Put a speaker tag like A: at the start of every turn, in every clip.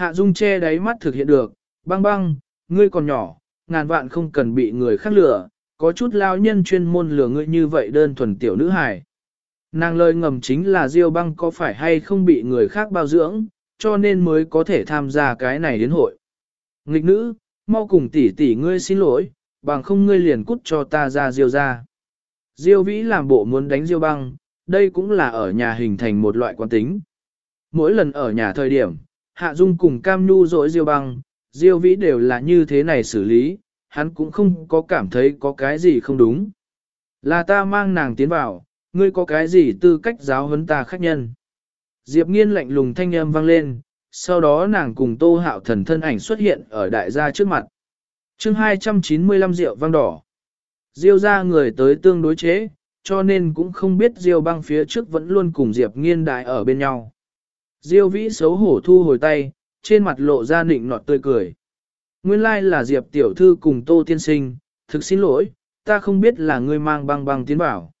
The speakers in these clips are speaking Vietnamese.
A: Hạ Dung che đáy mắt thực hiện được, băng băng, ngươi còn nhỏ, ngàn vạn không cần bị người khác lừa, có chút lao nhân chuyên môn lừa ngươi như vậy đơn thuần tiểu nữ hài. Nàng lời ngầm chính là Diêu băng có phải hay không bị người khác bao dưỡng, cho nên mới có thể tham gia cái này đến hội. Nghịch nữ, mau cùng tỷ tỷ ngươi xin lỗi, bằng không ngươi liền cút cho ta ra Diêu ra. Diêu vĩ làm bộ muốn đánh Diêu băng, đây cũng là ở nhà hình thành một loại quan tính. Mỗi lần ở nhà thời điểm, Hạ Dung cùng Cam Nhu dỗi Diêu băng, Diêu vĩ đều là như thế này xử lý, hắn cũng không có cảm thấy có cái gì không đúng. Là ta mang nàng tiến vào, ngươi có cái gì tư cách giáo huấn ta khách nhân. Diệp nghiên lạnh lùng thanh âm vang lên, sau đó nàng cùng tô hạo thần thân ảnh xuất hiện ở đại gia trước mặt. chương 295 rượu vang đỏ. Diêu ra người tới tương đối chế, cho nên cũng không biết Diêu băng phía trước vẫn luôn cùng Diệp nghiên đại ở bên nhau. Diêu vĩ xấu hổ thu hồi tay, trên mặt lộ ra nịnh nọt tươi cười. Nguyên lai like là Diệp tiểu thư cùng Tô tiên sinh, thực xin lỗi, ta không biết là ngươi mang băng băng tiến bảo.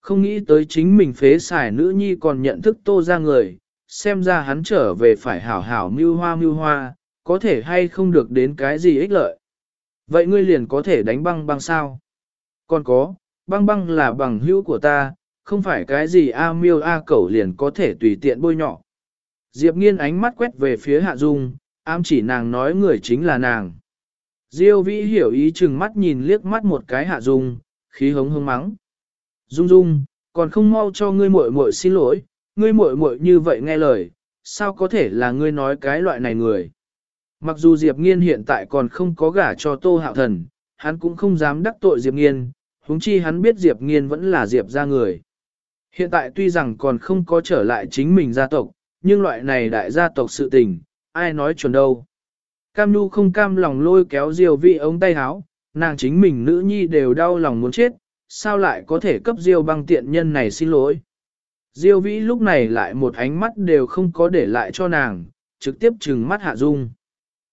A: Không nghĩ tới chính mình phế xài nữ nhi còn nhận thức Tô ra người, xem ra hắn trở về phải hảo hảo mưu hoa mưu hoa, có thể hay không được đến cái gì ích lợi. Vậy ngươi liền có thể đánh băng băng sao? Còn có, băng băng là bằng hữu của ta, không phải cái gì A miêu A cẩu liền có thể tùy tiện bôi nhọ. Diệp nghiên ánh mắt quét về phía Hạ Dung, ám chỉ nàng nói người chính là nàng. Diêu vĩ hiểu ý chừng mắt nhìn liếc mắt một cái Hạ Dung, khí hống hống mắng. Dung Dung, còn không mau cho ngươi muội muội xin lỗi, ngươi muội muội như vậy nghe lời, sao có thể là ngươi nói cái loại này người. Mặc dù Diệp Nghiên hiện tại còn không có gả cho Tô Hạo Thần, hắn cũng không dám đắc tội Diệp Nghiên, huống chi hắn biết Diệp Nghiên vẫn là Diệp gia người. Hiện tại tuy rằng còn không có trở lại chính mình gia tộc, nhưng loại này đại gia tộc sự tình, ai nói chuẩn đâu. Cam Nhu không cam lòng lôi kéo Diêu vị ống tay háo, nàng chính mình nữ nhi đều đau lòng muốn chết, sao lại có thể cấp Diêu băng tiện nhân này xin lỗi. Diêu vĩ lúc này lại một ánh mắt đều không có để lại cho nàng, trực tiếp trừng mắt Hạ Dung.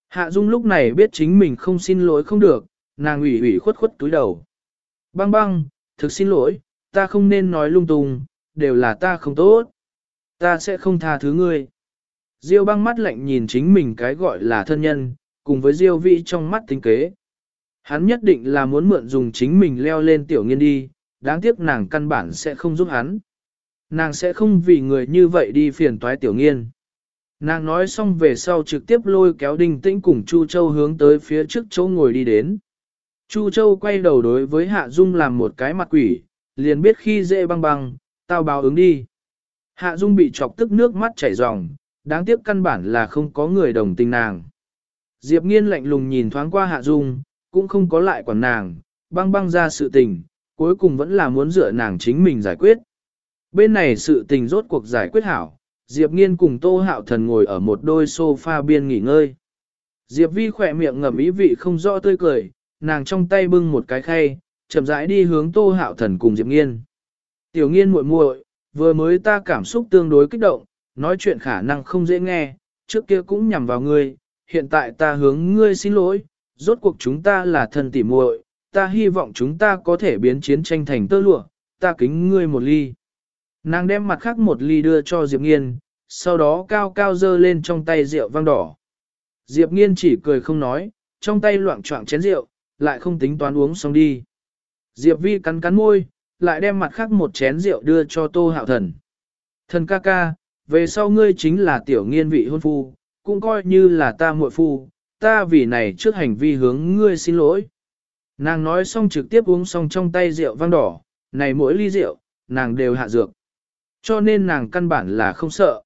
A: Hạ Dung lúc này biết chính mình không xin lỗi không được, nàng ủy ủy khuất khuất túi đầu. Băng băng, thực xin lỗi, ta không nên nói lung tung, đều là ta không tốt. Ta sẽ không tha thứ ngươi. Diêu băng mắt lạnh nhìn chính mình cái gọi là thân nhân, cùng với Diêu vĩ trong mắt tính kế. Hắn nhất định là muốn mượn dùng chính mình leo lên tiểu nghiên đi, đáng tiếc nàng căn bản sẽ không giúp hắn. Nàng sẽ không vì người như vậy đi phiền toái tiểu nghiên. Nàng nói xong về sau trực tiếp lôi kéo đinh tĩnh cùng Chu Châu hướng tới phía trước chỗ ngồi đi đến. Chu Châu quay đầu đối với Hạ Dung làm một cái mặt quỷ, liền biết khi dễ băng băng, tao báo ứng đi. Hạ Dung bị chọc tức nước mắt chảy ròng, đáng tiếc căn bản là không có người đồng tình nàng. Diệp Nghiên lạnh lùng nhìn thoáng qua Hạ Dung, cũng không có lại quản nàng, băng băng ra sự tình, cuối cùng vẫn là muốn dựa nàng chính mình giải quyết. Bên này sự tình rốt cuộc giải quyết hảo, Diệp Nghiên cùng Tô Hạo Thần ngồi ở một đôi sofa biên nghỉ ngơi. Diệp Vi khỏe miệng ngậm ý vị không rõ tươi cười, nàng trong tay bưng một cái khay, chậm rãi đi hướng Tô Hạo Thần cùng Diệp Nghiên. Tiểu Nghiên muội muội, vừa mới ta cảm xúc tương đối kích động, nói chuyện khả năng không dễ nghe, trước kia cũng nhằm vào ngươi, hiện tại ta hướng ngươi xin lỗi, rốt cuộc chúng ta là thân tỉ muội, ta hy vọng chúng ta có thể biến chiến tranh thành tơ lụa, ta kính ngươi một ly. Nàng đem mặt khác một ly đưa cho Diệp Nghiên, sau đó cao cao dơ lên trong tay rượu vang đỏ. Diệp Nghiên chỉ cười không nói, trong tay loạn trọng chén rượu, lại không tính toán uống xong đi. Diệp Vi cắn cắn môi, lại đem mặt khác một chén rượu đưa cho Tô Hạo Thần. Thần ca ca, về sau ngươi chính là tiểu nghiên vị hôn phu, cũng coi như là ta muội phu, ta vì này trước hành vi hướng ngươi xin lỗi. Nàng nói xong trực tiếp uống xong trong tay rượu vang đỏ, này mỗi ly rượu, nàng đều hạ dược. Cho nên nàng căn bản là không sợ.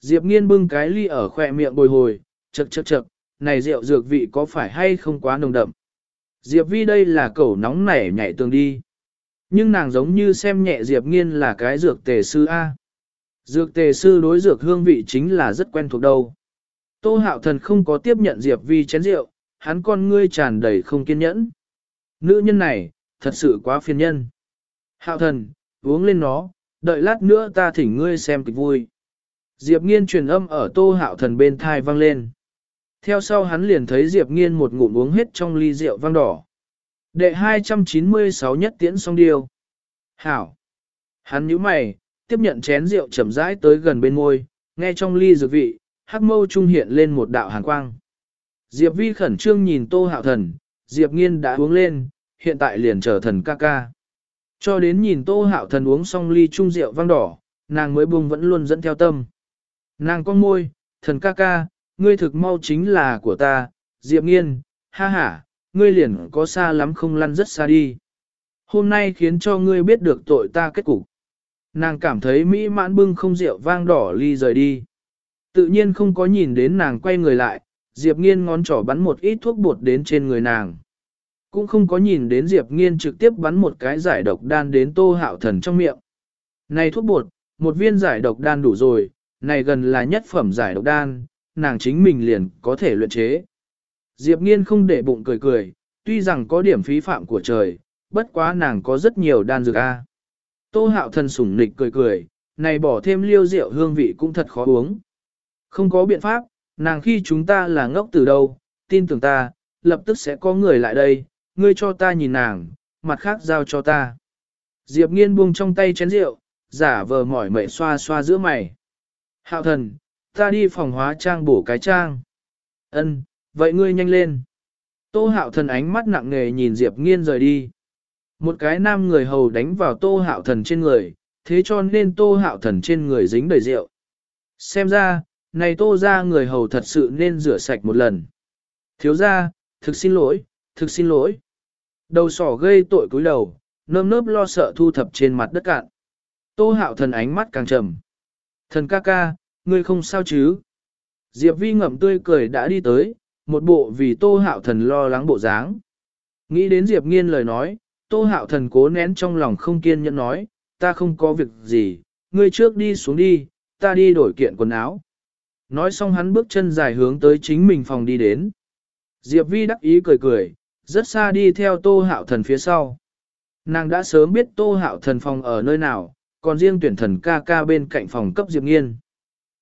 A: Diệp nghiên bưng cái ly ở khỏe miệng bồi hồi, chật chật chật, này rượu dược vị có phải hay không quá nồng đậm. Diệp vi đây là cẩu nóng nảy nhảy tường đi. Nhưng nàng giống như xem nhẹ Diệp nghiên là cái dược tề sư A. Dược tề sư đối dược hương vị chính là rất quen thuộc đâu. Tô hạo thần không có tiếp nhận Diệp vi chén rượu, hắn con ngươi tràn đầy không kiên nhẫn. Nữ nhân này, thật sự quá phiền nhân. Hạo thần, uống lên nó, đợi lát nữa ta thỉnh ngươi xem kịch vui. Diệp nghiên truyền âm ở tô hạo thần bên thai vang lên. Theo sau hắn liền thấy Diệp nghiên một ngụm uống hết trong ly rượu vang đỏ. Đệ 296 nhất tiễn xong điều. Hảo. Hắn nhíu mày, tiếp nhận chén rượu chậm rãi tới gần bên môi, nghe trong ly dược vị, hắc mâu trung hiện lên một đạo hàn quang. Diệp Vi khẩn trương nhìn Tô Hạo Thần, Diệp Nghiên đã uống lên, hiện tại liền trở thần ca ca. Cho đến nhìn Tô Hạo Thần uống xong ly trung rượu vang đỏ, nàng mới buông vẫn luôn dẫn theo tâm. Nàng con môi, thần ca ca, ngươi thực mau chính là của ta, Diệp Nghiên, ha ha, ngươi liền có xa lắm không lăn rất xa đi. Hôm nay khiến cho ngươi biết được tội ta kết cục. Nàng cảm thấy mỹ mãn bưng không rượu vang đỏ ly rời đi. Tự nhiên không có nhìn đến nàng quay người lại, Diệp Nghiên ngón trỏ bắn một ít thuốc bột đến trên người nàng. Cũng không có nhìn đến Diệp Nghiên trực tiếp bắn một cái giải độc đan đến tô hạo thần trong miệng. Này thuốc bột, một viên giải độc đan đủ rồi, này gần là nhất phẩm giải độc đan, nàng chính mình liền có thể luyện chế. Diệp Nghiên không để bụng cười cười, tuy rằng có điểm phí phạm của trời, bất quá nàng có rất nhiều đan dược a. Tô hạo thần sủng nịch cười cười, này bỏ thêm liêu rượu hương vị cũng thật khó uống. Không có biện pháp, nàng khi chúng ta là ngốc từ đâu, tin tưởng ta, lập tức sẽ có người lại đây, ngươi cho ta nhìn nàng, mặt khác giao cho ta. Diệp nghiên buông trong tay chén rượu, giả vờ mỏi mệt xoa xoa giữa mày. Hạo thần, ta đi phòng hóa trang bổ cái trang. Ân, vậy ngươi nhanh lên. Tô hạo thần ánh mắt nặng nề nhìn Diệp nghiên rời đi. Một cái nam người hầu đánh vào tô hạo thần trên người, thế cho nên tô hạo thần trên người dính đầy rượu. Xem ra, này tô ra người hầu thật sự nên rửa sạch một lần. Thiếu ra, thực xin lỗi, thực xin lỗi. Đầu sỏ gây tội cúi đầu, nơm nớp lo sợ thu thập trên mặt đất cạn. Tô hạo thần ánh mắt càng trầm. Thần ca ca, ngươi không sao chứ? Diệp vi ngậm tươi cười đã đi tới, một bộ vì tô hạo thần lo lắng bộ dáng. Nghĩ đến Diệp nghiên lời nói, tô hạo thần cố nén trong lòng không kiên nhẫn nói, ta không có việc gì, ngươi trước đi xuống đi, ta đi đổi kiện quần áo. Nói xong hắn bước chân dài hướng tới chính mình phòng đi đến. Diệp Vi đắc ý cười cười, rất xa đi theo tô hạo thần phía sau. Nàng đã sớm biết tô hạo thần phòng ở nơi nào, còn riêng tuyển thần ca ca bên cạnh phòng cấp Diệp Nghiên.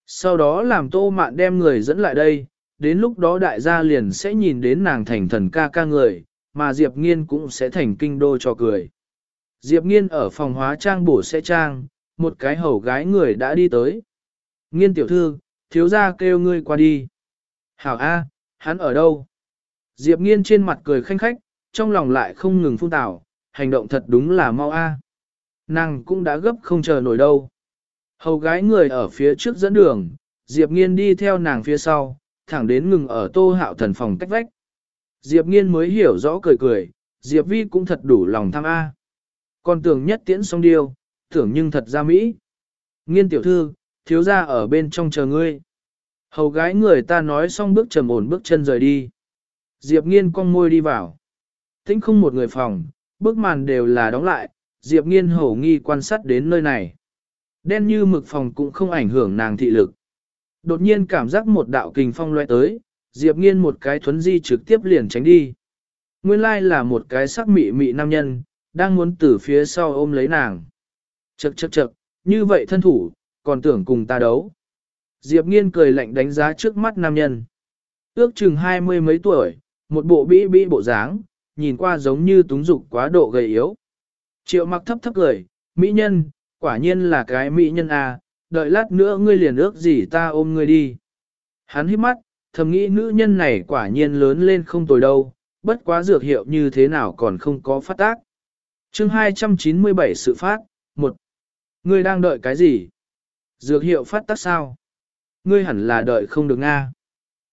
A: Sau đó làm tô mạn đem người dẫn lại đây, đến lúc đó đại gia liền sẽ nhìn đến nàng thành thần ca ca người, mà Diệp Nghiên cũng sẽ thành kinh đô cho cười. Diệp Nghiên ở phòng hóa trang bổ sẽ trang, một cái hầu gái người đã đi tới. Nghiên tiểu thư, thiếu gia kêu ngươi qua đi. Hảo A, hắn ở đâu? Diệp nghiên trên mặt cười khanh khách, trong lòng lại không ngừng phun tảo, hành động thật đúng là mau A. Nàng cũng đã gấp không chờ nổi đâu. Hầu gái người ở phía trước dẫn đường, Diệp nghiên đi theo nàng phía sau, thẳng đến ngừng ở tô hạo thần phòng cách vách. Diệp nghiên mới hiểu rõ cười cười, Diệp vi cũng thật đủ lòng tham A. Còn tưởng nhất tiễn xong điêu, tưởng nhưng thật ra Mỹ. Nghiên tiểu thư, thiếu gia ở bên trong chờ ngươi. Hầu gái người ta nói xong bước trầm ổn bước chân rời đi. Diệp nghiên cong môi đi vào. Tĩnh không một người phòng, bước màn đều là đóng lại, Diệp nghiên hầu nghi quan sát đến nơi này. Đen như mực phòng cũng không ảnh hưởng nàng thị lực. Đột nhiên cảm giác một đạo kình phong loại tới, Diệp nghiên một cái thuấn di trực tiếp liền tránh đi. Nguyên lai là một cái sắc mị mị nam nhân, đang muốn từ phía sau ôm lấy nàng. Chậc chậc chậc, như vậy thân thủ, còn tưởng cùng ta đấu. Diệp nghiên cười lạnh đánh giá trước mắt nam nhân. Ước chừng hai mươi mấy tuổi, một bộ bĩ bĩ bộ dáng, nhìn qua giống như túng dục quá độ gầy yếu. Triệu mặc thấp thấp cười, mỹ nhân, quả nhiên là cái mỹ nhân à, đợi lát nữa ngươi liền ước gì ta ôm ngươi đi. Hắn hít mắt, thầm nghĩ nữ nhân này quả nhiên lớn lên không tồi đâu, bất quá dược hiệu như thế nào còn không có phát tác. chương 297 sự phát, một Ngươi đang đợi cái gì? Dược hiệu phát tác sao? Ngươi hẳn là đợi không được Nga.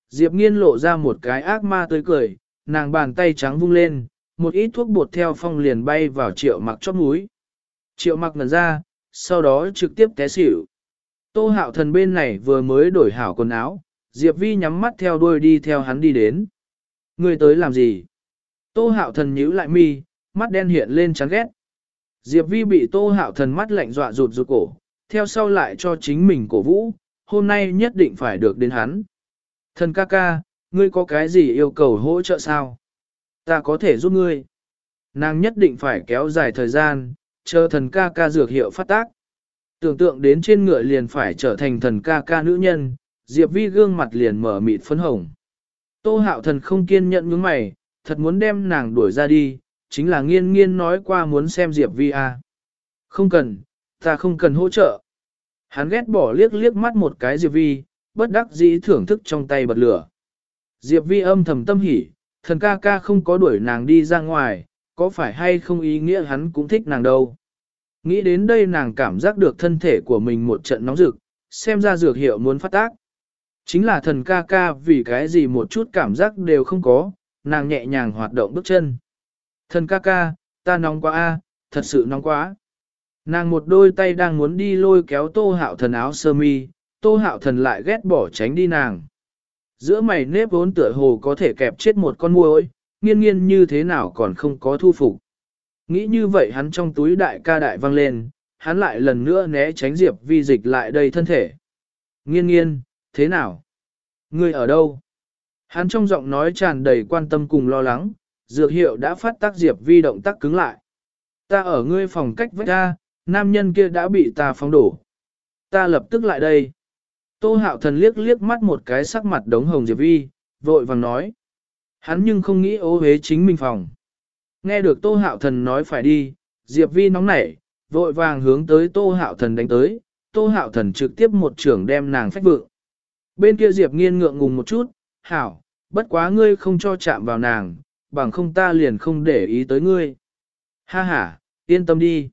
A: Diệp nghiên lộ ra một cái ác ma tươi cười, nàng bàn tay trắng vung lên, một ít thuốc bột theo phong liền bay vào triệu mặc chót núi. Triệu mặc ngần ra, sau đó trực tiếp té xỉu. Tô hạo thần bên này vừa mới đổi hảo quần áo, Diệp vi nhắm mắt theo đuôi đi theo hắn đi đến. Ngươi tới làm gì? Tô hạo thần nhíu lại mi, mắt đen hiện lên chán ghét. Diệp vi bị tô hạo thần mắt lạnh dọa rụt rụt cổ, theo sau lại cho chính mình cổ vũ, hôm nay nhất định phải được đến hắn. Thần ca ca, ngươi có cái gì yêu cầu hỗ trợ sao? Ta có thể giúp ngươi. Nàng nhất định phải kéo dài thời gian, chờ thần ca ca dược hiệu phát tác. Tưởng tượng đến trên ngựa liền phải trở thành thần ca ca nữ nhân, Diệp Vi gương mặt liền mở mịt phấn hồng. Tô hạo thần không kiên nhẫn nhướng mày, thật muốn đem nàng đuổi ra đi, chính là nghiên nghiên nói qua muốn xem Diệp Vi à. Không cần, ta không cần hỗ trợ. Hắn ghét bỏ liếc liếc mắt một cái Diệp Vi, bất đắc dĩ thưởng thức trong tay bật lửa. Diệp vi âm thầm tâm hỉ, thần ca ca không có đuổi nàng đi ra ngoài, có phải hay không ý nghĩa hắn cũng thích nàng đâu. Nghĩ đến đây nàng cảm giác được thân thể của mình một trận nóng rực, xem ra dược hiệu muốn phát tác. Chính là thần ca ca vì cái gì một chút cảm giác đều không có, nàng nhẹ nhàng hoạt động bước chân. Thần ca ca, ta nóng quá a, thật sự nóng quá. Nàng một đôi tay đang muốn đi lôi kéo tô hạo thần áo sơ mi, tô hạo thần lại ghét bỏ tránh đi nàng. Giữa mày nếp vốn tựa hồ có thể kẹp chết một con muỗi, nghiên nghiên như thế nào còn không có thu phục. Nghĩ như vậy hắn trong túi đại ca đại vang lên, hắn lại lần nữa né tránh Diệp vi dịch lại đây thân thể. Nghiên nghiên, thế nào? Ngươi ở đâu? Hắn trong giọng nói tràn đầy quan tâm cùng lo lắng, dược hiệu đã phát tác Diệp vi động tác cứng lại. Ta ở ngươi phòng cách vách ra, nam nhân kia đã bị ta phóng đổ. Ta lập tức lại đây. Tô hạo thần liếc liếc mắt một cái sắc mặt đống hồng Diệp vi, vội vàng nói. Hắn nhưng không nghĩ ô hế chính mình phòng. Nghe được Tô Hạo Thần nói phải đi, Diệp Vi nóng nảy, vội vàng hướng tới Tô Hạo Thần đánh tới, Tô Hạo Thần trực tiếp một trưởng đem nàng phách vượng. Bên kia Diệp nghiên ngượng ngùng một chút, hảo, bất quá ngươi không cho chạm vào nàng, bằng không ta liền không để ý tới ngươi. Ha ha, yên tâm đi.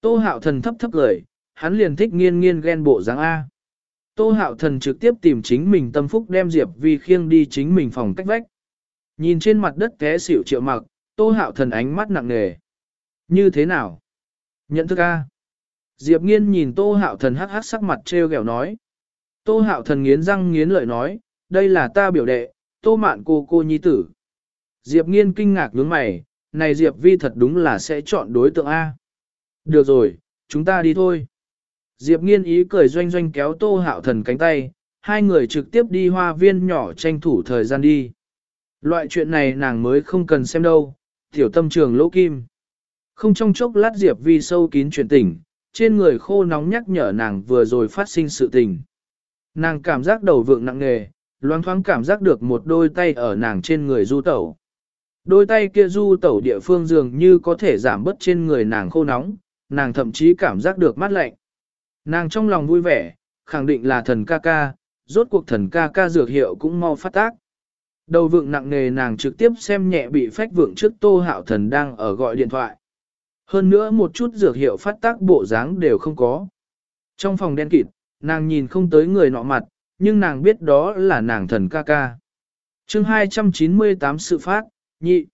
A: Tô Hạo Thần thấp thấp gửi, hắn liền thích nghiên nghiên ghen bộ dáng A. Tô Hạo Thần trực tiếp tìm chính mình tâm phúc đem Diệp Vi khiêng đi chính mình phòng cách vách. Nhìn trên mặt đất té xỉu triệu mặc, tô hạo thần ánh mắt nặng nề. Như thế nào? Nhận thức a. Diệp nghiên nhìn tô hạo thần hắc hắc sắc mặt treo gẹo nói. Tô hạo thần nghiến răng nghiến lợi nói, đây là ta biểu đệ, tô mạn cô cô nhi tử. Diệp nghiên kinh ngạc nhướng mày, này Diệp vi thật đúng là sẽ chọn đối tượng A. Được rồi, chúng ta đi thôi. Diệp nghiên ý cười doanh doanh kéo tô hạo thần cánh tay, hai người trực tiếp đi hoa viên nhỏ tranh thủ thời gian đi. Loại chuyện này nàng mới không cần xem đâu, tiểu tâm trường lỗ kim. Không trong chốc lát Diệp Vi sâu kín chuyển tỉnh, trên người khô nóng nhắc nhở nàng vừa rồi phát sinh sự tình. Nàng cảm giác đầu vượng nặng nề, loáng thoáng cảm giác được một đôi tay ở nàng trên người du tẩu. Đôi tay kia du tẩu địa phương dường như có thể giảm bớt trên người nàng khô nóng, nàng thậm chí cảm giác được mát lạnh. Nàng trong lòng vui vẻ, khẳng định là thần ca ca, rốt cuộc thần ca ca dược hiệu cũng mau phát tác. Đầu vượng nặng nề nàng trực tiếp xem nhẹ bị phách vượng trước tô hạo thần đang ở gọi điện thoại. Hơn nữa một chút dược hiệu phát tác bộ dáng đều không có. Trong phòng đen kịt, nàng nhìn không tới người nọ mặt, nhưng nàng biết đó là nàng thần ca ca. chương 298 sự phát, nhị.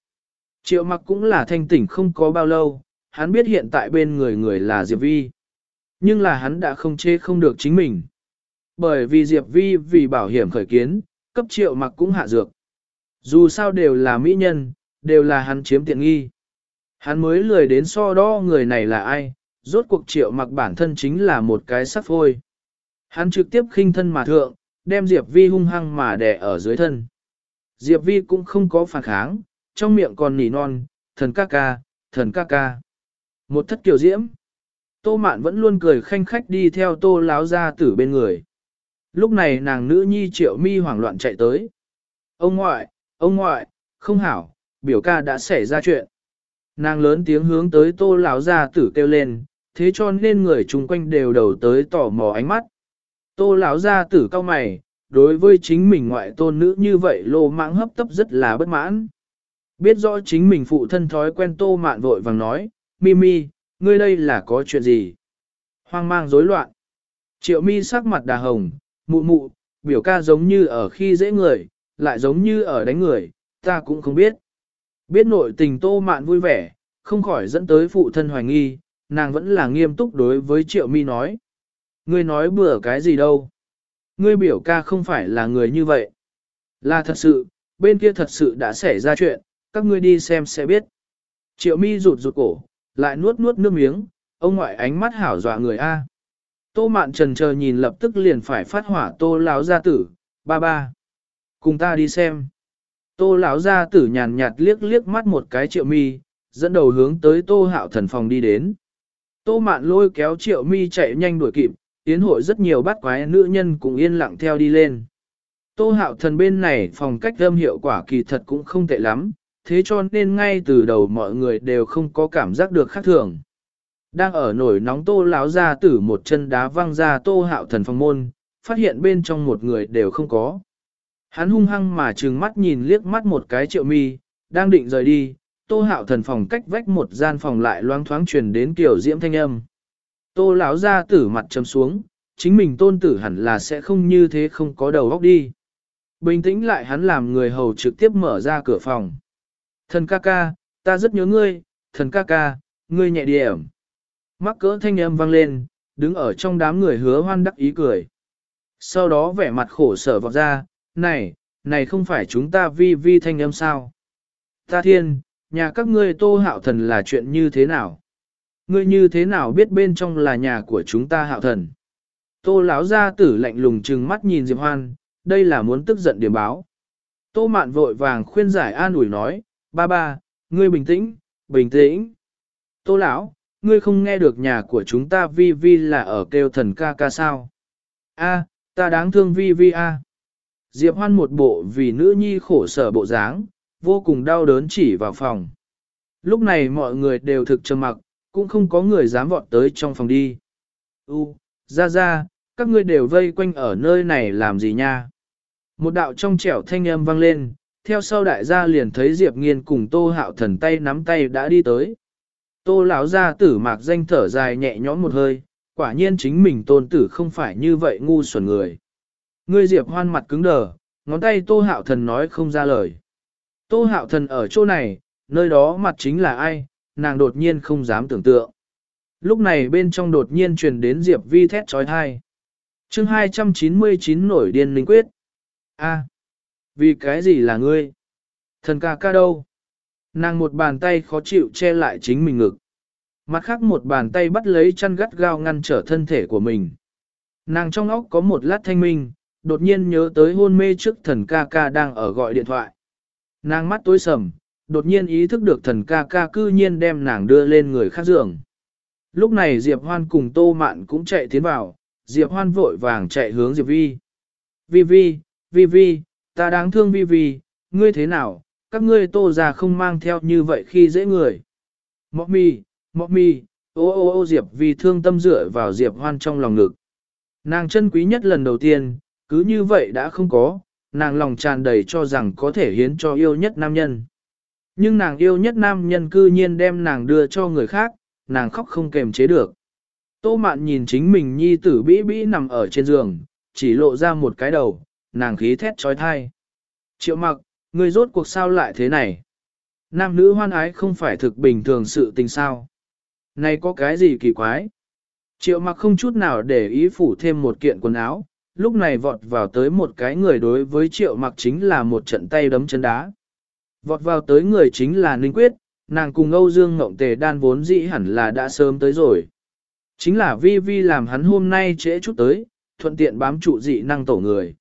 A: Triệu mặc cũng là thanh tỉnh không có bao lâu, hắn biết hiện tại bên người người là Diệp Vi. Nhưng là hắn đã không chê không được chính mình. Bởi vì Diệp Vi vì bảo hiểm khởi kiến, cấp triệu mặc cũng hạ dược. Dù sao đều là mỹ nhân, đều là hắn chiếm tiện nghi. Hắn mới lười đến so đo người này là ai, rốt cuộc triệu mặc bản thân chính là một cái sắc phôi. Hắn trực tiếp khinh thân mà thượng, đem Diệp Vi hung hăng mà đè ở dưới thân. Diệp Vi cũng không có phản kháng, trong miệng còn nỉ non, thần ca ca, thần ca ca. Một thất kiểu diễm. Tô mạn vẫn luôn cười khanh khách đi theo tô láo ra tử bên người. Lúc này nàng nữ nhi triệu mi hoảng loạn chạy tới. Ông ngoại, Ông ngoại, không hảo, biểu ca đã xảy ra chuyện. Nàng lớn tiếng hướng tới tô lão gia tử kêu lên, thế cho nên người chung quanh đều đầu tới tỏ mò ánh mắt. Tô lão gia tử cao mày, đối với chính mình ngoại tôn nữ như vậy lô mạng hấp tấp rất là bất mãn. Biết rõ chính mình phụ thân thói quen tô mạn vội vàng nói, Mimi, ngươi đây là có chuyện gì? Hoang mang rối loạn. Triệu mi sắc mặt đà hồng, mụ mụ, biểu ca giống như ở khi dễ người, lại giống như ở đánh người, ta cũng không biết. Biết nội tình tô mạn vui vẻ, không khỏi dẫn tới phụ thân hoài nghi, nàng vẫn là nghiêm túc đối với triệu mi nói. Ngươi nói bừa cái gì đâu. Ngươi biểu ca không phải là người như vậy. Là thật sự, bên kia thật sự đã xảy ra chuyện, các ngươi đi xem sẽ biết. Triệu mi rụt rụt cổ, lại nuốt nuốt nước miếng, ông ngoại ánh mắt hảo dọa người A. Tô mạn trần chờ nhìn lập tức liền phải phát hỏa tô láo gia tử, ba ba. Cùng ta đi xem. Tô lão gia tử nhàn nhạt liếc liếc mắt một cái triệu mi, dẫn đầu hướng tới tô hạo thần phòng đi đến. Tô mạn lôi kéo triệu mi chạy nhanh đuổi kịp, tiến hội rất nhiều bắt quái nữ nhân cũng yên lặng theo đi lên. Tô hạo thần bên này phòng cách âm hiệu quả kỳ thật cũng không tệ lắm, thế cho nên ngay từ đầu mọi người đều không có cảm giác được khác thường. Đang ở nổi nóng tô lão gia tử một chân đá văng ra tô hạo thần phòng môn, phát hiện bên trong một người đều không có. Hắn hung hăng mà trừng mắt nhìn liếc mắt một cái triệu mi, đang định rời đi, tô hạo thần phòng cách vách một gian phòng lại loang thoáng truyền đến kiểu diễm thanh âm. Tô lão ra tử mặt chấm xuống, chính mình tôn tử hẳn là sẽ không như thế không có đầu óc đi. Bình tĩnh lại hắn làm người hầu trực tiếp mở ra cửa phòng. Thần ca ca, ta rất nhớ ngươi, thần ca ca, ngươi nhẹ điểm. Mắc cỡ thanh âm vang lên, đứng ở trong đám người hứa hoan đắc ý cười. Sau đó vẻ mặt khổ sở vọt ra, này, này không phải chúng ta vi vi thanh âm sao? Ta thiên, nhà các ngươi tô hạo thần là chuyện như thế nào? Ngươi như thế nào biết bên trong là nhà của chúng ta hạo thần? Tô lão gia tử lạnh lùng trừng mắt nhìn Diệp Hoan, đây là muốn tức giận điểm báo. Tô mạn vội vàng khuyên giải an ủi nói, ba ba, ngươi bình tĩnh, bình tĩnh. Tô lão, ngươi không nghe được nhà của chúng ta vi vi là ở kêu thần ca ca sao? A, ta đáng thương vi vi a. Diệp Hoan một bộ vì nữ nhi khổ sở bộ dáng, vô cùng đau đớn chỉ vào phòng. Lúc này mọi người đều thực trầm mặc, cũng không có người dám vọt tới trong phòng đi. U, ra ra, các ngươi đều vây quanh ở nơi này làm gì nha? Một đạo trong trẻo thanh âm vang lên, theo sau đại gia liền thấy Diệp Nghiên cùng Tô Hạo Thần tay nắm tay đã đi tới. Tô lão gia tử mạc danh thở dài nhẹ nhõm một hơi, quả nhiên chính mình tôn tử không phải như vậy ngu xuẩn người. Ngươi Diệp hoan mặt cứng đờ, ngón tay Tô Hạo Thần nói không ra lời. Tô Hạo Thần ở chỗ này, nơi đó mặt chính là ai, nàng đột nhiên không dám tưởng tượng. Lúc này bên trong đột nhiên truyền đến Diệp Vi thét trói thai. chương 299 nổi điên linh quyết. A, vì cái gì là ngươi? Thần ca ca đâu? Nàng một bàn tay khó chịu che lại chính mình ngực. Mặt khác một bàn tay bắt lấy chăn gắt gao ngăn trở thân thể của mình. Nàng trong óc có một lát thanh minh, đột nhiên nhớ tới hôn mê trước thần ca ca đang ở gọi điện thoại. Nàng mắt tối sầm, đột nhiên ý thức được thần ca ca cư nhiên đem nàng đưa lên người khác giường. Lúc này Diệp Hoan cùng Tô Mạn cũng chạy tiến vào, Diệp Hoan vội vàng chạy hướng Diệp Vi. Vi Vi, Vi Vi, ta đáng thương Vi Vi, ngươi thế nào, các ngươi tô già không mang theo như vậy khi dễ người. Mọc mi, mọc mi, ô ô ô Diệp Vi thương tâm dựa vào Diệp Hoan trong lòng ngực. Nàng chân quý nhất lần đầu tiên, cứ như vậy đã không có, nàng lòng tràn đầy cho rằng có thể hiến cho yêu nhất nam nhân. Nhưng nàng yêu nhất nam nhân cư nhiên đem nàng đưa cho người khác, nàng khóc không kềm chế được. Tô mạn nhìn chính mình nhi tử bĩ bĩ nằm ở trên giường, chỉ lộ ra một cái đầu, nàng khí thét trói thai. Triệu mặc, người rốt cuộc sao lại thế này? Nam nữ hoan ái không phải thực bình thường sự tình sao? Này có cái gì kỳ quái? Triệu mặc không chút nào để ý phủ thêm một kiện quần áo, lúc này vọt vào tới một cái người đối với triệu mặc chính là một trận tay đấm chân đá. Vọt vào tới người chính là Ninh Quyết, nàng cùng Âu Dương Ngộng Tề đan vốn dĩ hẳn là đã sớm tới rồi. Chính là Vi Vi làm hắn hôm nay trễ chút tới, thuận tiện bám trụ dị năng tổ người.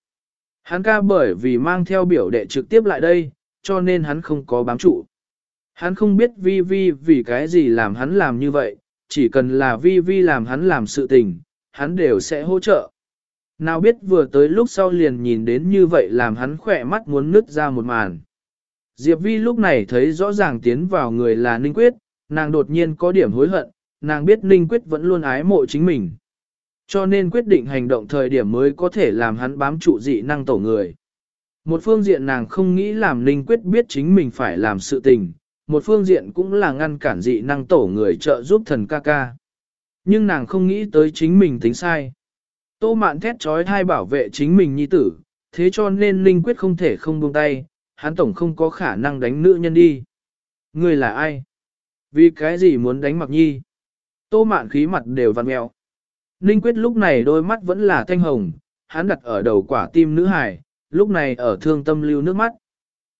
A: Hắn ca bởi vì mang theo biểu đệ trực tiếp lại đây, cho nên hắn không có bám trụ. Hắn không biết Vi Vi vì cái gì làm hắn làm như vậy, chỉ cần là Vi Vi làm hắn làm sự tình, hắn đều sẽ hỗ trợ. Nào biết vừa tới lúc sau liền nhìn đến như vậy làm hắn khỏe mắt muốn nứt ra một màn. Diệp Vi lúc này thấy rõ ràng tiến vào người là Ninh Quyết, nàng đột nhiên có điểm hối hận, nàng biết Ninh Quyết vẫn luôn ái mộ chính mình. Cho nên quyết định hành động thời điểm mới có thể làm hắn bám trụ dị năng tổ người. Một phương diện nàng không nghĩ làm Ninh Quyết biết chính mình phải làm sự tình, một phương diện cũng là ngăn cản dị năng tổ người trợ giúp thần ca ca. Nhưng nàng không nghĩ tới chính mình tính sai. Tô mạn thét trói hai bảo vệ chính mình nhi tử, thế cho nên Linh Quyết không thể không buông tay, hắn tổng không có khả năng đánh nữ nhân đi. Ngươi là ai? Vì cái gì muốn đánh mặc nhi? Tô mạn khí mặt đều vặn mẹo. Linh Quyết lúc này đôi mắt vẫn là thanh hồng, hắn đặt ở đầu quả tim nữ hải, lúc này ở thương tâm lưu nước mắt.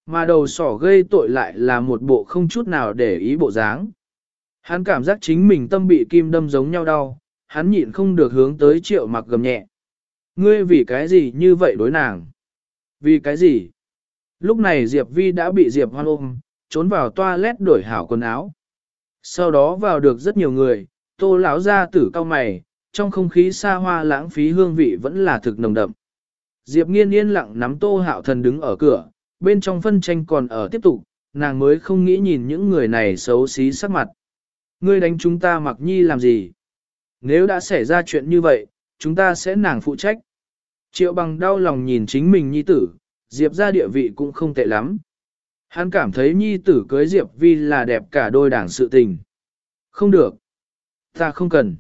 A: Mà đầu sỏ gây tội lại là một bộ không chút nào để ý bộ dáng. Hắn cảm giác chính mình tâm bị kim đâm giống nhau đau, hắn nhịn không được hướng tới triệu mặc gầm nhẹ. Ngươi vì cái gì như vậy đối nàng? Vì cái gì? Lúc này Diệp Vi đã bị Diệp Hoan ôm, trốn vào toilet đổi hảo quần áo. Sau đó vào được rất nhiều người, tô lão ra tử cao mày, trong không khí xa hoa lãng phí hương vị vẫn là thực nồng đậm. Diệp nghiên yên lặng nắm tô hạo thần đứng ở cửa, bên trong phân tranh còn ở tiếp tục, nàng mới không nghĩ nhìn những người này xấu xí sắc mặt. Ngươi đánh chúng ta mặc nhi làm gì? Nếu đã xảy ra chuyện như vậy, chúng ta sẽ nàng phụ trách. Triệu bằng đau lòng nhìn chính mình nhi tử, Diệp ra địa vị cũng không tệ lắm. Hắn cảm thấy nhi tử cưới Diệp Vi là đẹp cả đôi đảng sự tình. Không được. Ta không cần.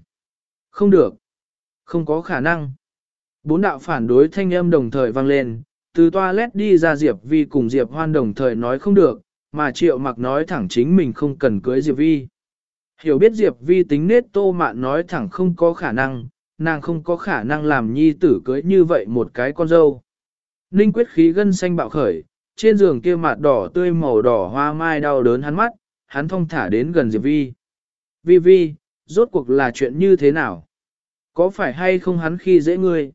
A: Không được. Không có khả năng. Bốn đạo phản đối thanh âm đồng thời vang lên, từ toilet đi ra Diệp Vi cùng Diệp Hoan đồng thời nói không được, mà Triệu Mặc nói thẳng chính mình không cần cưới Diệp Vi. Hiểu biết Diệp Vi tính nết tô mạn nói thẳng không có khả năng, nàng không có khả năng làm nhi tử cưới như vậy một cái con dâu. Ninh quyết khí gân xanh bạo khởi, trên giường kia mặt đỏ tươi màu đỏ hoa mai đau đớn hắn mắt, hắn thong thả đến gần Diệp Vi. Vi Vi, rốt cuộc là chuyện như thế nào? Có phải hay không hắn khi dễ ngươi?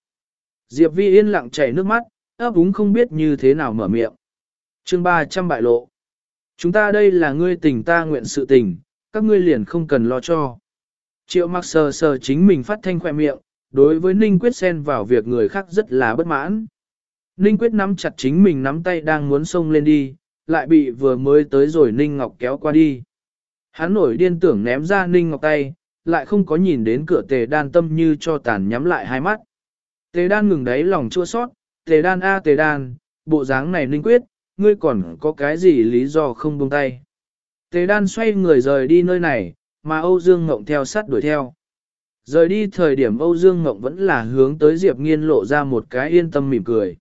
A: Diệp Vi yên lặng chảy nước mắt, ấp úng không biết như thế nào mở miệng. chương 300 bại lộ. Chúng ta đây là ngươi tình ta nguyện sự tình, các ngươi liền không cần lo cho. Triệu mặc sờ sờ chính mình phát thanh khỏe miệng, đối với Ninh Quyết xen vào việc người khác rất là bất mãn. Ninh Quyết nắm chặt chính mình nắm tay đang muốn xông lên đi, lại bị vừa mới tới rồi Ninh Ngọc kéo qua đi. Hắn nổi điên tưởng ném ra Ninh Ngọc tay, lại không có nhìn đến cửa tề đan tâm như cho tàn nhắm lại hai mắt. Tề đan ngừng đáy lòng chua sót, tề đan a tề đan, bộ dáng này Ninh Quyết, ngươi còn có cái gì lý do không buông tay. Tề đan xoay người rời đi nơi này, mà Âu Dương Ngộng theo sát đuổi theo. Rời đi thời điểm Âu Dương Ngộng vẫn là hướng tới Diệp Nghiên lộ ra một cái yên tâm mỉm cười.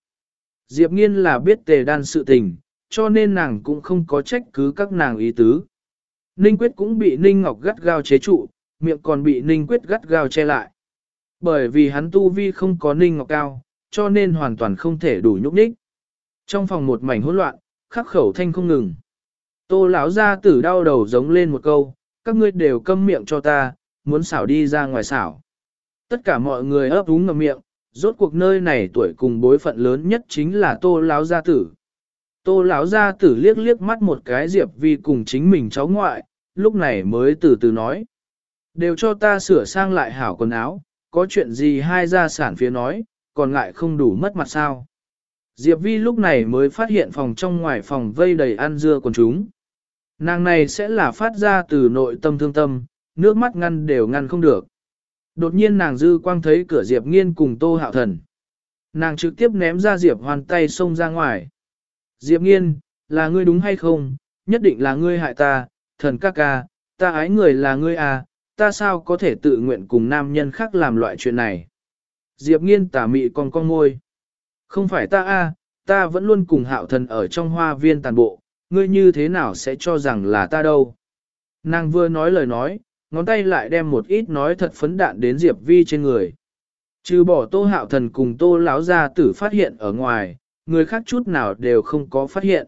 A: Diệp Nghiên là biết tề đan sự tình, cho nên nàng cũng không có trách cứ các nàng ý tứ. Ninh Quyết cũng bị Ninh Ngọc gắt gao chế trụ, miệng còn bị Ninh Quyết gắt gao che lại. Bởi vì hắn tu vi không có Ninh Ngọc cao, cho nên hoàn toàn không thể đủ nhúc nhích. Trong phòng một mảnh hỗn loạn, khắc khẩu thanh không ngừng. Tô lão ra tử đau đầu giống lên một câu, các ngươi đều câm miệng cho ta, muốn xảo đi ra ngoài xảo. Tất cả mọi người ấp úng ngầm miệng, rốt cuộc nơi này tuổi cùng bối phận lớn nhất chính là tô lão gia tử. Tô lão gia tử liếc liếc mắt một cái Diệp Vi cùng chính mình cháu ngoại, lúc này mới từ từ nói. Đều cho ta sửa sang lại hảo quần áo, có chuyện gì hai gia sản phía nói, còn ngại không đủ mất mặt sao. Diệp Vi lúc này mới phát hiện phòng trong ngoài phòng vây đầy ăn dưa quần chúng. Nàng này sẽ là phát ra từ nội tâm thương tâm, nước mắt ngăn đều ngăn không được. Đột nhiên nàng dư quang thấy cửa Diệp Nghiên cùng Tô Hạo Thần. Nàng trực tiếp ném ra Diệp Hoàn tay xông ra ngoài. Diệp Nghiên, là ngươi đúng hay không? Nhất định là ngươi hại ta, thần ca ca, ta ái người là ngươi à, ta sao có thể tự nguyện cùng nam nhân khác làm loại chuyện này? Diệp Nghiên tả mị còn con môi. Không phải ta a, à, ta vẫn luôn cùng Hạo Thần ở trong hoa viên tàn bộ, ngươi như thế nào sẽ cho rằng là ta đâu? Nàng vừa nói lời nói, ngón tay lại đem một ít nói thật phấn đạn đến Diệp Vi trên người. Trừ bỏ tô hạo thần cùng tô lão gia tử phát hiện ở ngoài, người khác chút nào đều không có phát hiện.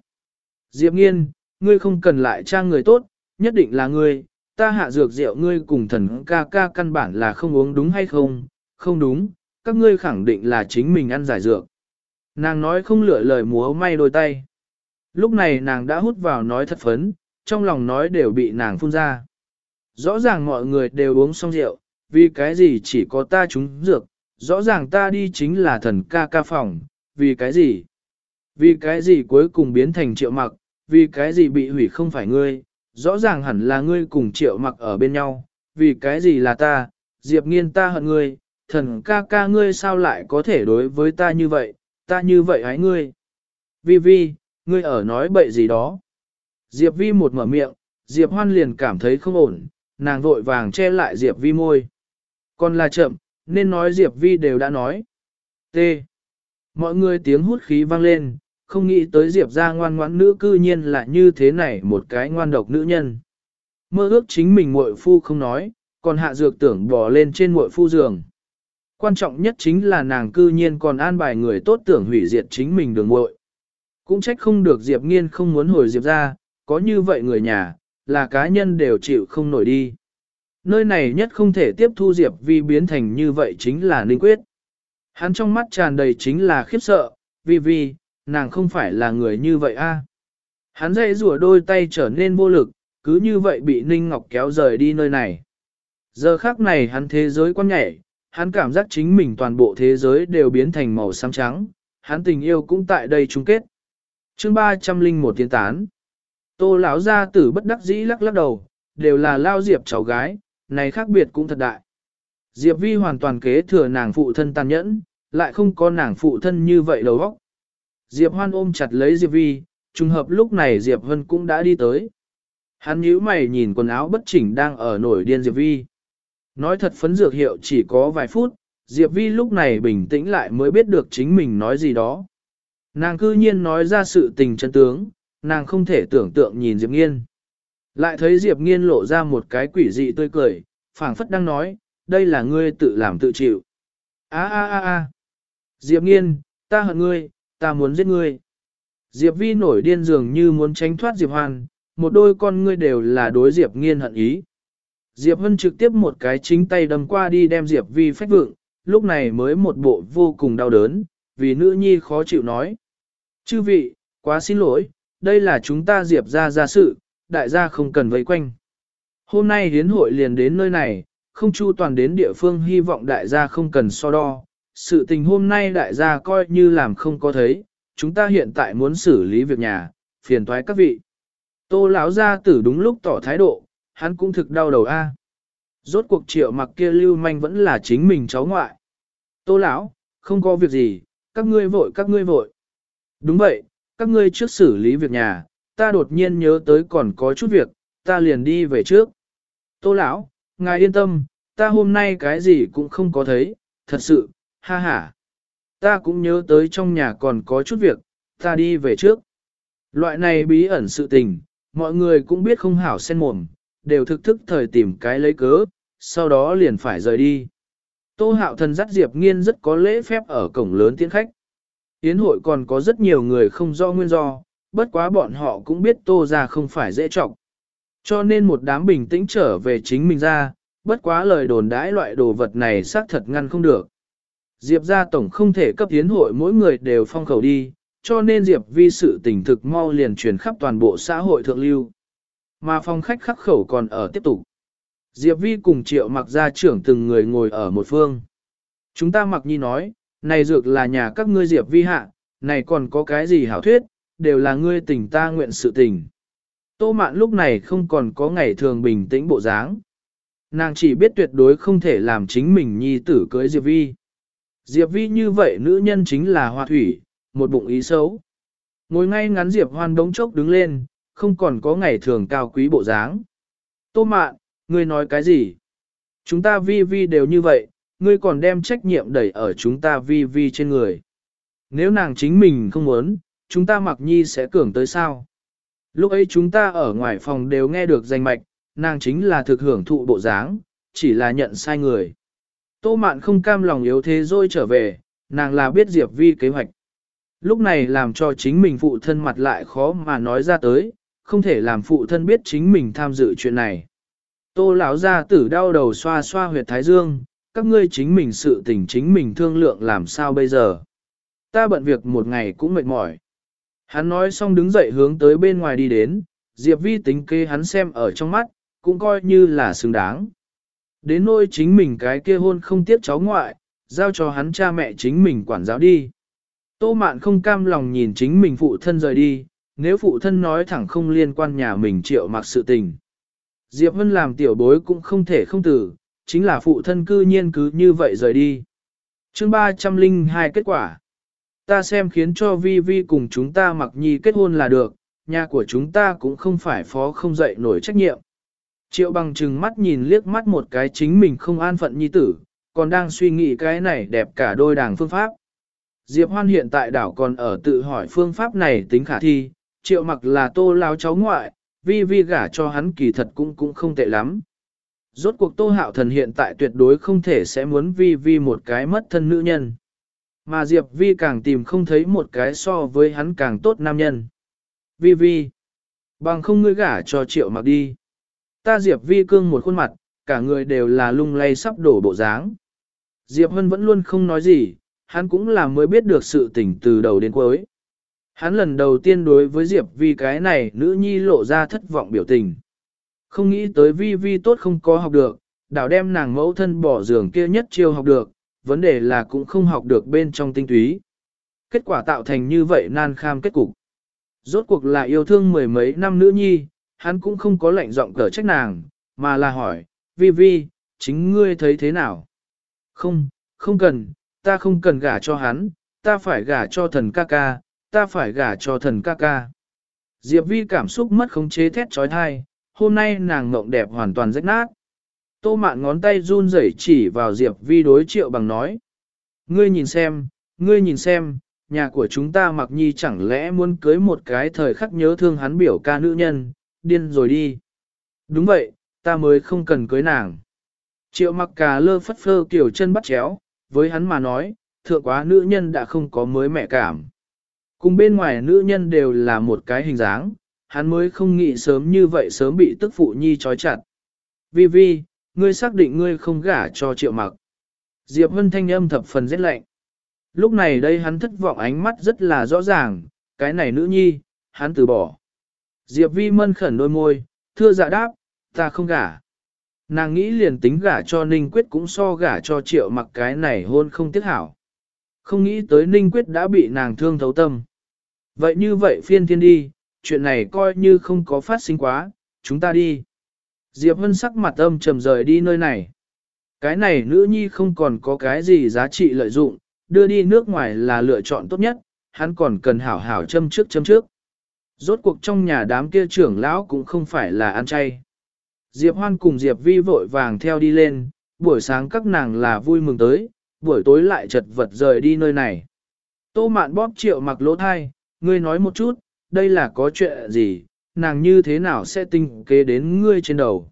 A: Diệp nghiên, ngươi không cần lại trang người tốt, nhất định là ngươi, ta hạ dược rượu ngươi cùng thần ca ca căn bản là không uống đúng hay không, không đúng, các ngươi khẳng định là chính mình ăn giải dược. Nàng nói không lựa lời múa may đôi tay. Lúc này nàng đã hút vào nói thật phấn, trong lòng nói đều bị nàng phun ra. Rõ ràng mọi người đều uống xong rượu, vì cái gì chỉ có ta trúng dược, rõ ràng ta đi chính là thần ca ca phòng, vì cái gì? Vì cái gì cuối cùng biến thành triệu mặc, vì cái gì bị hủy không phải ngươi, rõ ràng hẳn là ngươi cùng triệu mặc ở bên nhau, vì cái gì là ta, diệp nghiên ta hận ngươi, thần ca ca ngươi sao lại có thể đối với ta như vậy, ta như vậy hái ngươi. Vi Vi, ngươi ở nói bậy gì đó. Diệp Vi một mở miệng, Diệp Hoan liền cảm thấy không ổn, nàng vội vàng che lại Diệp Vi môi. Còn là chậm, nên nói Diệp Vi đều đã nói. T. Mọi người tiếng hút khí vang lên, không nghĩ tới Diệp ra ngoan ngoãn nữ cư nhiên là như thế này một cái ngoan độc nữ nhân. Mơ ước chính mình muội phu không nói, còn hạ dược tưởng bỏ lên trên muội phu giường. Quan trọng nhất chính là nàng cư nhiên còn an bài người tốt tưởng hủy diệt chính mình đường muội. Cũng trách không được Diệp Nghiên không muốn hồi Diệp ra, có như vậy người nhà, là cá nhân đều chịu không nổi đi. Nơi này nhất không thể tiếp thu Diệp Vi biến thành như vậy chính là Ninh Quyết. Hắn trong mắt tràn đầy chính là khiếp sợ, Vi Vi, nàng không phải là người như vậy a. Hắn dậy rủa đôi tay trở nên vô lực, cứ như vậy bị Ninh Ngọc kéo rời đi nơi này. Giờ khác này hắn thế giới quan nhảy, hắn cảm giác chính mình toàn bộ thế giới đều biến thành màu xám trắng, hắn tình yêu cũng tại đây chung kết. chương 301 tiến tán. Tô lão gia tử bất đắc dĩ lắc lắc đầu, đều là lao Diệp cháu gái, này khác biệt cũng thật đại. Diệp Vi hoàn toàn kế thừa nàng phụ thân tàn nhẫn, lại không có nàng phụ thân như vậy đầu óc. Diệp Hoan ôm chặt lấy Diệp Vi, trùng hợp lúc này Diệp Vân cũng đã đi tới. Hắn nhíu mày nhìn quần áo bất chỉnh đang ở nổi điên Diệp Vi. Nói thật phấn dược hiệu chỉ có vài phút, Diệp Vi lúc này bình tĩnh lại mới biết được chính mình nói gì đó. Nàng cư nhiên nói ra sự tình chân tướng, nàng không thể tưởng tượng nhìn Diệp Nghiên. Lại thấy Diệp Nghiên lộ ra một cái quỷ dị tươi cười, phảng phất đang nói, đây là ngươi tự làm tự chịu. A a a a. Diệp Nghiên, ta hận ngươi, ta muốn giết ngươi. Diệp Vi nổi điên dường như muốn tránh thoát Diệp Hoan, một đôi con ngươi đều là đối Diệp Nghiên hận ý. Diệp Vân trực tiếp một cái chính tay đâm qua đi đem Diệp Vi phách vượng, lúc này mới một bộ vô cùng đau đớn, vì nữ nhi khó chịu nói. Chư vị, quá xin lỗi, đây là chúng ta Diệp ra ra sự, đại gia không cần vây quanh. Hôm nay hiến hội liền đến nơi này, không chu toàn đến địa phương hy vọng đại gia không cần so đo. Sự tình hôm nay đại gia coi như làm không có thấy, chúng ta hiện tại muốn xử lý việc nhà, phiền toái các vị. Tô lão gia tử đúng lúc tỏ thái độ, hắn cũng thực đau đầu a. Rốt cuộc triệu mặc kia lưu manh vẫn là chính mình cháu ngoại. Tô lão, không có việc gì, các ngươi vội các ngươi vội. Đúng vậy, các ngươi trước xử lý việc nhà, ta đột nhiên nhớ tới còn có chút việc, ta liền đi về trước. Tô lão, ngài yên tâm, ta hôm nay cái gì cũng không có thấy, thật sự, ha ha. Ta cũng nhớ tới trong nhà còn có chút việc, ta đi về trước. Loại này bí ẩn sự tình, mọi người cũng biết không hảo sen mồm, đều thực thức thời tìm cái lấy cớ, sau đó liền phải rời đi. Tô hạo thần dắt Diệp Nghiên rất có lễ phép ở cổng lớn tiến khách. Yến hội còn có rất nhiều người không do nguyên do, bất quá bọn họ cũng biết tô ra không phải dễ trọng. Cho nên một đám bình tĩnh trở về chính mình ra, bất quá lời đồn đãi loại đồ vật này xác thật ngăn không được. Diệp ra tổng không thể cấp yến hội mỗi người đều phong khẩu đi, cho nên Diệp vi sự tình thực mau liền truyền khắp toàn bộ xã hội thượng lưu. Mà phong khách khắc khẩu còn ở tiếp tục. Diệp vi cùng triệu mặc gia trưởng từng người ngồi ở một phương. Chúng ta mặc nhi nói, này dược là nhà các ngươi Diệp vi hạ, này còn có cái gì hảo thuyết, đều là ngươi tình ta nguyện sự tình. Tô mạn lúc này không còn có ngày thường bình tĩnh bộ dáng. Nàng chỉ biết tuyệt đối không thể làm chính mình nhi tử cưới Diệp Vi. Diệp Vi như vậy nữ nhân chính là hoa thủy, một bụng ý xấu. Ngồi ngay ngắn Diệp hoan đống chốc đứng lên, không còn có ngày thường cao quý bộ dáng. Tô mạn, ngươi nói cái gì? Chúng ta Vi Vi đều như vậy, ngươi còn đem trách nhiệm đẩy ở chúng ta Vi Vi trên người. Nếu nàng chính mình không muốn, chúng ta mặc nhi sẽ cường tới sao? Lúc ấy chúng ta ở ngoài phòng đều nghe được danh mạch, nàng chính là thực hưởng thụ bộ dáng, chỉ là nhận sai người. Tô mạn không cam lòng yếu thế rồi trở về, nàng là biết Diệp Vi kế hoạch. Lúc này làm cho chính mình phụ thân mặt lại khó mà nói ra tới, không thể làm phụ thân biết chính mình tham dự chuyện này. Tô lão gia tử đau đầu xoa xoa huyệt thái dương, các ngươi chính mình sự tình chính mình thương lượng làm sao bây giờ. Ta bận việc một ngày cũng mệt mỏi. Hắn nói xong đứng dậy hướng tới bên ngoài đi đến, Diệp Vi tính kê hắn xem ở trong mắt, cũng coi như là xứng đáng. Đến nỗi chính mình cái kia hôn không tiếp cháu ngoại, giao cho hắn cha mẹ chính mình quản giáo đi. Tô mạn không cam lòng nhìn chính mình phụ thân rời đi, nếu phụ thân nói thẳng không liên quan nhà mình triệu mặc sự tình. Diệp Vân làm tiểu bối cũng không thể không tử, chính là phụ thân cư nhiên cứ như vậy rời đi. chương 302 kết quả. Ta xem khiến cho Vi Vi cùng chúng ta mặc nhi kết hôn là được, nhà của chúng ta cũng không phải phó không dậy nổi trách nhiệm. Triệu bằng chừng mắt nhìn liếc mắt một cái chính mình không an phận nhi tử, còn đang suy nghĩ cái này đẹp cả đôi đảng phương pháp. Diệp Hoan hiện tại đảo còn ở tự hỏi phương pháp này tính khả thi, triệu mặc là tô lao cháu ngoại, vi vi gả cho hắn kỳ thật cũng cũng không tệ lắm. Rốt cuộc tô hạo thần hiện tại tuyệt đối không thể sẽ muốn vi vi một cái mất thân nữ nhân. Mà Diệp Vi càng tìm không thấy một cái so với hắn càng tốt nam nhân. Vi Vi. Bằng không ngươi gả cho triệu mặc đi. Ta Diệp Vi cương một khuôn mặt, cả người đều là lung lay sắp đổ bộ dáng. Diệp Hân vẫn luôn không nói gì, hắn cũng là mới biết được sự tình từ đầu đến cuối. Hắn lần đầu tiên đối với Diệp Vi cái này nữ nhi lộ ra thất vọng biểu tình. Không nghĩ tới Vi Vi tốt không có học được, đảo đem nàng mẫu thân bỏ giường kia nhất chiêu học được, vấn đề là cũng không học được bên trong tinh túy. Kết quả tạo thành như vậy nan kham kết cục. Rốt cuộc là yêu thương mười mấy năm nữ nhi, hắn cũng không có lệnh giọng cờ trách nàng, mà là hỏi, vi vi, chính ngươi thấy thế nào? Không, không cần, ta không cần gả cho hắn, ta phải gả cho thần ca ca, ta phải gả cho thần ca ca. Diệp Vi cảm xúc mất khống chế thét trói thai, hôm nay nàng mộng đẹp hoàn toàn rách nát. Tô mạn ngón tay run rẩy chỉ vào Diệp Vi đối triệu bằng nói. Ngươi nhìn xem, ngươi nhìn xem, nhà của chúng ta mặc nhi chẳng lẽ muốn cưới một cái thời khắc nhớ thương hắn biểu ca nữ nhân, điên rồi đi. Đúng vậy, ta mới không cần cưới nàng. Triệu mặc cà lơ phất phơ kiểu chân bắt chéo, với hắn mà nói, thượng quá nữ nhân đã không có mới mẹ cảm. Cùng bên ngoài nữ nhân đều là một cái hình dáng, hắn mới không nghĩ sớm như vậy sớm bị tức phụ nhi trói chặt. Vi Vi, ngươi xác định ngươi không gả cho triệu mặc. Diệp Vân thanh âm thập phần rất lạnh. Lúc này đây hắn thất vọng ánh mắt rất là rõ ràng, cái này nữ nhi, hắn từ bỏ. Diệp Vi mân khẩn đôi môi, thưa dạ đáp, ta không gả. Nàng nghĩ liền tính gả cho Ninh Quyết cũng so gả cho triệu mặc cái này hôn không tiếc hảo. Không nghĩ tới Ninh Quyết đã bị nàng thương thấu tâm. Vậy như vậy phiên thiên đi, chuyện này coi như không có phát sinh quá, chúng ta đi. Diệp Hân sắc mặt âm trầm rời đi nơi này. Cái này nữ nhi không còn có cái gì giá trị lợi dụng, đưa đi nước ngoài là lựa chọn tốt nhất, hắn còn cần hảo hảo châm trước châm trước. Rốt cuộc trong nhà đám kia trưởng lão cũng không phải là ăn chay. Diệp Hoan cùng Diệp Vi vội vàng theo đi lên, buổi sáng các nàng là vui mừng tới, buổi tối lại chật vật rời đi nơi này. Tô mạn bóp triệu mặc lỗ thai, ngươi nói một chút, đây là có chuyện gì, nàng như thế nào sẽ tinh kế đến ngươi trên đầu.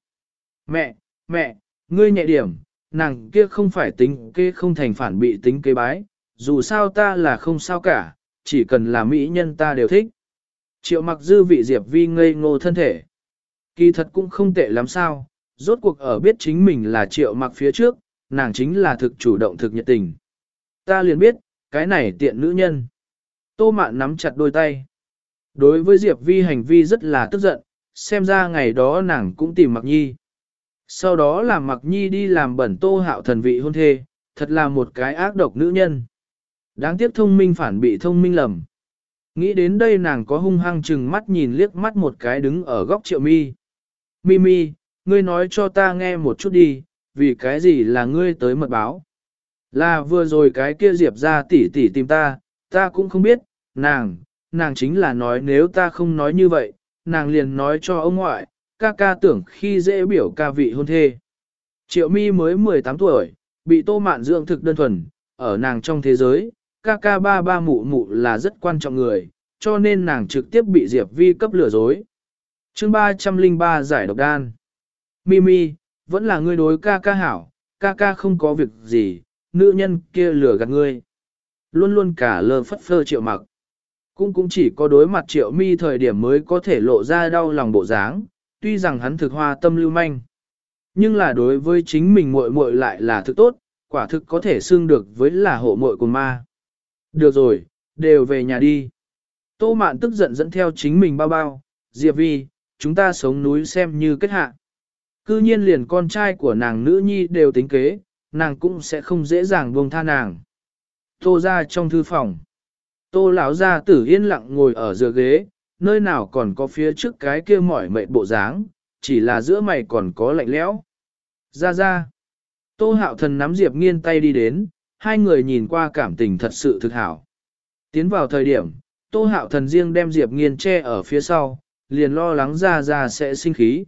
A: Mẹ, mẹ, ngươi nhẹ điểm, nàng kia không phải tính kế không thành phản bị tính kế bái, dù sao ta là không sao cả, chỉ cần là mỹ nhân ta đều thích. Triệu mặc dư vị Diệp Vi ngây ngô thân thể. Kỳ thật cũng không tệ lắm sao, rốt cuộc ở biết chính mình là triệu mặc phía trước, nàng chính là thực chủ động thực nhiệt tình. Ta liền biết, cái này tiện nữ nhân. Tô mạn nắm chặt đôi tay. Đối với Diệp Vi hành vi rất là tức giận, xem ra ngày đó nàng cũng tìm Mặc Nhi. Sau đó làm Mặc Nhi đi làm bẩn tô hạo thần vị hôn thê, thật là một cái ác độc nữ nhân. Đáng tiếc thông minh phản bị thông minh lầm. Nghĩ đến đây nàng có hung hăng chừng mắt nhìn liếc mắt một cái đứng ở góc triệu mi. Mi mi, ngươi nói cho ta nghe một chút đi, vì cái gì là ngươi tới mật báo. Là vừa rồi cái kia diệp ra tỉ tỉ tìm ta, ta cũng không biết, nàng, nàng chính là nói nếu ta không nói như vậy, nàng liền nói cho ông ngoại, ca ca tưởng khi dễ biểu ca vị hôn thê. Triệu mi mới 18 tuổi, bị tô mạn dưỡng thực đơn thuần, ở nàng trong thế giới, ca ca ba ba mụ mụ là rất quan trọng người, cho nên nàng trực tiếp bị Diệp Vi cấp lừa dối. chương 303 giải độc đan. Mimi, vẫn là ngươi đối ca ca hảo, ca ca không có việc gì, nữ nhân kia lừa gạt ngươi. Luôn luôn cả lơ phất phơ triệu mặc. Cũng cũng chỉ có đối mặt triệu mi thời điểm mới có thể lộ ra đau lòng bộ dáng, tuy rằng hắn thực hoa tâm lưu manh. Nhưng là đối với chính mình muội muội lại là thực tốt, quả thực có thể xương được với là hộ muội của ma. Được rồi, đều về nhà đi. Tô mạn tức giận dẫn theo chính mình bao bao, Diệp Vi, chúng ta sống núi xem như kết hạ. Cư nhiên liền con trai của nàng nữ nhi đều tính kế, nàng cũng sẽ không dễ dàng buông tha nàng. Tô ra trong thư phòng. Tô lão gia tử yên lặng ngồi ở giữa ghế, nơi nào còn có phía trước cái kia mỏi mệt bộ dáng, chỉ là giữa mày còn có lạnh lẽo. Ra ra. Tô hạo thần nắm Diệp nghiên tay đi đến, hai người nhìn qua cảm tình thật sự thực hảo. Tiến vào thời điểm, Tô hạo thần riêng đem Diệp nghiên che ở phía sau, liền lo lắng ra ra sẽ sinh khí.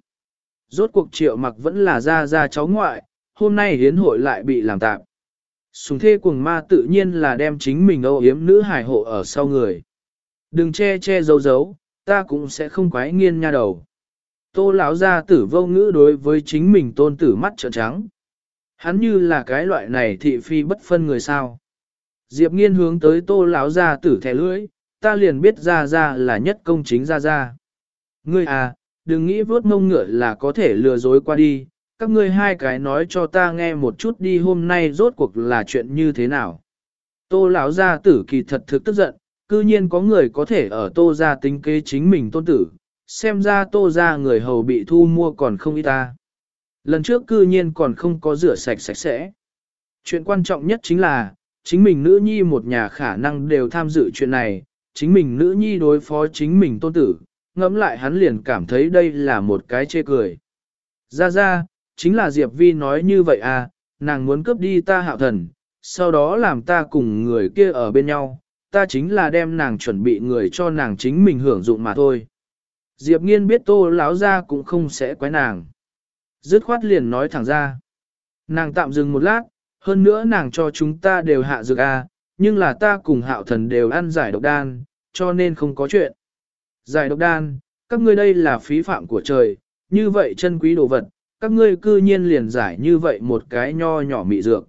A: Rốt cuộc triệu mặc vẫn là ra ra cháu ngoại, hôm nay hiến hội lại bị làm tạm. Sùng thê cuồng ma tự nhiên là đem chính mình âu yếm nữ hải hộ ở sau người. Đừng che che giấu giấu, ta cũng sẽ không quái nghiên nha đầu. Tô lão gia tử vô ngữ đối với chính mình tôn tử mắt trợn trắng. Hắn như là cái loại này thị phi bất phân người sao. Diệp nghiên hướng tới tô lão gia tử thẻ lưỡi, ta liền biết ra ra là nhất công chính ra ra. Ngươi à, đừng nghĩ vớt mông ngựa là có thể lừa dối qua đi, các ngươi hai cái nói cho ta nghe một chút đi hôm nay rốt cuộc là chuyện như thế nào. Tô lão gia tử kỳ thật thực tức giận, cư nhiên có người có thể ở tô gia tính kế chính mình tôn tử, xem ra tô gia người hầu bị thu mua còn không ít ta. Lần trước cư nhiên còn không có rửa sạch sạch sẽ. Chuyện quan trọng nhất chính là, chính mình nữ nhi một nhà khả năng đều tham dự chuyện này, chính mình nữ nhi đối phó chính mình tôn tử, ngẫm lại hắn liền cảm thấy đây là một cái chê cười. Ra ra, chính là Diệp Vi nói như vậy à, nàng muốn cướp đi ta hạo thần, sau đó làm ta cùng người kia ở bên nhau, ta chính là đem nàng chuẩn bị người cho nàng chính mình hưởng dụng mà thôi. Diệp nghiên biết tô Láo ra cũng không sẽ quái nàng. Dứt khoát liền nói thẳng ra. Nàng tạm dừng một lát, hơn nữa nàng cho chúng ta đều hạ dược à, nhưng là ta cùng hạo thần đều ăn giải độc đan, cho nên không có chuyện. Giải độc đan, các ngươi đây là phí phạm của trời, như vậy chân quý đồ vật, các ngươi cư nhiên liền giải như vậy một cái nho nhỏ mị dược.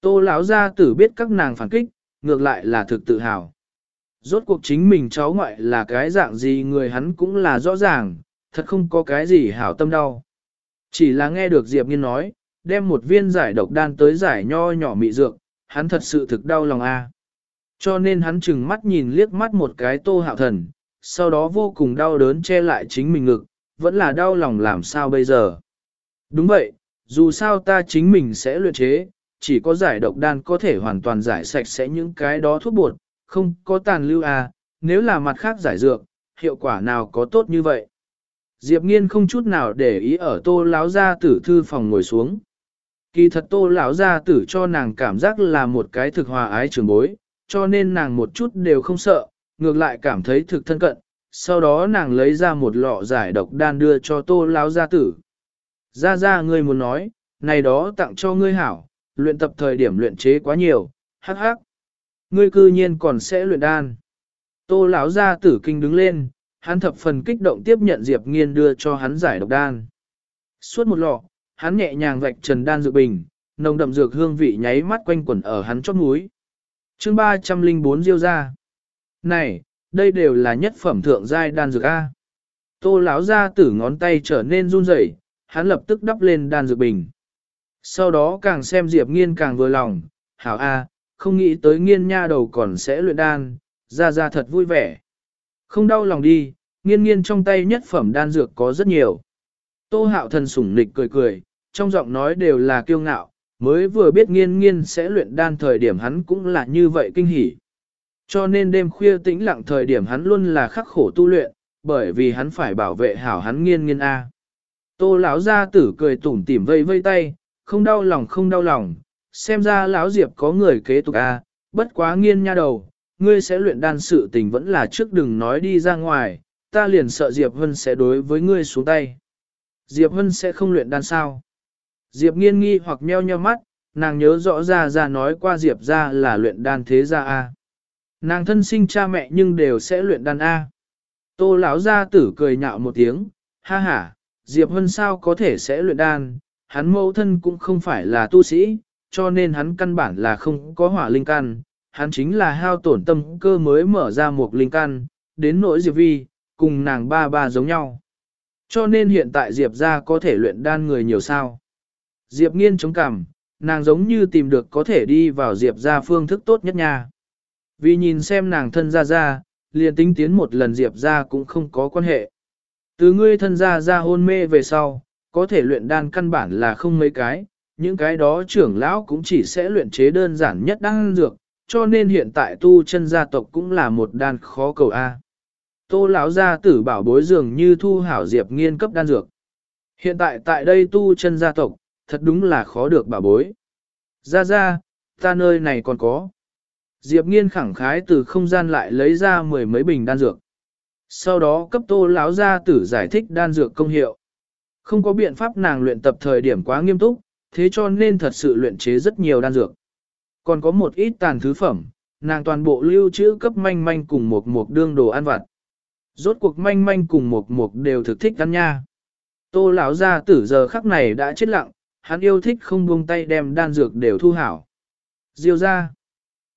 A: Tô lão gia tử biết các nàng phản kích, ngược lại là thực tự hào. Rốt cuộc chính mình cháu ngoại là cái dạng gì người hắn cũng là rõ ràng, thật không có cái gì hảo tâm đau. Chỉ là nghe được Diệp Nghiên nói, đem một viên giải độc đan tới giải nho nhỏ mị dược, hắn thật sự thực đau lòng a. Cho nên hắn chừng mắt nhìn liếc mắt một cái tô hạo thần, sau đó vô cùng đau đớn che lại chính mình ngực, vẫn là đau lòng làm sao bây giờ. Đúng vậy, dù sao ta chính mình sẽ luyện chế, chỉ có giải độc đan có thể hoàn toàn giải sạch sẽ những cái đó thuốc bột, không có tàn lưu à, nếu là mặt khác giải dược, hiệu quả nào có tốt như vậy. Diệp nghiên không chút nào để ý ở tô láo gia tử thư phòng ngồi xuống. Kỳ thật tô lão gia tử cho nàng cảm giác là một cái thực hòa ái trường bối, cho nên nàng một chút đều không sợ, ngược lại cảm thấy thực thân cận. Sau đó nàng lấy ra một lọ giải độc đan đưa cho tô lão gia tử. gia gia ngươi muốn nói, này đó tặng cho ngươi hảo, luyện tập thời điểm luyện chế quá nhiều, hắc hắc. Ngươi cư nhiên còn sẽ luyện đan. Tô lão gia tử kinh đứng lên, hắn thập phần kích động tiếp nhận Diệp Nghiên đưa cho hắn giải độc đan. Suốt một lọ, hắn nhẹ nhàng vạch trần đan dược bình, nồng đậm dược hương vị nháy mắt quanh quẩn ở hắn chót núi. Chương 304 diêu ra. Này, đây đều là nhất phẩm thượng giai đan dược A. Tô lão ra tử ngón tay trở nên run rẩy, hắn lập tức đắp lên đan dược bình. Sau đó càng xem Diệp Nghiên càng vừa lòng, hảo A, không nghĩ tới nghiên nha đầu còn sẽ luyện đan, ra ra thật vui vẻ. Không đau lòng đi, nghiên nghiên trong tay nhất phẩm đan dược có rất nhiều. Tô hạo thần sủng nịch cười cười, trong giọng nói đều là kiêu ngạo, mới vừa biết nghiên nghiên sẽ luyện đan thời điểm hắn cũng là như vậy kinh hỉ. Cho nên đêm khuya tĩnh lặng thời điểm hắn luôn là khắc khổ tu luyện, bởi vì hắn phải bảo vệ hảo hắn nghiên nghiên A. Tô lão gia tử cười tủm tỉm vây vây tay, không đau lòng không đau lòng, xem ra lão Diệp có người kế tục A, bất quá nghiên nha đầu, ngươi sẽ luyện đan sự tình vẫn là trước đừng nói đi ra ngoài, ta liền sợ Diệp Hân sẽ đối với ngươi xuống tay. Diệp Hân sẽ không luyện đan sao? Diệp nghiên nghi hoặc meo nheo mắt, nàng nhớ rõ ra ra nói qua Diệp ra là luyện đan thế gia A. Nàng thân sinh cha mẹ nhưng đều sẽ luyện đan A. Tô lão gia tử cười nhạo một tiếng, ha ha, Diệp Hân sao có thể sẽ luyện đan, hắn mẫu thân cũng không phải là tu sĩ, cho nên hắn căn bản là không có hỏa linh căn, hắn chính là hao tổn tâm cơ mới mở ra một linh căn, đến nỗi Diệp Vi, cùng nàng ba ba giống nhau. Cho nên hiện tại Diệp ra có thể luyện đan người nhiều sao. Diệp nghiên chống cằm, nàng giống như tìm được có thể đi vào Diệp ra phương thức tốt nhất nha. Vì nhìn xem nàng thân ra ra, liền tính tiến một lần Diệp ra cũng không có quan hệ. Từ ngươi thân ra ra hôn mê về sau, có thể luyện đan căn bản là không mấy cái, những cái đó trưởng lão cũng chỉ sẽ luyện chế đơn giản nhất đan dược, cho nên hiện tại tu chân gia tộc cũng là một đan khó cầu A. Tô lão gia tử bảo bối dường như thu hảo diệp nghiên cấp đan dược. Hiện tại tại đây tu chân gia tộc, thật đúng là khó được bảo bối. Ra ra, ta nơi này còn có. Diệp nghiên khẳng khái từ không gian lại lấy ra mười mấy bình đan dược. Sau đó cấp tô lão gia tử giải thích đan dược công hiệu. Không có biện pháp nàng luyện tập thời điểm quá nghiêm túc, thế cho nên thật sự luyện chế rất nhiều đan dược. Còn có một ít tàn thứ phẩm, nàng toàn bộ lưu trữ cấp manh manh cùng một một đương đồ ăn vặt. Rốt cuộc manh manh cùng một một đều thực thích ăn nha. Tô lão gia tử giờ khắc này đã chết lặng, hắn yêu thích không buông tay đem đan dược đều thu hảo. Diêu ra.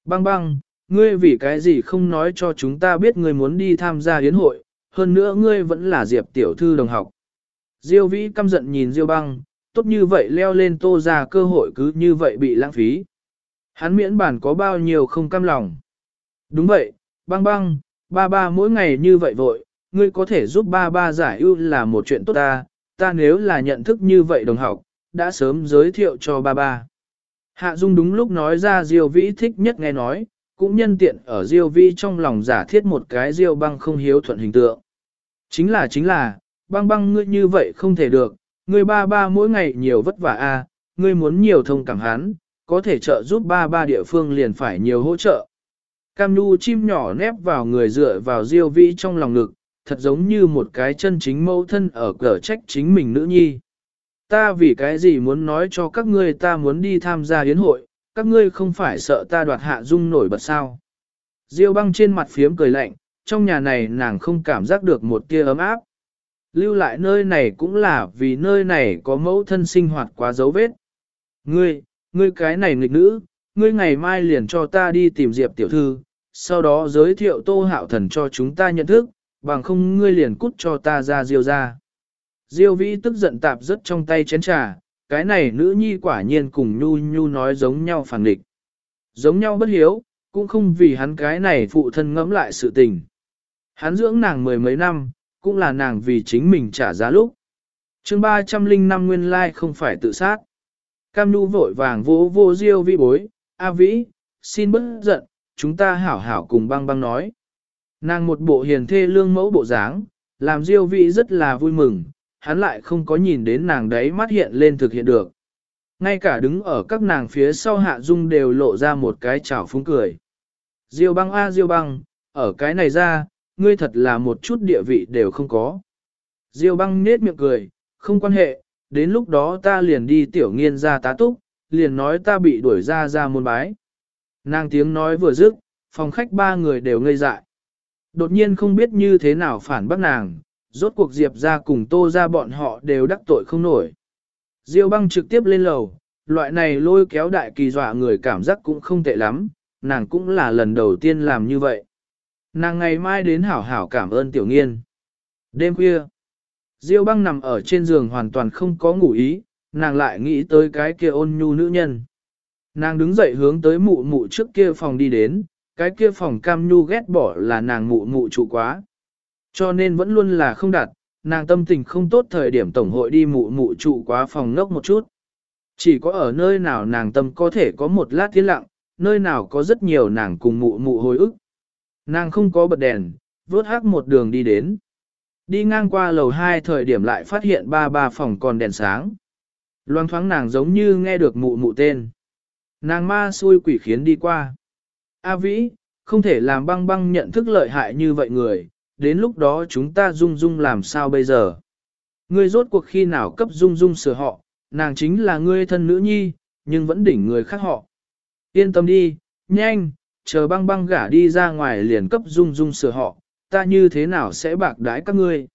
A: Băng băng, ngươi vì cái gì không nói cho chúng ta biết ngươi muốn đi tham gia yến hội, hơn nữa ngươi vẫn là Diệp tiểu thư đồng học. Diêu vĩ căm giận nhìn Diêu băng, tốt như vậy leo lên tô ra cơ hội cứ như vậy bị lãng phí. Hắn miễn bản có bao nhiêu không cam lòng. Đúng vậy, băng băng, ba ba mỗi ngày như vậy vội, ngươi có thể giúp ba ba giải ưu là một chuyện tốt ta, ta nếu là nhận thức như vậy đồng học, đã sớm giới thiệu cho ba ba. Hạ Dung đúng lúc nói ra Diêu Vĩ thích nhất nghe nói, cũng nhân tiện ở Diêu Vĩ trong lòng giả thiết một cái Diêu băng không hiếu thuận hình tượng. Chính là chính là, băng băng ngươi như vậy không thể được, ngươi ba ba mỗi ngày nhiều vất vả a, ngươi muốn nhiều thông cảm hắn, có thể trợ giúp ba ba địa phương liền phải nhiều hỗ trợ. Cam Nu chim nhỏ nép vào người dựa vào diêu vĩ trong lòng ngực, thật giống như một cái chân chính mẫu thân ở cờ trách chính mình nữ nhi. Ta vì cái gì muốn nói cho các ngươi ta muốn đi tham gia hiến hội, các ngươi không phải sợ ta đoạt hạ dung nổi bật sao. Diêu băng trên mặt phiếm cười lạnh, trong nhà này nàng không cảm giác được một tia ấm áp. Lưu lại nơi này cũng là vì nơi này có mẫu thân sinh hoạt quá dấu vết. Ngươi, ngươi cái này nghịch nữ, ngươi ngày mai liền cho ta đi tìm Diệp tiểu thư, sau đó giới thiệu tô hạo thần cho chúng ta nhận thức, bằng không ngươi liền cút cho ta ra diêu ra. Diêu vĩ tức giận tạp rất trong tay chén trà, cái này nữ nhi quả nhiên cùng nhu nhu nói giống nhau phản địch. Giống nhau bất hiếu, cũng không vì hắn cái này phụ thân ngẫm lại sự tình. Hắn dưỡng nàng mười mấy năm, cũng là nàng vì chính mình trả giá lúc. chương 305 nguyên lai không phải tự sát. Cam Nhu vội vàng vỗ vô diêu vi bối, A Vĩ, xin bớt giận, chúng ta hảo hảo cùng băng băng nói. Nàng một bộ hiền thê lương mẫu bộ dáng, làm diêu vĩ rất là vui mừng, hắn lại không có nhìn đến nàng đấy mắt hiện lên thực hiện được. Ngay cả đứng ở các nàng phía sau hạ dung đều lộ ra một cái chảo phúng cười. Diêu băng a diêu băng, ở cái này ra, ngươi thật là một chút địa vị đều không có. Diêu băng nết miệng cười, không quan hệ, đến lúc đó ta liền đi tiểu nghiên ra tá túc, liền nói ta bị đuổi ra ra môn bái. Nàng tiếng nói vừa dứt, phòng khách ba người đều ngây dại. Đột nhiên không biết như thế nào phản bác nàng, rốt cuộc Diệp ra cùng tô ra bọn họ đều đắc tội không nổi. Diêu băng trực tiếp lên lầu, loại này lôi kéo đại kỳ dọa người cảm giác cũng không tệ lắm, nàng cũng là lần đầu tiên làm như vậy. Nàng ngày mai đến hảo hảo cảm ơn tiểu nghiên. Đêm khuya, Diêu băng nằm ở trên giường hoàn toàn không có ngủ ý, nàng lại nghĩ tới cái kia ôn nhu nữ nhân. Nàng đứng dậy hướng tới mụ mụ trước kia phòng đi đến, cái kia phòng cam nhu ghét bỏ là nàng mụ mụ trụ quá. Cho nên vẫn luôn là không đạt nàng tâm tình không tốt thời điểm tổng hội đi mụ mụ trụ quá phòng ngốc một chút. Chỉ có ở nơi nào nàng tâm có thể có một lát thiên lặng, nơi nào có rất nhiều nàng cùng mụ mụ hồi ức. Nàng không có bật đèn, vớt hắc một đường đi đến. Đi ngang qua lầu 2 thời điểm lại phát hiện ba ba phòng còn đèn sáng. Loang thoáng nàng giống như nghe được mụ mụ tên. Nàng ma xui quỷ khiến đi qua. A Vĩ, không thể làm băng băng nhận thức lợi hại như vậy người, đến lúc đó chúng ta dung dung làm sao bây giờ. Ngươi rốt cuộc khi nào cấp dung dung sửa họ, nàng chính là ngươi thân nữ nhi, nhưng vẫn đỉnh người khác họ. Yên tâm đi, nhanh, chờ băng băng gả đi ra ngoài liền cấp dung dung sửa họ, ta như thế nào sẽ bạc đái các ngươi.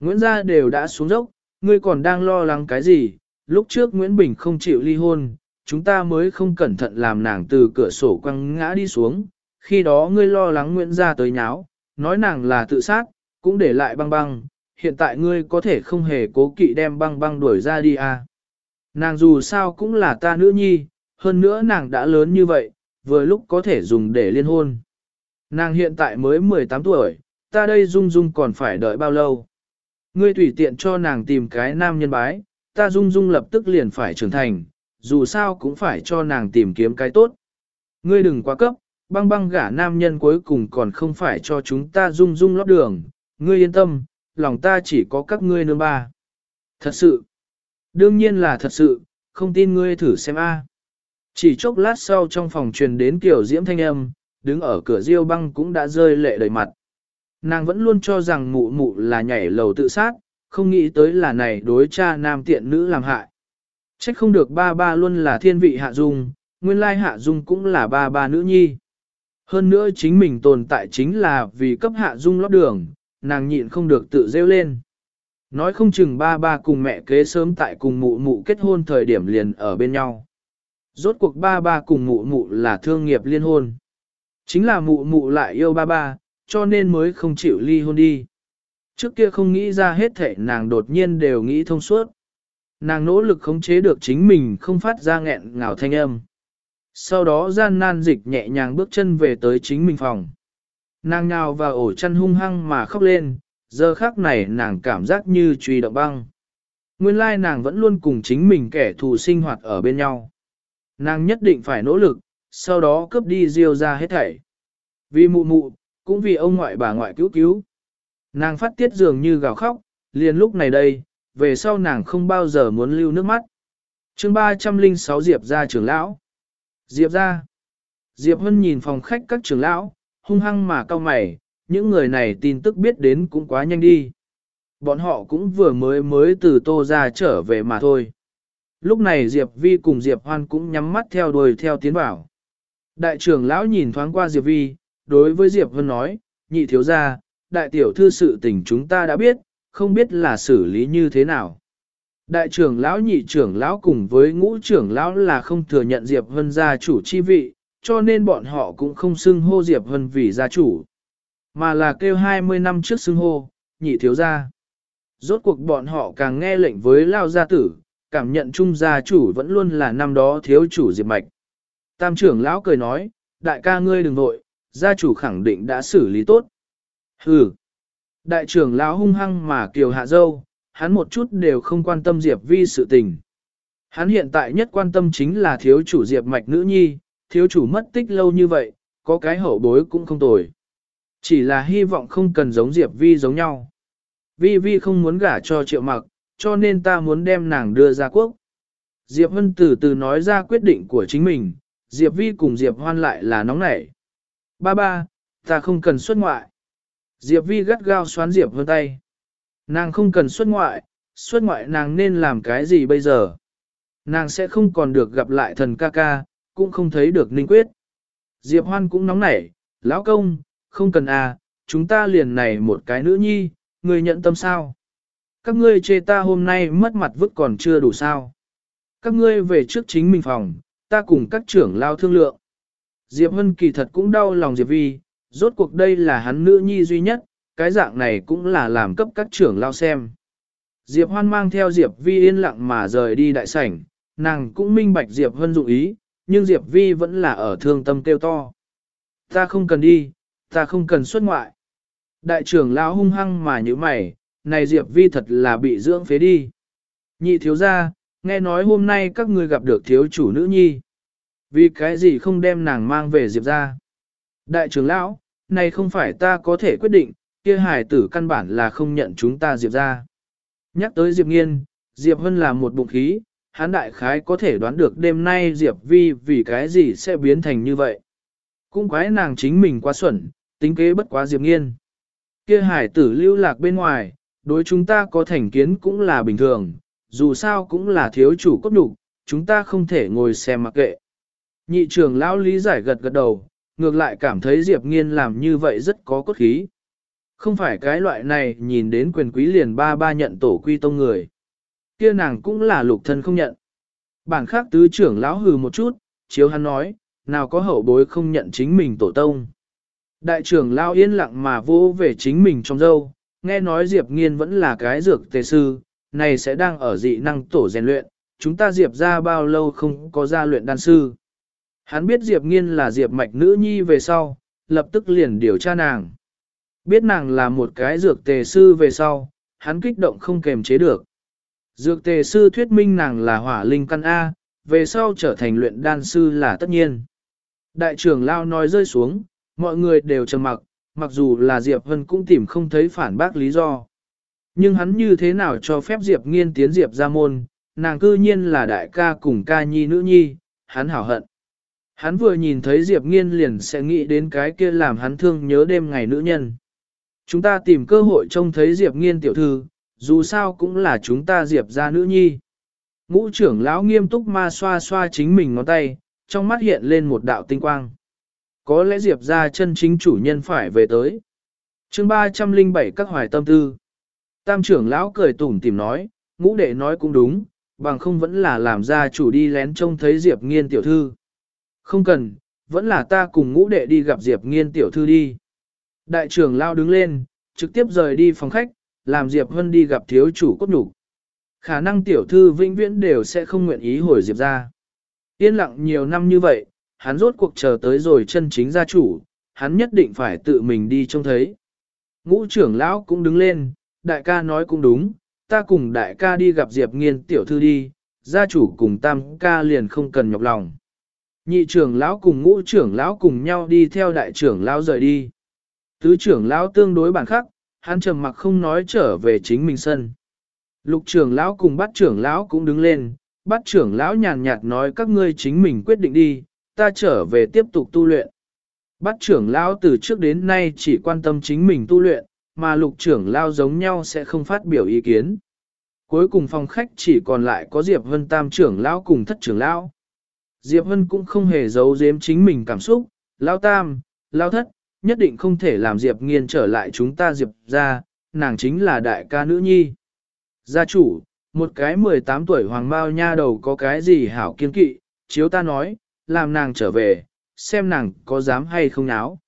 A: Nguyễn gia đều đã xuống dốc, ngươi còn đang lo lắng cái gì, lúc trước Nguyễn Bình không chịu ly hôn, chúng ta mới không cẩn thận làm nàng từ cửa sổ quăng ngã đi xuống, khi đó ngươi lo lắng Nguyễn gia tới nháo, nói nàng là tự sát, cũng để lại băng băng, hiện tại ngươi có thể không hề cố kỵ đem băng băng đuổi ra đi à. Nàng dù sao cũng là ta nữ nhi, hơn nữa nàng đã lớn như vậy, vừa lúc có thể dùng để liên hôn. Nàng hiện tại mới 18 tuổi, ta đây dung dung còn phải đợi bao lâu. Ngươi tùy tiện cho nàng tìm cái nam nhân bái, ta dung dung lập tức liền phải trưởng thành, dù sao cũng phải cho nàng tìm kiếm cái tốt. Ngươi đừng quá cấp, băng băng gả nam nhân cuối cùng còn không phải cho chúng ta dung dung lót đường, ngươi yên tâm, lòng ta chỉ có các ngươi nương ba. Thật sự, đương nhiên là thật sự, không tin ngươi thử xem a. À. Chỉ chốc lát sau trong phòng truyền đến kiểu diễm thanh âm, đứng ở cửa diêu băng cũng đã rơi lệ đầy mặt. Nàng vẫn luôn cho rằng mụ mụ là nhảy lầu tự sát, không nghĩ tới là này đối cha nam tiện nữ làm hại. Trách không được ba ba luôn là thiên vị hạ dung, nguyên lai hạ dung cũng là ba ba nữ nhi. Hơn nữa chính mình tồn tại chính là vì cấp hạ dung lót đường, nàng nhịn không được tự rêu lên. Nói không chừng ba ba cùng mẹ kế sớm tại cùng mụ mụ kết hôn thời điểm liền ở bên nhau. Rốt cuộc ba ba cùng mụ mụ là thương nghiệp liên hôn. Chính là mụ mụ lại yêu ba ba, cho nên mới không chịu ly hôn đi. Trước kia không nghĩ ra hết thể nàng đột nhiên đều nghĩ thông suốt. Nàng nỗ lực khống chế được chính mình không phát ra nghẹn ngào thanh âm. Sau đó gian nan dịch nhẹ nhàng bước chân về tới chính mình phòng. Nàng nhào vào ổ chăn hung hăng mà khóc lên, giờ khác này nàng cảm giác như truy động băng. Nguyên lai nàng vẫn luôn cùng chính mình kẻ thù sinh hoạt ở bên nhau. Nàng nhất định phải nỗ lực, sau đó cướp đi diêu ra hết thảy. Vì mụ mụ, cũng vì ông ngoại bà ngoại cứu cứu. Nàng phát tiết dường như gào khóc, liền lúc này đây, về sau nàng không bao giờ muốn lưu nước mắt. chương 306 Diệp ra trưởng lão. Diệp ra. Diệp Hân nhìn phòng khách các trưởng lão, hung hăng mà cao mày, những người này tin tức biết đến cũng quá nhanh đi. Bọn họ cũng vừa mới mới từ tô ra trở về mà thôi. Lúc này Diệp Vi cùng Diệp Hoan cũng nhắm mắt theo đuôi theo tiến vào. Đại trưởng lão nhìn thoáng qua Diệp Vi, đối với Diệp Hân nói, nhị thiếu gia, đại tiểu thư sự tình chúng ta đã biết, không biết là xử lý như thế nào. Đại trưởng lão nhị trưởng lão cùng với ngũ trưởng lão là không thừa nhận Diệp Vân gia chủ chi vị, cho nên bọn họ cũng không xưng hô Diệp Vân vì gia chủ, mà là kêu 20 năm trước xưng hô, nhị thiếu gia. Rốt cuộc bọn họ càng nghe lệnh với lao gia tử, cảm nhận chung gia chủ vẫn luôn là năm đó thiếu chủ Diệp Mạch. Tam trưởng lão cười nói, đại ca ngươi đừng vội, gia chủ khẳng định đã xử lý tốt. Hừ. Đại trưởng lão hung hăng mà kiều hạ dâu, hắn một chút đều không quan tâm Diệp Vi sự tình. Hắn hiện tại nhất quan tâm chính là thiếu chủ Diệp Mạch nữ nhi, thiếu chủ mất tích lâu như vậy, có cái hậu bối cũng không tồi. Chỉ là hy vọng không cần giống Diệp Vi giống nhau. Vi Vi không muốn gả cho triệu mặc, cho nên ta muốn đem nàng đưa ra quốc. Diệp Vân từ từ nói ra quyết định của chính mình, Diệp Vi cùng Diệp Hoan lại là nóng nảy. Ba ba, ta không cần xuất ngoại. Diệp Vi gắt gao xoán Diệp Vân tay. Nàng không cần xuất ngoại, xuất ngoại nàng nên làm cái gì bây giờ? Nàng sẽ không còn được gặp lại thần ca ca, cũng không thấy được ninh quyết. Diệp Hoan cũng nóng nảy, lão công, không cần à, chúng ta liền này một cái nữ nhi, người nhận tâm sao? Các ngươi chê ta hôm nay mất mặt vứt còn chưa đủ sao? Các ngươi về trước chính mình phòng, ta cùng các trưởng lao thương lượng. Diệp Hân kỳ thật cũng đau lòng Diệp Vi, rốt cuộc đây là hắn nữ nhi duy nhất, cái dạng này cũng là làm cấp các trưởng lao xem. Diệp Hoan mang theo Diệp Vi yên lặng mà rời đi đại sảnh, nàng cũng minh bạch Diệp Hân dụng ý, nhưng Diệp Vi vẫn là ở thương tâm kêu to. Ta không cần đi, ta không cần xuất ngoại. Đại trưởng lão hung hăng mà như mày, này Diệp Vi thật là bị dưỡng phế đi. Nhị thiếu gia, nghe nói hôm nay các ngươi gặp được thiếu chủ nữ nhi. Vì cái gì không đem nàng mang về Diệp ra? Đại trưởng lão, này không phải ta có thể quyết định, kia hải tử căn bản là không nhận chúng ta Diệp ra. Nhắc tới Diệp nghiên, Diệp Hân là một bụng khí, Hán đại khái có thể đoán được đêm nay Diệp Vi vì cái gì sẽ biến thành như vậy. Cũng quái nàng chính mình quá xuẩn, tính kế bất quá Diệp nghiên. Kia hải tử lưu lạc bên ngoài, đối chúng ta có thành kiến cũng là bình thường, dù sao cũng là thiếu chủ cốt đủ, chúng ta không thể ngồi xem mặc kệ. Nhị trưởng lão lý giải gật gật đầu, ngược lại cảm thấy Diệp Nghiên làm như vậy rất có cốt khí. Không phải cái loại này nhìn đến quyền quý liền ba ba nhận tổ quy tông người. Kia nàng cũng là lục thân không nhận. Bản khác tứ trưởng lão hừ một chút, chiếu hắn nói, nào có hậu bối không nhận chính mình tổ tông. Đại trưởng lão yên lặng mà vô về chính mình trong dâu, nghe nói Diệp Nghiên vẫn là cái dược tề sư, này sẽ đang ở dị năng tổ rèn luyện, chúng ta Diệp ra bao lâu không có ra luyện đan sư. Hắn biết Diệp Nghiên là Diệp mạch nữ nhi về sau, lập tức liền điều tra nàng. Biết nàng là một cái dược tề sư về sau, hắn kích động không kềm chế được. Dược tề sư thuyết minh nàng là hỏa linh căn A, về sau trở thành luyện đan sư là tất nhiên. Đại trưởng Lao nói rơi xuống, mọi người đều trầm mặc, mặc dù là Diệp Vân cũng tìm không thấy phản bác lý do. Nhưng hắn như thế nào cho phép Diệp nghiên tiến Diệp ra môn, nàng cư nhiên là đại ca cùng ca nhi nữ nhi, hắn hảo hận. Hắn vừa nhìn thấy Diệp nghiên liền sẽ nghĩ đến cái kia làm hắn thương nhớ đêm ngày nữ nhân. Chúng ta tìm cơ hội trông thấy Diệp nghiên tiểu thư, dù sao cũng là chúng ta Diệp ra nữ nhi. Ngũ trưởng lão nghiêm túc ma xoa xoa chính mình ngón tay, trong mắt hiện lên một đạo tinh quang. Có lẽ Diệp ra chân chính chủ nhân phải về tới. chương 307 các hoài tâm tư. Tam trưởng lão cười tủm tìm nói, ngũ đệ nói cũng đúng, bằng không vẫn là làm ra chủ đi lén trông thấy Diệp nghiên tiểu thư. Không cần, vẫn là ta cùng ngũ đệ đi gặp Diệp nghiên tiểu thư đi. Đại trưởng lão đứng lên, trực tiếp rời đi phòng khách, làm Diệp Hân đi gặp thiếu chủ cốt nhục. Khả năng tiểu thư vĩnh viễn đều sẽ không nguyện ý hồi Diệp ra. Yên lặng nhiều năm như vậy, hắn rốt cuộc chờ tới rồi chân chính gia chủ, hắn nhất định phải tự mình đi trông thấy. Ngũ trưởng lão cũng đứng lên, đại ca nói cũng đúng, ta cùng đại ca đi gặp Diệp nghiên tiểu thư đi, gia chủ cùng tam ca liền không cần nhọc lòng. Nhị trưởng lão cùng ngũ trưởng lão cùng nhau đi theo đại trưởng lão rời đi. Tứ trưởng lão tương đối bản khắc, hắn trầm mặc không nói trở về chính mình sân. Lục trưởng lão cùng bát trưởng lão cũng đứng lên, bát trưởng lão nhàn nhạt nói các ngươi chính mình quyết định đi, ta trở về tiếp tục tu luyện. Bắt trưởng lão từ trước đến nay chỉ quan tâm chính mình tu luyện, mà lục trưởng lão giống nhau sẽ không phát biểu ý kiến. Cuối cùng phòng khách chỉ còn lại có Diệp Vân tam trưởng lão cùng thất trưởng lão. Diệp Vân cũng không hề giấu giếm chính mình cảm xúc, lão tam, lão thất, nhất định không thể làm Diệp nghiên trở lại chúng ta Diệp ra, nàng chính là đại ca nữ nhi. Gia chủ, một cái 18 tuổi hoàng bao nha đầu có cái gì hảo kiên kỵ, chiếu ta nói, làm nàng trở về, xem nàng có dám hay không náo.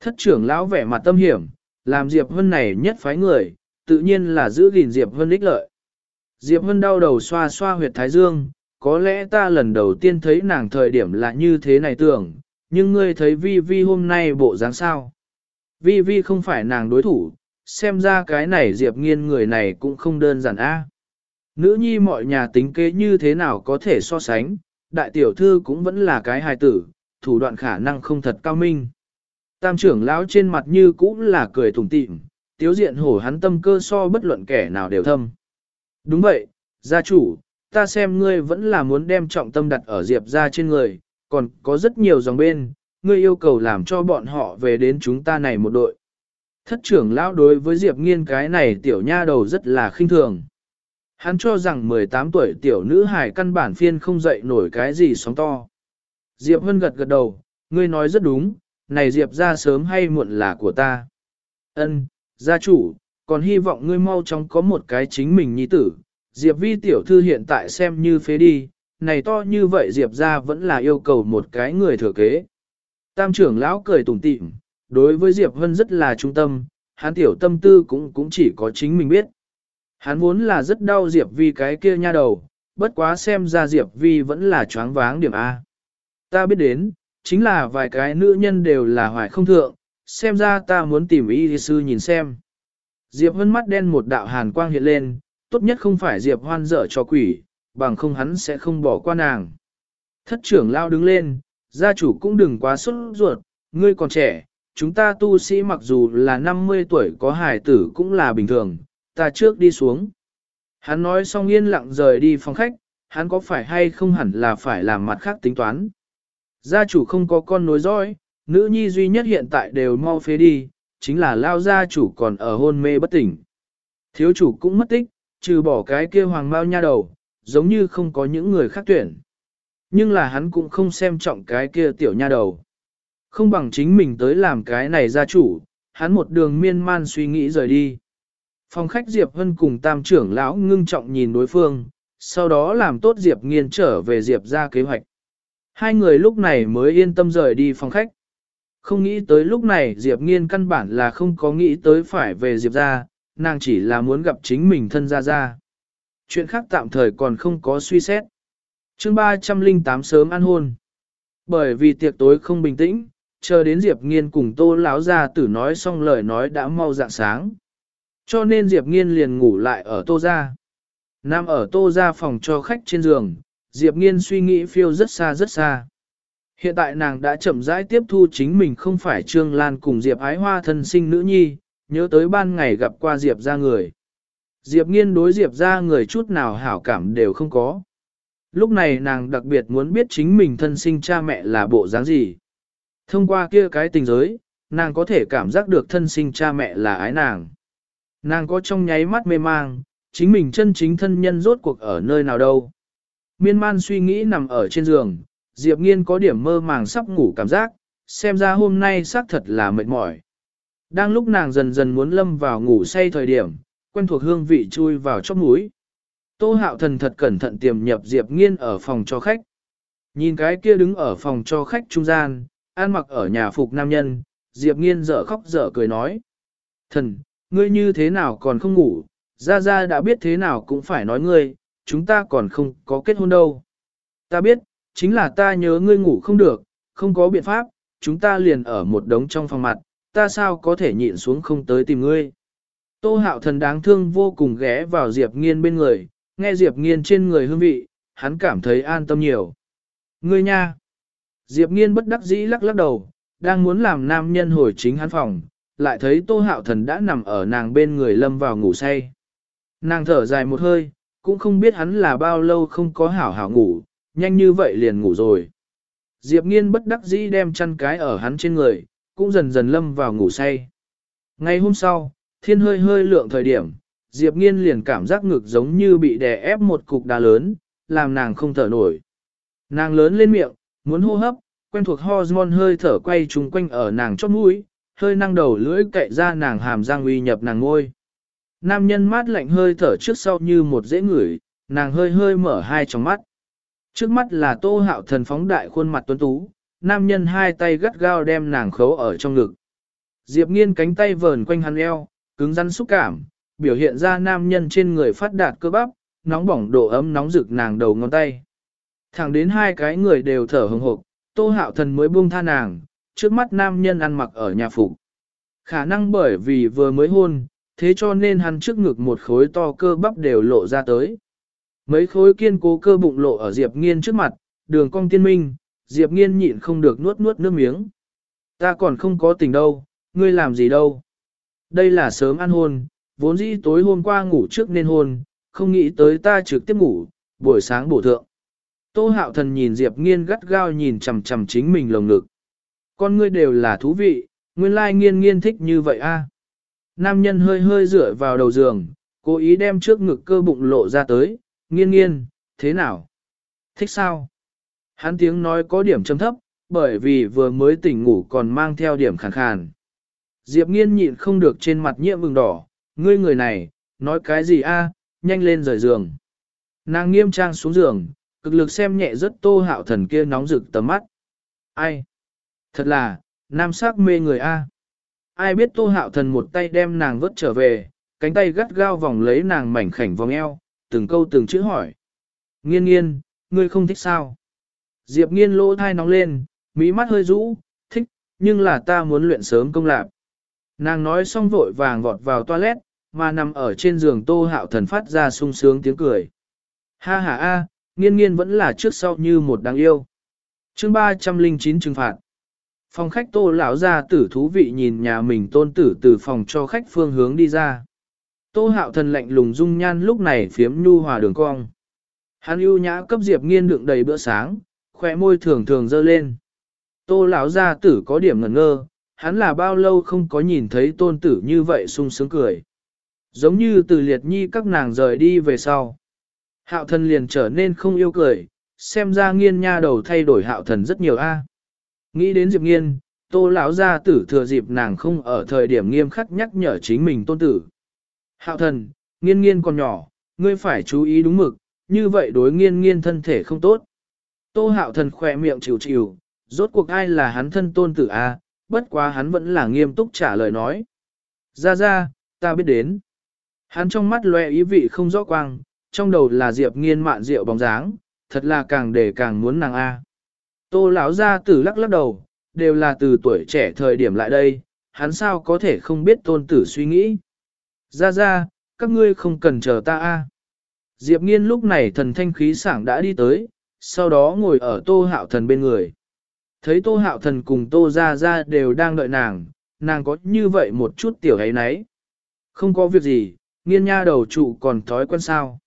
A: Thất trưởng lão vẻ mặt tâm hiểm, làm Diệp Vân này nhất phái người, tự nhiên là giữ gìn Diệp Vân ích lợi. Diệp Vân đau đầu xoa xoa huyệt thái dương, có lẽ ta lần đầu tiên thấy nàng thời điểm là như thế này tưởng, nhưng ngươi thấy Vi Vi hôm nay bộ dáng sao. Vi Vi không phải nàng đối thủ, xem ra cái này Diệp nghiên người này cũng không đơn giản a. Nữ nhi mọi nhà tính kế như thế nào có thể so sánh, đại tiểu thư cũng vẫn là cái hài tử, thủ đoạn khả năng không thật cao minh. Tam trưởng lão trên mặt như cũng là cười thủng tịm, tiếu diện hổ hắn tâm cơ so bất luận kẻ nào đều thâm. Đúng vậy, gia chủ, ta xem ngươi vẫn là muốn đem trọng tâm đặt ở Diệp ra trên người, còn có rất nhiều dòng bên, ngươi yêu cầu làm cho bọn họ về đến chúng ta này một đội. Thất trưởng lão đối với Diệp nghiên cái này tiểu nha đầu rất là khinh thường. Hắn cho rằng 18 tuổi tiểu nữ hài căn bản phiên không dậy nổi cái gì sóng to. Diệp Vân gật gật đầu, ngươi nói rất đúng, này Diệp ra sớm hay muộn là của ta. Ân, gia chủ, còn hy vọng ngươi mau chóng có một cái chính mình nhi tử. Diệp vi tiểu thư hiện tại xem như phế đi, này to như vậy Diệp ra vẫn là yêu cầu một cái người thừa kế. Tam trưởng lão cười tủm tỉm, đối với Diệp Vân rất là trung tâm, hắn tiểu tâm tư cũng cũng chỉ có chính mình biết. Hắn vốn là rất đau Diệp Vi cái kia nha đầu, bất quá xem ra Diệp Vi vẫn là choáng váng điểm A. Ta biết đến, chính là vài cái nữ nhân đều là hoài không thượng, xem ra ta muốn tìm y sư nhìn xem. Diệp Vân mắt đen một đạo hàn quang hiện lên, tốt nhất không phải Diệp Hoan dở cho quỷ, bằng không hắn sẽ không bỏ qua nàng. Thất trưởng lao đứng lên, gia chủ cũng đừng quá xuất ruột, ngươi còn trẻ, chúng ta tu sĩ mặc dù là 50 tuổi có hài tử cũng là bình thường, ta trước đi xuống. Hắn nói xong yên lặng rời đi phòng khách, hắn có phải hay không hẳn là phải làm mặt khác tính toán. Gia chủ không có con nối dõi, nữ nhi duy nhất hiện tại đều mau phế đi, chính là lao gia chủ còn ở hôn mê bất tỉnh. Thiếu chủ cũng mất tích, trừ bỏ cái kia hoàng mau nha đầu, giống như không có những người khác tuyển. Nhưng là hắn cũng không xem trọng cái kia tiểu nha đầu. Không bằng chính mình tới làm cái này gia chủ, hắn một đường miên man suy nghĩ rời đi. Phòng khách Diệp Hân cùng tam trưởng lão ngưng trọng nhìn đối phương, sau đó làm tốt Diệp nghiên trở về Diệp ra kế hoạch. Hai người lúc này mới yên tâm rời đi phòng khách. Không nghĩ tới lúc này Diệp nghiên căn bản là không có nghĩ tới phải về Diệp ra, nàng chỉ là muốn gặp chính mình thân ra ra. Chuyện khác tạm thời còn không có suy xét. chương 308 sớm ăn hôn. Bởi vì tiệc tối không bình tĩnh, chờ đến Diệp nghiên cùng tô lão ra tử nói xong lời nói đã mau dạng sáng. Cho nên Diệp Nghiên liền ngủ lại ở tô gia. Nam ở tô gia phòng cho khách trên giường, Diệp Nghiên suy nghĩ phiêu rất xa rất xa. Hiện tại nàng đã chậm rãi tiếp thu chính mình không phải Trương Lan cùng Diệp ái hoa thân sinh nữ nhi, nhớ tới ban ngày gặp qua Diệp ra người. Diệp nghiên đối Diệp ra người chút nào hảo cảm đều không có. Lúc này nàng đặc biệt muốn biết chính mình thân sinh cha mẹ là bộ dáng gì. Thông qua kia cái tình giới, nàng có thể cảm giác được thân sinh cha mẹ là ái nàng. Nàng có trong nháy mắt mê mang, chính mình chân chính thân nhân rốt cuộc ở nơi nào đâu. Miên man suy nghĩ nằm ở trên giường, Diệp Nghiên có điểm mơ màng sắp ngủ cảm giác, xem ra hôm nay xác thật là mệt mỏi. Đang lúc nàng dần dần muốn lâm vào ngủ say thời điểm, quen thuộc hương vị chui vào chóp mũi. Tô hạo thần thật cẩn thận tiềm nhập Diệp Nghiên ở phòng cho khách. Nhìn cái kia đứng ở phòng cho khách trung gian, an mặc ở nhà phục nam nhân, Diệp Nghiên dở khóc dở cười nói. Thần, Ngươi như thế nào còn không ngủ, ra ra đã biết thế nào cũng phải nói ngươi, chúng ta còn không có kết hôn đâu. Ta biết, chính là ta nhớ ngươi ngủ không được, không có biện pháp, chúng ta liền ở một đống trong phòng mặt, ta sao có thể nhịn xuống không tới tìm ngươi. Tô hạo thần đáng thương vô cùng ghé vào Diệp Nghiên bên người, nghe Diệp Nghiên trên người hương vị, hắn cảm thấy an tâm nhiều. Ngươi nha! Diệp Nghiên bất đắc dĩ lắc lắc đầu, đang muốn làm nam nhân hồi chính hắn phòng, lại thấy tô hạo thần đã nằm ở nàng bên người lâm vào ngủ say. Nàng thở dài một hơi, cũng không biết hắn là bao lâu không có hảo hảo ngủ, nhanh như vậy liền ngủ rồi. Diệp nghiên bất đắc dĩ đem chăn cái ở hắn trên người, cũng dần dần lâm vào ngủ say. Ngày hôm sau, thiên hơi hơi lượng thời điểm, Diệp nghiên liền cảm giác ngực giống như bị đè ép một cục đá lớn, làm nàng không thở nổi. Nàng lớn lên miệng, muốn hô hấp, quen thuộc hormone hơi thở quay trung quanh ở nàng chót mũi, hơi năng đầu lưỡi cậy ra nàng hàm răng uy nhập nàng ngôi. Nam nhân mát lạnh hơi thở trước sau như một dễ ngửi, nàng hơi hơi mở hai tròng mắt. Trước mắt là tô hạo thần phóng đại khuôn mặt tuấn tú, nam nhân hai tay gắt gao đem nàng khấu ở trong ngực. Diệp nghiên cánh tay vờn quanh hắn eo, cứng rắn xúc cảm, biểu hiện ra nam nhân trên người phát đạt cơ bắp, nóng bỏng độ ấm nóng rực nàng đầu ngón tay. Thẳng đến hai cái người đều thở hừng hộc, tô hạo thần mới buông tha nàng, trước mắt nam nhân ăn mặc ở nhà phục. Khả năng bởi vì vừa mới hôn, thế cho nên hắn trước ngực một khối to cơ bắp đều lộ ra tới. Mấy khối kiên cố cơ bụng lộ ở Diệp Nghiên trước mặt, đường cong tiên minh, Diệp Nghiên nhịn không được nuốt nuốt nước miếng. Ta còn không có tình đâu, ngươi làm gì đâu. Đây là sớm ăn hôn, vốn dĩ tối hôm qua ngủ trước nên hôn, không nghĩ tới ta trực tiếp ngủ, buổi sáng bổ thượng. Tô hạo thần nhìn Diệp Nghiên gắt gao nhìn chằm chằm chính mình lồng ngực. Con ngươi đều là thú vị, nguyên lai nghiên nghiên thích như vậy a. Nam nhân hơi hơi dựa vào đầu giường, cố ý đem trước ngực cơ bụng lộ ra tới, nghiên nghiên, thế nào? Thích sao? Hắn tiếng nói có điểm trầm thấp, bởi vì vừa mới tỉnh ngủ còn mang theo điểm khàn khàn. Diệp nghiên nhịn không được trên mặt nhiễm vừng đỏ, ngươi người này, nói cái gì a? nhanh lên rời giường. Nàng nghiêm trang xuống giường, cực lực xem nhẹ rất tô hạo thần kia nóng rực tầm mắt. Ai? Thật là, nam sắc mê người a. Ai biết tô hạo thần một tay đem nàng vớt trở về, cánh tay gắt gao vòng lấy nàng mảnh khảnh vòng eo, từng câu từng chữ hỏi. Nghiên nghiên, ngươi không thích sao? Diệp nghiên lỗ thai nóng lên, mỹ mắt hơi rũ, thích, nhưng là ta muốn luyện sớm công lạc. Nàng nói xong vội vàng vọt vào toilet, mà nằm ở trên giường tô hạo thần phát ra sung sướng tiếng cười. Ha ha a, nghiên nghiên vẫn là trước sau như một đáng yêu. chương 309 trừng phạt. Phòng khách tô lão ra tử thú vị nhìn nhà mình tôn tử từ phòng cho khách phương hướng đi ra. Tô hạo thần lạnh lùng dung nhan lúc này phiếm nhu hòa đường cong. Hắn ưu nhã cấp Diệp nghiên đựng đầy bữa sáng, khỏe môi thường thường dơ lên. Tô lão gia tử có điểm ngẩn ngơ, hắn là bao lâu không có nhìn thấy tôn tử như vậy sung sướng cười. Giống như từ liệt nhi các nàng rời đi về sau. Hạo thần liền trở nên không yêu cười, xem ra nghiên nha đầu thay đổi hạo thần rất nhiều a. À. Nghĩ đến Diệp nghiên, tô lão gia tử thừa dịp nàng không ở thời điểm nghiêm khắc nhắc nhở chính mình tôn tử. Hạo thần, nghiên nghiên còn nhỏ, ngươi phải chú ý đúng mực, như vậy đối nghiên nghiên thân thể không tốt. Tô hạo thần khỏe miệng chịu chịu, rốt cuộc ai là hắn thân tôn tử a? À? Bất quá hắn vẫn là nghiêm túc trả lời nói. Ra ra, ta biết đến. Hắn trong mắt loe ý vị không rõ quang, trong đầu là Diệp nghiên mạn rượu bóng dáng, thật là càng để càng muốn nàng A. Tô lão ra tử lắc lắc đầu, đều là từ tuổi trẻ thời điểm lại đây, hắn sao có thể không biết tôn tử suy nghĩ. Ra ra, các ngươi không cần chờ ta A. Diệp nghiên lúc này thần thanh khí sảng đã đi tới, sau đó ngồi ở tô hạo thần bên người. Thấy tô hạo thần cùng tô ra ra đều đang đợi nàng, nàng có như vậy một chút tiểu ấy nấy. Không có việc gì, nghiên nha đầu trụ còn thói quen sao.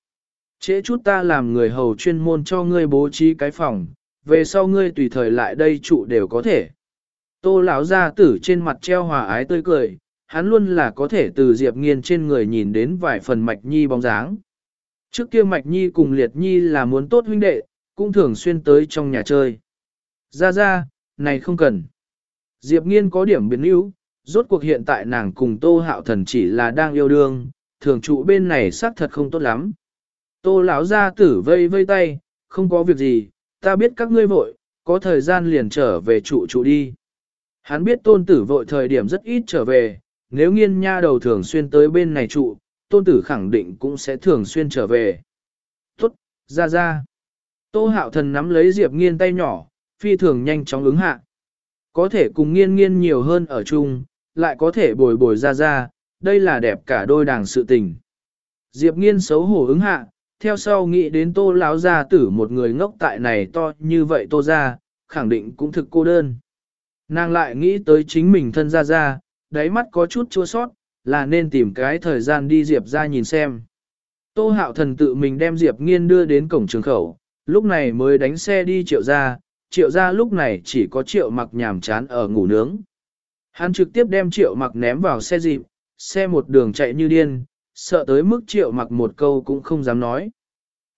A: Trễ chút ta làm người hầu chuyên môn cho ngươi bố trí cái phòng, về sau ngươi tùy thời lại đây trụ đều có thể. Tô lão gia tử trên mặt treo hòa ái tươi cười, hắn luôn là có thể từ Diệp Nghiên trên người nhìn đến vài phần Mạch Nhi bóng dáng. Trước kia Mạch Nhi cùng Liệt Nhi là muốn tốt huynh đệ, cũng thường xuyên tới trong nhà chơi. Ra ra, này không cần. Diệp Nghiên có điểm biến yếu, rốt cuộc hiện tại nàng cùng Tô Hạo Thần chỉ là đang yêu đương, thường trụ bên này xác thật không tốt lắm. Tô lão gia tử vây vây tay, không có việc gì, ta biết các ngươi vội, có thời gian liền trở về trụ trụ đi. Hắn biết tôn tử vội thời điểm rất ít trở về, nếu nghiên nha đầu thường xuyên tới bên này trụ, tôn tử khẳng định cũng sẽ thường xuyên trở về. Tốt, ra ra. Tô hạo thần nắm lấy Diệp nghiên tay nhỏ, phi thường nhanh chóng ứng hạ. Có thể cùng nghiên nghiên nhiều hơn ở chung, lại có thể bồi bồi ra ra, đây là đẹp cả đôi đảng sự tình. Diệp nghiên xấu hổ ứng hạ, theo sau nghĩ đến tô láo gia tử một người ngốc tại này to như vậy tô ra, khẳng định cũng thực cô đơn. Nàng lại nghĩ tới chính mình thân ra ra, đáy mắt có chút chua sót, là nên tìm cái thời gian đi Diệp ra nhìn xem. Tô hạo thần tự mình đem Diệp nghiên đưa đến cổng trường khẩu, lúc này mới đánh xe đi triệu ra, triệu ra lúc này chỉ có triệu mặc nhàm chán ở ngủ nướng. Hắn trực tiếp đem triệu mặc ném vào xe dịp, xe một đường chạy như điên, sợ tới mức triệu mặc một câu cũng không dám nói.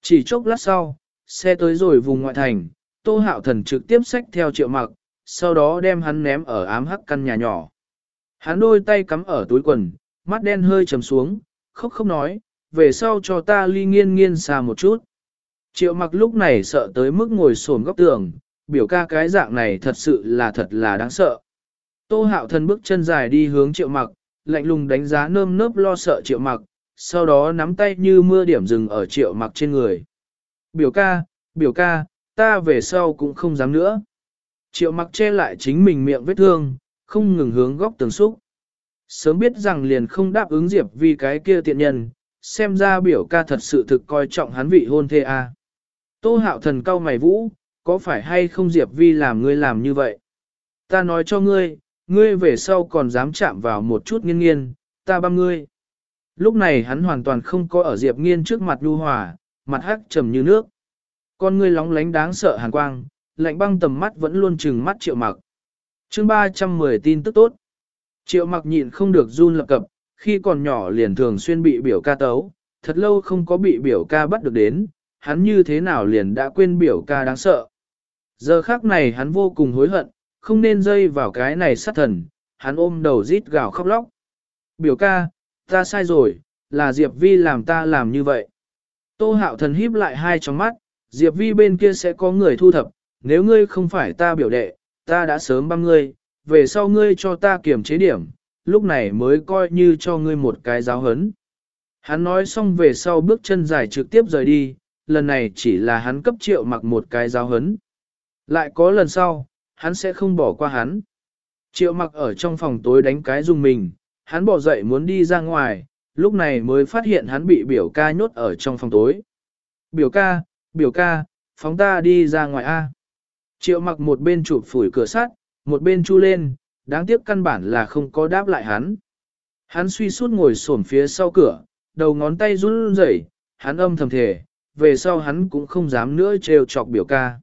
A: Chỉ chốc lát sau, xe tới rồi vùng ngoại thành, tô hạo thần trực tiếp xách theo triệu mặc, sau đó đem hắn ném ở ám hắc căn nhà nhỏ. Hắn đôi tay cắm ở túi quần, mắt đen hơi trầm xuống, khóc không nói, về sau cho ta ly nghiên nghiên xa một chút. Triệu mặc lúc này sợ tới mức ngồi xổm góc tường, biểu ca cái dạng này thật sự là thật là đáng sợ. Tô hạo thần bước chân dài đi hướng triệu mặc, lạnh lùng đánh giá nơm nớp lo sợ triệu mặc, sau đó nắm tay như mưa điểm rừng ở triệu mặc trên người. Biểu ca, biểu ca, ta về sau cũng không dám nữa. Triệu mặc che lại chính mình miệng vết thương, không ngừng hướng góc tường xúc. Sớm biết rằng liền không đáp ứng Diệp vì cái kia tiện nhân, xem ra biểu ca thật sự thực coi trọng hắn vị hôn thê a. Tô hạo thần cao mày vũ, có phải hay không Diệp Vi làm ngươi làm như vậy? Ta nói cho ngươi, ngươi về sau còn dám chạm vào một chút nghiên nghiên, ta băm ngươi. Lúc này hắn hoàn toàn không có ở Diệp nghiên trước mặt nhu hòa, mặt hắc trầm như nước. Con ngươi lóng lánh đáng sợ hàn quang, lạnh băng tầm mắt vẫn luôn trừng mắt triệu mặc. chương 310 tin tức tốt. Triệu mặc nhịn không được run lập cập, khi còn nhỏ liền thường xuyên bị biểu ca tấu, thật lâu không có bị biểu ca bắt được đến, hắn như thế nào liền đã quên biểu ca đáng sợ. Giờ khác này hắn vô cùng hối hận, không nên dây vào cái này sát thần, hắn ôm đầu rít gào khóc lóc. Biểu ca, ta sai rồi, là Diệp Vi làm ta làm như vậy. Tô hạo thần híp lại hai trong mắt, Diệp Vi bên kia sẽ có người thu thập, nếu ngươi không phải ta biểu đệ, ta đã sớm băm ngươi, về sau ngươi cho ta kiểm chế điểm, lúc này mới coi như cho ngươi một cái giáo hấn. Hắn nói xong về sau bước chân dài trực tiếp rời đi, lần này chỉ là hắn cấp triệu mặc một cái giáo hấn. Lại có lần sau, hắn sẽ không bỏ qua hắn. Triệu mặc ở trong phòng tối đánh cái dùng mình, hắn bỏ dậy muốn đi ra ngoài, lúc này mới phát hiện hắn bị biểu ca nhốt ở trong phòng tối. Biểu ca, biểu ca, phóng ta đi ra ngoài A. Triệu mặc một bên chụp phủi cửa sắt, một bên chu lên, đáng tiếc căn bản là không có đáp lại hắn. Hắn suy suốt ngồi xổm phía sau cửa, đầu ngón tay run rẩy, hắn âm thầm thề, về sau hắn cũng không dám nữa trêu chọc biểu ca.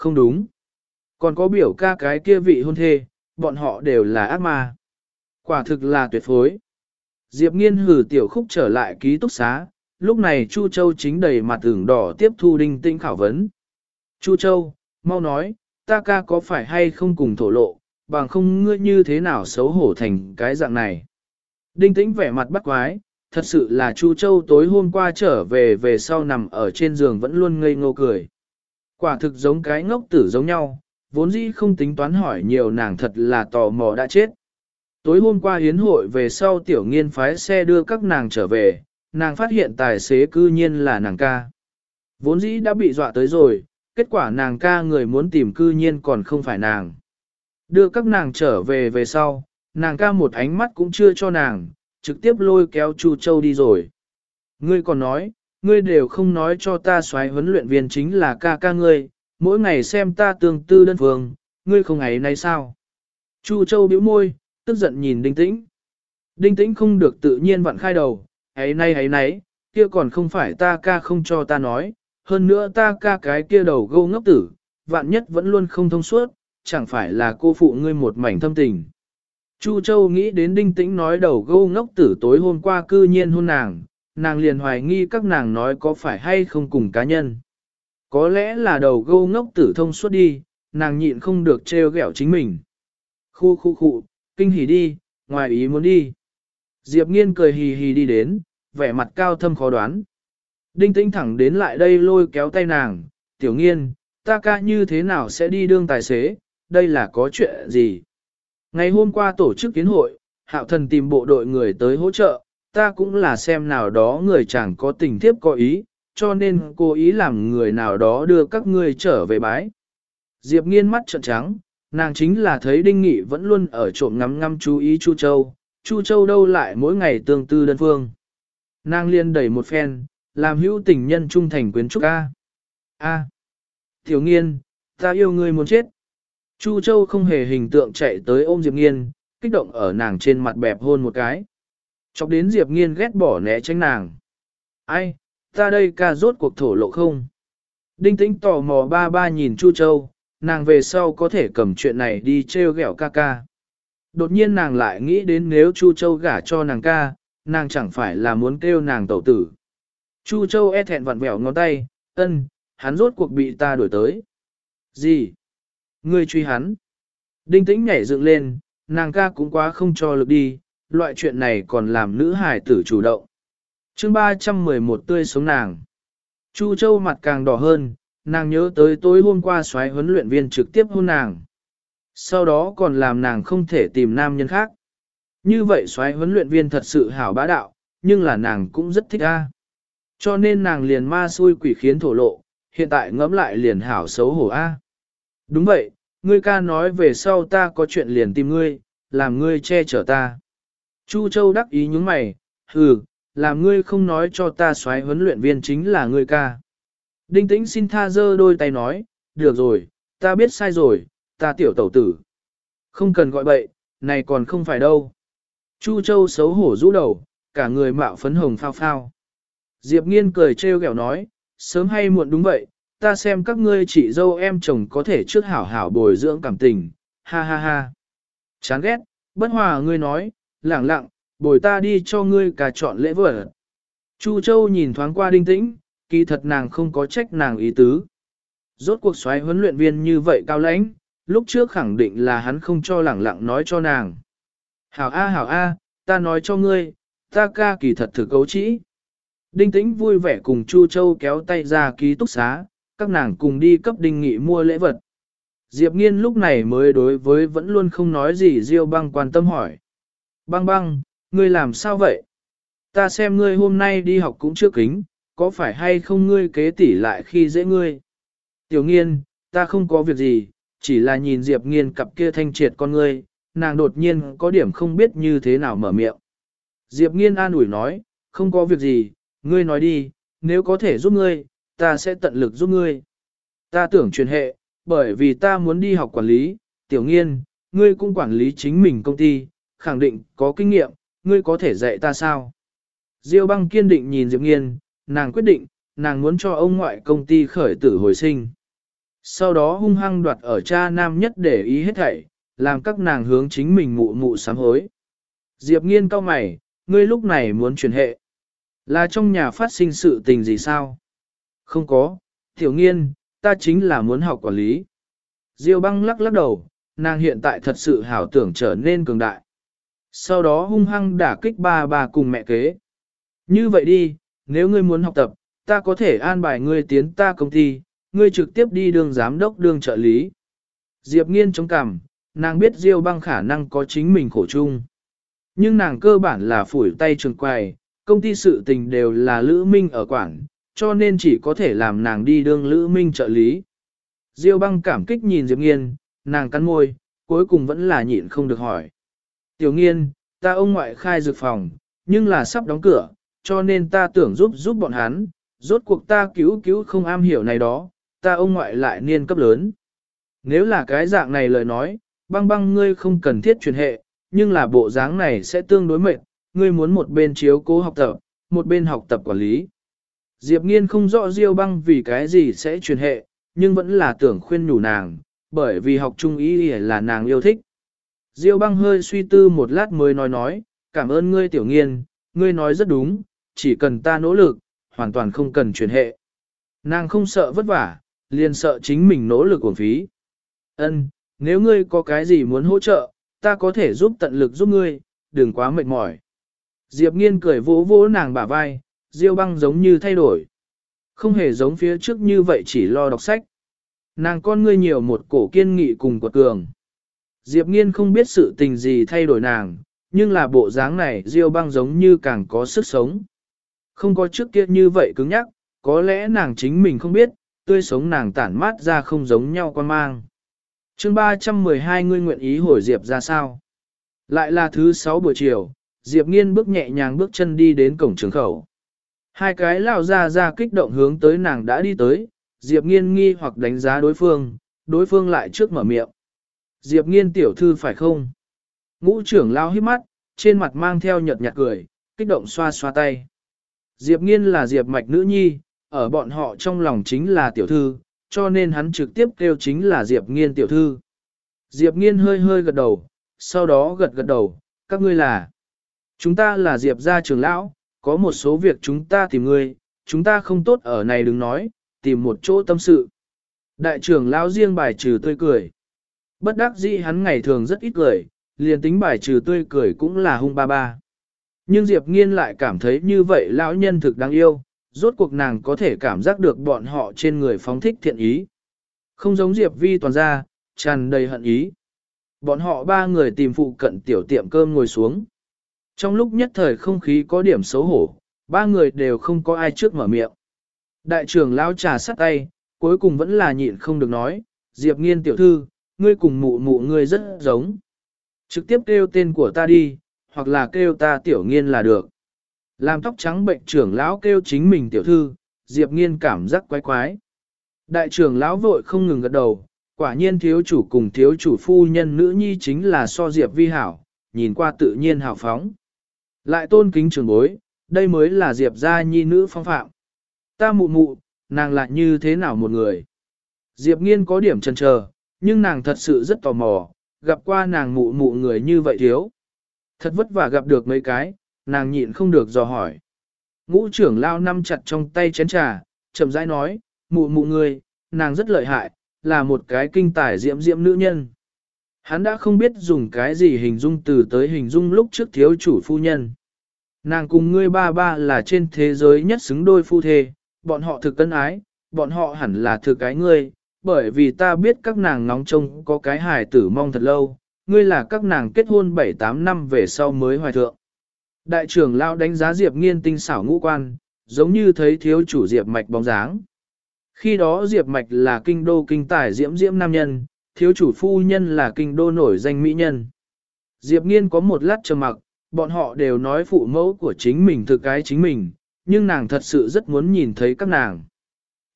A: Không đúng. Còn có biểu ca cái kia vị hôn thê, bọn họ đều là ác ma. Quả thực là tuyệt phối. Diệp nghiên hử tiểu khúc trở lại ký túc xá, lúc này Chu Châu chính đầy mặt ửng đỏ tiếp thu đinh tinh khảo vấn. Chu Châu, mau nói, ta ca có phải hay không cùng thổ lộ, bằng không ngươi như thế nào xấu hổ thành cái dạng này. Đinh tĩnh vẻ mặt bắt quái, thật sự là Chu Châu tối hôm qua trở về về sau nằm ở trên giường vẫn luôn ngây ngô cười. Quả thực giống cái ngốc tử giống nhau, vốn dĩ không tính toán hỏi nhiều nàng thật là tò mò đã chết. Tối hôm qua hiến hội về sau tiểu nghiên phái xe đưa các nàng trở về, nàng phát hiện tài xế cư nhiên là nàng ca. Vốn dĩ đã bị dọa tới rồi, kết quả nàng ca người muốn tìm cư nhiên còn không phải nàng. Đưa các nàng trở về về sau, nàng ca một ánh mắt cũng chưa cho nàng, trực tiếp lôi kéo Chu Châu đi rồi. Ngươi còn nói, ngươi đều không nói cho ta xoáy huấn luyện viên chính là ca ca ngươi, mỗi ngày xem ta tương tư đơn phương, ngươi không ấy nay sao? Chu Châu bĩu môi, tức giận nhìn Đinh Tĩnh. Đinh Tĩnh không được tự nhiên vặn khai đầu, ấy nay ấy nấy, kia còn không phải ta ca không cho ta nói, hơn nữa ta ca cái kia đầu gâu ngốc tử, vạn nhất vẫn luôn không thông suốt, chẳng phải là cô phụ ngươi một mảnh thâm tình. Chu Châu nghĩ đến Đinh Tĩnh nói đầu gâu ngốc tử tối hôm qua cư nhiên hôn nàng, nàng liền hoài nghi các nàng nói có phải hay không cùng cá nhân. Có lẽ là đầu gâu ngốc tử thông suốt đi, nàng nhịn không được trêu ghẹo chính mình. Khu khu khu, kinh hỉ đi, ngoài ý muốn đi. Diệp nghiên cười hì hì đi đến, vẻ mặt cao thâm khó đoán. Đinh tĩnh thẳng đến lại đây lôi kéo tay nàng, tiểu nghiên, ta ca như thế nào sẽ đi đương tài xế, đây là có chuyện gì? Ngày hôm qua tổ chức kiến hội, hạo thần tìm bộ đội người tới hỗ trợ, ta cũng là xem nào đó người chẳng có tình thiếp có ý, cho nên cố ý làm người nào đó đưa các ngươi trở về bái. Diệp nghiên mắt trợn trắng, nàng chính là thấy Đinh Nghị vẫn luôn ở trộm ngắm ngắm chú ý Chu Châu, Chu Châu đâu lại mỗi ngày tương tư đơn phương. Nàng liên đẩy một phen, làm hữu tình nhân trung thành quyến trúc A. A. Tiểu nghiên, ta yêu ngươi muốn chết. Chu Châu không hề hình tượng chạy tới ôm Diệp nghiên, kích động ở nàng trên mặt bẹp hôn một cái. Chọc đến Diệp nghiên ghét bỏ né tránh nàng. Ai, ta đây ca rốt cuộc thổ lộ không? Đinh tĩnh tò mò ba ba nhìn Chu Châu, nàng về sau có thể cầm chuyện này đi treo gẹo ca ca. Đột nhiên nàng lại nghĩ đến nếu Chu Châu gả cho nàng ca, nàng chẳng phải là muốn kêu nàng tẩu tử. Chu Châu e thẹn vặn vẹo ngón tay, ân, hắn rốt cuộc bị ta đuổi tới. Gì? Ngươi truy hắn. Đinh tĩnh nhảy dựng lên, nàng ca cũng quá không cho lực đi, loại chuyện này còn làm nữ hải tử chủ động. chương 311 tươi sống nàng. Chu Châu mặt càng đỏ hơn, nàng nhớ tới tối hôm qua xoáy huấn luyện viên trực tiếp hôn nàng. Sau đó còn làm nàng không thể tìm nam nhân khác. Như vậy xoáy huấn luyện viên thật sự hảo bá đạo, nhưng là nàng cũng rất thích a. Cho nên nàng liền ma xui quỷ khiến thổ lộ, hiện tại ngẫm lại liền hảo xấu hổ a. Đúng vậy, ngươi ca nói về sau ta có chuyện liền tìm ngươi, làm ngươi che chở ta. Chu Châu đắc ý nhúng mày, hừ, làm ngươi không nói cho ta xoáy huấn luyện viên chính là ngươi ca. Đinh tĩnh xin tha dơ đôi tay nói, được rồi, ta biết sai rồi, ta tiểu tẩu tử. Không cần gọi bậy, này còn không phải đâu. Chu Châu xấu hổ rũ đầu, cả người mạo phấn hồng phao phao. Diệp nghiên cười trêu ghẹo nói, sớm hay muộn đúng vậy, ta xem các ngươi chị dâu em chồng có thể trước hảo hảo bồi dưỡng cảm tình, ha ha ha. Chán ghét, bất hòa ngươi nói, lẳng lặng, bồi ta đi cho ngươi cả chọn lễ vật. Chu Châu nhìn thoáng qua đinh tĩnh, kỳ thật nàng không có trách nàng ý tứ. Rốt cuộc xoáy huấn luyện viên như vậy cao lãnh, lúc trước khẳng định là hắn không cho lẳng lặng nói cho nàng. Hảo A hảo A, ta nói cho ngươi, ta ca kỳ thật thử cấu trĩ. Đinh tĩnh vui vẻ cùng Chu Châu kéo tay ra ký túc xá, các nàng cùng đi cấp đinh nghị mua lễ vật. Diệp nghiên lúc này mới đối với vẫn luôn không nói gì Diêu băng quan tâm hỏi. Băng băng, ngươi làm sao vậy? Ta xem ngươi hôm nay đi học cũng chưa kính, có phải hay không ngươi kế tỷ lại khi dễ ngươi? Tiểu nghiên, ta không có việc gì, chỉ là nhìn Diệp nghiên cặp kia thanh triệt con ngươi, nàng đột nhiên có điểm không biết như thế nào mở miệng. Diệp nghiên an ủi nói, không có việc gì, ngươi nói đi, nếu có thể giúp ngươi, ta sẽ tận lực giúp ngươi. Ta tưởng truyền hệ, bởi vì ta muốn đi học quản lý, tiểu nghiên, ngươi cũng quản lý chính mình công ty, khẳng định có kinh nghiệm, ngươi có thể dạy ta sao? Diêu băng kiên định nhìn Diệp nghiên, nàng quyết định, nàng muốn cho ông ngoại công ty khởi tử hồi sinh. Sau đó hung hăng đoạt ở cha nam nhất để ý hết thảy, làm các nàng hướng chính mình mụ mụ sám hối. Diệp nghiên cau mày, ngươi lúc này muốn truyền hệ. Là trong nhà phát sinh sự tình gì sao? Không có, tiểu nghiên, ta chính là muốn học quản lý. Diêu băng lắc lắc đầu, nàng hiện tại thật sự hảo tưởng trở nên cường đại. Sau đó hung hăng đả kích ba bà cùng mẹ kế. Như vậy đi, nếu ngươi muốn học tập, ta có thể an bài ngươi tiến ta công ty, ngươi trực tiếp đi đường giám đốc đường trợ lý. Diệp nghiên chống cằm, nàng biết Diêu băng khả năng có chính mình khổ chung. Nhưng nàng cơ bản là phủi tay trường quài, công ty sự tình đều là Lữ Minh ở quảng, cho nên chỉ có thể làm nàng đi đương Lữ Minh trợ lý. Diêu băng cảm kích nhìn Diệp nghiên, nàng cắn môi, cuối cùng vẫn là nhịn không được hỏi. Tiểu nghiên, ta ông ngoại khai dược phòng, nhưng là sắp đóng cửa, cho nên ta tưởng giúp giúp bọn hắn, rốt cuộc ta cứu cứu không am hiểu này đó, ta ông ngoại lại niên cấp lớn. Nếu là cái dạng này lời nói, băng băng ngươi không cần thiết truyền hệ, nhưng là bộ dáng này sẽ tương đối mệt, ngươi muốn một bên chiếu cố học tập, một bên học tập quản lý. Diệp nghiên không rõ Diêu băng vì cái gì sẽ truyền hệ, nhưng vẫn là tưởng khuyên nhủ nàng, bởi vì học trung ý là nàng yêu thích. Diêu băng hơi suy tư một lát mới nói nói, cảm ơn ngươi tiểu nghiên, ngươi nói rất đúng, chỉ cần ta nỗ lực, hoàn toàn không cần truyền hệ. Nàng không sợ vất vả, liền sợ chính mình nỗ lực uổng phí. Ân, nếu ngươi có cái gì muốn hỗ trợ, ta có thể giúp tận lực giúp ngươi, đừng quá mệt mỏi. Diệp nghiên cười vỗ vỗ nàng bả vai, Diêu băng giống như thay đổi. Không hề giống phía trước như vậy chỉ lo đọc sách. Nàng con ngươi nhiều một cổ kiên nghị cùng quật cường. Diệp nghiên không biết sự tình gì thay đổi nàng, nhưng là bộ dáng này Diêu băng giống như càng có sức sống. Không có trước kia như vậy cứng nhắc, có lẽ nàng chính mình không biết, tươi sống nàng tản mát ra không giống nhau quan mang. chương 312 ngươi nguyện ý hồi Diệp ra sao? Lại là thứ 6 buổi chiều, Diệp nghiên bước nhẹ nhàng bước chân đi đến cổng trường khẩu. Hai cái lao ra ra kích động hướng tới nàng đã đi tới, Diệp nghiên nghi hoặc đánh giá đối phương, đối phương lại trước mở miệng. Diệp nghiên tiểu thư phải không? Ngũ trưởng lao hít mắt, trên mặt mang theo nhợt nhạt cười, kích động xoa xoa tay. Diệp nghiên là Diệp mạch nữ nhi, ở bọn họ trong lòng chính là tiểu thư, cho nên hắn trực tiếp kêu chính là Diệp Nghiên tiểu thư. Diệp Nghiên hơi hơi gật đầu, sau đó gật gật đầu, các ngươi là. Chúng ta là Diệp gia trưởng lão, có một số việc chúng ta tìm ngươi, chúng ta không tốt ở này đừng nói, tìm một chỗ tâm sự. Đại trưởng lão riêng bài trừ tươi cười. Bất đắc dĩ hắn ngày thường rất ít cười, liền tính bài trừ tươi cười cũng là hung ba ba. Nhưng Diệp Nghiên lại cảm thấy như vậy lão nhân thực đáng yêu, rốt cuộc nàng có thể cảm giác được bọn họ trên người phóng thích thiện ý. Không giống Diệp Vi toàn ra, tràn đầy hận ý. Bọn họ ba người tìm phụ cận tiểu tiệm cơm ngồi xuống. Trong lúc nhất thời không khí có điểm xấu hổ, ba người đều không có ai trước mở miệng. Đại trưởng lão trà sắt tay, cuối cùng vẫn là nhịn không được nói, Diệp nghiên tiểu thư, ngươi cùng mụ mụ ngươi rất giống. Trực tiếp kêu tên của ta đi, hoặc là kêu ta tiểu nghiên là được. Làm tóc trắng bệnh trưởng lão kêu chính mình tiểu thư, Diệp nghiên cảm giác quái quái. Đại trưởng lão vội không ngừng gật đầu, quả nhiên thiếu chủ cùng thiếu chủ phu nhân nữ nhi chính là so Diệp vi hảo, nhìn qua tự nhiên hào phóng. Lại tôn kính trưởng bối, đây mới là Diệp gia nhi nữ phong phạm. Ta mụ mụ, nàng lại như thế nào một người? Diệp nghiên có điểm chần chờ, nhưng nàng thật sự rất tò mò, gặp qua nàng mụ mụ người như vậy thiếu. Thật vất vả gặp được mấy cái, nàng nhịn không được dò hỏi. Ngũ trưởng lao năm chặt trong tay chén trà, chậm rãi nói, mụ mụ người, nàng rất lợi hại, là một cái kinh tài diễm diễm nữ nhân. Hắn đã không biết dùng cái gì hình dung từ tới hình dung lúc trước thiếu chủ phu nhân. Nàng cùng ngươi ba ba là trên thế giới nhất xứng đôi phu thê, bọn họ thực cân ái, bọn họ hẳn là thực cái ngươi, bởi vì ta biết các nàng nóng trông có cái hài tử mong thật lâu, ngươi là các nàng kết hôn 7-8 năm về sau mới hoài thượng. Đại trưởng lao đánh giá Diệp nghiên tinh xảo ngũ quan, giống như thấy thiếu chủ Diệp mạch bóng dáng. Khi đó Diệp mạch là kinh đô kinh tài diễm diễm nam nhân, thiếu chủ phu nhân là kinh đô nổi danh mỹ nhân. Diệp nghiên có một lát trầm mặc, bọn họ đều nói phụ mẫu của chính mình thực cái chính mình, nhưng nàng thật sự rất muốn nhìn thấy các nàng.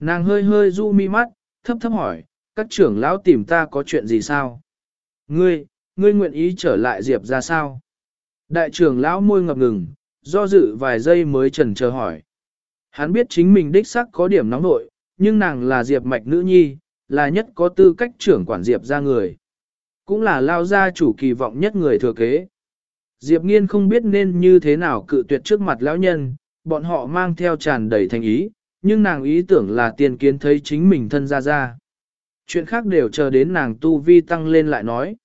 A: Nàng hơi hơi du mi mắt, thấp thấp hỏi, các trưởng lão tìm ta có chuyện gì sao? Ngươi, ngươi nguyện ý trở lại Diệp ra sao? Đại trưởng lão môi ngập ngừng, do dự vài giây mới trần chờ hỏi. Hắn biết chính mình đích sắc có điểm nóng nội, nhưng nàng là Diệp mạch nữ nhi, là nhất có tư cách trưởng quản Diệp ra người. Cũng là lao gia chủ kỳ vọng nhất người thừa kế. Diệp nghiên không biết nên như thế nào cự tuyệt trước mặt lão nhân, bọn họ mang theo tràn đầy thành ý, nhưng nàng ý tưởng là tiền kiến thấy chính mình thân ra ra. Chuyện khác đều chờ đến nàng tu vi tăng lên lại nói.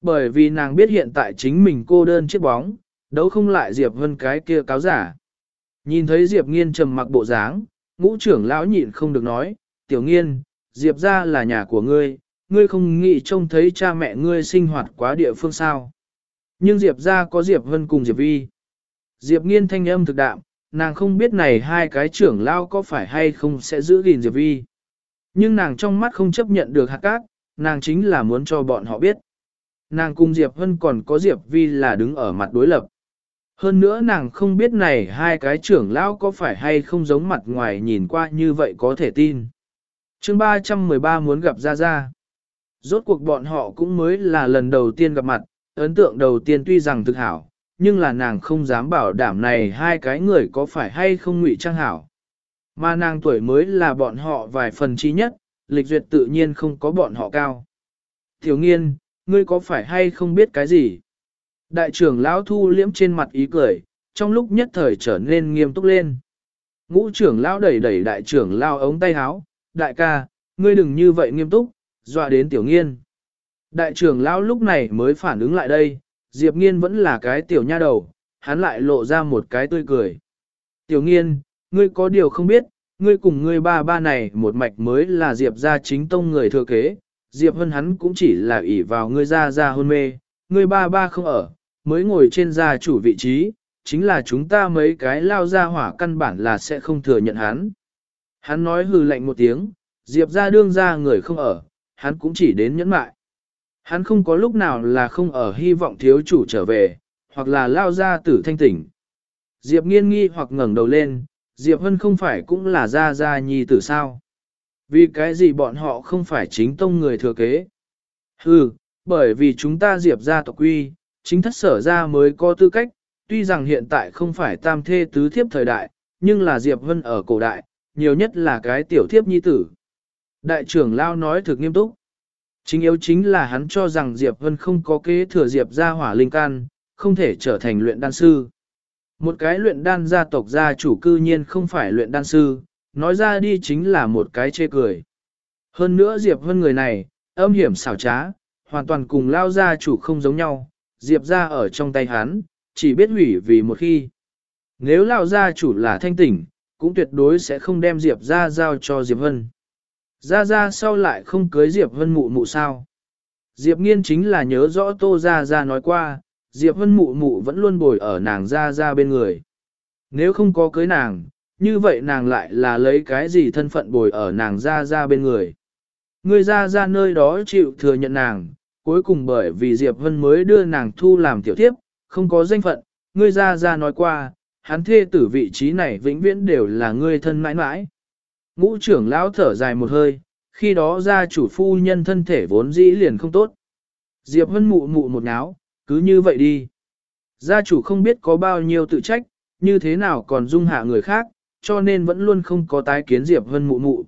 A: Bởi vì nàng biết hiện tại chính mình cô đơn chiếc bóng, đấu không lại Diệp vân cái kia cáo giả. Nhìn thấy Diệp nghiên trầm mặc bộ dáng, ngũ trưởng lão nhịn không được nói, tiểu nghiên, Diệp ra là nhà của ngươi, ngươi không nghĩ trông thấy cha mẹ ngươi sinh hoạt quá địa phương sao. Nhưng Diệp ra có Diệp Vân cùng Diệp Vi. Diệp nghiên thanh âm thực đạm, nàng không biết này hai cái trưởng lao có phải hay không sẽ giữ gìn Diệp Vi. Nhưng nàng trong mắt không chấp nhận được hạt cát, nàng chính là muốn cho bọn họ biết. Nàng cùng Diệp Hân còn có Diệp Vi là đứng ở mặt đối lập. Hơn nữa nàng không biết này hai cái trưởng lão có phải hay không giống mặt ngoài nhìn qua như vậy có thể tin. chương 313 muốn gặp Gia Gia. Rốt cuộc bọn họ cũng mới là lần đầu tiên gặp mặt, ấn tượng đầu tiên tuy rằng thực hảo, nhưng là nàng không dám bảo đảm này hai cái người có phải hay không ngụy trang hảo. Mà nàng tuổi mới là bọn họ vài phần chi nhất, lịch duyệt tự nhiên không có bọn họ cao. Thiếu nghiên, ngươi có phải hay không biết cái gì? Đại trưởng lão thu liễm trên mặt ý cười, trong lúc nhất thời trở nên nghiêm túc lên. Ngũ trưởng lão đẩy đẩy đại trưởng lão ống tay áo, đại ca, ngươi đừng như vậy nghiêm túc, dọa đến tiểu nghiên. Đại trưởng lão lúc này mới phản ứng lại đây, Diệp nghiên vẫn là cái tiểu nha đầu, hắn lại lộ ra một cái tươi cười. Tiểu nghiên, ngươi có điều không biết, ngươi cùng ngươi ba ba này một mạch mới là Diệp gia chính tông người thừa kế, Diệp Hân hắn cũng chỉ là ỷ vào ngươi ra ra hôn mê, ngươi ba ba không ở, mới ngồi trên gia chủ vị trí, chính là chúng ta mấy cái lao ra hỏa căn bản là sẽ không thừa nhận hắn. Hắn nói hừ lạnh một tiếng, Diệp ra đương ra người không ở, hắn cũng chỉ đến nhẫn mại. Hắn không có lúc nào là không ở hy vọng thiếu chủ trở về, hoặc là lao ra tử thanh tỉnh. Diệp nghiên nghi hoặc ngẩng đầu lên, Diệp Hân không phải cũng là gia gia nhi tử sao? Vì cái gì bọn họ không phải chính tông người thừa kế? Hừ, bởi vì chúng ta Diệp gia tộc quy, chính thất sở ra mới có tư cách, tuy rằng hiện tại không phải tam thê tứ thiếp thời đại, nhưng là Diệp Vân ở cổ đại, nhiều nhất là cái tiểu thiếp nhi tử. Đại trưởng Lao nói thực nghiêm túc. Chính yếu chính là hắn cho rằng Diệp Vân không có kế thừa Diệp ra hỏa linh can, không thể trở thành luyện đan sư. Một cái luyện đan gia tộc gia chủ cư nhiên không phải luyện đan sư, nói ra đi chính là một cái chê cười. Hơn nữa Diệp Vân người này, âm hiểm xảo trá, hoàn toàn cùng lao gia chủ không giống nhau, Diệp ra ở trong tay hắn, chỉ biết hủy vì một khi. Nếu lao gia chủ là thanh tỉnh, cũng tuyệt đối sẽ không đem Diệp ra giao cho Diệp Vân. Ra ra sau lại không cưới Diệp Vân mụ mụ sao. Diệp nghiên chính là nhớ rõ Tô Ra Ra nói qua, Diệp Vân mụ mụ vẫn luôn bồi ở nàng Ra Ra bên người. Nếu không có cưới nàng, như vậy nàng lại là lấy cái gì thân phận bồi ở nàng Ra Ra bên người. Người Ra Ra nơi đó chịu thừa nhận nàng, cuối cùng bởi vì Diệp Vân mới đưa nàng thu làm tiểu tiếp, không có danh phận, người Ra Ra nói qua, hắn thê tử vị trí này vĩnh viễn đều là người thân mãi mãi. Ngũ trưởng lão thở dài một hơi, khi đó gia chủ phu nhân thân thể vốn dĩ liền không tốt. Diệp Vân mụ mụ một náo, cứ như vậy đi. Gia chủ không biết có bao nhiêu tự trách, như thế nào còn dung hạ người khác, cho nên vẫn luôn không có tái kiến Diệp Vân mụ mụ.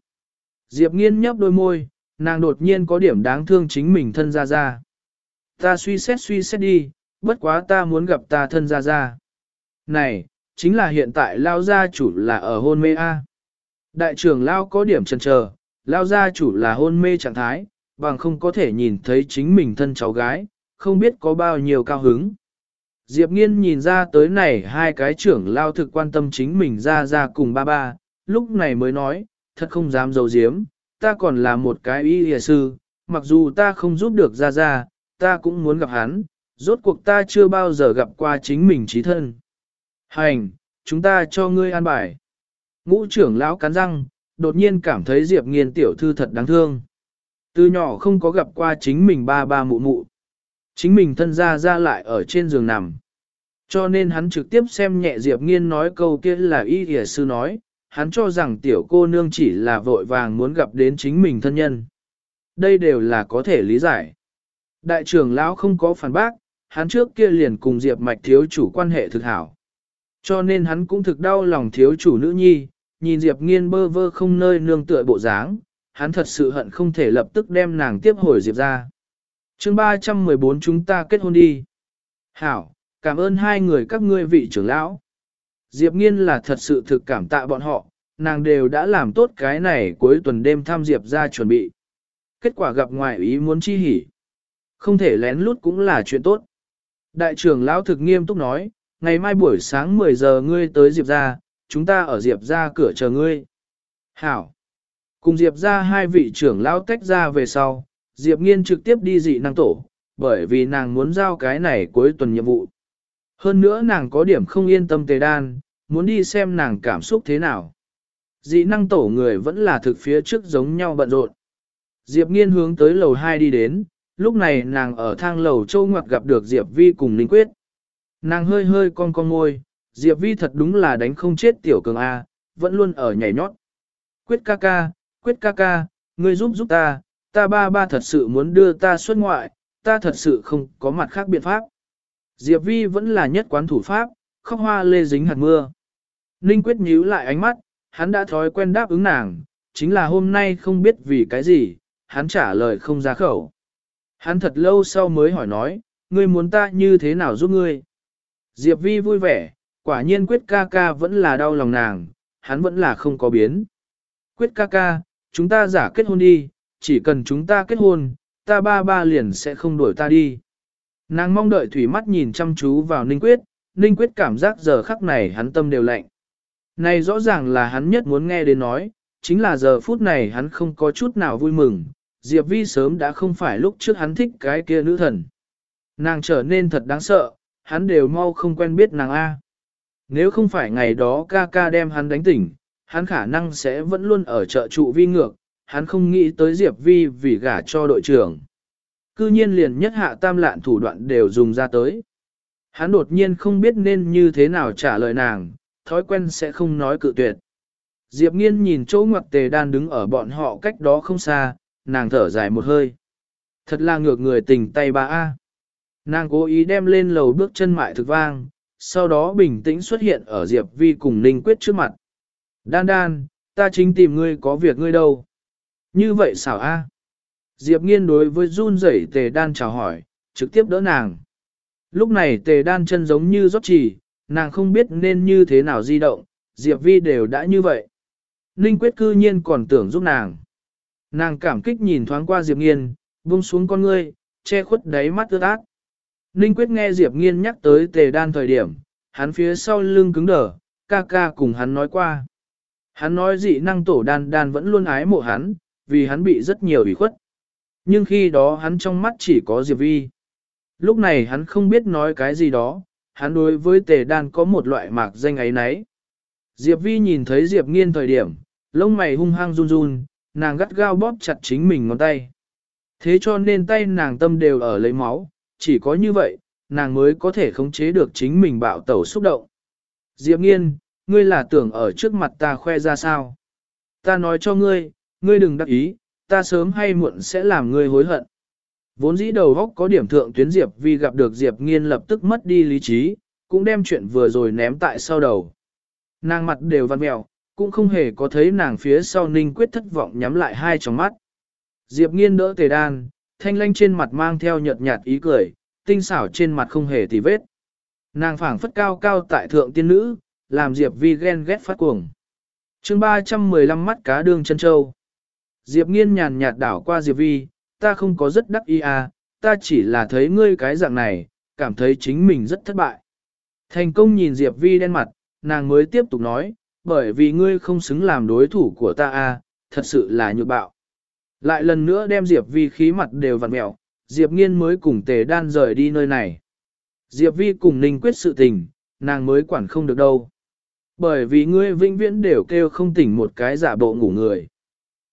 A: Diệp nghiên nhấp đôi môi, nàng đột nhiên có điểm đáng thương chính mình thân ra ra. Ta suy xét suy xét đi, bất quá ta muốn gặp ta thân ra ra. Này, chính là hiện tại lao gia chủ là ở hôn mê A. Đại trưởng Lao có điểm chần chờ, Lao gia chủ là hôn mê trạng thái, bằng không có thể nhìn thấy chính mình thân cháu gái, không biết có bao nhiêu cao hứng. Diệp nghiên nhìn ra tới này hai cái trưởng Lao thực quan tâm chính mình ra ra cùng ba ba, lúc này mới nói, thật không dám dầu diếm, ta còn là một cái y hìa sư, mặc dù ta không giúp được ra ra, ta cũng muốn gặp hắn, rốt cuộc ta chưa bao giờ gặp qua chính mình trí thân. Hành, chúng ta cho ngươi an bài. Ngũ trưởng lão cắn răng, đột nhiên cảm thấy Diệp nghiên tiểu thư thật đáng thương. Từ nhỏ không có gặp qua chính mình ba ba mụ mụ. Chính mình thân ra ra lại ở trên giường nằm. Cho nên hắn trực tiếp xem nhẹ Diệp nghiên nói câu kia là y hề sư nói, hắn cho rằng tiểu cô nương chỉ là vội vàng muốn gặp đến chính mình thân nhân. Đây đều là có thể lý giải. Đại trưởng lão không có phản bác, hắn trước kia liền cùng Diệp mạch thiếu chủ quan hệ thực hảo. Cho nên hắn cũng thực đau lòng thiếu chủ nữ nhi, nhìn Diệp Nghiên bơ vơ không nơi nương tựa bộ dáng, hắn thật sự hận không thể lập tức đem nàng tiếp hồi Diệp ra. chương 314 chúng ta kết hôn đi. Hảo, cảm ơn hai người các ngươi vị trưởng lão. Diệp Nghiên là thật sự thực cảm tạ bọn họ, nàng đều đã làm tốt cái này cuối tuần đêm thăm Diệp ra chuẩn bị. Kết quả gặp ngoại ý muốn chi hỉ. Không thể lén lút cũng là chuyện tốt. Đại trưởng lão thực nghiêm túc nói, ngày mai buổi sáng 10 giờ ngươi tới Diệp ra, chúng ta ở Diệp ra cửa chờ ngươi. Hảo. Cùng Diệp ra hai vị trưởng lão tách ra về sau, Diệp nghiên trực tiếp đi dị năng tổ, bởi vì nàng muốn giao cái này cuối tuần nhiệm vụ. Hơn nữa nàng có điểm không yên tâm tề đan, muốn đi xem nàng cảm xúc thế nào. Dị năng tổ người vẫn là thực phía trước giống nhau bận rộn. Diệp nghiên hướng tới lầu 2 đi đến, lúc này nàng ở thang lầu châu ngoặc gặp được Diệp Vi cùng Linh Quyết. Nàng hơi hơi con con môi, Diệp Vi thật đúng là đánh không chết tiểu cường A, vẫn luôn ở nhảy nhót. Quyết ca ca, quyết ca ca, ngươi giúp giúp ta, ta ba ba thật sự muốn đưa ta xuất ngoại, ta thật sự không có mặt khác biện pháp. Diệp Vi vẫn là nhất quán thủ pháp, khóc hoa lê dính hạt mưa. Ninh quyết nhíu lại ánh mắt, hắn đã thói quen đáp ứng nàng, chính là hôm nay không biết vì cái gì, hắn trả lời không ra khẩu. Hắn thật lâu sau mới hỏi nói, ngươi muốn ta như thế nào giúp ngươi? Diệp Vi vui vẻ, quả nhiên quyết ca ca vẫn là đau lòng nàng, hắn vẫn là không có biến. Quyết ca ca, chúng ta giả kết hôn đi, chỉ cần chúng ta kết hôn, ta ba ba liền sẽ không đuổi ta đi. Nàng mong đợi thủy mắt nhìn chăm chú vào Ninh Quyết, Ninh Quyết cảm giác giờ khắc này hắn tâm đều lạnh. Này rõ ràng là hắn nhất muốn nghe đến nói, chính là giờ phút này hắn không có chút nào vui mừng, Diệp Vi sớm đã không phải lúc trước hắn thích cái kia nữ thần. Nàng trở nên thật đáng sợ, hắn đều mau không quen biết nàng A. Nếu không phải ngày đó ca ca đem hắn đánh tỉnh, hắn khả năng sẽ vẫn luôn ở chợ trụ vi ngược, hắn không nghĩ tới Diệp Vi vì gả cho đội trưởng. Cư nhiên liền nhất hạ tam lạn thủ đoạn đều dùng ra tới. Hắn đột nhiên không biết nên như thế nào trả lời nàng, thói quen sẽ không nói cự tuyệt. Diệp nghiên nhìn chỗ ngoặc tề đan đứng ở bọn họ cách đó không xa, nàng thở dài một hơi. Thật là ngược người tình tay ba A. Nàng cố ý đem lên lầu bước chân mại thực vang, sau đó bình tĩnh xuất hiện ở Diệp Vi cùng Ninh Quyết trước mặt. Đan đan, ta chính tìm ngươi có việc ngươi đâu. Như vậy xảo a. Diệp nghiên đối với run rẩy tề đan chào hỏi, trực tiếp đỡ nàng. Lúc này tề đan chân giống như rót chỉ, nàng không biết nên như thế nào di động, Diệp vi đều đã như vậy. Ninh quyết cư nhiên còn tưởng giúp nàng. Nàng cảm kích nhìn thoáng qua Diệp nghiên, buông xuống con ngươi, che khuất đáy mắt ướt át. Ninh quyết nghe Diệp nghiên nhắc tới tề đan thời điểm, hắn phía sau lưng cứng đờ, ca ca cùng hắn nói qua. Hắn nói dị năng tổ đan đan vẫn luôn ái mộ hắn, vì hắn bị rất nhiều ủy khuất. Nhưng khi đó hắn trong mắt chỉ có Diệp Vi. Lúc này hắn không biết nói cái gì đó, hắn đối với tề đan có một loại mạc danh ấy nấy. Diệp Vi nhìn thấy Diệp nghiên thời điểm, lông mày hung hăng run run, nàng gắt gao bóp chặt chính mình ngón tay. Thế cho nên tay nàng tâm đều ở lấy máu, chỉ có như vậy, nàng mới có thể khống chế được chính mình bạo tẩu xúc động. Diệp nghiên, ngươi là tưởng ở trước mặt ta khoe ra sao? Ta nói cho ngươi, ngươi đừng đắc ý, ta sớm hay muộn sẽ làm ngươi hối hận. Vốn dĩ đầu góc có điểm thượng tuyến Diệp vì gặp được Diệp nghiên lập tức mất đi lý trí, cũng đem chuyện vừa rồi ném tại sau đầu. Nàng mặt đều văn mèo, cũng không hề có thấy nàng phía sau ninh quyết thất vọng nhắm lại hai tròng mắt. Diệp nghiên đỡ tề đan, thanh lanh trên mặt mang theo nhợt nhạt ý cười, tinh xảo trên mặt không hề tì vết. Nàng phảng phất cao cao tại thượng tiên nữ, làm Diệp vi ghen ghét phát cuồng. chương 315 mắt cá đương chân châu. Diệp nghiên nhàn nhạt đảo qua Diệp vi, ta không có rất đắc ý à, ta chỉ là thấy ngươi cái dạng này, cảm thấy chính mình rất thất bại. Thành công nhìn Diệp vi đen mặt, nàng mới tiếp tục nói, bởi vì ngươi không xứng làm đối thủ của ta à, thật sự là nhược bạo. Lại lần nữa đem Diệp vi khí mặt đều vặn mẹo, Diệp nghiên mới cùng tề đan rời đi nơi này. Diệp vi cùng ninh quyết sự tình, nàng mới quản không được đâu. Bởi vì ngươi vĩnh viễn đều kêu không tỉnh một cái giả bộ ngủ người.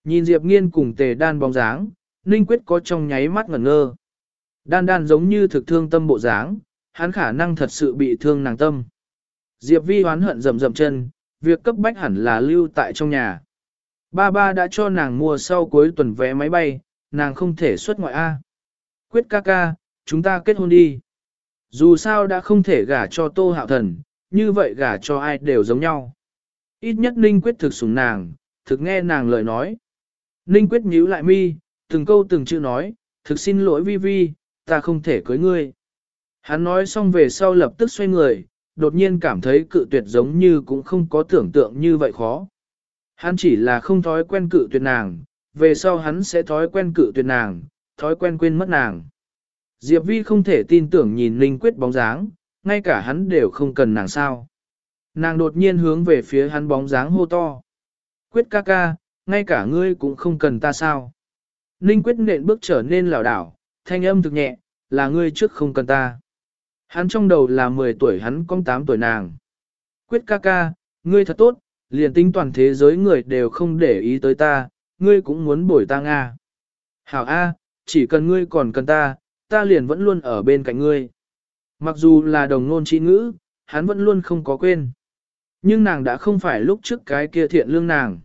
A: Nhìn Diệp nghiên cùng tề đan bóng dáng, ninh quyết có trong nháy mắt ngẩn ngơ. Đan đan giống như thực thương tâm bộ dáng, hắn khả năng thật sự bị thương nàng tâm. Diệp vi hoán hận rầm rầm chân, việc cấp bách hẳn là lưu tại trong nhà. Ba ba đã cho nàng mua sau cuối tuần vé máy bay, nàng không thể xuất ngoại A. Quyết ca ca, chúng ta kết hôn đi. Dù sao đã không thể gả cho tô hạo thần, như vậy gả cho ai đều giống nhau. Ít nhất Ninh Quyết thực sủng nàng, thực nghe nàng lời nói. Ninh Quyết nhíu lại mi, từng câu từng chữ nói, thực xin lỗi vi vi, ta không thể cưới ngươi. Hắn nói xong về sau lập tức xoay người, đột nhiên cảm thấy cự tuyệt giống như cũng không có tưởng tượng như vậy khó. Hắn chỉ là không thói quen cự tuyệt nàng, về sau hắn sẽ thói quen cự tuyệt nàng, thói quen quên mất nàng. Diệp Vi không thể tin tưởng nhìn Linh Quyết bóng dáng, ngay cả hắn đều không cần nàng sao. Nàng đột nhiên hướng về phía hắn bóng dáng hô to. Quyết ca ca, ngay cả ngươi cũng không cần ta sao. Ninh Quyết nện bước trở nên lảo đảo, thanh âm thực nhẹ, là ngươi trước không cần ta. Hắn trong đầu là 10 tuổi hắn con 8 tuổi nàng. Quyết ca ca, ngươi thật tốt, liền tính toàn thế giới người đều không để ý tới ta, ngươi cũng muốn bồi ta Nga. Hảo A, chỉ cần ngươi còn cần ta, ta liền vẫn luôn ở bên cạnh ngươi. Mặc dù là đồng ngôn trị ngữ, hắn vẫn luôn không có quên. Nhưng nàng đã không phải lúc trước cái kia thiện lương nàng.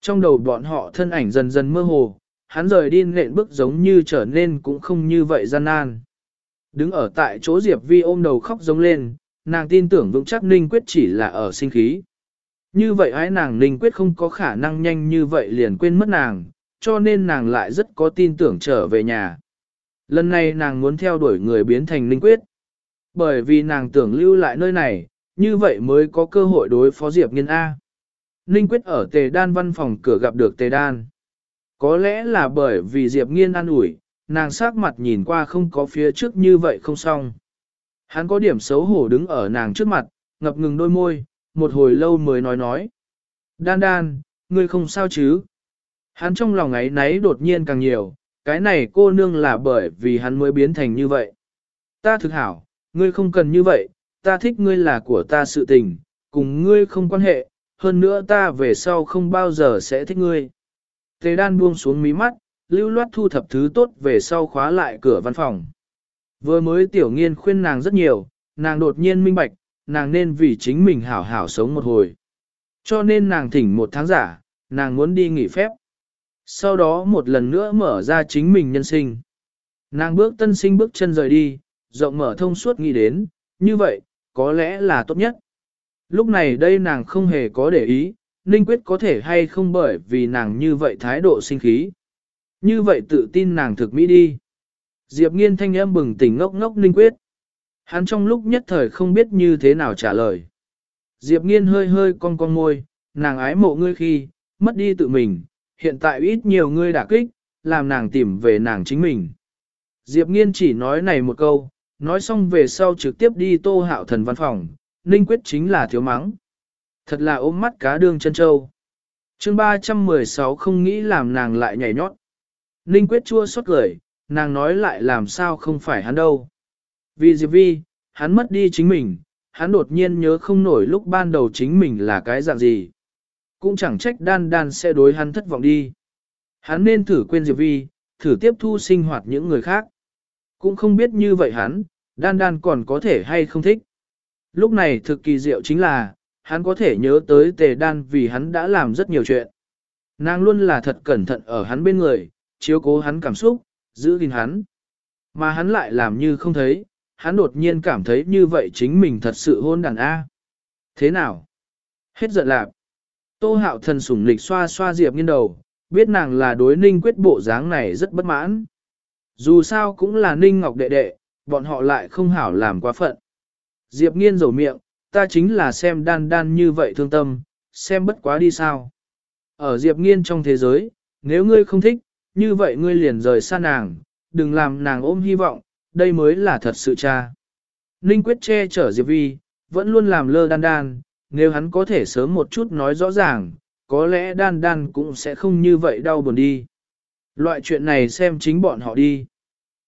A: Trong đầu bọn họ thân ảnh dần dần mơ hồ, hắn rời đi nện bước giống như trở nên cũng không như vậy gian nan. Đứng ở tại chỗ Diệp Vi ôm đầu khóc giống lên, nàng tin tưởng vững chắc Ninh Quyết chỉ là ở sinh khí. Như vậy ái nàng Ninh Quyết không có khả năng nhanh như vậy liền quên mất nàng, cho nên nàng lại rất có tin tưởng trở về nhà. Lần này nàng muốn theo đuổi người biến thành Ninh Quyết. Bởi vì nàng tưởng lưu lại nơi này, như vậy mới có cơ hội đối phó Diệp Nghiên A. Ninh Quyết ở Tề Đan văn phòng cửa gặp được Tề Đan. Có lẽ là bởi vì Diệp Nghiên an ủi, nàng sắc mặt nhìn qua không có phía trước như vậy không xong. Hắn có điểm xấu hổ đứng ở nàng trước mặt, ngập ngừng đôi môi, một hồi lâu mới nói nói. Đan đan, ngươi không sao chứ? Hắn trong lòng ấy náy đột nhiên càng nhiều, cái này cô nương là bởi vì hắn mới biến thành như vậy. Ta thực hảo, ngươi không cần như vậy, ta thích ngươi là của ta sự tình, cùng ngươi không quan hệ, hơn nữa ta về sau không bao giờ sẽ thích ngươi. Tề đan buông xuống mí mắt, lưu loát thu thập thứ tốt về sau khóa lại cửa văn phòng. Vừa mới tiểu nghiên khuyên nàng rất nhiều, nàng đột nhiên minh bạch, nàng nên vì chính mình hảo hảo sống một hồi. Cho nên nàng thỉnh một tháng giả, nàng muốn đi nghỉ phép. Sau đó một lần nữa mở ra chính mình nhân sinh. Nàng bước tân sinh bước chân rời đi, rộng mở thông suốt nghĩ đến, như vậy, có lẽ là tốt nhất. Lúc này đây nàng không hề có để ý, Ninh Quyết có thể hay không bởi vì nàng như vậy thái độ sinh khí. Như vậy tự tin nàng thực mỹ đi. Diệp nghiên thanh âm bừng tỉnh ngốc ngốc Ninh Quyết. Hắn trong lúc nhất thời không biết như thế nào trả lời. Diệp nghiên hơi hơi cong cong môi, nàng ái mộ ngươi khi, mất đi tự mình, hiện tại ít nhiều ngươi đả kích, làm nàng tìm về nàng chính mình. Diệp nghiên chỉ nói này một câu, nói xong về sau trực tiếp đi tô hạo thần văn phòng, Ninh Quyết chính là thiếu mắng. Thật là ôm mắt cá đương chân châu. chương 316 không nghĩ làm nàng lại nhảy nhót. Ninh Quyết chua xót cười, nàng nói lại làm sao không phải hắn đâu. Vì Diệp Vi, hắn mất đi chính mình, hắn đột nhiên nhớ không nổi lúc ban đầu chính mình là cái dạng gì. Cũng chẳng trách đan đan sẽ đối hắn thất vọng đi. Hắn nên thử quên Diệp Vi, thử tiếp thu sinh hoạt những người khác. Cũng không biết như vậy hắn, đan đan còn có thể hay không thích. Lúc này thực kỳ diệu chính là, hắn có thể nhớ tới tề đan vì hắn đã làm rất nhiều chuyện. Nàng luôn là thật cẩn thận ở hắn bên người, chiếu cố hắn cảm xúc, giữ gìn hắn. Mà hắn lại làm như không thấy, hắn đột nhiên cảm thấy như vậy chính mình thật sự hôn đàn A. Thế nào? Hết giận lạc. Tô hạo thần sủng lịch xoa xoa Diệp nghiên đầu, biết nàng là đối ninh quyết bộ dáng này rất bất mãn. Dù sao cũng là ninh ngọc đệ đệ, bọn họ lại không hảo làm quá phận. Diệp nghiên rầu miệng, ta chính là xem đan đan như vậy thương tâm, xem bất quá đi sao. Ở Diệp nghiên trong thế giới, nếu ngươi không thích, như vậy ngươi liền rời xa nàng, đừng làm nàng ôm hy vọng, đây mới là thật sự cha. Ninh quyết che chở Diệp Vi, vẫn luôn làm lơ đan đan, nếu hắn có thể sớm một chút nói rõ ràng, có lẽ đan đan cũng sẽ không như vậy đau buồn đi. Loại chuyện này xem chính bọn họ đi.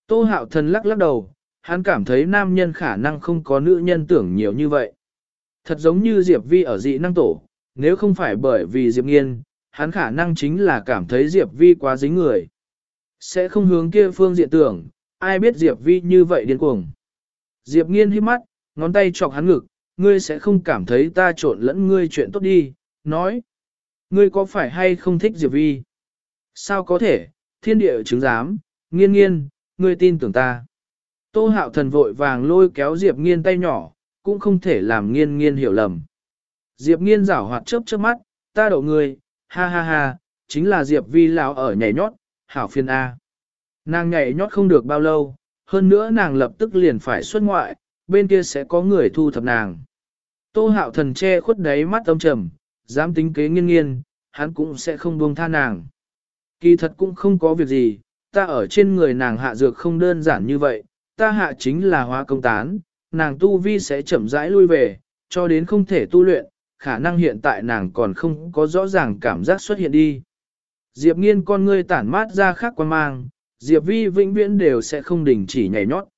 A: Tô hạo thần lắc lắc đầu, hắn cảm thấy nam nhân khả năng không có nữ nhân tưởng nhiều như vậy. Thật giống như Diệp Vi ở dị năng tổ, nếu không phải bởi vì Diệp nghiên, hắn khả năng chính là cảm thấy Diệp Vi quá dính người. Sẽ không hướng kia phương diện tưởng, ai biết Diệp Vi như vậy điên cuồng. Diệp nghiên hít mắt, ngón tay chọc hắn ngực, ngươi sẽ không cảm thấy ta trộn lẫn ngươi chuyện tốt đi, nói. Ngươi có phải hay không thích Diệp Vi? Sao có thể, thiên địa chứng giám, nghiên nghiên, ngươi tin tưởng ta. Tô hạo thần vội vàng lôi kéo Diệp nghiên tay nhỏ, cũng không thể làm nghiên nghiên hiểu lầm. Diệp nghiên rảo hoạt chớp chớp mắt, ta đậu ngươi, ha ha ha, chính là Diệp vi lão ở nhảy nhót, hảo phiên A. Nàng nhảy nhót không được bao lâu, hơn nữa nàng lập tức liền phải xuất ngoại, bên kia sẽ có người thu thập nàng. Tô hạo thần che khuất đáy mắt âm trầm, dám tính kế nghiên nghiên, hắn cũng sẽ không buông tha nàng. Kỳ thật cũng không có việc gì, ta ở trên người nàng hạ dược không đơn giản như vậy, ta hạ chính là hóa công tán, nàng tu vi sẽ chậm rãi lui về, cho đến không thể tu luyện, khả năng hiện tại nàng còn không có rõ ràng cảm giác xuất hiện đi. Diệp nghiên con ngươi tản mát ra khác quan mang, Diệp vi vĩnh viễn đều sẽ không đình chỉ nhảy nhót.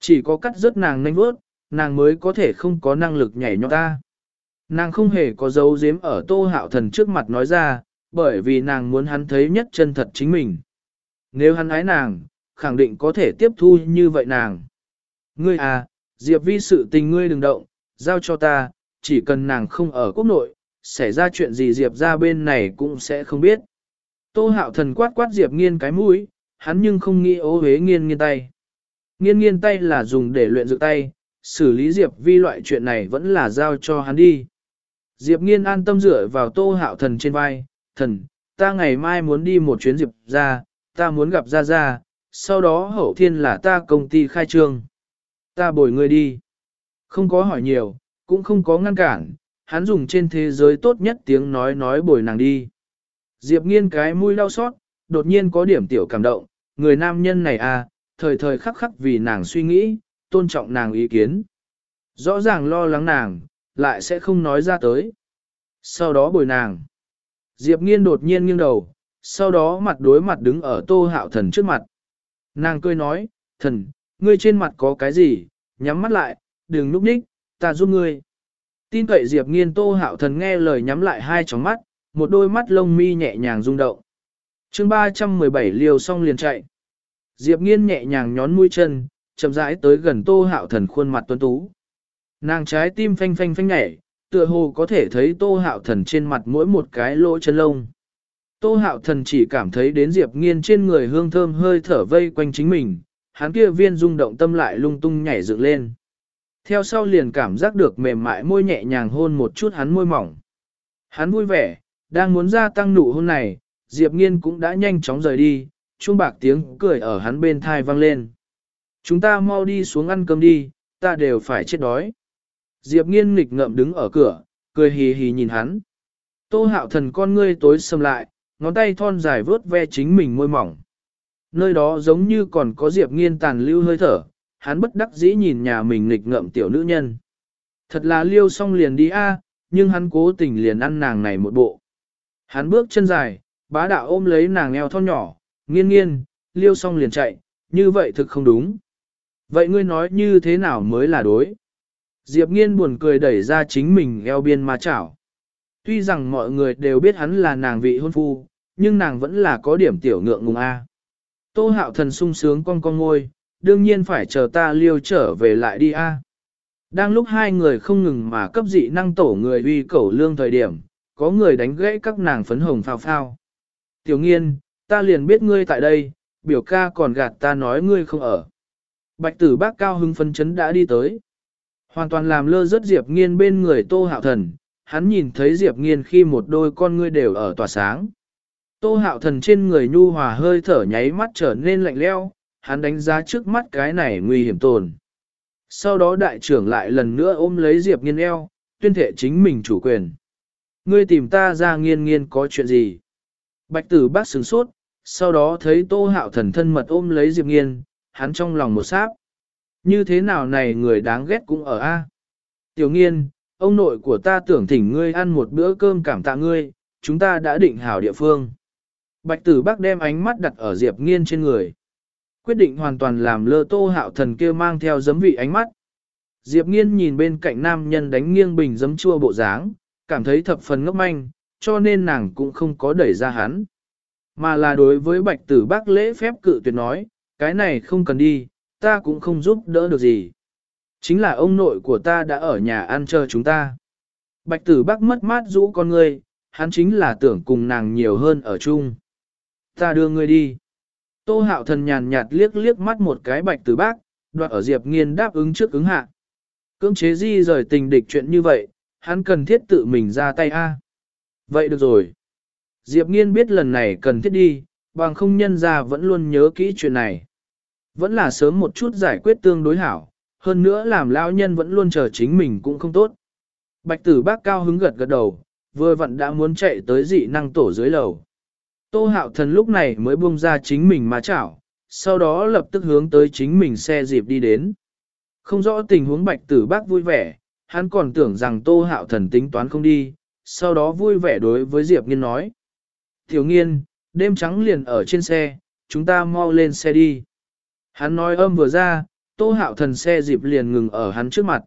A: Chỉ có cắt rớt nàng nhanh vớt, nàng mới có thể không có năng lực nhảy nhót ta. Nàng không hề có dấu giếm ở tô hạo thần trước mặt nói ra, bởi vì nàng muốn hắn thấy nhất chân thật chính mình. Nếu hắn ái nàng, khẳng định có thể tiếp thu như vậy nàng. Ngươi à, Diệp vi sự tình ngươi đừng động, giao cho ta, chỉ cần nàng không ở quốc nội, xảy ra chuyện gì Diệp ra bên này cũng sẽ không biết. Tô hạo thần quát quát Diệp nghiên cái mũi, hắn nhưng không nghĩ ố hế nghiên nghiên tay. Nghiên nghiên tay là dùng để luyện dược tay, xử lý Diệp vi loại chuyện này vẫn là giao cho hắn đi. Diệp nghiên an tâm dựa vào tô hạo thần trên vai, thần, ta ngày mai muốn đi một chuyến Diệp ra, ta muốn gặp ra ra, sau đó hậu thiên là ta công ty khai trương. Ta bồi người đi. Không có hỏi nhiều, cũng không có ngăn cản, hắn dùng trên thế giới tốt nhất tiếng nói nói bồi nàng đi. Diệp nghiên cái mũi đau xót, đột nhiên có điểm tiểu cảm động, người nam nhân này à, thời thời khắc khắc vì nàng suy nghĩ, tôn trọng nàng ý kiến. Rõ ràng lo lắng nàng, lại sẽ không nói ra tới. Sau đó bồi nàng. Diệp nghiên đột nhiên nghiêng đầu, sau đó mặt đối mặt đứng ở tô hạo thần trước mặt. Nàng cười nói, thần, ngươi trên mặt có cái gì, nhắm mắt lại, đừng núp ních, ta giúp ngươi. Tin cậy Diệp nghiên tô hạo thần nghe lời nhắm lại hai tròng mắt, một đôi mắt lông mi nhẹ nhàng rung động. chương 317 liều xong liền chạy. Diệp nghiên nhẹ nhàng nhón mũi chân, chậm rãi tới gần tô hạo thần khuôn mặt tuấn tú. Nàng trái tim phanh phanh phanh nhảy, tựa hồ có thể thấy tô hạo thần trên mặt mỗi một cái lỗ chân lông. Tô hạo thần chỉ cảm thấy đến Diệp nghiên trên người hương thơm hơi thở vây quanh chính mình, hắn kia viên rung động tâm lại lung tung nhảy dựng lên. Theo sau liền cảm giác được mềm mại môi nhẹ nhàng hôn một chút hắn môi mỏng. Hắn vui vẻ, đang muốn gia tăng nụ hôn này, Diệp Nghiên cũng đã nhanh chóng rời đi, chuông bạc tiếng cười ở hắn bên thai vang lên. Chúng ta mau đi xuống ăn cơm đi, ta đều phải chết đói. Diệp Nghiên nghịch ngậm đứng ở cửa, cười hì hì nhìn hắn. Tô hạo thần con ngươi tối sầm lại, ngón tay thon dài vớt ve chính mình môi mỏng. Nơi đó giống như còn có Diệp Nghiên tàn lưu hơi thở, hắn bất đắc dĩ nhìn nhà mình nghịch ngậm tiểu nữ nhân. Thật là liêu xong liền đi a, nhưng hắn cố tình liền ăn nàng này một bộ. Hắn bước chân dài, bá đạo ôm lấy nàng eo thon nhỏ, nghiên nghiên, liêu xong liền chạy, như vậy thực không đúng. Vậy ngươi nói như thế nào mới là đối? Diệp nghiên buồn cười đẩy ra chính mình eo biên ma chảo. Tuy rằng mọi người đều biết hắn là nàng vị hôn phu, nhưng nàng vẫn là có điểm tiểu ngượng ngùng A. Tô hạo thần sung sướng con con ngôi, đương nhiên phải chờ ta liêu trở về lại đi A. Đang lúc hai người không ngừng mà cấp dị năng tổ người uy cẩu lương thời điểm, có người đánh gãy các nàng phấn hồng phao phao. Tiểu nghiên, ta liền biết ngươi tại đây, biểu ca còn gạt ta nói ngươi không ở. Bạch tử bác cao hưng phấn chấn đã đi tới. Hoàn toàn làm lơ rất Diệp nghiên bên người tô hạo thần, hắn nhìn thấy Diệp nghiên khi một đôi con ngươi đều ở tỏa sáng. Tô hạo thần trên người nhu hòa hơi thở nháy mắt trở nên lạnh leo, hắn đánh giá trước mắt cái này nguy hiểm tồn. Sau đó đại trưởng lại lần nữa ôm lấy Diệp nghiên eo, tuyên thệ chính mình chủ quyền. Ngươi tìm ta ra nghiên nghiên có chuyện gì? Bạch tử bác sừng sốt, sau đó thấy tô hạo thần thân mật ôm lấy Diệp nghiên, hắn trong lòng một sáp. Như thế nào này người đáng ghét cũng ở A. Tiểu nghiên, ông nội của ta tưởng thỉnh ngươi ăn một bữa cơm cảm tạ ngươi, chúng ta đã định hảo địa phương. Bạch tử bác đem ánh mắt đặt ở Diệp nghiên trên người. Quyết định hoàn toàn làm lơ tô hạo thần kia mang theo giấm vị ánh mắt. Diệp nghiên nhìn bên cạnh nam nhân đánh nghiêng bình giấm chua bộ dáng, cảm thấy thập phần ngốc manh, cho nên nàng cũng không có đẩy ra hắn. Mà là đối với bạch tử bác lễ phép cự tuyệt nói, cái này không cần đi, ta cũng không giúp đỡ được gì. Chính là ông nội của ta đã ở nhà ăn chờ chúng ta. Bạch tử bác mất mát rũ con ngươi, hắn chính là tưởng cùng nàng nhiều hơn ở chung. Ta đưa ngươi đi. Tô hạo thần nhàn nhạt liếc liếc mắt một cái bạch tử bác, đoạt ở Diệp Nghiên đáp ứng trước ứng hạ. Cưỡng chế di rời tình địch chuyện như vậy, hắn cần thiết tự mình ra tay a. Vậy được rồi. Diệp Nghiên biết lần này cần thiết đi, bằng không nhân ra vẫn luôn nhớ kỹ chuyện này. Vẫn là sớm một chút giải quyết tương đối hảo, hơn nữa làm lão nhân vẫn luôn chờ chính mình cũng không tốt. Bạch tử bác cao hứng gật gật đầu, vừa vặn đã muốn chạy tới dị năng tổ dưới lầu. Tô hạo thần lúc này mới buông ra chính mình mà chảo, sau đó lập tức hướng tới chính mình xe dịp đi đến. Không rõ tình huống bạch tử bác vui vẻ, hắn còn tưởng rằng tô hạo thần tính toán không đi, sau đó vui vẻ đối với Diệp Nghiên nói. Tiểu Nghiên, đêm trắng liền ở trên xe, chúng ta mau lên xe đi. Hắn nói âm vừa ra, tô hạo thần xe dịp liền ngừng ở hắn trước mặt.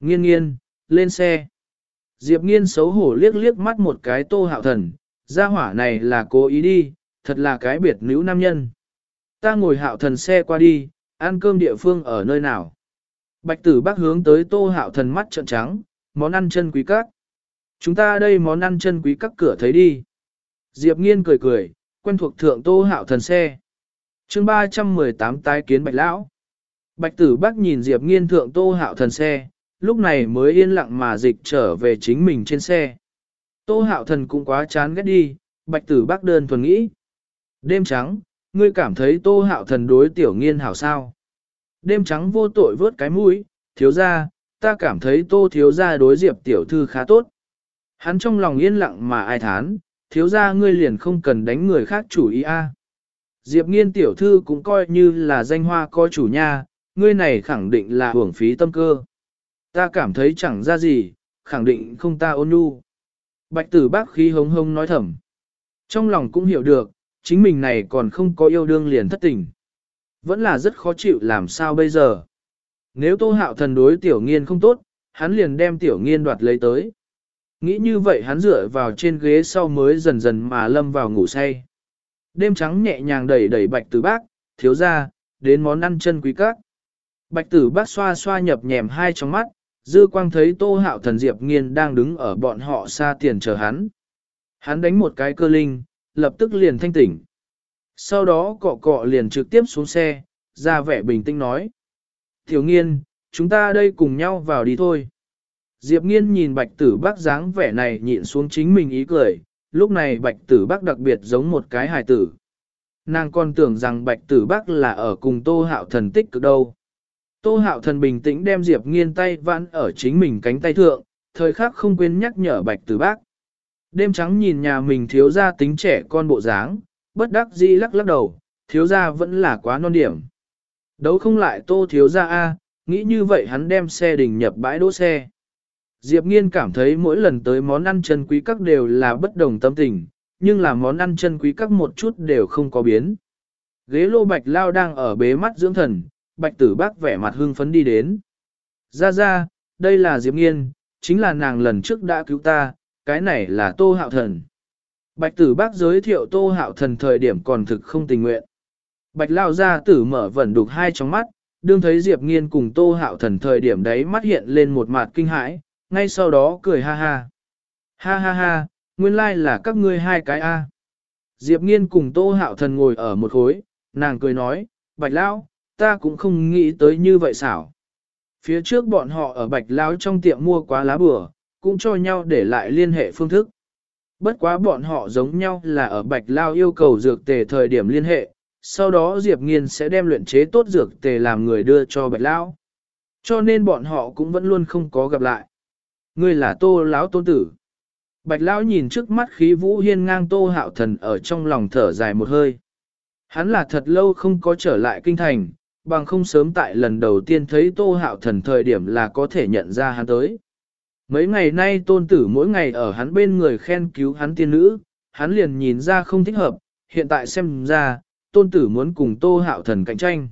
A: Nghiên nghiên, lên xe. Diệp nghiên xấu hổ liếc liếc mắt một cái tô hạo thần, gia hỏa này là cố ý đi, thật là cái biệt nữ nam nhân. Ta ngồi hạo thần xe qua đi, ăn cơm địa phương ở nơi nào. Bạch tử bác hướng tới tô hạo thần mắt trợn trắng, món ăn chân quý các. Chúng ta đây món ăn chân quý các cửa thấy đi. Diệp nghiên cười cười, quen thuộc thượng tô hạo thần xe. chương 318 tái kiến bạch lão. Bạch tử bác nhìn Diệp nghiên thượng tô hạo thần xe, lúc này mới yên lặng mà dịch trở về chính mình trên xe. Tô hạo thần cũng quá chán ghét đi, bạch tử bác đơn thuần nghĩ. Đêm trắng, ngươi cảm thấy tô hạo thần đối tiểu nghiên hảo sao. Đêm trắng vô tội vớt cái mũi, thiếu ra, ta cảm thấy tô thiếu ra đối diệp tiểu thư khá tốt. Hắn trong lòng yên lặng mà ai thán, thiếu ra ngươi liền không cần đánh người khác chủ ý a. Diệp nghiên tiểu thư cũng coi như là danh hoa coi chủ nha, ngươi này khẳng định là hưởng phí tâm cơ. Ta cảm thấy chẳng ra gì, khẳng định không ta ôn nhu. Bạch tử bác khí hống hống nói thầm. Trong lòng cũng hiểu được, chính mình này còn không có yêu đương liền thất tình. Vẫn là rất khó chịu làm sao bây giờ. Nếu tô hạo thần đối tiểu nghiên không tốt, hắn liền đem tiểu nghiên đoạt lấy tới. Nghĩ như vậy hắn dựa vào trên ghế sau mới dần dần mà lâm vào ngủ say. Đêm trắng nhẹ nhàng đẩy đẩy bạch tử bác, thiếu ra, đến món ăn chân quý các. Bạch tử bác xoa xoa nhập nhèm hai trong mắt, dư quang thấy tô hạo thần diệp nghiên đang đứng ở bọn họ xa tiền chờ hắn. Hắn đánh một cái cơ linh, lập tức liền thanh tỉnh. Sau đó cọ cọ liền trực tiếp xuống xe, ra vẻ bình tĩnh nói. Thiếu nghiên, chúng ta đây cùng nhau vào đi thôi. Diệp nghiên nhìn bạch tử bác dáng vẻ này nhịn xuống chính mình ý cười, lúc này bạch tử bác đặc biệt giống một cái hài tử. Nàng còn tưởng rằng bạch tử bác là ở cùng tô hạo thần tích cực đâu. Tô hạo thần bình tĩnh đem Diệp nghiên tay vãn ở chính mình cánh tay thượng, thời khắc không quên nhắc nhở bạch tử bác. Đêm trắng nhìn nhà mình thiếu ra tính trẻ con bộ dáng, bất đắc dĩ lắc lắc đầu, thiếu ra vẫn là quá non điểm. Đấu không lại tô thiếu ra A, nghĩ như vậy hắn đem xe đình nhập bãi đỗ xe. Diệp Nghiên cảm thấy mỗi lần tới món ăn chân quý các đều là bất đồng tâm tình, nhưng là món ăn chân quý các một chút đều không có biến. Ghế lô bạch lao đang ở bế mắt dưỡng thần, bạch tử bác vẻ mặt hưng phấn đi đến. Ra ra, đây là Diệp Nghiên, chính là nàng lần trước đã cứu ta, cái này là Tô Hạo Thần. Bạch tử bác giới thiệu Tô Hạo Thần thời điểm còn thực không tình nguyện. Bạch lao ra tử mở vẩn đục hai trong mắt, đương thấy Diệp Nghiên cùng Tô Hạo Thần thời điểm đấy mắt hiện lên một mặt kinh hãi, ngay sau đó cười ha ha. Ha ha ha, nguyên lai là các ngươi hai cái A. Diệp Nghiên cùng Tô Hạo Thần ngồi ở một khối, nàng cười nói, Bạch Lão, ta cũng không nghĩ tới như vậy xảo. Phía trước bọn họ ở Bạch Lão trong tiệm mua quá lá bừa, cũng cho nhau để lại liên hệ phương thức. Bất quá bọn họ giống nhau là ở Bạch Lao yêu cầu dược tề thời điểm liên hệ, sau đó Diệp Nghiên sẽ đem luyện chế tốt dược tề làm người đưa cho Bạch Lao. Cho nên bọn họ cũng vẫn luôn không có gặp lại. Ngươi là Tô lão tôn tử. Bạch Lão nhìn trước mắt khí vũ hiên ngang Tô Hạo Thần ở trong lòng thở dài một hơi. Hắn là thật lâu không có trở lại kinh thành, bằng không sớm tại lần đầu tiên thấy Tô Hạo Thần thời điểm là có thể nhận ra hắn tới. Mấy ngày nay tôn tử mỗi ngày ở hắn bên người khen cứu hắn tiên nữ, hắn liền nhìn ra không thích hợp, hiện tại xem ra, tôn tử muốn cùng Tô Hạo Thần cạnh tranh.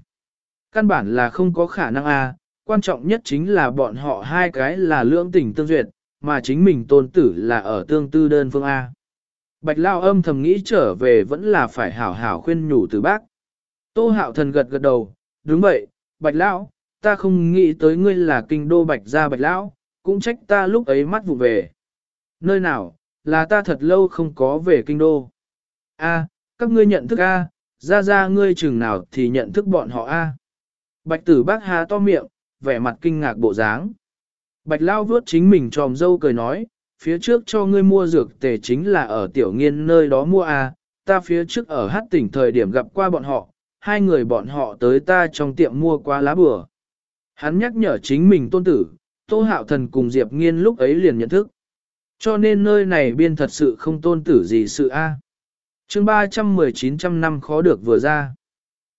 A: Căn bản là không có khả năng a à, quan trọng nhất chính là bọn họ hai cái là lưỡng tình tương duyệt, mà chính mình tôn tử là ở tương tư đơn phương A. Bạch Lao âm thầm nghĩ trở về vẫn là phải hảo hảo khuyên nhủ từ bác. Tô hạo thần gật gật đầu, đúng vậy, Bạch Lão, ta không nghĩ tới ngươi là kinh đô Bạch gia Bạch Lão, cũng trách ta lúc ấy mắt vụ về. Nơi nào, là ta thật lâu không có về kinh đô. A, các ngươi nhận thức A, ra ra ngươi chừng nào thì nhận thức bọn họ A. Bạch tử bác há to miệng, vẻ mặt kinh ngạc bộ dáng. Bạch Lao vướt chính mình tròm dâu cười nói, phía trước cho ngươi mua dược tề chính là ở tiểu nghiên nơi đó mua à, ta phía trước ở hát tỉnh thời điểm gặp qua bọn họ, hai người bọn họ tới ta trong tiệm mua qua lá bừa. Hắn nhắc nhở chính mình tôn tử, Tô Hạo Thần cùng Diệp Nghiên lúc ấy liền nhận thức. Cho nên nơi này biên thật sự không tôn tử gì sự a. À. Chương 319 trăm năm khó được vừa ra.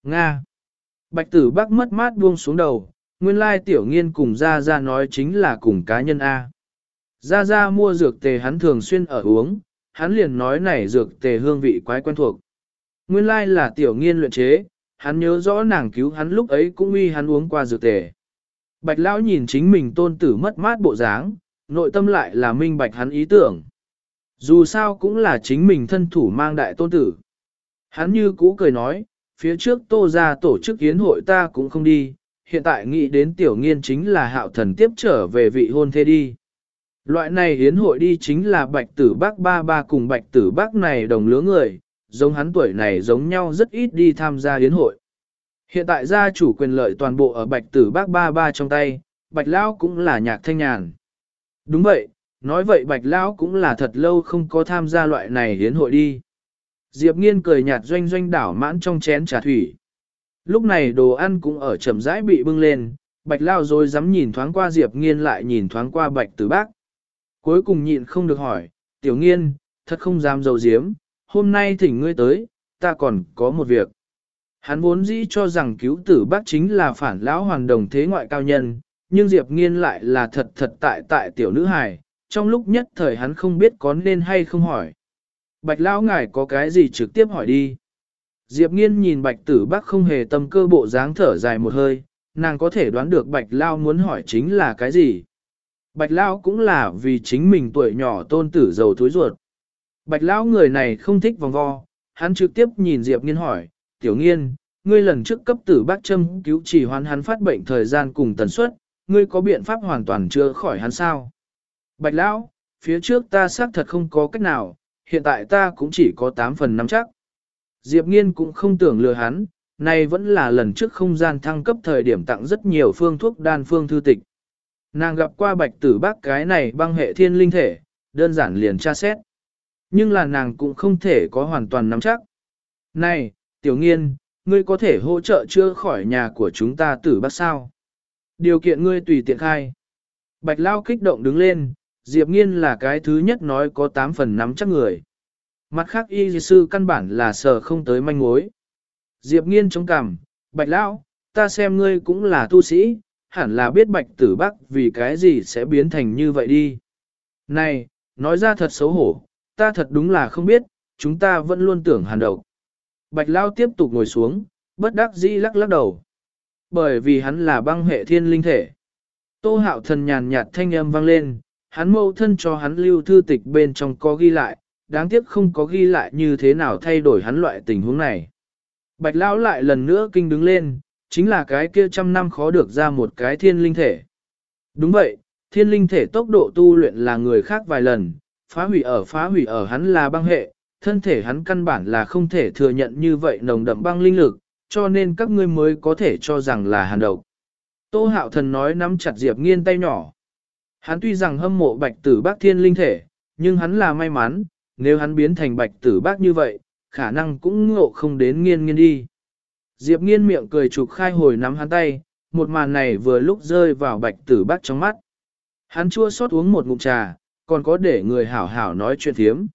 A: Nga. Bạch tử bác mất mát buông xuống đầu, nguyên lai tiểu nghiên cùng Gia Gia nói chính là cùng cá nhân A. Gia Gia mua dược tề hắn thường xuyên ở uống, hắn liền nói này dược tề hương vị quái quen thuộc. Nguyên lai là tiểu nghiên luyện chế, hắn nhớ rõ nàng cứu hắn lúc ấy cũng uy hắn uống qua dược tề. Bạch lão nhìn chính mình tôn tử mất mát bộ dáng, nội tâm lại là minh bạch hắn ý tưởng. Dù sao cũng là chính mình thân thủ mang đại tôn tử. Hắn như cũ cười nói, phía trước tô ra tổ chức yến hội ta cũng không đi, hiện tại nghĩ đến tiểu nghiên chính là hạo thần tiếp trở về vị hôn thê đi. Loại này hiến hội đi chính là bạch tử bác ba ba cùng bạch tử bác này đồng lứa người, giống hắn tuổi này giống nhau rất ít đi tham gia hiến hội. Hiện tại gia chủ quyền lợi toàn bộ ở bạch tử bác ba ba trong tay, bạch lão cũng là nhạc thanh nhàn. Đúng vậy, nói vậy bạch lão cũng là thật lâu không có tham gia loại này hiến hội đi. Diệp nghiên cười nhạt doanh doanh đảo mãn trong chén trà thủy. Lúc này đồ ăn cũng ở chậm rãi bị bưng lên, bạch lao rồi dám nhìn thoáng qua Diệp nghiên lại nhìn thoáng qua bạch tử bác. Cuối cùng nhịn không được hỏi, tiểu nghiên, thật không dám dầu diếm, hôm nay thỉnh ngươi tới, ta còn có một việc. Hắn vốn dĩ cho rằng cứu tử bác chính là phản lão hoàn đồng thế ngoại cao nhân, nhưng Diệp nghiên lại là thật thật tại tại tiểu nữ hài, trong lúc nhất thời hắn không biết có nên hay không hỏi. Bạch lão ngài có cái gì trực tiếp hỏi đi. Diệp nghiên nhìn bạch tử bác không hề tâm cơ bộ dáng thở dài một hơi, nàng có thể đoán được bạch lao muốn hỏi chính là cái gì. Bạch lao cũng là vì chính mình tuổi nhỏ tôn tử giàu túi ruột. Bạch lao người này không thích vòng vo, hắn trực tiếp nhìn Diệp nghiên hỏi, tiểu nghiên, ngươi lần trước cấp tử bác châm cứu chỉ hoán hắn phát bệnh thời gian cùng tần suất, ngươi có biện pháp hoàn toàn chữa khỏi hắn sao? Bạch lão, phía trước ta xác thật không có cách nào, hiện tại ta cũng chỉ có 8 phần nắm chắc. Diệp Nghiên cũng không tưởng lừa hắn, này vẫn là lần trước không gian thăng cấp thời điểm tặng rất nhiều phương thuốc đan phương thư tịch. Nàng gặp qua bạch tử bác cái này băng hệ thiên linh thể, đơn giản liền tra xét. Nhưng là nàng cũng không thể có hoàn toàn nắm chắc. Này, tiểu nghiên, ngươi có thể hỗ trợ chữa khỏi nhà của chúng ta tử bác sao? Điều kiện ngươi tùy tiện khai. Bạch Lao kích động đứng lên, Diệp Nghiên là cái thứ nhất nói có 8 phần nắm chắc người. Mặt khác y sư căn bản là sở không tới manh mối. Diệp Nghiên chống cằm, Bạch Lão, ta xem ngươi cũng là tu sĩ, hẳn là biết Bạch Tử Bắc vì cái gì sẽ biến thành như vậy đi. Này, nói ra thật xấu hổ, ta thật đúng là không biết, chúng ta vẫn luôn tưởng hàn độc. Bạch Lao tiếp tục ngồi xuống, bất đắc dĩ lắc lắc đầu. Bởi vì hắn là băng hệ thiên linh thể. Tô hạo thần nhàn nhạt thanh âm vang lên, hắn mâu thân cho hắn lưu thư tịch bên trong có ghi lại, đáng tiếc không có ghi lại như thế nào thay đổi hắn loại tình huống này. Bạch Lão lại lần nữa kinh đứng lên, chính là cái kia trăm năm khó được ra một cái thiên linh thể. Đúng vậy, thiên linh thể tốc độ tu luyện là người khác vài lần, phá hủy ở phá hủy ở hắn là băng hệ, thân thể hắn căn bản là không thể thừa nhận như vậy nồng đậm băng linh lực, cho nên các ngươi mới có thể cho rằng là hàn độc. Tô hạo thần nói nắm chặt Diệp nghiên tay nhỏ. Hắn tuy rằng hâm mộ bạch tử bác thiên linh thể, nhưng hắn là may mắn, nếu hắn biến thành bạch tử bác như vậy, khả năng cũng ngộ không đến nghiên nghiên đi. Diệp nghiên miệng cười trục khai hồi nắm hắn tay, một màn này vừa lúc rơi vào bạch tử bác trong mắt. Hắn chua xót uống một ngụm trà, còn có để người hảo hảo nói chuyện thiếm.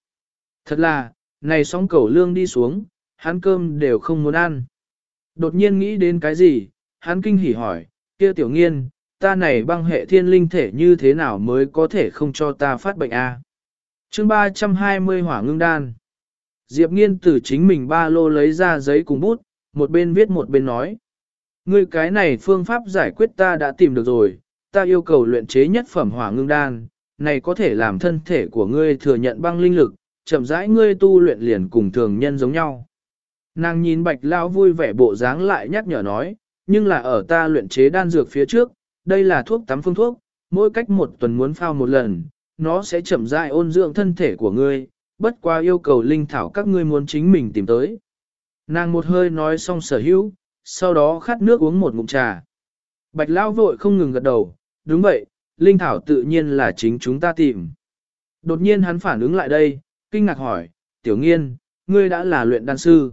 A: Thật là, này sóng cầu lương đi xuống, hắn cơm đều không muốn ăn. Đột nhiên nghĩ đến cái gì, hắn kinh hỉ hỏi, kia tiểu nghiên, ta này băng hệ thiên linh thể như thế nào mới có thể không cho ta phát bệnh a? À? Chương 320 hỏa ngưng đan. Diệp nghiên từ chính mình ba lô lấy ra giấy cùng bút, một bên viết một bên nói. Ngươi cái này phương pháp giải quyết ta đã tìm được rồi, ta yêu cầu luyện chế nhất phẩm hỏa ngưng đan, này có thể làm thân thể của ngươi thừa nhận băng linh lực, chậm rãi ngươi tu luyện liền cùng thường nhân giống nhau. Nàng nhìn bạch lão vui vẻ bộ dáng lại nhắc nhở nói, nhưng là ở ta luyện chế đan dược phía trước, đây là thuốc tắm phương thuốc, mỗi cách một tuần muốn phao một lần, nó sẽ chậm rãi ôn dưỡng thân thể của ngươi, bất qua yêu cầu linh thảo các ngươi muốn chính mình tìm tới. Nàng một hơi nói xong sở hữu, sau đó khát nước uống một ngụm trà. Bạch Lao vội không ngừng gật đầu, đúng vậy, linh thảo tự nhiên là chính chúng ta tìm. Đột nhiên hắn phản ứng lại đây, kinh ngạc hỏi, tiểu nghiên, ngươi đã là luyện đan sư.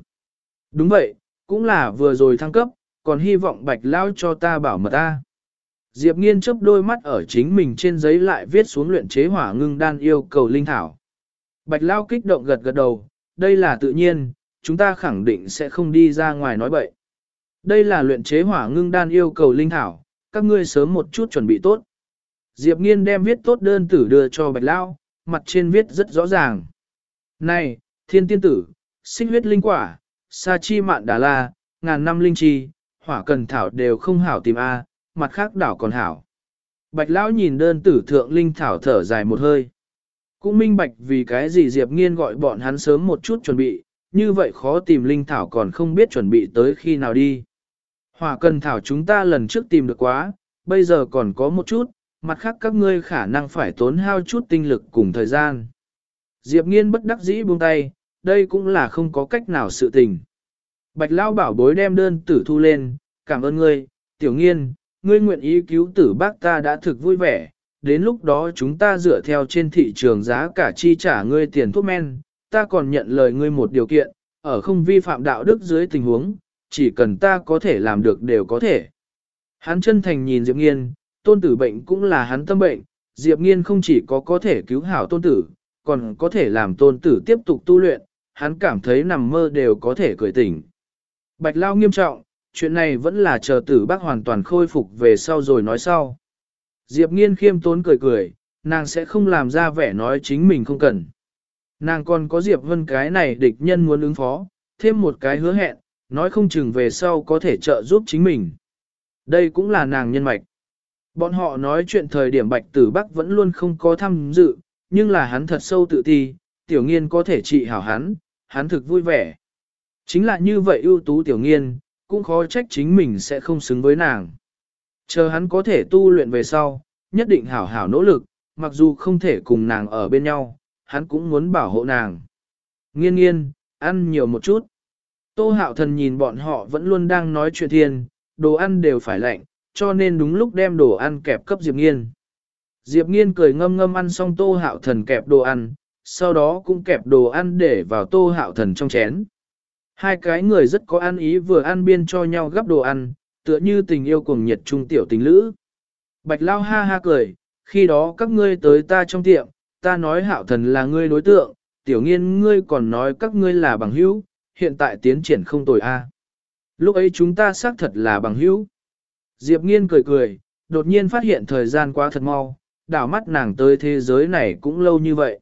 A: Đúng vậy, cũng là vừa rồi thăng cấp, còn hy vọng bạch lao cho ta bảo mật ta. Diệp nghiên chớp đôi mắt ở chính mình trên giấy lại viết xuống luyện chế hỏa ngưng đan yêu cầu linh thảo. Bạch lao kích động gật gật đầu, đây là tự nhiên, chúng ta khẳng định sẽ không đi ra ngoài nói bậy. Đây là luyện chế hỏa ngưng đan yêu cầu linh thảo, các ngươi sớm một chút chuẩn bị tốt. Diệp nghiên đem viết tốt đơn tử đưa cho bạch lao, mặt trên viết rất rõ ràng. Này, thiên tiên tử, sinh huyết linh quả, sa chi mạn đà la, ngàn năm linh chi, hỏa cần thảo đều không hảo tìm A, mặt khác đảo còn hảo. Bạch lão nhìn đơn tử thượng linh thảo thở dài một hơi. Cũng minh bạch vì cái gì Diệp Nghiên gọi bọn hắn sớm một chút chuẩn bị, như vậy khó tìm linh thảo còn không biết chuẩn bị tới khi nào đi. Hỏa cần thảo chúng ta lần trước tìm được quá, bây giờ còn có một chút, mặt khác các ngươi khả năng phải tốn hao chút tinh lực cùng thời gian. Diệp Nghiên bất đắc dĩ buông tay, đây cũng là không có cách nào sự tình. Bạch Lao bảo bối đem đơn tử thu lên, cảm ơn ngươi, tiểu nghiên, ngươi nguyện ý cứu tử bác ta đã thực vui vẻ, đến lúc đó chúng ta dựa theo trên thị trường giá cả chi trả ngươi tiền thuốc men, ta còn nhận lời ngươi một điều kiện, ở không vi phạm đạo đức dưới tình huống, chỉ cần ta có thể làm được đều có thể. Hắn chân thành nhìn Diệp Nghiên, tôn tử bệnh cũng là hắn tâm bệnh, Diệp Nghiên không chỉ có có thể cứu hảo tôn tử, còn có thể làm tôn tử tiếp tục tu luyện, hắn cảm thấy nằm mơ đều có thể cười tỉnh. Bạch Lao nghiêm trọng, chuyện này vẫn là chờ tử bác hoàn toàn khôi phục về sau rồi nói sau. Diệp nghiên khiêm tốn cười cười, nàng sẽ không làm ra vẻ nói chính mình không cần. Nàng còn có Diệp Vân cái này địch nhân muốn ứng phó, thêm một cái hứa hẹn, nói không chừng về sau có thể trợ giúp chính mình. Đây cũng là nàng nhân mạch. Bọn họ nói chuyện thời điểm bạch tử bắc vẫn luôn không có tham dự, nhưng là hắn thật sâu tự ti, tiểu nghiên có thể trị hảo hắn, hắn thực vui vẻ. Chính là như vậy ưu tú tiểu nghiên, cũng khó trách chính mình sẽ không xứng với nàng. Chờ hắn có thể tu luyện về sau, nhất định hảo hảo nỗ lực, mặc dù không thể cùng nàng ở bên nhau, hắn cũng muốn bảo hộ nàng. Nghiên nghiên, ăn nhiều một chút. Tô hạo thần nhìn bọn họ vẫn luôn đang nói chuyện thiên, đồ ăn đều phải lạnh, cho nên đúng lúc đem đồ ăn kẹp cấp Diệp Nghiên. Diệp nghiên cười ngâm ngâm ăn xong tô hạo thần kẹp đồ ăn, sau đó cũng kẹp đồ ăn để vào tô hạo thần trong chén. Hai cái người rất có ăn ý vừa ăn biên cho nhau gắp đồ ăn, tựa như tình yêu cuồng nhiệt trung tiểu tình lữ. Bạch Lao ha ha cười, khi đó các ngươi tới ta trong tiệm, ta nói hạo thần là ngươi đối tượng, tiểu nghiên ngươi còn nói các ngươi là bằng hữu, hiện tại tiến triển không tồi a. Lúc ấy chúng ta xác thật là bằng hữu. Diệp nghiên cười cười, đột nhiên phát hiện thời gian quá thật mau, đảo mắt nàng tới thế giới này cũng lâu như vậy.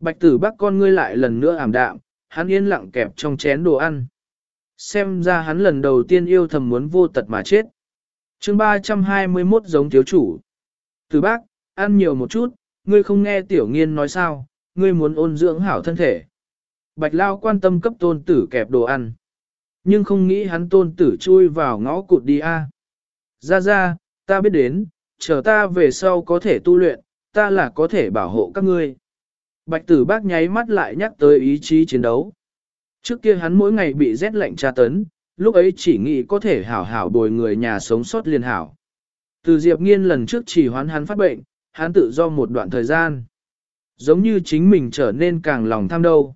A: Bạch tử bác con ngươi lại lần nữa ảm đạm, hắn yên lặng kẹp trong chén đồ ăn. Xem ra hắn lần đầu tiên yêu thầm muốn vô tật mà chết. chương 321 giống thiếu chủ. Từ bác, ăn nhiều một chút, ngươi không nghe tiểu nghiên nói sao, ngươi muốn ôn dưỡng hảo thân thể. Bạch Lao quan tâm cấp tôn tử kẹp đồ ăn. Nhưng không nghĩ hắn tôn tử chui vào ngõ cụt đi a. Ra ra, ta biết đến, chờ ta về sau có thể tu luyện, ta là có thể bảo hộ các ngươi. Bạch tử bác nháy mắt lại nhắc tới ý chí chiến đấu. Trước kia hắn mỗi ngày bị rét lạnh tra tấn, lúc ấy chỉ nghĩ có thể hảo hảo bồi người nhà sống sót liền hảo. Từ Diệp Nghiên lần trước chỉ hoán hắn phát bệnh, hắn tự do một đoạn thời gian. Giống như chính mình trở nên càng lòng tham đâu.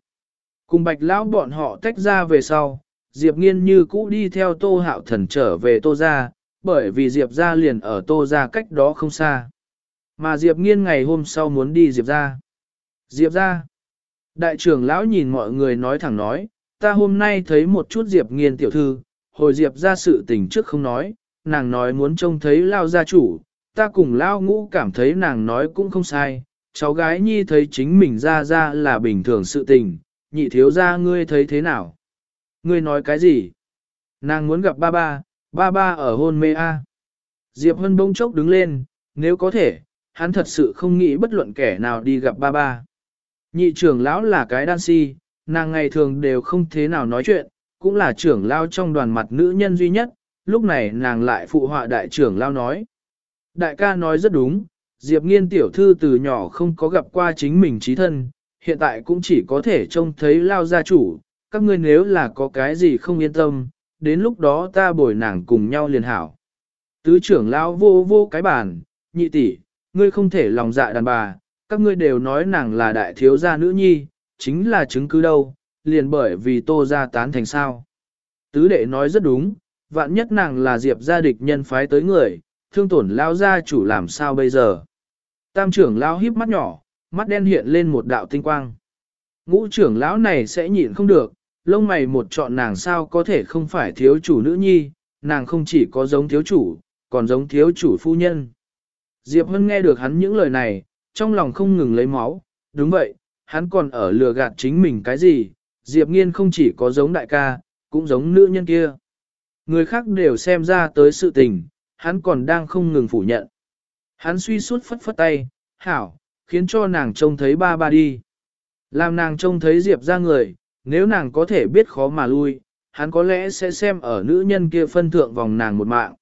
A: Cùng bạch lão bọn họ tách ra về sau, Diệp Nghiên như cũ đi theo Tô Hạo Thần trở về Tô Gia, bởi vì Diệp Gia liền ở Tô Gia cách đó không xa. Mà Diệp Nghiên ngày hôm sau muốn đi Diệp Gia. Diệp Gia. Đại trưởng lão nhìn mọi người nói thẳng nói, ta hôm nay thấy một chút Diệp Nghiên tiểu thư, hồi Diệp Gia sự tình trước không nói, nàng nói muốn trông thấy Lao gia chủ, ta cùng Lao ngũ cảm thấy nàng nói cũng không sai, cháu gái nhi thấy chính mình ra ra là bình thường sự tình, nhị thiếu ra ngươi thấy thế nào? Ngươi nói cái gì? Nàng muốn gặp ba ba, ba ba ở hôn mê a. Diệp Hân bỗng chốc đứng lên, nếu có thể, hắn thật sự không nghĩ bất luận kẻ nào đi gặp ba ba. Nhị trưởng lão là cái đan si, nàng ngày thường đều không thế nào nói chuyện, cũng là trưởng lão trong đoàn mặt nữ nhân duy nhất, lúc này nàng lại phụ họa đại trưởng lão nói. Đại ca nói rất đúng, Diệp nghiên tiểu thư từ nhỏ không có gặp qua chính mình trí thân, hiện tại cũng chỉ có thể trông thấy lao gia chủ, các ngươi nếu là có cái gì không yên tâm, đến lúc đó ta bồi nàng cùng nhau liền hảo. Tứ trưởng lão vô vô cái bàn, nhị tỷ, ngươi không thể lòng dạ đàn bà, các ngươi đều nói nàng là đại thiếu gia nữ nhi, chính là chứng cứ đâu, liền bởi vì tô gia tán thành sao. Tứ đệ nói rất đúng, vạn nhất nàng là diệp gia địch nhân phái tới người, thương tổn lao gia chủ làm sao bây giờ. Tam trưởng lão híp mắt nhỏ, mắt đen hiện lên một đạo tinh quang. Ngũ trưởng lão này sẽ nhịn không được, lông mày một chọn nàng sao có thể không phải thiếu chủ nữ nhi, nàng không chỉ có giống thiếu chủ, còn giống thiếu chủ phu nhân. Diệp Hân nghe được hắn những lời này, trong lòng không ngừng lấy máu, đúng vậy, hắn còn ở lừa gạt chính mình cái gì, Diệp Nghiên không chỉ có giống đại ca, cũng giống nữ nhân kia. Người khác đều xem ra tới sự tình, hắn còn đang không ngừng phủ nhận. Hắn suy suốt phất phất tay, hảo, khiến cho nàng trông thấy ba ba đi. Làm nàng trông thấy Diệp ra người, nếu nàng có thể biết khó mà lui, hắn có lẽ sẽ xem ở nữ nhân kia phân thượng vòng nàng một mạng.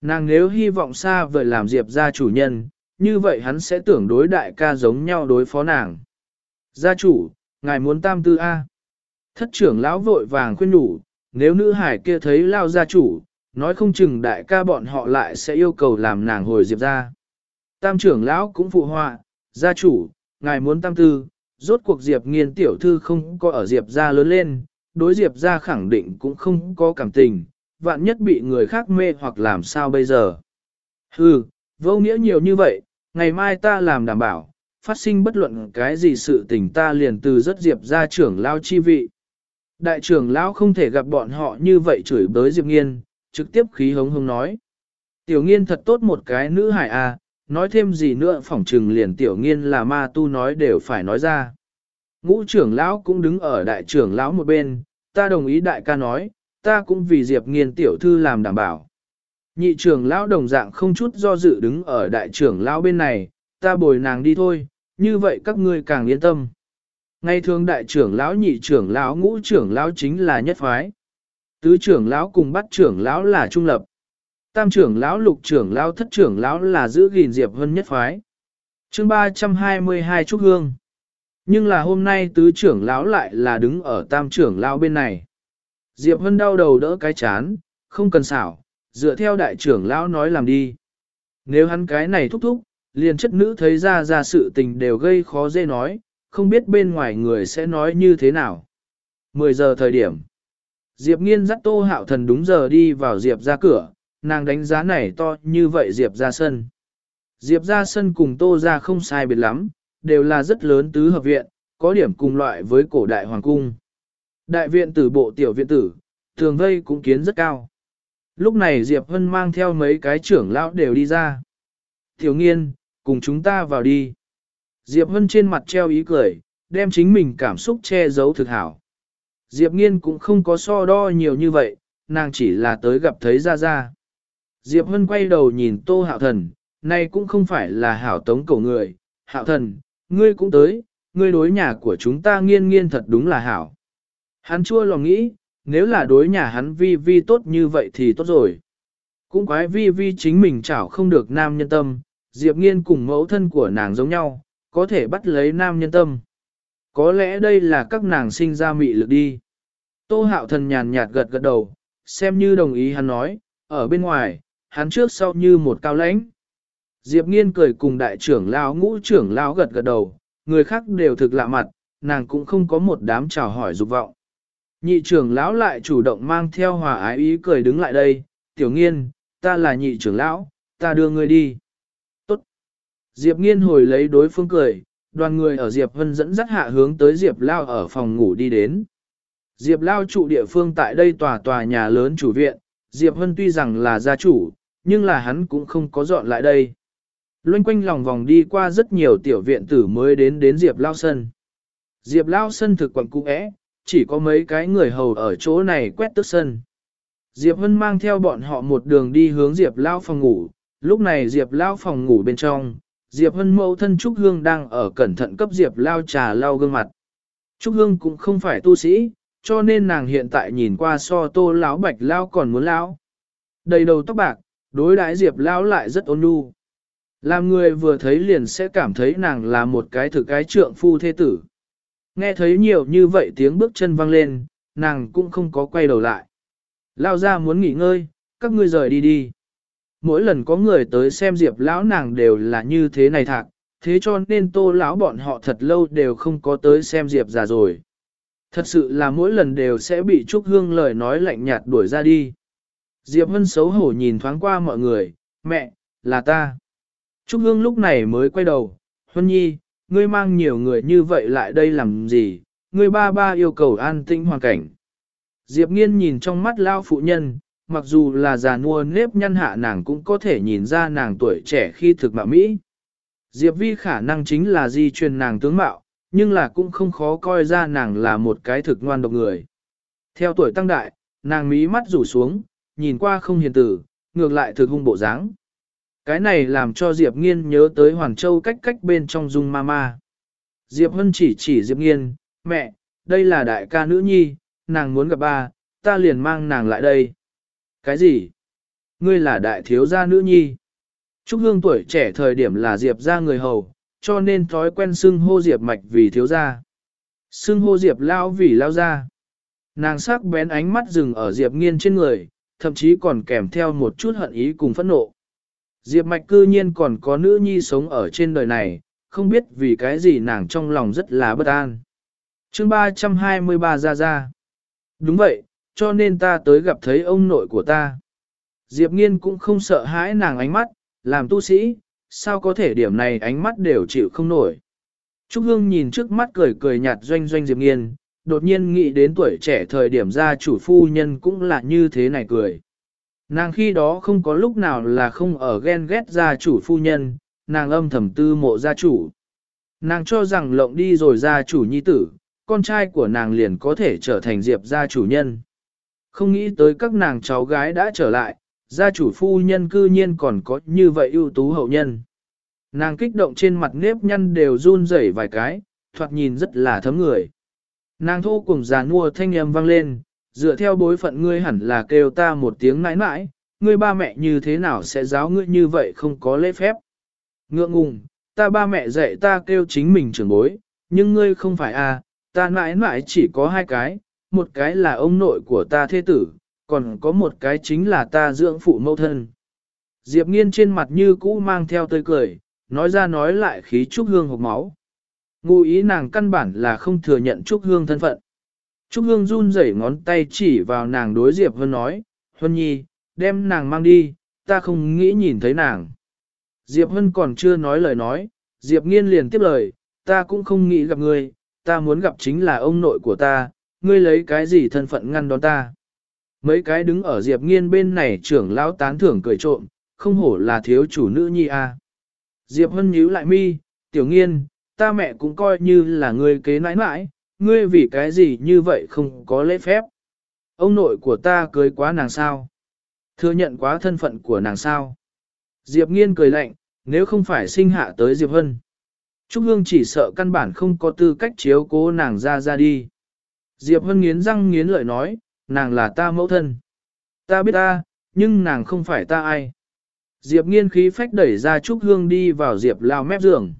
A: Nàng nếu hy vọng xa vời làm Diệp ra chủ nhân, như vậy hắn sẽ tưởng đối đại ca giống nhau đối phó nàng. Gia chủ, ngài muốn tam tư A. Thất trưởng lão vội vàng khuyên nhủ, nếu nữ hải kia thấy lao gia chủ, nói không chừng đại ca bọn họ lại sẽ yêu cầu làm nàng hồi Diệp ra. Tam trưởng lão cũng phụ họa, gia chủ, ngài muốn tam tư, rốt cuộc Diệp nghiên tiểu thư không có ở Diệp gia lớn lên, đối Diệp gia khẳng định cũng không có cảm tình, vạn nhất bị người khác mê hoặc làm sao bây giờ. Hừ, vô nghĩa nhiều như vậy, ngày mai ta làm đảm bảo, phát sinh bất luận cái gì sự tình ta liền từ rất Diệp gia trưởng lao chi vị. Đại trưởng lão không thể gặp bọn họ như vậy chửi bới Diệp nghiên, trực tiếp khí hống hống nói. Tiểu nghiên thật tốt một cái nữ hải à, nói thêm gì nữa phỏng trừng liền tiểu nghiên là ma tu nói đều phải nói ra. Ngũ trưởng lão cũng đứng ở đại trưởng lão một bên, ta đồng ý đại ca nói, ta cũng vì Diệp nghiên tiểu thư làm đảm bảo. Nhị trưởng lão đồng dạng không chút do dự đứng ở đại trưởng lão bên này, ta bồi nàng đi thôi, như vậy các ngươi càng yên tâm. Ngay thường đại trưởng lão nhị trưởng lão ngũ trưởng lão chính là nhất phái. Tứ trưởng lão cùng bắt trưởng lão là trung lập. Tam trưởng lão lục trưởng lão thất trưởng lão là giữ gìn Diệp Hân nhất phái. chương 322 Trúc Hương. Nhưng là hôm nay tứ trưởng lão lại là đứng ở tam trưởng lão bên này. Diệp Hân đau đầu đỡ cái chán, không cần xảo, dựa theo đại trưởng lão nói làm đi. Nếu hắn cái này thúc thúc, Liền chất nữ thấy ra ra sự tình đều gây khó dễ nói, không biết bên ngoài người sẽ nói như thế nào. 10 giờ thời điểm. Diệp nghiên dắt tô hạo thần đúng giờ đi vào Diệp ra cửa, nàng đánh giá này to như vậy Diệp ra sân. Diệp ra sân cùng tô ra không sai biệt lắm, đều là rất lớn tứ hợp viện, có điểm cùng loại với cổ đại hoàng cung. Đại viện tử bộ tiểu viện tử, thường vây cũng kiến rất cao. Lúc này Diệp Hân mang theo mấy cái trưởng lão đều đi ra. Tiểu nghiên, cùng chúng ta vào đi. Diệp Hân trên mặt treo ý cười, đem chính mình cảm xúc che giấu thực hảo. Diệp nghiên cũng không có so đo nhiều như vậy, nàng chỉ là tới gặp thấy ra ra. Diệp Hân quay đầu nhìn tô hạo thần, này cũng không phải là hảo tống cổ người. Hạo thần, ngươi cũng tới, ngươi đối nhà của chúng ta nghiên nghiên thật đúng là hảo. Hắn chua lòng nghĩ, nếu là đối nhà hắn vi vi tốt như vậy thì tốt rồi. Cũng quái vi vi chính mình chảo không được nam nhân tâm, Diệp nghiên cùng mẫu thân của nàng giống nhau, có thể bắt lấy nam nhân tâm. Có lẽ đây là các nàng sinh ra mị lực đi. Tô hạo thần nhàn nhạt gật gật đầu, xem như đồng ý hắn nói, ở bên ngoài, hắn trước sau như một cao lãnh. Diệp nghiên cười cùng đại trưởng lão ngũ trưởng lão gật gật đầu, người khác đều thực lạ mặt, nàng cũng không có một đám chào hỏi dục vọng. Nhị trưởng lão lại chủ động mang theo hòa ái ý cười đứng lại đây, tiểu nghiên, ta là nhị trưởng lão, ta đưa ngươi đi. Tốt. Diệp nghiên hồi lấy đối phương cười, đoàn người ở Diệp vân dẫn dắt hạ hướng tới Diệp Lao ở phòng ngủ đi đến. Diệp Lao trụ địa phương tại đây tòa tòa nhà lớn chủ viện, Diệp vân tuy rằng là gia chủ, nhưng là hắn cũng không có dọn lại đây. Loanh quanh lòng vòng đi qua rất nhiều tiểu viện tử mới đến đến Diệp Lao Sân. Diệp Lao Sân thực quận cũ ẽ, chỉ có mấy cái người hầu ở chỗ này quét tức sân. Diệp Hân mang theo bọn họ một đường đi hướng Diệp Lao phòng ngủ, lúc này Diệp Lao phòng ngủ bên trong, Diệp Hân mẫu thân Trúc Hương đang ở cẩn thận cấp Diệp Lao trà lau gương mặt. Trúc Hương cũng không phải tu sĩ, cho nên nàng hiện tại nhìn qua so tô lão bạch lao còn muốn lão. Đầy đầu tóc bạc, đối đãi Diệp Lao lại rất ôn nhu. Làm người vừa thấy liền sẽ cảm thấy nàng là một cái thực cái trượng phu thế tử. Nghe thấy nhiều như vậy tiếng bước chân vang lên, nàng cũng không có quay đầu lại. Lao ra muốn nghỉ ngơi, các ngươi rời đi đi. Mỗi lần có người tới xem Diệp lão nàng đều là như thế này thạc, thế cho nên tô lão bọn họ thật lâu đều không có tới xem Diệp già rồi. Thật sự là mỗi lần đều sẽ bị Trúc Hương lời nói lạnh nhạt đuổi ra đi. Diệp Vân xấu hổ nhìn thoáng qua mọi người, mẹ, là ta. Trúc Hương lúc này mới quay đầu, Hân Nhi, ngươi mang nhiều người như vậy lại đây làm gì, ngươi ba ba yêu cầu an tĩnh hoàn cảnh. Diệp Nghiên nhìn trong mắt lao phụ nhân, mặc dù là già nua nếp nhăn hạ nàng cũng có thể nhìn ra nàng tuổi trẻ khi thực mạo Mỹ. Diệp Vi khả năng chính là di truyền nàng tướng mạo, nhưng là cũng không khó coi ra nàng là một cái thực ngoan độc người. Theo tuổi tăng đại, nàng mí mắt rủ xuống, nhìn qua không hiền tử, ngược lại thực hung bộ dáng. Cái này làm cho Diệp Nghiên nhớ tới Hoàn Châu cách cách bên trong dung mama. Diệp Hân chỉ chỉ Diệp Nghiên, mẹ, đây là đại ca nữ nhi, nàng muốn gặp ba, ta liền mang nàng lại đây. Cái gì? Ngươi là đại thiếu gia nữ nhi. Trúc Hương tuổi trẻ thời điểm là Diệp gia người hầu, cho nên thói quen xưng hô Diệp mạch vì thiếu gia. Xưng hô Diệp lao vì lao gia. Nàng sắc bén ánh mắt dừng ở Diệp nghiên trên người, thậm chí còn kèm theo một chút hận ý cùng phẫn nộ. Diệp mạch cư nhiên còn có nữ nhi sống ở trên đời này, không biết vì cái gì nàng trong lòng rất là bất an. chương 323 ra ra. Đúng vậy, cho nên ta tới gặp thấy ông nội của ta. Diệp nghiên cũng không sợ hãi nàng ánh mắt, làm tu sĩ, sao có thể điểm này ánh mắt đều chịu không nổi. Trúc Hương nhìn trước mắt cười cười nhạt doanh doanh Diệp nghiên, đột nhiên nghĩ đến tuổi trẻ thời điểm gia chủ phu nhân cũng là như thế này cười. Nàng khi đó không có lúc nào là không ở ghen ghét gia chủ phu nhân, nàng âm thầm tư mộ gia chủ. Nàng cho rằng lộng đi rồi gia chủ nhi tử, con trai của nàng liền có thể trở thành diệp gia chủ nhân. Không nghĩ tới các nàng cháu gái đã trở lại, gia chủ phu nhân cư nhiên còn có như vậy ưu tú hậu nhân. Nàng kích động trên mặt nếp nhăn đều run rẩy vài cái, thoạt nhìn rất là thấm người. Nàng thô cùng già nua thanh âm vang lên, dựa theo bối phận ngươi hẳn là kêu ta một tiếng nãi nãi, ngươi ba mẹ như thế nào sẽ giáo ngươi như vậy không có lễ phép. Ngượng ngùng, ta ba mẹ dạy ta kêu chính mình trưởng bối, nhưng ngươi không phải à, ta nãi nãi chỉ có hai cái, một cái là ông nội của ta thế tử, còn có một cái chính là ta dưỡng phụ mẫu thân. Diệp nghiên trên mặt như cũ mang theo tươi cười, nói ra nói lại khí Trúc Hương hộp máu. Ngụ ý nàng căn bản là không thừa nhận Trúc Hương thân phận. Trúc Hương run rẩy ngón tay chỉ vào nàng đối Diệp Hân nói, Hân Nhi, đem nàng mang đi, ta không nghĩ nhìn thấy nàng. Diệp Hân còn chưa nói lời nói, Diệp Nghiên liền tiếp lời, ta cũng không nghĩ gặp ngươi, ta muốn gặp chính là ông nội của ta, ngươi lấy cái gì thân phận ngăn đón ta. Mấy cái đứng ở Diệp Nghiên bên này trưởng lão tán thưởng cười trộm, không hổ là thiếu chủ nữ nhi a. Diệp Hân nhíu lại mi, tiểu nghiên, ta mẹ cũng coi như là ngươi kế nãi nãi, ngươi vì cái gì như vậy không có lễ phép. Ông nội của ta cưới quá nàng sao? Thừa nhận quá thân phận của nàng sao? Diệp nghiên cười lạnh, nếu không phải sinh hạ tới Diệp Hân. Trúc Hương chỉ sợ căn bản không có tư cách chiếu cố nàng ra ra đi. Diệp Hân nghiến răng nghiến lợi nói, nàng là ta mẫu thân. Ta biết ta, nhưng nàng không phải ta ai. Diệp nghiên khí phách đẩy ra Trúc Hương đi vào Diệp lao mép giường.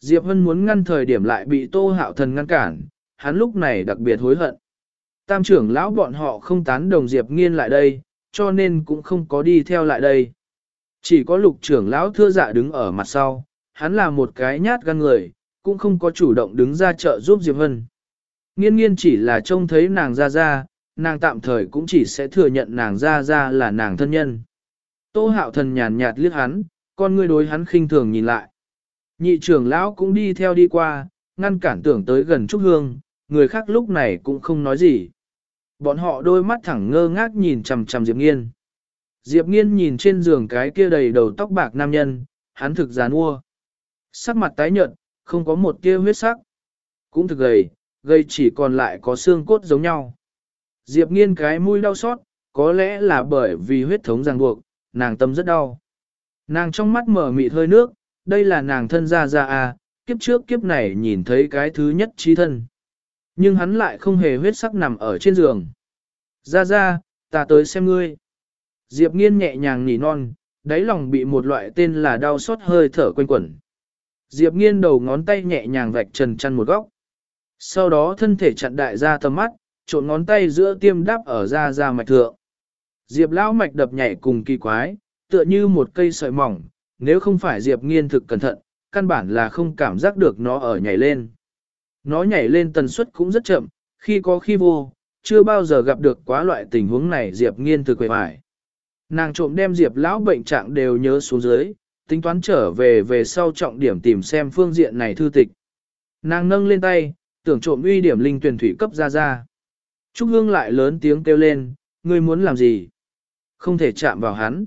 A: Diệp Hân muốn ngăn thời điểm lại bị Tô Hạo Thần ngăn cản, hắn lúc này đặc biệt hối hận. Tam trưởng lão bọn họ không tán đồng Diệp nghiên lại đây, cho nên cũng không có đi theo lại đây. Chỉ có lục trưởng lão thưa dạ đứng ở mặt sau, hắn là một cái nhát gan người, cũng không có chủ động đứng ra trợ giúp Diệp Hân. Nghiên nghiên chỉ là trông thấy nàng ra ra, nàng tạm thời cũng chỉ sẽ thừa nhận nàng ra ra là nàng thân nhân. Tô hạo thần nhàn nhạt liếc hắn, con ngươi đối hắn khinh thường nhìn lại. Nhị trưởng lão cũng đi theo đi qua, ngăn cản tưởng tới gần Trúc Hương, người khác lúc này cũng không nói gì. Bọn họ đôi mắt thẳng ngơ ngác nhìn chằm chằm Diệp Nghiên. Diệp Nghiên nhìn trên giường cái kia đầy đầu tóc bạc nam nhân, hắn thực gián mua. Sắc mặt tái nhợt, không có một tia huyết sắc. Cũng thực gầy, gầy chỉ còn lại có xương cốt giống nhau. Diệp Nghiên cái mũi đau xót, có lẽ là bởi vì huyết thống ràng buộc, nàng tâm rất đau. Nàng trong mắt mở mịt hơi nước, đây là nàng thân gia gia à, kiếp trước kiếp này nhìn thấy cái thứ nhất trí thân. Nhưng hắn lại không hề huyết sắc nằm ở trên giường. Ra ra, ta tới xem ngươi. Diệp nghiên nhẹ nhàng nỉ non, đáy lòng bị một loại tên là đau xót hơi thở quanh quẩn. Diệp nghiên đầu ngón tay nhẹ nhàng vạch trần chăn một góc. Sau đó thân thể chặn đại ra tầm mắt, trộn ngón tay giữa tiêm đáp ở ra ra mạch thượng. Diệp lão mạch đập nhảy cùng kỳ quái, tựa như một cây sợi mỏng, nếu không phải Diệp nghiên thực cẩn thận, căn bản là không cảm giác được nó ở nhảy lên. Nó nhảy lên tần suất cũng rất chậm, khi có khi vô, chưa bao giờ gặp được quá loại tình huống này Diệp nghiên thực quệ hoài. Nàng trộm đem Diệp lão bệnh trạng đều nhớ xuống dưới, tính toán trở về về sau trọng điểm tìm xem phương diện này thư tịch. Nàng nâng lên tay, tưởng trộm uy điểm linh tuyển thủy cấp ra ra. Trúc Hương lại lớn tiếng kêu lên, ngươi muốn làm gì? Không thể chạm vào hắn.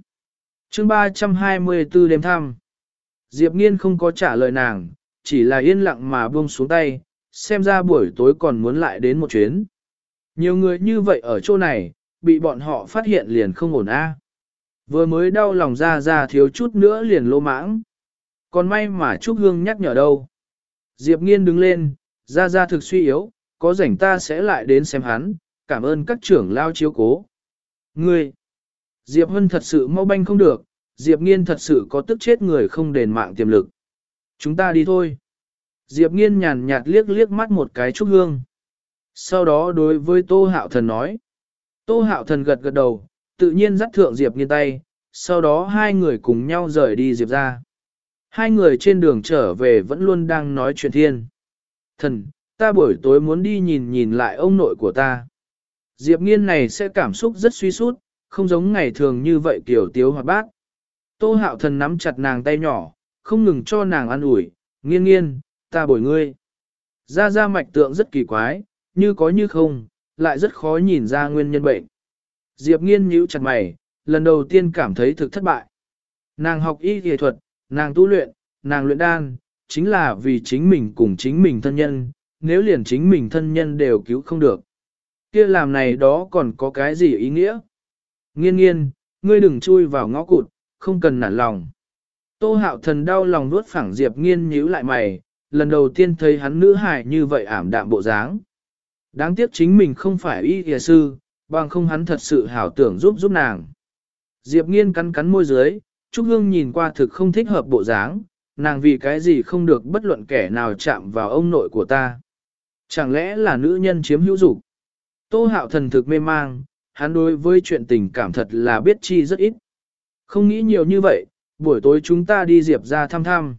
A: chương 324 đêm thăm. Diệp Nghiên không có trả lời nàng, chỉ là yên lặng mà buông xuống tay, xem ra buổi tối còn muốn lại đến một chuyến. Nhiều người như vậy ở chỗ này, bị bọn họ phát hiện liền không ổn a. Vừa mới đau lòng ra ra thiếu chút nữa liền lô mãng. Còn may mà Trúc Hương nhắc nhở đâu. Diệp Nghiên đứng lên, ra ra thực suy yếu, có rảnh ta sẽ lại đến xem hắn, cảm ơn các trưởng lao chiếu cố. Ngươi, Diệp Hân thật sự mau banh không được, Diệp Nghiên thật sự có tức chết người không đền mạng tiềm lực. Chúng ta đi thôi. Diệp Nghiên nhàn nhạt liếc liếc mắt một cái Trúc Hương. Sau đó đối với Tô Hạo Thần nói. Tô Hạo Thần gật gật đầu, tự nhiên dắt thượng Diệp Nghiên tay, sau đó hai người cùng nhau rời đi Diệp ra. Hai người trên đường trở về vẫn luôn đang nói chuyện thiên. Thần, ta buổi tối muốn đi nhìn nhìn lại ông nội của ta. Diệp Nghiên này sẽ cảm xúc rất suy sút, không giống ngày thường như vậy kiểu tiếu hoạt bát. Tô hạo thần nắm chặt nàng tay nhỏ, không ngừng cho nàng ăn ủi, nghiên nghiên, ta bồi ngươi. Ra ra mạch tượng rất kỳ quái, như có như không, lại rất khó nhìn ra nguyên nhân bệnh. Diệp nghiên nhíu chặt mày, lần đầu tiên cảm thấy thực thất bại. Nàng học y kỳ thuật, nàng tu luyện, nàng luyện đan, chính là vì chính mình cùng chính mình thân nhân, nếu liền chính mình thân nhân đều cứu không được. kia làm này đó còn có cái gì ý nghĩa? Nghiên nghiên, ngươi đừng chui vào ngõ cụt, không cần nản lòng. Tô hạo thần đau lòng nuốt phẳng Diệp nghiên nhíu lại mày, lần đầu tiên thấy hắn nữ hài như vậy ảm đạm bộ dáng. Đáng tiếc chính mình không phải y y sư, bằng không hắn thật sự hảo tưởng giúp giúp nàng. Diệp nghiên cắn cắn môi dưới, Trúc Hương nhìn qua thực không thích hợp bộ dáng, nàng vì cái gì không được bất luận kẻ nào chạm vào ông nội của ta. Chẳng lẽ là nữ nhân chiếm hữu dục? Tô hạo thần thực mê mang, hắn đối với chuyện tình cảm thật là biết chi rất ít. Không nghĩ nhiều như vậy, Buổi tối chúng ta đi Diệp ra thăm thăm.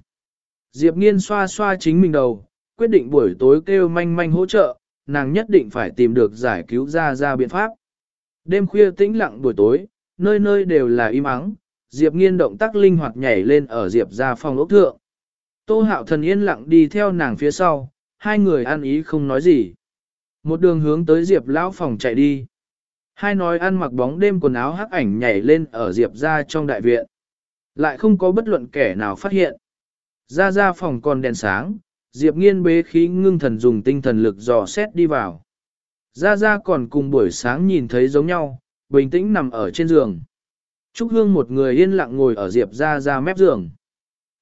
A: Diệp nghiên xoa xoa chính mình đầu, quyết định buổi tối kêu manh manh hỗ trợ, nàng nhất định phải tìm được giải cứu ra ra biện pháp. Đêm khuya tĩnh lặng buổi tối, nơi nơi đều là im ắng, Diệp nghiên động tác linh hoạt nhảy lên ở Diệp ra phòng ốc thượng. Tô hạo thần yên lặng đi theo nàng phía sau, hai người ăn ý không nói gì. Một đường hướng tới Diệp lão phòng chạy đi. Hai nói ăn mặc bóng đêm quần áo hắc ảnh nhảy lên ở Diệp ra trong đại viện. Lại không có bất luận kẻ nào phát hiện. Ra ra phòng còn đèn sáng, Diệp nghiên bế khí ngưng thần dùng tinh thần lực dò xét đi vào. Ra ra còn cùng buổi sáng nhìn thấy giống nhau, bình tĩnh nằm ở trên giường. Trúc Hương một người yên lặng ngồi ở Diệp ra ra mép giường.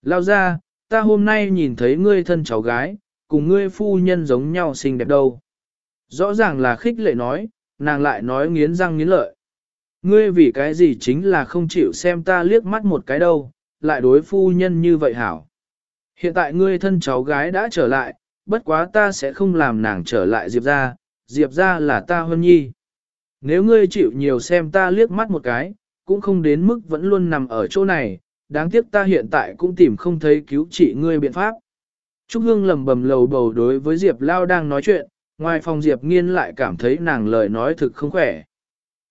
A: Lao ra, ta hôm nay nhìn thấy ngươi thân cháu gái, cùng ngươi phu nhân giống nhau xinh đẹp đâu. Rõ ràng là khích lệ nói, nàng lại nói nghiến răng nghiến lợi. Ngươi vì cái gì chính là không chịu xem ta liếc mắt một cái đâu, lại đối phu nhân như vậy hảo. Hiện tại ngươi thân cháu gái đã trở lại, bất quá ta sẽ không làm nàng trở lại Diệp ra, Diệp ra là ta hơn nhi. Nếu ngươi chịu nhiều xem ta liếc mắt một cái, cũng không đến mức vẫn luôn nằm ở chỗ này, đáng tiếc ta hiện tại cũng tìm không thấy cứu trị ngươi biện pháp. Trúc Hương lầm bầm lầu bầu đối với Diệp Lao đang nói chuyện, ngoài phòng Diệp Nghiên lại cảm thấy nàng lời nói thực không khỏe.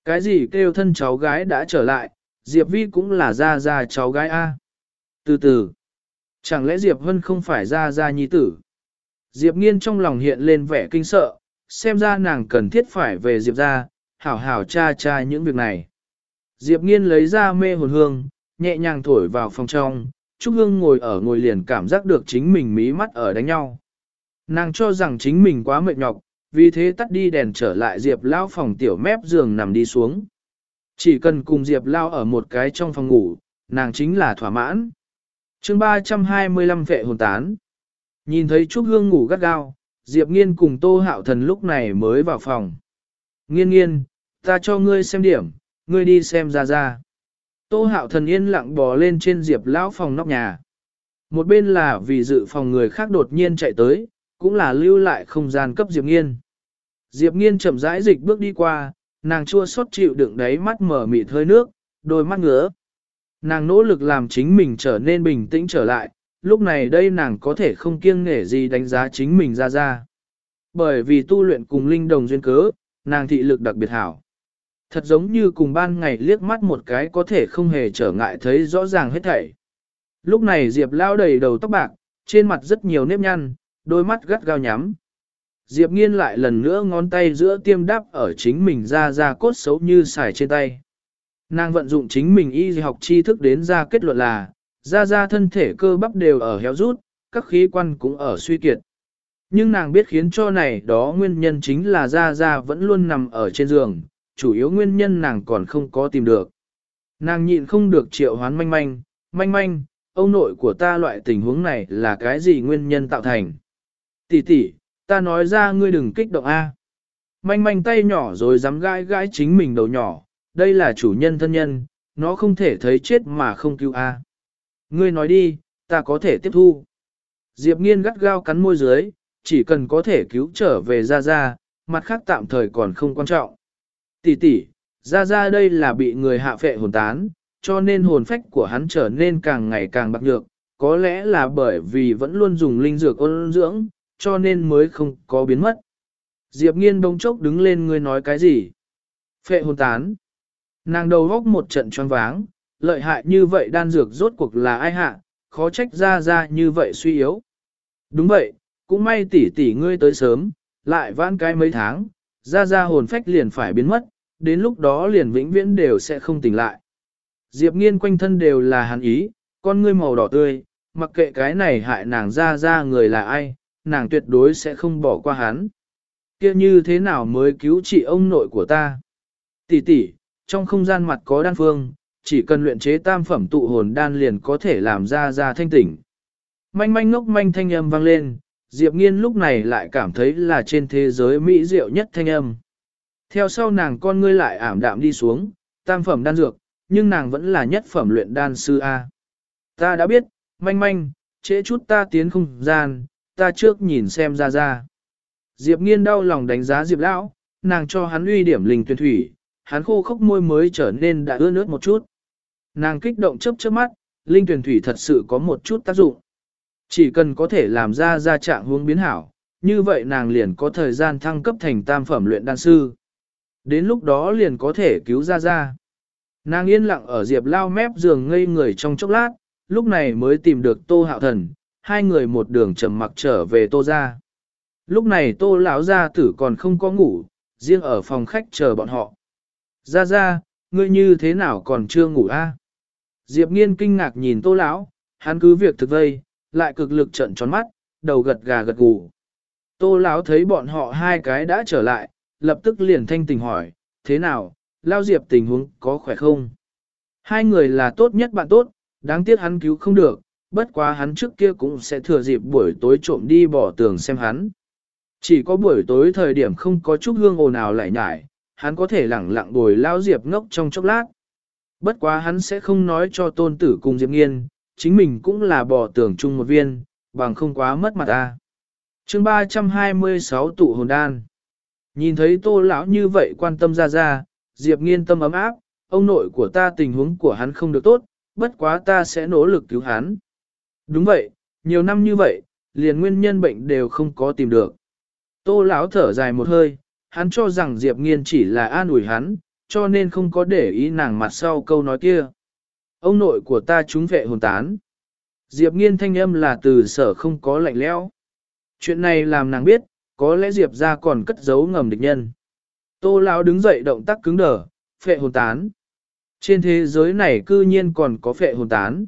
A: Cái gì kêu thân cháu gái đã trở lại, Diệp Vi cũng là ra ra cháu gái A. Từ từ, chẳng lẽ Diệp Vân không phải ra ra nhi tử? Diệp Nghiên trong lòng hiện lên vẻ kinh sợ, xem ra nàng cần thiết phải về Diệp ra, hảo hảo cha cha những việc này. Diệp Nghiên lấy ra mê hồn hương, nhẹ nhàng thổi vào phòng trong, Trúc Hương ngồi ở ngồi liền cảm giác được chính mình mí mắt ở đánh nhau. Nàng cho rằng chính mình quá mệt nhọc, vì thế tắt đi đèn trở lại Diệp Lao phòng tiểu mép giường nằm đi xuống. Chỉ cần cùng Diệp Lao ở một cái trong phòng ngủ, nàng chính là thỏa mãn chương 325 vệ hồn tán. Nhìn thấy Trúc Hương ngủ gắt gao, Diệp Nghiên cùng Tô Hạo Thần lúc này mới vào phòng. Nghiên nghiên, ta cho ngươi xem điểm, ngươi đi xem ra ra. Tô hạo thần yên lặng bò lên trên diệp lão phòng nóc nhà. Một bên là vì dự phòng người khác đột nhiên chạy tới, cũng là lưu lại không gian cấp Diệp Nghiên. Diệp Nghiên chậm rãi dịch bước đi qua, nàng chua xót chịu đựng đáy mắt mở mịt hơi nước, đôi mắt ngứa. Nàng nỗ lực làm chính mình trở nên bình tĩnh trở lại, lúc này đây nàng có thể không kiêng nể gì đánh giá chính mình ra ra. Bởi vì tu luyện cùng linh đồng duyên cớ, nàng thị lực đặc biệt hảo. Thật giống như cùng ban ngày liếc mắt một cái có thể không hề trở ngại thấy rõ ràng hết thảy. Lúc này Diệp lao đầy đầu tóc bạc, trên mặt rất nhiều nếp nhăn, đôi mắt gắt gao nhắm. Diệp nghiên lại lần nữa ngón tay giữa tiêm đắp ở chính mình ra ra cốt xấu như xài trên tay. Nàng vận dụng chính mình y học tri thức đến ra kết luận là, ra ra thân thể cơ bắp đều ở héo rút, các khí quan cũng ở suy kiệt. Nhưng nàng biết khiến cho này đó nguyên nhân chính là ra ra vẫn luôn nằm ở trên giường, chủ yếu nguyên nhân nàng còn không có tìm được. Nàng nhịn không được triệu hoán manh manh, manh manh, ông nội của ta loại tình huống này là cái gì nguyên nhân tạo thành. Tỷ tỷ, ta nói ra ngươi đừng kích động A. Manh manh tay nhỏ rồi dám gãi gãi chính mình đầu nhỏ, đây là chủ nhân thân nhân, nó không thể thấy chết mà không cứu A. Ngươi nói đi, ta có thể tiếp thu. Diệp nghiên gắt gao cắn môi dưới, chỉ cần có thể cứu trở về ra ra, mặt khác tạm thời còn không quan trọng. Tỷ tỷ, ra ra đây là bị người hạ phệ hồn tán, cho nên hồn phách của hắn trở nên càng ngày càng bạc nhược, có lẽ là bởi vì vẫn luôn dùng linh dược ôn dưỡng, cho nên mới không có biến mất. Diệp nghiên đông chốc đứng lên ngươi nói cái gì? Phệ hồn tán. Nàng đầu góc một trận choáng váng, lợi hại như vậy đan dược rốt cuộc là ai hạ, khó trách ra ra như vậy suy yếu. Đúng vậy, cũng may tỷ tỷ ngươi tới sớm, lại vãn cái mấy tháng, ra ra hồn phách liền phải biến mất, đến lúc đó liền vĩnh viễn đều sẽ không tỉnh lại. Diệp nghiên quanh thân đều là hàn ý, con ngươi màu đỏ tươi, mặc kệ cái này hại nàng ra ra người là ai, nàng tuyệt đối sẽ không bỏ qua hắn. Kia như thế nào mới cứu chị ông nội của ta? Tỷ tỷ, trong không gian mặt có đan phương, chỉ cần luyện chế tam phẩm tụ hồn đan liền có thể làm ra ra thanh tỉnh. Manh manh ngốc manh thanh âm vang lên, Diệp Nghiên lúc này lại cảm thấy là trên thế giới mỹ diệu nhất thanh âm. Theo sau nàng con ngươi lại ảm đạm đi xuống, tam phẩm đan dược, nhưng nàng vẫn là nhất phẩm luyện đan sư A. Ta đã biết, manh manh, trễ chút ta tiến không gian, ta trước nhìn xem ra ra. Diệp Nghiên đau lòng đánh giá Diệp Lão, nàng cho hắn uy điểm linh tuyển thủy, hắn khô khốc môi mới trở nên đã ưa nước một chút. Nàng kích động chớp chớp mắt, linh tuyển thủy thật sự có một chút tác dụng. Chỉ cần có thể làm ra ra trạng hướng biến hảo, như vậy nàng liền có thời gian thăng cấp thành tam phẩm luyện đan sư. Đến lúc đó liền có thể cứu ra ra. Nàng yên lặng ở Diệp Lao mép giường ngây người trong chốc lát, lúc này mới tìm được Tô Hạo Thần, hai người một đường trầm mặc trở về Tô ra. Lúc này Tô lão gia tử còn không có ngủ, riêng ở phòng khách chờ bọn họ. Ra ra, ngươi như thế nào còn chưa ngủ a? Diệp Nghiên kinh ngạc nhìn Tô lão, hắn cứ việc thực vây, lại cực lực trận tròn mắt, đầu gật gà gật gù. Tô lão thấy bọn họ hai cái đã trở lại, lập tức liền thanh tình hỏi, thế nào, lao diệp tình huống có khỏe không? Hai người là tốt nhất bạn tốt, đáng tiếc hắn cứu không được, bất quá hắn trước kia cũng sẽ thừa dịp buổi tối trộm đi bỏ tường xem hắn. Chỉ có buổi tối thời điểm không có chút hương ồn nào lại nhải, hắn có thể lẳng lặng bồi lao diệp ngốc trong chốc lát. Bất quá hắn sẽ không nói cho tôn tử cùng Diệp Nghiên, chính mình cũng là bỏ tưởng chung một viên, bằng không quá mất mặt ta chương 326 tụ hồn đan. Nhìn thấy tô lão như vậy quan tâm ra ra, Diệp nghiên tâm ấm áp, ông nội của ta tình huống của hắn không được tốt, bất quá ta sẽ nỗ lực cứu hắn. Đúng vậy, nhiều năm như vậy, liền nguyên nhân bệnh đều không có tìm được. Tô lão thở dài một hơi, hắn cho rằng Diệp nghiên chỉ là an ủi hắn, cho nên không có để ý nàng mặt sau câu nói kia. Ông nội của ta trúng vệ hồn tán. Diệp nghiên thanh âm là từ sở không có lạnh lẽo. Chuyện này làm nàng biết, có lẽ Diệp ra còn cất giấu ngầm địch nhân. Tô lão đứng dậy động tác cứng đờ, phệ hồn tán. Trên thế giới này cư nhiên còn có phệ hồn tán.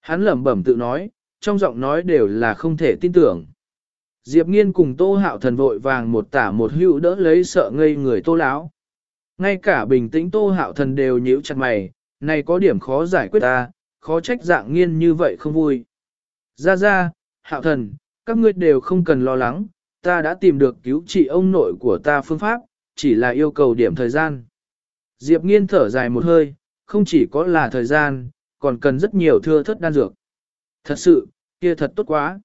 A: Hắn lẩm bẩm tự nói, trong giọng nói đều là không thể tin tưởng. Diệp nghiên cùng tô hạo thần vội vàng một tả một hữu đỡ lấy sợ ngây người tô lão. Ngay cả bình tĩnh tô hạo thần đều nhíu chặt mày, này có điểm khó giải quyết ta, khó trách dạng nghiên như vậy không vui. Ra ra, hạo thần, các ngươi đều không cần lo lắng, ta đã tìm được cứu trị ông nội của ta phương pháp, chỉ là yêu cầu điểm thời gian. Diệp nghiên thở dài một hơi, không chỉ có là thời gian, còn cần rất nhiều thưa thất đan dược. Thật sự, kia thật tốt quá.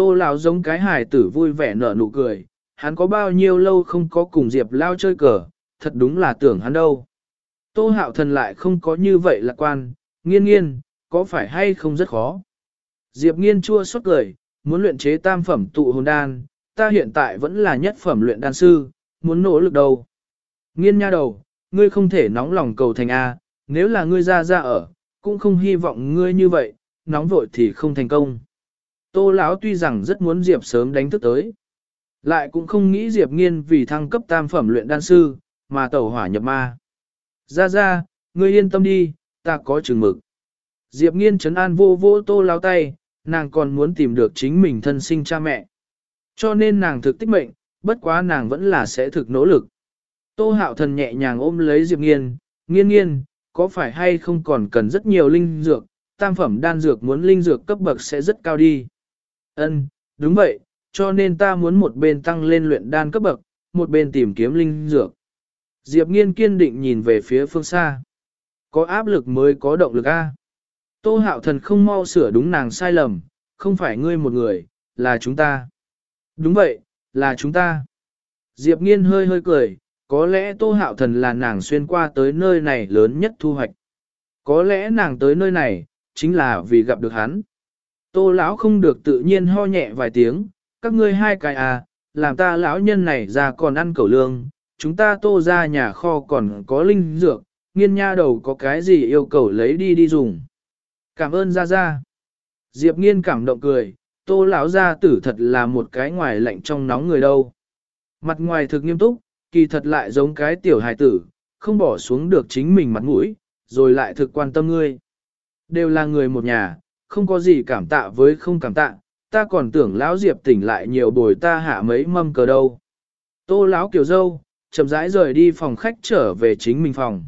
A: Tô lão giống cái hài tử vui vẻ nở nụ cười, hắn có bao nhiêu lâu không có cùng Diệp lao chơi cờ, thật đúng là tưởng hắn đâu. Tô hạo thần lại không có như vậy lạc quan, nghiên nghiên, có phải hay không rất khó. Diệp nghiên chua xót cười, muốn luyện chế tam phẩm tụ hồn đan, ta hiện tại vẫn là nhất phẩm luyện đan sư, muốn nỗ lực đâu. Nghiên nha đầu, ngươi không thể nóng lòng cầu thành A, nếu là ngươi ra ra ở, cũng không hy vọng ngươi như vậy, nóng vội thì không thành công. Tô lão tuy rằng rất muốn Diệp sớm đánh thức tới, lại cũng không nghĩ Diệp nghiên vì thăng cấp tam phẩm luyện đan sư, mà tẩu hỏa nhập ma. Ra ra, ngươi yên tâm đi, ta có chừng mực. Diệp nghiên trấn an vô vô tô lão tay, nàng còn muốn tìm được chính mình thân sinh cha mẹ. Cho nên nàng thực tích mệnh, bất quá nàng vẫn là sẽ thực nỗ lực. Tô hạo thần nhẹ nhàng ôm lấy Diệp Nghiên, nghiên nghiên, có phải hay không còn cần rất nhiều linh dược, tam phẩm đan dược muốn linh dược cấp bậc sẽ rất cao đi. Ân, đúng vậy, cho nên ta muốn một bên tăng lên luyện đan cấp bậc, một bên tìm kiếm linh dược. Diệp Nghiên kiên định nhìn về phía phương xa. Có áp lực mới có động lực A. Tô hạo thần không mau sửa đúng nàng sai lầm, không phải ngươi một người, là chúng ta. Đúng vậy, là chúng ta. Diệp nghiên hơi hơi cười, có lẽ tô hạo thần là nàng xuyên qua tới nơi này lớn nhất thu hoạch. Có lẽ nàng tới nơi này, chính là vì gặp được hắn. Tô lão không được tự nhiên ho nhẹ vài tiếng, các ngươi hai cái à, làm ta lão nhân này ra còn ăn cẩu lương, chúng ta tô ra nhà kho còn có linh dược, nghiên nha đầu có cái gì yêu cầu lấy đi đi dùng. Cảm ơn Gia Gia. Diệp nghiên cảm động cười, tô lão gia tử thật là một cái ngoài lạnh trong nóng người đâu. Mặt ngoài thực nghiêm túc, kỳ thật lại giống cái tiểu hài tử, không bỏ xuống được chính mình mặt mũi, rồi lại thực quan tâm ngươi. Đều là người một nhà, không có gì cảm tạ với không cảm tạ, ta còn tưởng lão Diệp tỉnh lại nhiều bồi ta hạ mấy mâm cờ đâu. Tô lão kiểu dâu, chậm rãi rời đi phòng khách trở về chính mình phòng.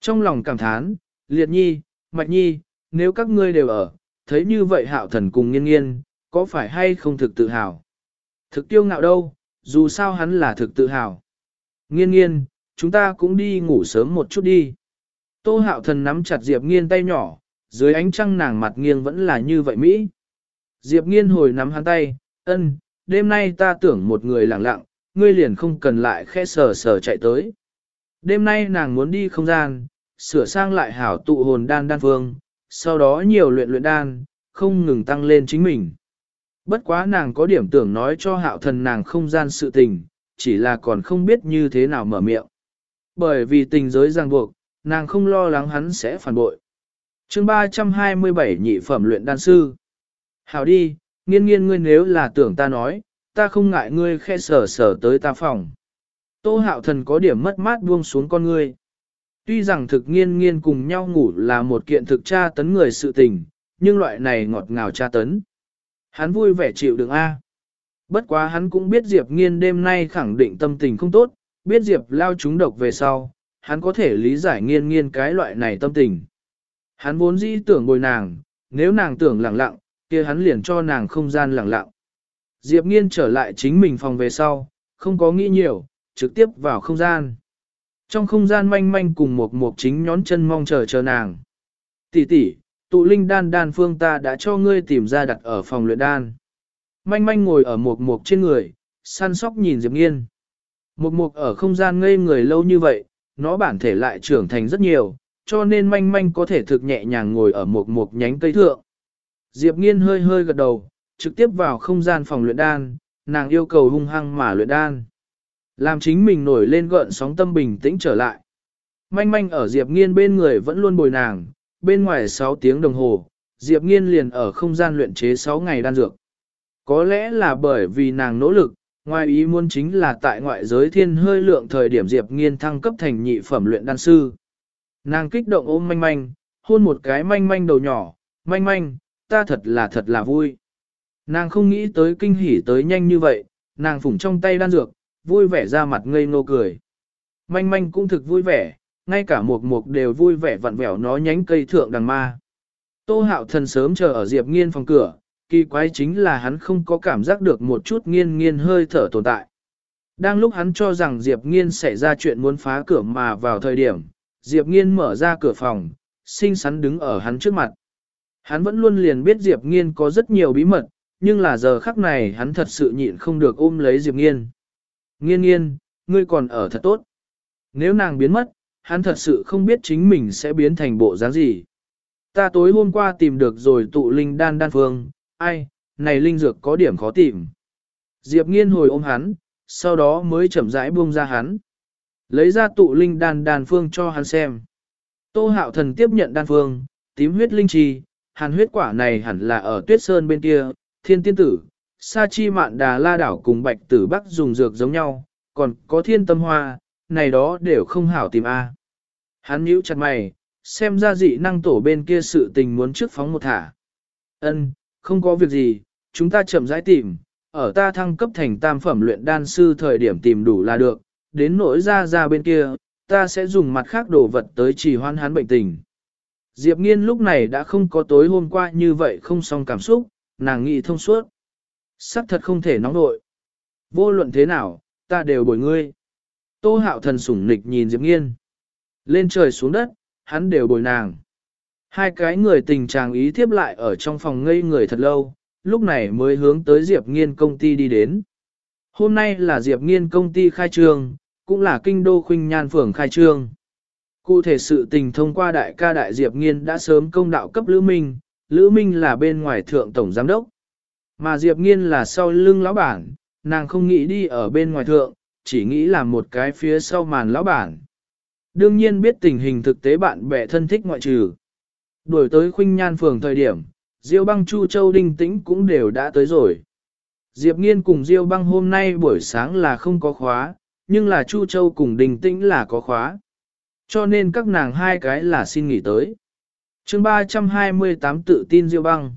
A: Trong lòng cảm thán, liệt nhi, mạch nhi, nếu các ngươi đều ở, thấy như vậy hạo thần cùng nghiên nghiên, có phải hay không thực tự hào? Thực tiêu ngạo đâu, dù sao hắn là thực tự hào. Nghiên nghiên, chúng ta cũng đi ngủ sớm một chút đi. Tô hạo thần nắm chặt Diệp nghiên tay nhỏ, dưới ánh trăng nàng mặt nghiêng vẫn là như vậy Mỹ. Diệp nghiên hồi nắm hắn tay, ân, đêm nay ta tưởng một người lặng lặng, ngươi liền không cần lại khẽ sờ sờ chạy tới. Đêm nay nàng muốn đi không gian, sửa sang lại hảo tụ hồn đan đan phương, sau đó nhiều luyện luyện đan, không ngừng tăng lên chính mình. Bất quá nàng có điểm tưởng nói cho hạo thần nàng không gian sự tình, chỉ là còn không biết như thế nào mở miệng. Bởi vì tình giới ràng buộc, nàng không lo lắng hắn sẽ phản bội chương 327 nhị phẩm luyện đan sư. Hảo đi, nghiên nghiên ngươi nếu là tưởng ta nói, ta không ngại ngươi khe sở sở tới ta phòng. Tô hạo thần có điểm mất mát buông xuống con ngươi. Tuy rằng thực nghiên nghiên cùng nhau ngủ là một kiện thực tra tấn người sự tình, nhưng loại này ngọt ngào tra tấn. Hắn vui vẻ chịu đựng A. Bất quá hắn cũng biết Diệp nghiên đêm nay khẳng định tâm tình không tốt, biết Diệp lao chúng độc về sau, hắn có thể lý giải nghiên nghiên cái loại này tâm tình. Hắn vốn dĩ tưởng bồi nàng, nếu nàng tưởng lặng lặng, kia hắn liền cho nàng không gian lặng lặng. Diệp nghiên trở lại chính mình phòng về sau, không có nghĩ nhiều, trực tiếp vào không gian. Trong không gian manh manh cùng một mục chính nhón chân mong chờ chờ nàng. Tỷ tỷ, tụ linh đan đan phương ta đã cho ngươi tìm ra đặt ở phòng luyện đan. Manh manh ngồi ở một mục trên người, săn sóc nhìn Diệp nghiên. Một mục ở không gian ngây người lâu như vậy, nó bản thể lại trưởng thành rất nhiều, cho nên manh manh có thể thực nhẹ nhàng ngồi ở một một nhánh cây thượng. Diệp nghiên hơi hơi gật đầu, trực tiếp vào không gian phòng luyện đan, nàng yêu cầu hung hăng mà luyện đan. Làm chính mình nổi lên gợn sóng tâm bình tĩnh trở lại. Manh manh ở Diệp nghiên bên người vẫn luôn bồi nàng, bên ngoài 6 tiếng đồng hồ, Diệp nghiên liền ở không gian luyện chế 6 ngày đan dược. Có lẽ là bởi vì nàng nỗ lực, ngoài ý muốn chính là tại ngoại giới thiên hơi lượng thời điểm Diệp nghiên thăng cấp thành nhị phẩm luyện đan sư. Nàng kích động ôm manh manh, hôn một cái manh manh đầu nhỏ, manh manh, ta thật là thật là vui. Nàng không nghĩ tới kinh hỉ tới nhanh như vậy, nàng phủng trong tay đan dược, vui vẻ ra mặt ngây ngô cười. Manh manh cũng thực vui vẻ, ngay cả mục mục đều vui vẻ vặn vẹo nó nhánh cây thượng đằng ma. Tô hạo thần sớm chờ ở Diệp nghiên phòng cửa, kỳ quái chính là hắn không có cảm giác được một chút nghiên nghiên hơi thở tồn tại. Đang lúc hắn cho rằng Diệp nghiên xảy ra chuyện muốn phá cửa mà vào thời điểm, Diệp nghiên mở ra cửa phòng, xinh xắn đứng ở hắn trước mặt. Hắn vẫn luôn liền biết Diệp nghiên có rất nhiều bí mật, nhưng là giờ khắc này hắn thật sự nhịn không được ôm lấy Diệp nghiên. Nghiên nghiên, ngươi còn ở thật tốt. Nếu nàng biến mất, hắn thật sự không biết chính mình sẽ biến thành bộ dáng gì. Ta tối hôm qua tìm được rồi tụ linh đan đan phương, ai, này linh dược có điểm khó tìm. Diệp nghiên hồi ôm hắn, sau đó mới chậm rãi buông ra hắn. Lấy ra tụ linh đan đan phương cho hắn xem. Tô hạo thần tiếp nhận đan phương, tím huyết linh trì, hàn huyết quả này hẳn là ở tuyết sơn bên kia, thiên tiên tử, sa chi mạn đà la đảo cùng bạch tử bắc dùng dược giống nhau, còn có thiên tâm hoa, này đó đều không hảo tìm a. Hắn nhíu chặt mày, xem ra dị năng tổ bên kia sự tình muốn trước phóng một thả. Ân, không có việc gì, chúng ta chậm rãi tìm, ở ta thăng cấp thành tam phẩm luyện đan sư thời điểm tìm đủ là được, đến nỗi ra ra bên kia, ta sẽ dùng mặt khác đồ vật tới trì hoan hắn bệnh tình. Diệp Nghiên lúc này đã không có tối hôm qua như vậy không xong cảm xúc, nàng nghĩ thông suốt. Sắc thật không thể nóng nội. Vô luận thế nào, ta đều bồi ngươi. Tô hạo thần sủng nịch nhìn Diệp Nghiên. Lên trời xuống đất, hắn đều bồi nàng. Hai cái người tình chàng ý thiếp lại ở trong phòng ngây người thật lâu, lúc này mới hướng tới Diệp Nghiên công ty đi đến. Hôm nay là Diệp Nghiên công ty khai trương, cũng là kinh đô khuynh nhan phường khai trương. Cụ thể sự tình thông qua đại ca đại Diệp Nghiên đã sớm công đạo cấp Lữ Minh, Lữ Minh là bên ngoài thượng tổng giám đốc. Mà Diệp Nghiên là sau lưng lão bản, nàng không nghĩ đi ở bên ngoài thượng, chỉ nghĩ là một cái phía sau màn lão bản. Đương nhiên biết tình hình thực tế bạn bè thân thích ngoại trừ. Đuổi tới khuynh nhan phường thời điểm, Diêu băng Chu Châu Đinh Tĩnh cũng đều đã tới rồi. Diệp Nghiên cùng Diêu băng hôm nay buổi sáng là không có khóa, nhưng là Chu Châu cùng đình Tĩnh là có khóa. Cho nên các nàng hai cái là xin nghỉ tới. chương 328 tự tin Diêu băng.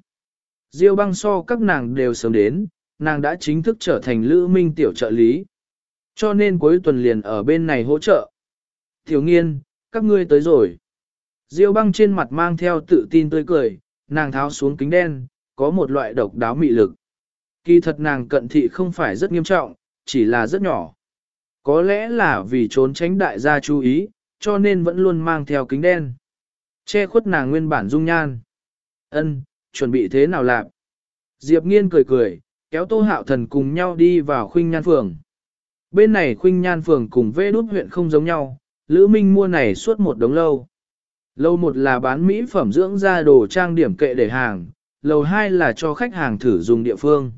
A: Diêu băng so các nàng đều sớm đến, nàng đã chính thức trở thành Lữ Minh tiểu trợ lý. Cho nên cuối tuần liền ở bên này hỗ trợ. Tiểu nghiên, các ngươi tới rồi. Diêu băng trên mặt mang theo tự tin tươi cười, nàng tháo xuống kính đen, có một loại độc đáo mị lực. Kỳ thật nàng cận thị không phải rất nghiêm trọng, chỉ là rất nhỏ. Có lẽ là vì trốn tránh đại gia chú ý, cho nên vẫn luôn mang theo kính đen. Che khuất nàng nguyên bản dung nhan. Ân, chuẩn bị thế nào làm? Diệp nghiên cười cười, kéo tô hạo thần cùng nhau đi vào khuynh nhan phường. Bên này khuynh nhan phường cùng vê đút huyện không giống nhau, Lữ Minh mua này suốt một đống lâu. Lầu một là bán mỹ phẩm dưỡng da đồ trang điểm kệ để hàng, lầu hai là cho khách hàng thử dùng địa phương.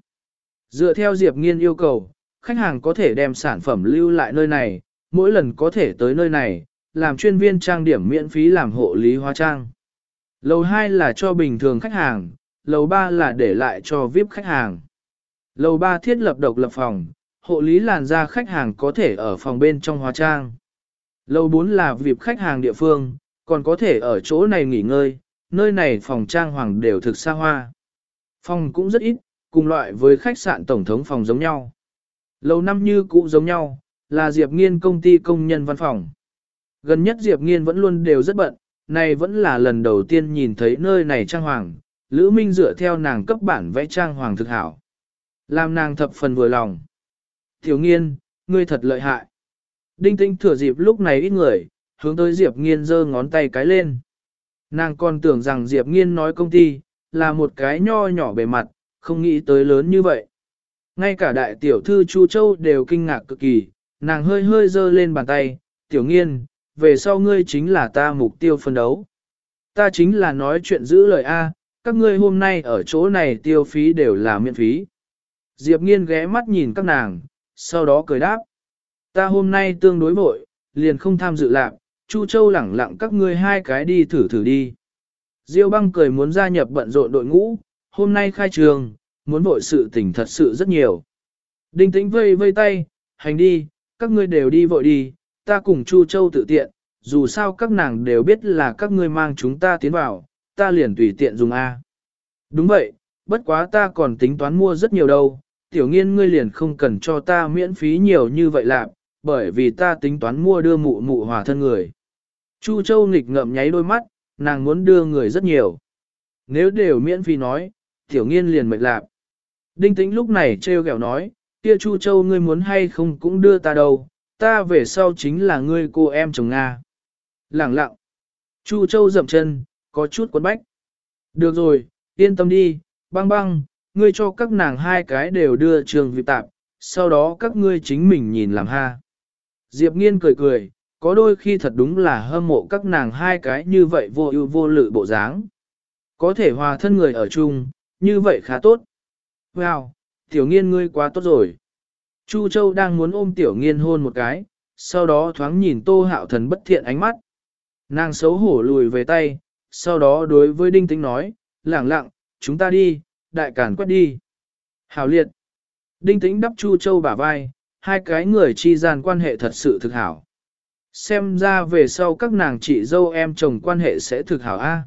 A: Dựa theo Diệp Nghiên yêu cầu, khách hàng có thể đem sản phẩm lưu lại nơi này, mỗi lần có thể tới nơi này, làm chuyên viên trang điểm miễn phí làm hộ lý hóa trang. Lầu 2 là cho bình thường khách hàng, lầu 3 là để lại cho VIP khách hàng. Lầu 3 thiết lập độc lập phòng, hộ lý làn da khách hàng có thể ở phòng bên trong hóa trang. Lầu 4 là VIP khách hàng địa phương, còn có thể ở chỗ này nghỉ ngơi, nơi này phòng trang hoàng đều thực xa hoa. Phòng cũng rất ít, cùng loại với khách sạn tổng thống phòng giống nhau lâu năm như cũ giống nhau, là Diệp Nghiên công ty công nhân văn phòng. Gần nhất Diệp Nghiên vẫn luôn đều rất bận, này vẫn là lần đầu tiên nhìn thấy nơi này trang hoàng, Lữ Minh dựa theo nàng cấp bản vẽ trang hoàng thực hảo. Làm nàng thập phần vừa lòng. Tiểu nghiên, ngươi thật lợi hại. Đinh tinh thừa dịp lúc này ít người, hướng tới Diệp nghiên giơ ngón tay cái lên. Nàng còn tưởng rằng Diệp nghiên nói công ty, là một cái nho nhỏ bề mặt, không nghĩ tới lớn như vậy. Ngay cả đại tiểu thư Chu Châu đều kinh ngạc cực kỳ, nàng hơi hơi giơ lên bàn tay, tiểu nghiên, về sau ngươi chính là ta mục tiêu phân đấu. Ta chính là nói chuyện giữ lời A, các ngươi hôm nay ở chỗ này tiêu phí đều là miễn phí. Diệp nghiên ghé mắt nhìn các nàng, sau đó cười đáp. Ta hôm nay tương đối vội, liền không tham dự lạc, Chu Châu lẳng lặng các ngươi hai cái đi thử thử đi. Diêu băng cười muốn gia nhập bận rộn đội ngũ, hôm nay khai trường, muốn vội sự tình thật sự rất nhiều. Đinh tĩnh vây vây tay, hành đi, các ngươi đều đi vội đi, ta cùng Chu Châu tự tiện, dù sao các nàng đều biết là các ngươi mang chúng ta tiến vào, ta liền tùy tiện dùng A. Đúng vậy, bất quá ta còn tính toán mua rất nhiều đâu, tiểu nghiên ngươi liền không cần cho ta miễn phí nhiều như vậy lạc, bởi vì ta tính toán mua đưa mụ mụ hòa thân người. Chu Châu nghịch ngậm nháy đôi mắt, nàng muốn đưa người rất nhiều. Nếu đều miễn phí nói, tiểu nghiên liền mệt lạc. Đinh tĩnh lúc này trêu ghẹo nói, kia Chu Châu ngươi muốn hay không cũng đưa ta đâu, ta về sau chính là ngươi cô em chồng Nga. Lẳng lặng. Chu Châu dậm chân, có chút quấn bách. Được rồi, yên tâm đi, băng băng, ngươi cho các nàng hai cái đều đưa trường vị tạp, sau đó các ngươi chính mình nhìn làm ha. Diệp nghiên cười cười, có đôi khi thật đúng là hâm mộ các nàng hai cái như vậy vô ưu vô lự bộ dáng. Có thể hòa thân người ở chung, như vậy khá tốt. Wow, tiểu nghiên ngươi quá tốt rồi. Chu Châu đang muốn ôm tiểu nghiên hôn một cái, sau đó thoáng nhìn tô hạo thần bất thiện ánh mắt. Nàng xấu hổ lùi về tay, sau đó đối với đinh tính nói, lẳng lặng, chúng ta đi, đại cản quét đi. Hảo liệt. Đinh tính đắp Chu Châu bả vai, hai cái người chi gian quan hệ thật sự thực hảo. Xem ra về sau các nàng chị dâu em chồng quan hệ sẽ thực hảo a.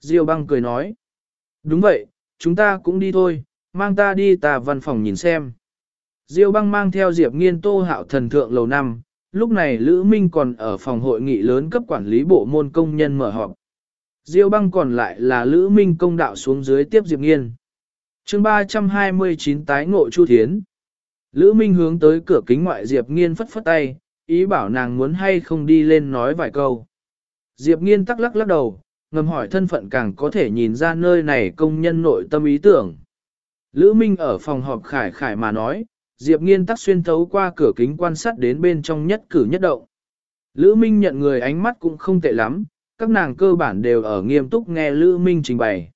A: Diêu băng cười nói. Đúng vậy, chúng ta cũng đi thôi, mang ta đi tà văn phòng nhìn xem. Diêu băng mang theo Diệp nghiên tô hạo thần thượng lầu năm, lúc này Lữ Minh còn ở phòng hội nghị lớn cấp quản lý bộ môn công nhân mở họp. Diêu băng còn lại là Lữ Minh công đạo xuống dưới tiếp Diệp nghiên. chương 329 tái ngộ Chu Thiến. Lữ Minh hướng tới cửa kính ngoại Diệp nghiên phất phất tay, ý bảo nàng muốn hay không đi lên nói vài câu. Diệp nghiên tắc lắc lắc đầu, ngầm hỏi thân phận càng có thể nhìn ra nơi này công nhân nội tâm ý tưởng. Lữ Minh ở phòng họp khải khải mà nói, Diệp nghiên tắc xuyên thấu qua cửa kính quan sát đến bên trong nhất cử nhất động. Lữ Minh nhận người ánh mắt cũng không tệ lắm, các nàng cơ bản đều ở nghiêm túc nghe Lữ Minh trình bày.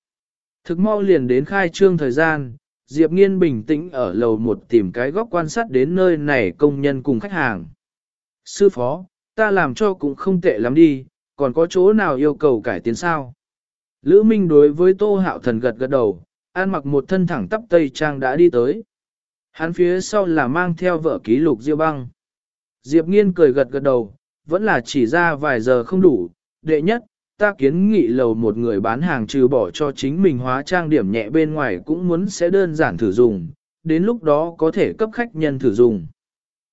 A: Thực mau liền đến khai trương thời gian, Diệp Nghiên bình tĩnh ở lầu một tìm cái góc quan sát đến nơi này công nhân cùng khách hàng. Sư phó, ta làm cho cũng không tệ lắm đi, còn có chỗ nào yêu cầu cải tiến sao? Lữ Minh đối với Tô Hạo Thần gật gật đầu, an mặc một thân thẳng tắp tây trang đã đi tới. Hắn phía sau là mang theo vợ ký lục Diêu băng. Diệp Nghiên cười gật gật đầu, vẫn là chỉ ra vài giờ không đủ. Đệ nhất, ta kiến nghị lầu một người bán hàng trừ bỏ cho chính mình hóa trang điểm nhẹ bên ngoài cũng muốn sẽ đơn giản thử dùng, đến lúc đó có thể cấp khách nhân thử dùng.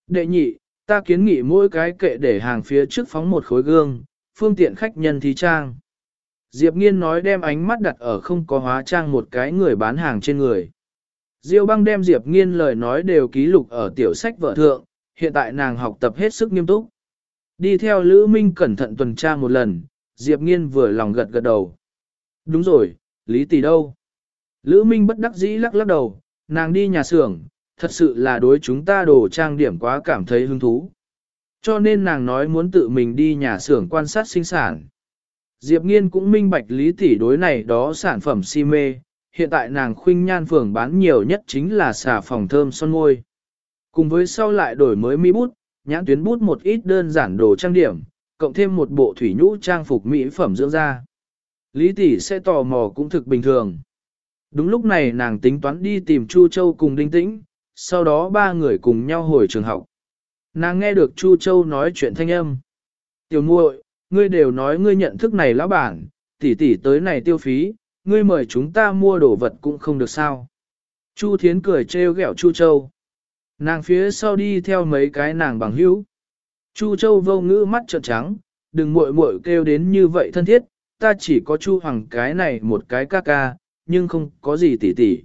A: Đệ nhị, ta kiến nghị mỗi cái kệ để hàng phía trước phóng một khối gương, phương tiện khách nhân thí trang. Diệp Nghiên nói đem ánh mắt đặt ở không có hóa trang một cái người bán hàng trên người. Diêu băng đem Diệp Nghiên lời nói đều ký lục ở tiểu sách vợ thượng, hiện tại nàng học tập hết sức nghiêm túc. Đi theo Lữ Minh cẩn thận tuần tra một lần, Diệp Nghiên vừa lòng gật gật đầu. Đúng rồi, Lý Tỷ đâu? Lữ Minh bất đắc dĩ lắc lắc đầu, nàng đi nhà xưởng, thật sự là đối chúng ta đồ trang điểm quá cảm thấy hứng thú. Cho nên nàng nói muốn tự mình đi nhà xưởng quan sát sinh sản. Diệp Nghiên cũng minh bạch lý tỷ đối này đó sản phẩm si mê, hiện tại nàng khuynh nhan phường bán nhiều nhất chính là xà phòng thơm son môi. Cùng với sau lại đổi mới mỹ bút, nhãn tuyến bút một ít đơn giản đồ trang điểm, cộng thêm một bộ thủy nhũ trang phục mỹ phẩm dưỡng da. Lý tỷ sẽ tò mò cũng thực bình thường. Đúng lúc này nàng tính toán đi tìm Chu Châu cùng Đinh Tĩnh, sau đó ba người cùng nhau hồi trường học. Nàng nghe được Chu Châu nói chuyện thanh âm. Tiểu muội, ngươi đều nói ngươi nhận thức này lão bản, tỷ tỷ tới này tiêu phí, ngươi mời chúng ta mua đồ vật cũng không được sao. Chu Thiến cười trêu ghẹo Chu Châu. Nàng phía sau đi theo mấy cái nàng bằng hữu. Chu Châu vô ngữ mắt trợn trắng, đừng muội muội kêu đến như vậy thân thiết, ta chỉ có Chu Hoàng cái này một cái ca ca, nhưng không có gì tỷ tỷ.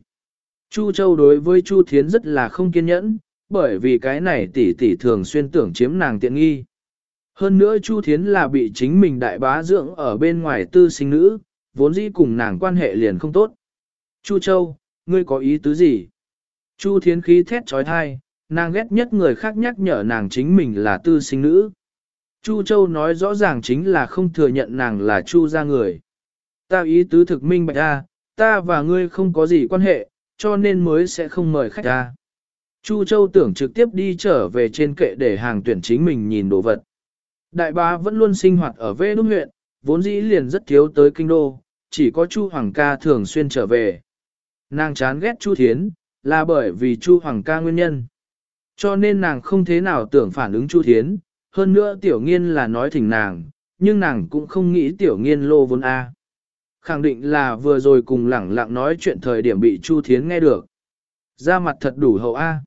A: Chu Châu đối với Chu Thiến rất là không kiên nhẫn, bởi vì cái này tỷ tỷ thường xuyên tưởng chiếm nàng tiện nghi. Hơn nữa Chu Thiến là bị chính mình đại bá dưỡng ở bên ngoài tư sinh nữ, vốn dĩ cùng nàng quan hệ liền không tốt. Chu Châu, ngươi có ý tứ gì? Chu Thiến khí thét trói thai, nàng ghét nhất người khác nhắc nhở nàng chính mình là tư sinh nữ. Chu Châu nói rõ ràng chính là không thừa nhận nàng là Chu gia người. Ta ý tứ thực minh bạch ra, ta và ngươi không có gì quan hệ, cho nên mới sẽ không mời khách ra. Chu Châu tưởng trực tiếp đi trở về trên kệ để hàng tuyển chính mình nhìn đồ vật. Đại bá vẫn luôn sinh hoạt ở Vê Đúc huyện, vốn dĩ liền rất thiếu tới kinh đô, chỉ có Chu Hoàng ca thường xuyên trở về. Nàng chán ghét Chu Thiến, là bởi vì Chu Hoàng ca nguyên nhân. Cho nên nàng không thế nào tưởng phản ứng Chu Thiến, hơn nữa tiểu nghiên là nói thỉnh nàng, nhưng nàng cũng không nghĩ tiểu nghiên lô vốn A. Khẳng định là vừa rồi cùng lẳng lặng nói chuyện thời điểm bị Chu Thiến nghe được. Ra mặt thật đủ hậu A.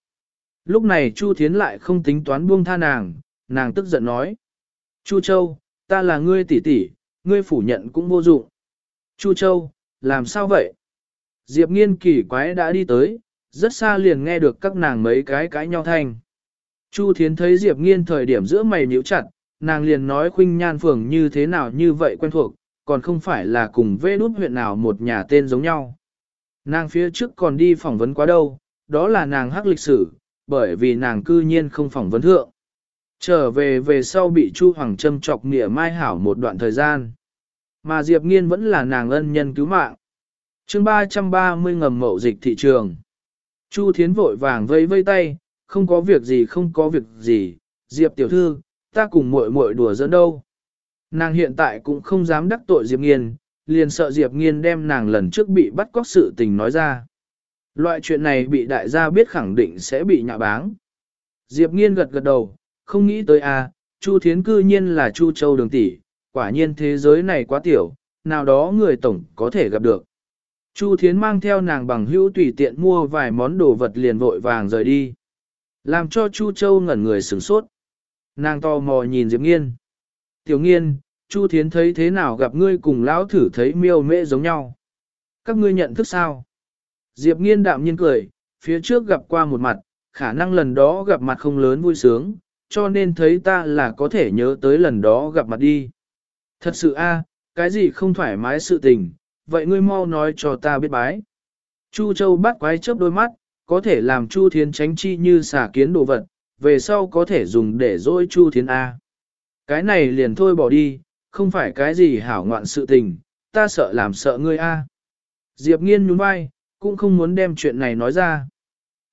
A: Lúc này Chu Thiến lại không tính toán buông tha nàng, nàng tức giận nói. Chu Châu, ta là ngươi tỷ tỷ, ngươi phủ nhận cũng vô dụng. Chu Châu, làm sao vậy? Diệp nghiên kỳ quái đã đi tới, rất xa liền nghe được các nàng mấy cái cãi nhau thanh. Chu Thiến thấy Diệp nghiên thời điểm giữa mày nhíu chặt, nàng liền nói khuynh nhan phường như thế nào như vậy quen thuộc, còn không phải là cùng vê đút huyện nào một nhà tên giống nhau. Nàng phía trước còn đi phỏng vấn quá đâu, đó là nàng hắc lịch sử, bởi vì nàng cư nhiên không phỏng vấn thượng. Trở về về sau bị Chu Hoàng châm chọc nghĩa mai hảo một đoạn thời gian. Mà Diệp Nghiên vẫn là nàng ân nhân cứu mạng. chương 330 ngầm mậu dịch thị trường. Chu Thiến vội vàng vây vây tay, không có việc gì không có việc gì, Diệp tiểu thư, ta cùng muội muội đùa giỡn đâu. Nàng hiện tại cũng không dám đắc tội Diệp Nghiên, liền sợ Diệp Nghiên đem nàng lần trước bị bắt cóc sự tình nói ra. Loại chuyện này bị đại gia biết khẳng định sẽ bị nhạ báng. Diệp Nghiên gật gật đầu, không nghĩ tới a, à, Chu Thiến cư nhiên là Chu Châu đường tỷ, quả nhiên thế giới này quá tiểu, nào đó người tổng có thể gặp được. Chu Thiến mang theo nàng bằng hữu tùy tiện mua vài món đồ vật liền vội vàng rời đi. Làm cho Chu Châu ngẩn người sửng sốt. Nàng to mò nhìn Diệp Nghiên. Tiểu Nghiên, Chu Thiến thấy thế nào gặp ngươi cùng lão thử thấy miêu mễ giống nhau. Các ngươi nhận thức sao? Diệp Nghiên đạm nhiên cười, phía trước gặp qua một mặt, khả năng lần đó gặp mặt không lớn vui sướng, cho nên thấy ta là có thể nhớ tới lần đó gặp mặt đi. Thật sự a, cái gì không thoải mái sự tình, vậy ngươi mau nói cho ta biết bái. Chu Châu bắt quái chớp đôi mắt, có thể làm Chu Thiến tránh chi như xả kiến đồ vật, về sau có thể dùng để dỗi Chu Thiến A. Cái này liền thôi bỏ đi, không phải cái gì hảo ngoạn sự tình, ta sợ làm sợ ngươi A. Diệp nghiên nhún vai, cũng không muốn đem chuyện này nói ra.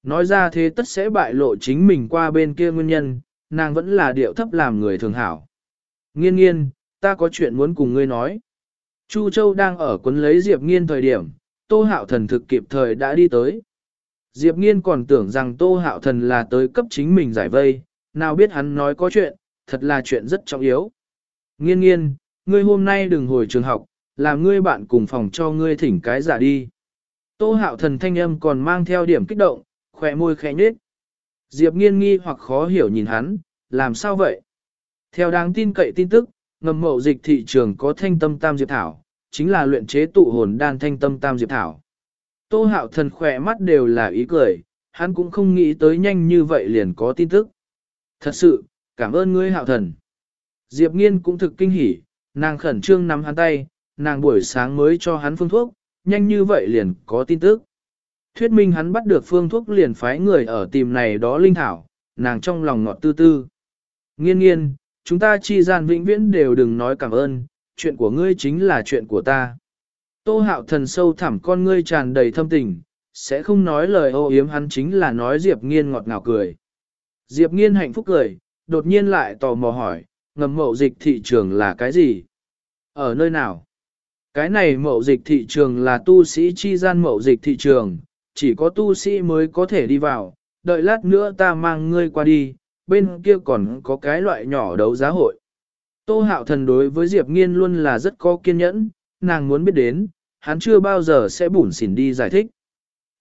A: Nói ra thế tất sẽ bại lộ chính mình qua bên kia nguyên nhân, nàng vẫn là điệu thấp làm người thường hảo. Nghiên nghiên, ta có chuyện muốn cùng ngươi nói. Chu Châu đang ở quấn lấy Diệp Nghiên thời điểm, Tô Hạo Thần thực kịp thời đã đi tới. Diệp Nghiên còn tưởng rằng Tô Hạo Thần là tới cấp chính mình giải vây, nào biết hắn nói có chuyện, thật là chuyện rất trọng yếu. Nghiên nghiên, ngươi hôm nay đừng hồi trường học, làm ngươi bạn cùng phòng cho ngươi thỉnh cái giả đi. Tô Hạo Thần thanh âm còn mang theo điểm kích động, khỏe môi khẽ nhếch. Diệp Nghiên nghi hoặc khó hiểu nhìn hắn, làm sao vậy? Theo đáng tin cậy tin tức, ngầm mậu dịch thị trường có thanh tâm tam diệp thảo, chính là luyện chế tụ hồn đan thanh tâm tam diệp thảo. Tô hạo thần khỏe mắt đều là ý cười, hắn cũng không nghĩ tới nhanh như vậy liền có tin tức. Thật sự, cảm ơn ngươi hạo thần. Diệp nghiên cũng thực kinh hỉ, nàng khẩn trương nắm hắn tay, nàng buổi sáng mới cho hắn phương thuốc, nhanh như vậy liền có tin tức. Thuyết minh hắn bắt được phương thuốc liền phái người ở tìm này đó linh thảo, nàng trong lòng ngọt tư tư. Nghiên nghiên, chúng ta chi gian vĩnh viễn đều đừng nói cảm ơn, chuyện của ngươi chính là chuyện của ta. Tô hạo thần sâu thẳm con ngươi tràn đầy thâm tình, sẽ không nói lời ô yếm hắn chính là nói Diệp Nghiên ngọt ngào cười. Diệp Nghiên hạnh phúc cười, đột nhiên lại tò mò hỏi, ngầm mậu dịch thị trường là cái gì? Ở nơi nào? Cái này mậu dịch thị trường là tu sĩ chi gian mậu dịch thị trường, chỉ có tu sĩ mới có thể đi vào, đợi lát nữa ta mang ngươi qua đi, bên kia còn có cái loại nhỏ đấu giá hội. Tô hạo thần đối với Diệp Nghiên luôn là rất có kiên nhẫn, nàng muốn biết đến, hắn chưa bao giờ sẽ bủn xỉn đi giải thích.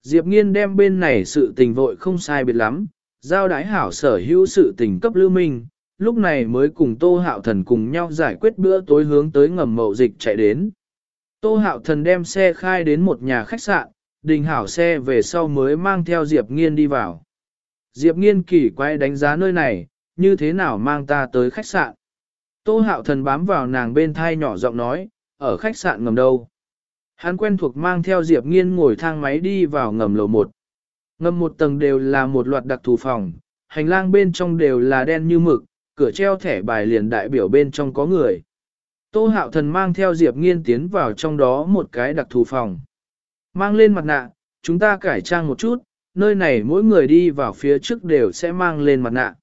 A: Diệp Nghiên đem bên này sự tình vội không sai biệt lắm, giao đái hảo sở hữu sự tình cấp lưu minh, lúc này mới cùng Tô Hạo Thần cùng nhau giải quyết bữa tối hướng tới ngầm mậu dịch chạy đến. Tô Hạo Thần đem xe khai đến một nhà khách sạn, đình hảo xe về sau mới mang theo Diệp Nghiên đi vào. Diệp Nghiên kỳ quay đánh giá nơi này, như thế nào mang ta tới khách sạn. Tô Hạo Thần bám vào nàng bên thai nhỏ giọng nói, ở khách sạn ngầm đâu. Hắn quen thuộc mang theo Diệp Nghiên ngồi thang máy đi vào ngầm lầu một. Ngầm một tầng đều là một loạt đặc thù phòng, hành lang bên trong đều là đen như mực, cửa treo thẻ bài liền đại biểu bên trong có người. Tô hạo thần mang theo Diệp Nghiên tiến vào trong đó một cái đặc thù phòng. Mang lên mặt nạ, chúng ta cải trang một chút, nơi này mỗi người đi vào phía trước đều sẽ mang lên mặt nạ.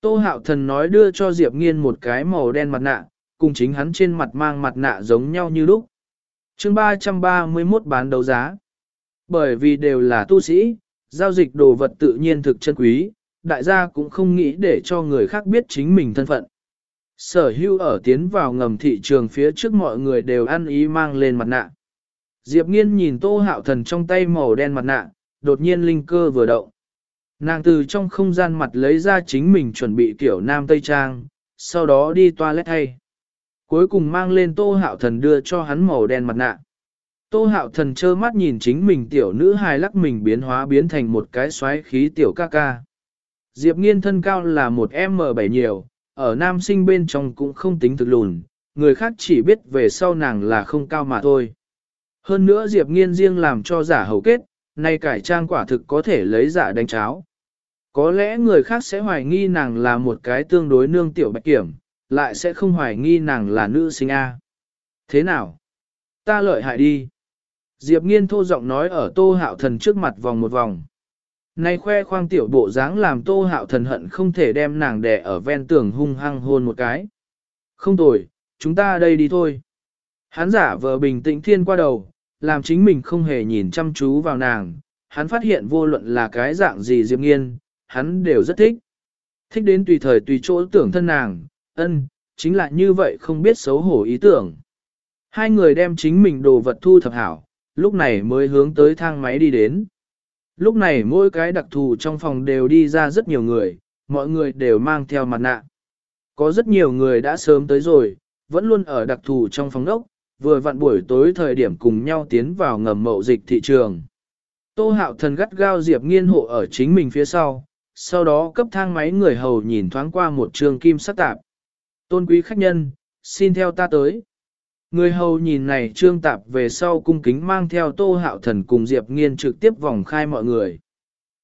A: Tô hạo thần nói đưa cho Diệp Nghiên một cái màu đen mặt nạ, cùng chính hắn trên mặt mang mặt nạ giống nhau như lúc. chương 331 bán đấu giá. Bởi vì đều là tu sĩ, giao dịch đồ vật tự nhiên thực chân quý, đại gia cũng không nghĩ để cho người khác biết chính mình thân phận. Sở hưu ở tiến vào ngầm thị trường phía trước mọi người đều ăn ý mang lên mặt nạ. Diệp nghiên nhìn tô hạo thần trong tay màu đen mặt nạ, đột nhiên linh cơ vừa động. Nàng từ trong không gian mặt lấy ra chính mình chuẩn bị kiểu nam tây trang, sau đó đi toilet thay. Cuối cùng mang lên tô hạo thần đưa cho hắn màu đen mặt nạ. Tô hạo thần trơ mắt nhìn chính mình tiểu nữ hài lắc mình biến hóa biến thành một cái xoáy khí tiểu ca ca. Diệp nghiên thân cao là một M7 nhiều, ở nam sinh bên trong cũng không tính thực lùn, người khác chỉ biết về sau nàng là không cao mà thôi. Hơn nữa Diệp nghiên riêng làm cho giả hầu kết, nay cải trang quả thực có thể lấy giả đánh cháo. Có lẽ người khác sẽ hoài nghi nàng là một cái tương đối nương tiểu bạch kiểm, lại sẽ không hoài nghi nàng là nữ sinh A. Thế nào? Ta lợi hại đi. Diệp nghiên thô giọng nói ở tô hạo thần trước mặt vòng một vòng. Nay khoe khoang tiểu bộ dáng làm tô hạo thần hận không thể đem nàng đè ở ven tường hung hăng hôn một cái. Không tồi, chúng ta đây đi thôi. Hắn giả vờ bình tĩnh thiên qua đầu, làm chính mình không hề nhìn chăm chú vào nàng. Hắn phát hiện vô luận là cái dạng gì Diệp nghiên, hắn đều rất thích. Thích đến tùy thời tùy chỗ tưởng thân nàng, ân, chính là như vậy không biết xấu hổ ý tưởng. Hai người đem chính mình đồ vật thu thập hảo, lúc này mới hướng tới thang máy đi đến. Lúc này mỗi cái đặc thù trong phòng đều đi ra rất nhiều người, mọi người đều mang theo mặt nạ. Có rất nhiều người đã sớm tới rồi, vẫn luôn ở đặc thù trong phòng đốc, vừa vặn buổi tối thời điểm cùng nhau tiến vào ngầm mậu dịch thị trường. Tô hạo thần gắt gao Diệp nghiên hộ ở chính mình phía sau, sau đó cấp thang máy người hầu nhìn thoáng qua một trường kim sắc tạp. Tôn quý khách nhân, xin theo ta tới. Người hầu nhìn này trương tạp về sau cung kính mang theo tô hạo thần cùng Diệp Nghiên trực tiếp vòng khai mọi người.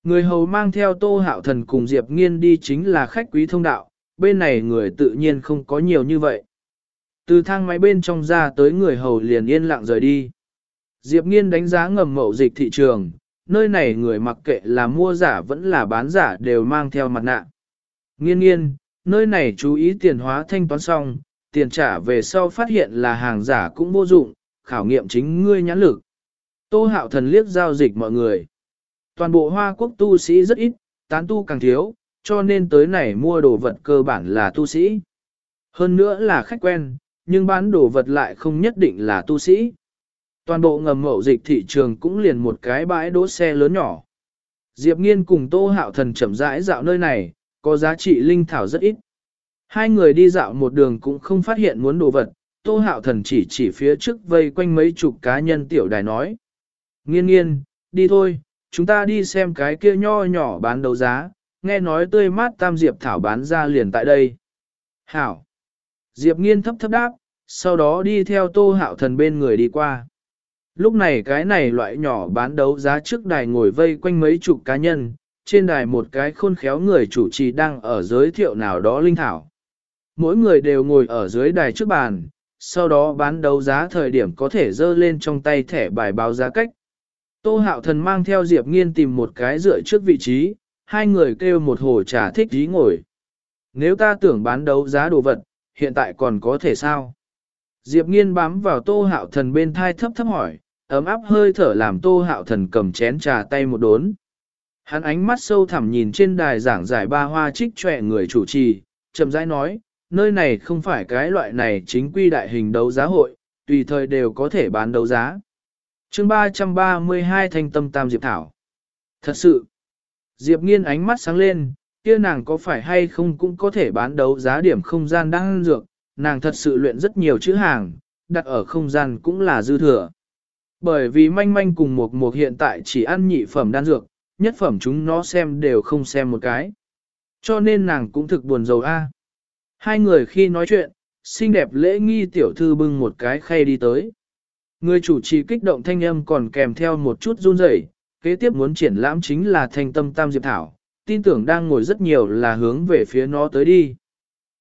A: Người hầu mang theo tô hạo thần cùng Diệp Nghiên đi chính là khách quý thông đạo, bên này người tự nhiên không có nhiều như vậy. Từ thang máy bên trong ra tới người hầu liền yên lặng rời đi. Diệp Nghiên đánh giá ngầm mậu dịch thị trường, nơi này người mặc kệ là mua giả vẫn là bán giả đều mang theo mặt nạ. Nghiên nghiên, nơi này chú ý tiền hóa thanh toán xong, tiền trả về sau phát hiện là hàng giả cũng vô dụng, khảo nghiệm chính ngươi nhãn lực. Tô hạo thần liếc giao dịch mọi người. Toàn bộ hoa quốc tu sĩ rất ít, tán tu càng thiếu, cho nên tới này mua đồ vật cơ bản là tu sĩ. Hơn nữa là khách quen, nhưng bán đồ vật lại không nhất định là tu sĩ. Toàn bộ ngầm mậu dịch thị trường cũng liền một cái bãi đỗ xe lớn nhỏ. Diệp Nghiên cùng Tô Hạo Thần chậm rãi dạo nơi này, có giá trị linh thảo rất ít. Hai người đi dạo một đường cũng không phát hiện muốn đồ vật, Tô Hạo Thần chỉ chỉ phía trước vây quanh mấy chục cá nhân tiểu đài nói. Nghiên nghiên, đi thôi, chúng ta đi xem cái kia nho nhỏ bán đấu giá, nghe nói tươi mát tam diệp thảo bán ra liền tại đây. Hảo. Diệp nghiên thấp thấp đáp, sau đó đi theo Tô Hạo Thần bên người đi qua. Lúc này cái này loại nhỏ bán đấu giá trước đài ngồi vây quanh mấy chục cá nhân, trên đài một cái khôn khéo người chủ trì đang ở giới thiệu nào đó linh thảo mỗi người đều ngồi ở dưới đài trước bàn, sau đó bán đấu giá thời điểm có thể dơ lên trong tay thẻ bài báo giá cách. Tô hạo thần mang theo Diệp nghiên tìm một cái dựa trước vị trí, hai người kêu một hồ trà thích dí ngồi. Nếu ta tưởng bán đấu giá đồ vật, hiện tại còn có thể sao? Diệp nghiên bám vào tô hạo thần bên thai thấp thấp hỏi, ấm áp hơi thở làm tô hạo thần cầm chén trà tay một đốn. Hắn ánh mắt sâu thẳm nhìn trên đài giảng giải ba hoa trích trẻ người chủ trì, chậm rãi nói, nơi này không phải cái loại này chính quy đại hình đấu giá hội, tùy thời đều có thể bán đấu giá. chương 332 thanh tâm tam Diệp Thảo. Thật sự, Diệp nghiên ánh mắt sáng lên, kia nàng có phải hay không cũng có thể bán đấu giá điểm không gian đang dược, nàng thật sự luyện rất nhiều chữ hàng, đặt ở không gian cũng là dư thừa. Bởi vì manh manh cùng một một hiện tại chỉ ăn nhị phẩm đan dược, nhất phẩm chúng nó xem đều không xem một cái. Cho nên nàng cũng thực buồn rầu a. Hai người khi nói chuyện, xinh đẹp lễ nghi tiểu thư bưng một cái khay đi tới. Người chủ trì kích động thanh âm còn kèm theo một chút run rẩy, kế tiếp muốn triển lãm chính là thanh tâm tam diệp thảo, tin tưởng đang ngồi rất nhiều là hướng về phía nó tới đi.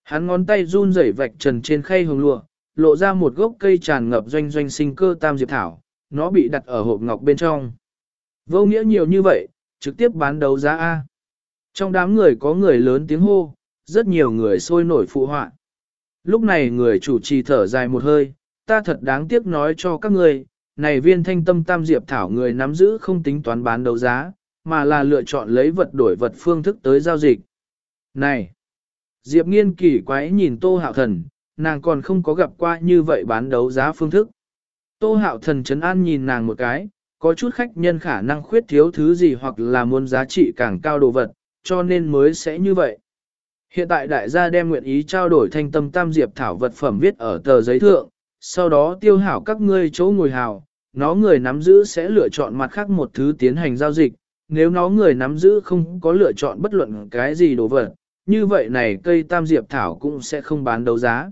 A: Hắn ngón tay run rẩy vạch trần trên khay hồng lụa, lộ ra một gốc cây tràn ngập doanh doanh sinh cơ tam diệp thảo, nó bị đặt ở hộp ngọc bên trong. Vô nghĩa nhiều như vậy, trực tiếp bán đấu giá A. Trong đám người có người lớn tiếng hô, rất nhiều người sôi nổi phụ họa. Lúc này người chủ trì thở dài một hơi, ta thật đáng tiếc nói cho các người, này viên thanh tâm tam diệp thảo người nắm giữ không tính toán bán đấu giá, mà là lựa chọn lấy vật đổi vật phương thức tới giao dịch. Này! Diệp nghiên kỳ quái nhìn tô hạo thần, nàng còn không có gặp qua như vậy bán đấu giá phương thức. Tô hạo thần chấn an nhìn nàng một cái, có chút khách nhân khả năng khuyết thiếu thứ gì hoặc là muốn giá trị càng cao đồ vật, cho nên mới sẽ như vậy. Hiện tại đại gia đem nguyện ý trao đổi thanh tâm tam diệp thảo vật phẩm viết ở tờ giấy thượng, sau đó tiêu hảo các ngươi chỗ ngồi hào, nó người nắm giữ sẽ lựa chọn mặt khác một thứ tiến hành giao dịch, nếu nó người nắm giữ không có lựa chọn bất luận cái gì đồ vật, như vậy này cây tam diệp thảo cũng sẽ không bán đấu giá.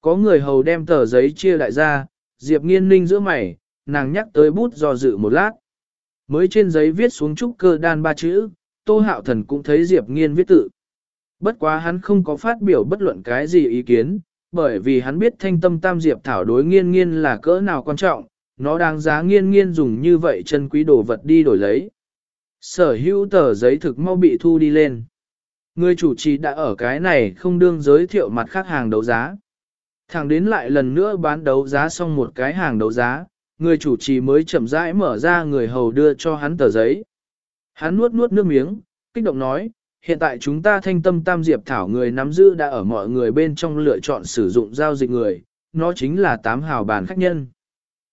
A: Có người hầu đem tờ giấy chia đại ra, diệp nghiên ninh giữa mày, nàng nhắc tới bút do dự một lát. Mới trên giấy viết xuống trúc cơ đan ba chữ, tô hạo thần cũng thấy diệp nghiên viết tự. Bất quá hắn không có phát biểu bất luận cái gì ý kiến, bởi vì hắn biết thanh tâm tam diệp thảo đối nghiên nghiên là cỡ nào quan trọng, nó đáng giá nghiên nghiên dùng như vậy chân quý đồ vật đi đổi lấy. Sở hữu tờ giấy thực mau bị thu đi lên. Người chủ trì đã ở cái này không đương giới thiệu mặt khác hàng đấu giá. Thẳng đến lại lần nữa bán đấu giá xong một cái hàng đấu giá, người chủ trì mới chậm rãi mở ra người hầu đưa cho hắn tờ giấy. Hắn nuốt nuốt nước miếng, kích động nói, hiện tại chúng ta thanh tâm tam diệp thảo người nắm giữ đã ở mọi người bên trong lựa chọn sử dụng giao dịch người, nó chính là tám hào bàn khách nhân.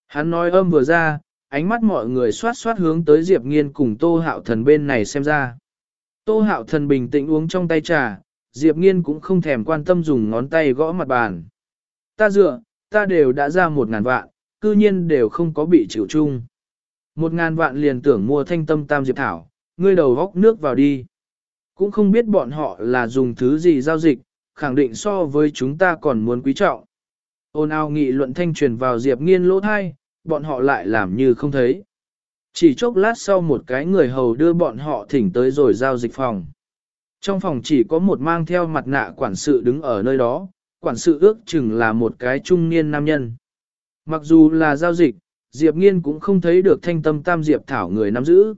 A: Hắn nói âm vừa ra, ánh mắt mọi người xoát xoát hướng tới Diệp Nghiên cùng Tô Hạo Thần bên này xem ra. Tô Hạo Thần bình tĩnh uống trong tay trà, Diệp Nghiên cũng không thèm quan tâm dùng ngón tay gõ mặt bàn. Ta dựa, ta đều đã ra một ngàn vạn, cư nhiên đều không có bị chịu chung. Một ngàn vạn liền tưởng mua thanh tâm tam diệp thảo, ngươi đầu góc nước vào đi. Cũng không biết bọn họ là dùng thứ gì giao dịch, khẳng định so với chúng ta còn muốn quý trọng. Ôn ao nghị luận thanh truyền vào diệp nghiên lỗ thai, bọn họ lại làm như không thấy. Chỉ chốc lát sau một cái người hầu đưa bọn họ thỉnh tới rồi giao dịch phòng. Trong phòng chỉ có một mang theo mặt nạ quản sự đứng ở nơi đó, quản sự ước chừng là một cái trung niên nam nhân. Mặc dù là giao dịch, Diệp Nghiên cũng không thấy được thanh tâm tam diệp thảo người nắm giữ.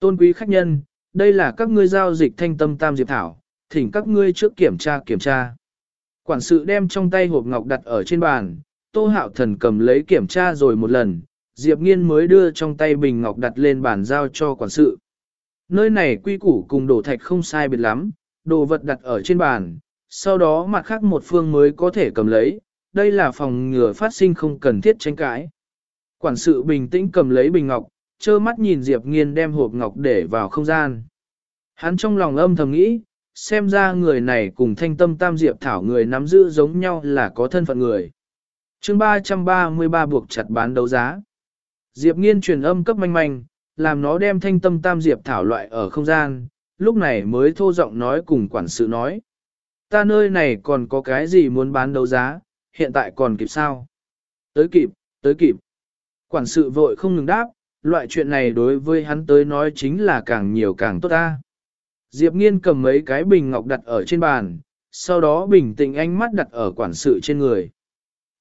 A: Tôn quý khách nhân, đây là các ngươi giao dịch thanh tâm tam diệp thảo, thỉnh các ngươi trước kiểm tra kiểm tra. Quản sự đem trong tay hộp ngọc đặt ở trên bàn, Tô Hạo Thần cầm lấy kiểm tra rồi một lần, Diệp Nghiên mới đưa trong tay bình ngọc đặt lên bàn giao cho quản sự. Nơi này quy củ cùng đồ thạch không sai biệt lắm, đồ vật đặt ở trên bàn, sau đó mặt khác một phương mới có thể cầm lấy, đây là phòng ngừa phát sinh không cần thiết tranh cãi. Quản sự bình tĩnh cầm lấy bình ngọc, trơ mắt nhìn Diệp Nghiên đem hộp ngọc để vào không gian. Hắn trong lòng âm thầm nghĩ, xem ra người này cùng thanh tâm tam Diệp Thảo người nắm giữ giống nhau là có thân phận người chương 333 buộc chặt bán đấu giá. Diệp Nghiên truyền âm cấp manh manh, làm nó đem thanh tâm tam Diệp Thảo loại ở không gian, lúc này mới thô giọng nói cùng quản sự nói. Ta nơi này còn có cái gì muốn bán đấu giá, hiện tại còn kịp sao? Tới kịp, tới kịp. Quản sự vội không ngừng đáp, loại chuyện này đối với hắn tới nói chính là càng nhiều càng tốt ta. Diệp nghiên cầm mấy cái bình ngọc đặt ở trên bàn, sau đó bình tĩnh ánh mắt đặt ở quản sự trên người.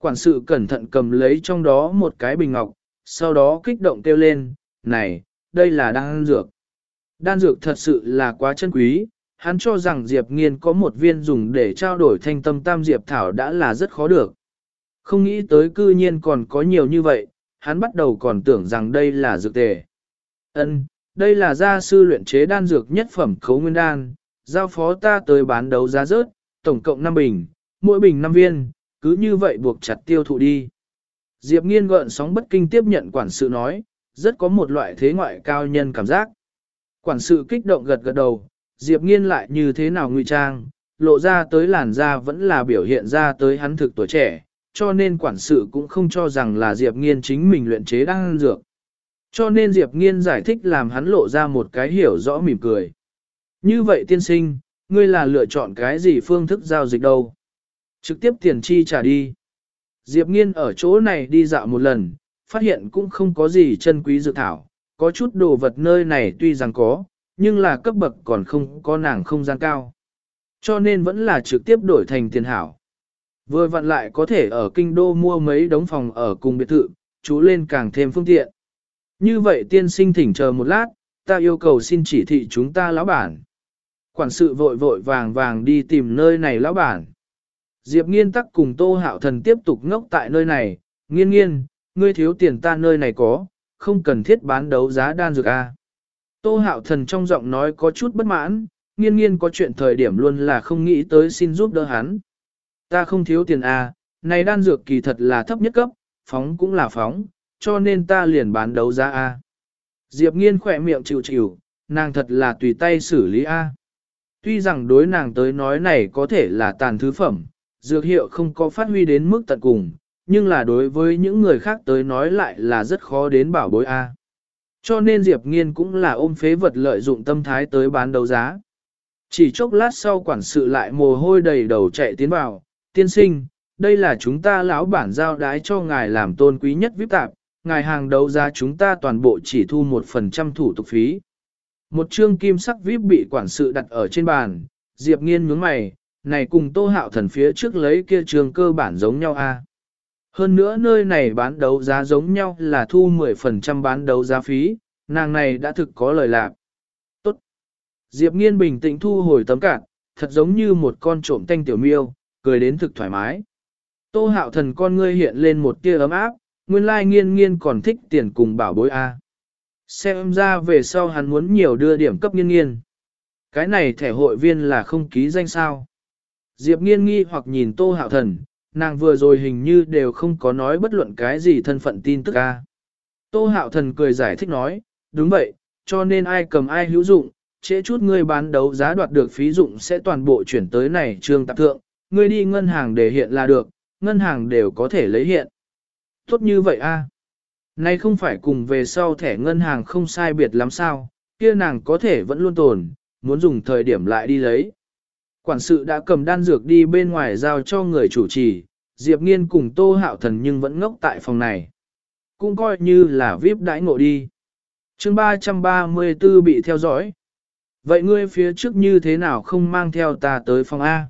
A: Quản sự cẩn thận cầm lấy trong đó một cái bình ngọc, sau đó kích động kêu lên, này, đây là đan dược. Đan dược thật sự là quá chân quý, hắn cho rằng Diệp Nghiên có một viên dùng để trao đổi thanh tâm tam Diệp Thảo đã là rất khó được. Không nghĩ tới cư nhiên còn có nhiều như vậy, hắn bắt đầu còn tưởng rằng đây là dược tề. Ân, đây là gia sư luyện chế đan dược nhất phẩm khấu nguyên đan, giao phó ta tới bán đấu giá rớt, tổng cộng 5 bình, mỗi bình 5 viên, cứ như vậy buộc chặt tiêu thụ đi. Diệp nghiên gợn sóng bất kinh tiếp nhận quản sự nói, rất có một loại thế ngoại cao nhân cảm giác. Quản sự kích động gật gật đầu, Diệp nghiên lại như thế nào ngụy trang, lộ ra tới làn da vẫn là biểu hiện ra tới hắn thực tuổi trẻ, cho nên quản sự cũng không cho rằng là Diệp nghiên chính mình luyện chế đang dược. Cho nên Diệp nghiên giải thích làm hắn lộ ra một cái hiểu rõ mỉm cười. Như vậy tiên sinh, ngươi là lựa chọn cái gì phương thức giao dịch đâu? Trực tiếp tiền chi trả đi. Diệp nghiên ở chỗ này đi dạo một lần, phát hiện cũng không có gì chân quý dược thảo, có chút đồ vật nơi này tuy rằng có, nhưng là cấp bậc còn không có nàng không gian cao. Cho nên vẫn là trực tiếp đổi thành tiền hảo. Vừa vặn lại có thể ở kinh đô mua mấy đống phòng ở cùng biệt thự, chú lên càng thêm phương tiện. Như vậy tiên sinh thỉnh chờ một lát, ta yêu cầu xin chỉ thị chúng ta lão bản. Quản sự vội vội vàng vàng đi tìm nơi này lão bản. Diệp nghiên tắc cùng tô hạo thần tiếp tục ngốc tại nơi này, nghiên nghiên, ngươi thiếu tiền ta nơi này có, không cần thiết bán đấu giá đan dược a. Tô hạo thần trong giọng nói có chút bất mãn, nghiên nghiên có chuyện thời điểm luôn là không nghĩ tới xin giúp đỡ hắn. Ta không thiếu tiền a, này đan dược kỳ thật là thấp nhất cấp, phóng cũng là phóng, cho nên ta liền bán đấu giá a. Diệp nghiên khỏe miệng chịu chịu, nàng thật là tùy tay xử lý a. Tuy rằng đối nàng tới nói này có thể là tàn thứ phẩm, dược hiệu không có phát huy đến mức tận cùng, nhưng là đối với những người khác tới nói lại là rất khó đến bảo bối A. Cho nên Diệp Nghiên cũng là ôm phế vật lợi dụng tâm thái tới bán đấu giá. Chỉ chốc lát sau quản sự lại mồ hôi đầy đầu chạy tiến vào, tiên sinh, đây là chúng ta lão bản giao đái cho ngài làm tôn quý nhất vip tạp, ngài hàng đấu giá chúng ta toàn bộ chỉ thu một phần trăm thủ tục phí. Một chương kim sắc vip bị quản sự đặt ở trên bàn, Diệp Nghiên nhướng mày, này cùng tô hạo thần phía trước lấy kia trường cơ bản giống nhau a. Hơn nữa nơi này bán đấu giá giống nhau là thu 10% bán đấu giá phí, nàng này đã thực có lời lạc. Tốt. Diệp nghiên bình tĩnh thu hồi tấm cạn, thật giống như một con trộm tanh tiểu miêu, cười đến thực thoải mái. Tô hạo thần con ngươi hiện lên một tia ấm áp, nguyên lai nghiên nghiên còn thích tiền cùng bảo bối A. Xem ra về sau hắn muốn nhiều đưa điểm cấp nghiên nghiên. Cái này thẻ hội viên là không ký danh sao. Diệp nghiên nghi hoặc nhìn tô hạo thần, nàng vừa rồi hình như đều không có nói bất luận cái gì thân phận tin tức ca. Tô hạo thần cười giải thích nói, đúng vậy, cho nên ai cầm ai hữu dụng, trễ chút ngươi bán đấu giá đoạt được phí dụng sẽ toàn bộ chuyển tới này trương tạp thượng, ngươi đi ngân hàng để hiện là được, ngân hàng đều có thể lấy hiện. Tốt như vậy a à? Nay không phải cùng về sau thẻ ngân hàng không sai biệt lắm sao, kia nàng có thể vẫn luôn tồn, muốn dùng thời điểm lại đi lấy. Quản sự đã cầm đan dược đi bên ngoài giao cho người chủ trì, Diệp Nghiên cùng Tô Hạo Thần nhưng vẫn ngốc tại phòng này. Cũng coi như là VIP đãi ngộ đi. chương 334 bị theo dõi. Vậy ngươi phía trước như thế nào không mang theo ta tới phòng A?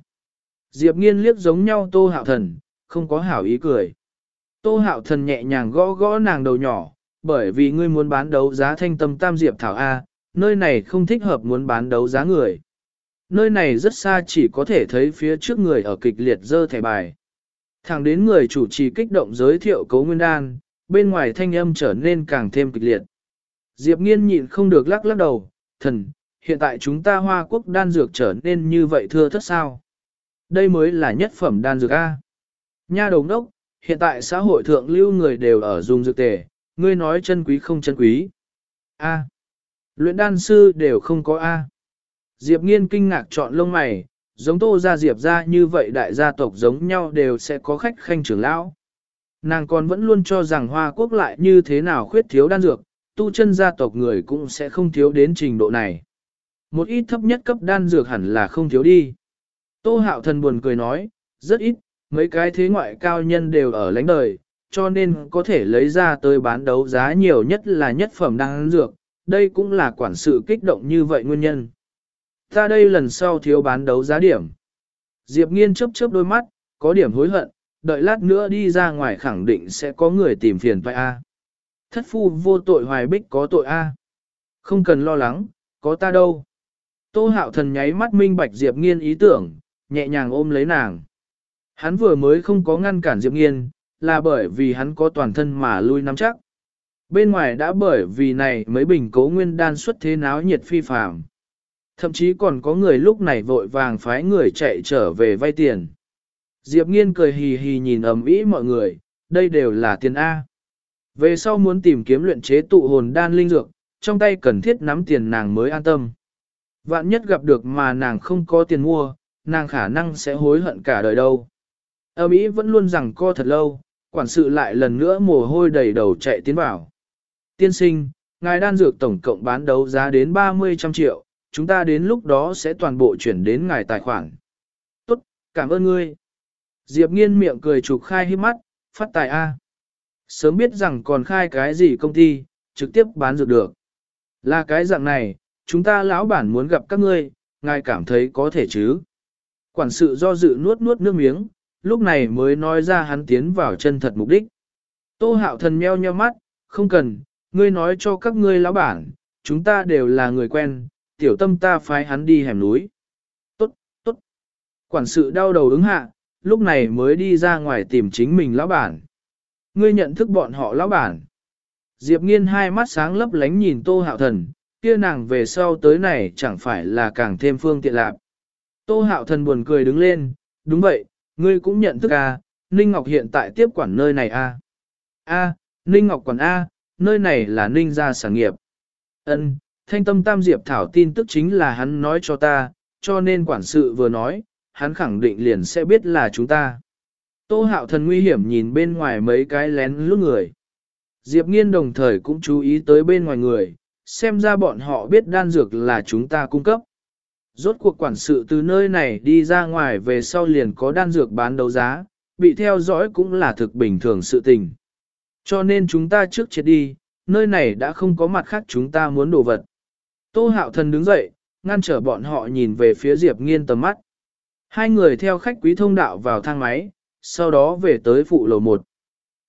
A: Diệp Nghiên liếc giống nhau Tô Hạo Thần, không có hảo ý cười. Tô Hạo Thần nhẹ nhàng gõ gõ nàng đầu nhỏ, bởi vì ngươi muốn bán đấu giá thanh tâm tam Diệp Thảo A, nơi này không thích hợp muốn bán đấu giá người. Nơi này rất xa chỉ có thể thấy phía trước người ở kịch liệt dơ thẻ bài. Thẳng đến người chủ trì kích động giới thiệu cấu nguyên đan, bên ngoài thanh âm trở nên càng thêm kịch liệt. Diệp nghiên nhịn không được lắc lắc đầu, thần, hiện tại chúng ta hoa quốc đan dược trở nên như vậy thưa thất sao. Đây mới là nhất phẩm đan dược A. Nha đồng đốc, hiện tại xã hội thượng lưu người đều ở dùng dược tề, ngươi nói chân quý không chân quý. A. Luyện đan sư đều không có A. Diệp nghiên kinh ngạc chọn lông mày, giống tô ra diệp ra như vậy đại gia tộc giống nhau đều sẽ có khách khanh trưởng lão. Nàng còn vẫn luôn cho rằng Hoa Quốc lại như thế nào khuyết thiếu đan dược, tu chân gia tộc người cũng sẽ không thiếu đến trình độ này. Một ít thấp nhất cấp đan dược hẳn là không thiếu đi. Tô hạo thần buồn cười nói, rất ít, mấy cái thế ngoại cao nhân đều ở lãnh đời, cho nên có thể lấy ra tới bán đấu giá nhiều nhất là nhất phẩm đan dược, đây cũng là quản sự kích động như vậy nguyên nhân. Ta đây lần sau thiếu bán đấu giá điểm. Diệp nghiên chớp chớp đôi mắt, có điểm hối hận, đợi lát nữa đi ra ngoài khẳng định sẽ có người tìm phiền phải A. Thất phu vô tội hoài bích có tội A. Không cần lo lắng, có ta đâu. Tô hạo thần nháy mắt minh bạch Diệp nghiên ý tưởng, nhẹ nhàng ôm lấy nàng. Hắn vừa mới không có ngăn cản Diệp nghiên, là bởi vì hắn có toàn thân mà lui nắm chắc. Bên ngoài đã bởi vì này mấy bình cố nguyên đan xuất thế náo nhiệt phi phàm. Thậm chí còn có người lúc này vội vàng phái người chạy trở về vay tiền. Diệp nghiên cười hì hì nhìn ầm ĩ mọi người, đây đều là tiền A. Về sau muốn tìm kiếm luyện chế tụ hồn đan linh dược, trong tay cần thiết nắm tiền nàng mới an tâm. Vạn nhất gặp được mà nàng không có tiền mua, nàng khả năng sẽ hối hận cả đời đâu. Âm ý vẫn luôn rằng co thật lâu, quản sự lại lần nữa mồ hôi đầy đầu chạy tiến vào. Tiên sinh, ngài đan dược tổng cộng bán đấu giá đến 30 trăm triệu, chúng ta đến lúc đó sẽ toàn bộ chuyển đến ngài tài khoản. Tốt, cảm ơn ngươi. Diệp nghiên miệng cười trục khai hiếp mắt, phát tài A. Sớm biết rằng còn khai cái gì công ty, trực tiếp bán dược được. Là cái dạng này, chúng ta lão bản muốn gặp các ngươi, ngài cảm thấy có thể chứ. Quản sự do dự nuốt nuốt nước miếng, lúc này mới nói ra hắn tiến vào chân thật mục đích. Tô hạo thần meo nheo mắt, không cần, ngươi nói cho các ngươi lão bản, chúng ta đều là người quen, tiểu tâm ta phái hắn đi hẻm núi. Tốt, tốt. Quản sự đau đầu ứng hạ, lúc này mới đi ra ngoài tìm chính mình lão bản. Ngươi nhận thức bọn họ lão bản. Diệp nghiên hai mắt sáng lấp lánh nhìn tô hạo thần, kia nàng về sau tới này chẳng phải là càng thêm phương tiện lạc. Tô hạo thần buồn cười đứng lên, đúng vậy, ngươi cũng nhận thức à, Ninh Ngọc hiện tại tiếp quản nơi này à. A, Ninh Ngọc quản A, nơi này là Ninh gia sản nghiệp. Ân, thanh tâm tam diệp thảo tin tức chính là hắn nói cho ta, cho nên quản sự vừa nói, hắn khẳng định liền sẽ biết là chúng ta. Tô hạo thần nguy hiểm nhìn bên ngoài mấy cái lén lút người. Diệp nghiên đồng thời cũng chú ý tới bên ngoài người, xem ra bọn họ biết đan dược là chúng ta cung cấp. Rốt cuộc quản sự từ nơi này đi ra ngoài về sau liền có đan dược bán đấu giá, bị theo dõi cũng là thực bình thường sự tình. Cho nên chúng ta trước chết đi, nơi này đã không có mặt khác chúng ta muốn đồ vật. Tô hạo thần đứng dậy, ngăn trở bọn họ nhìn về phía Diệp nghiên tầm mắt. Hai người theo khách quý thông đạo vào thang máy, sau đó về tới phụ lầu một.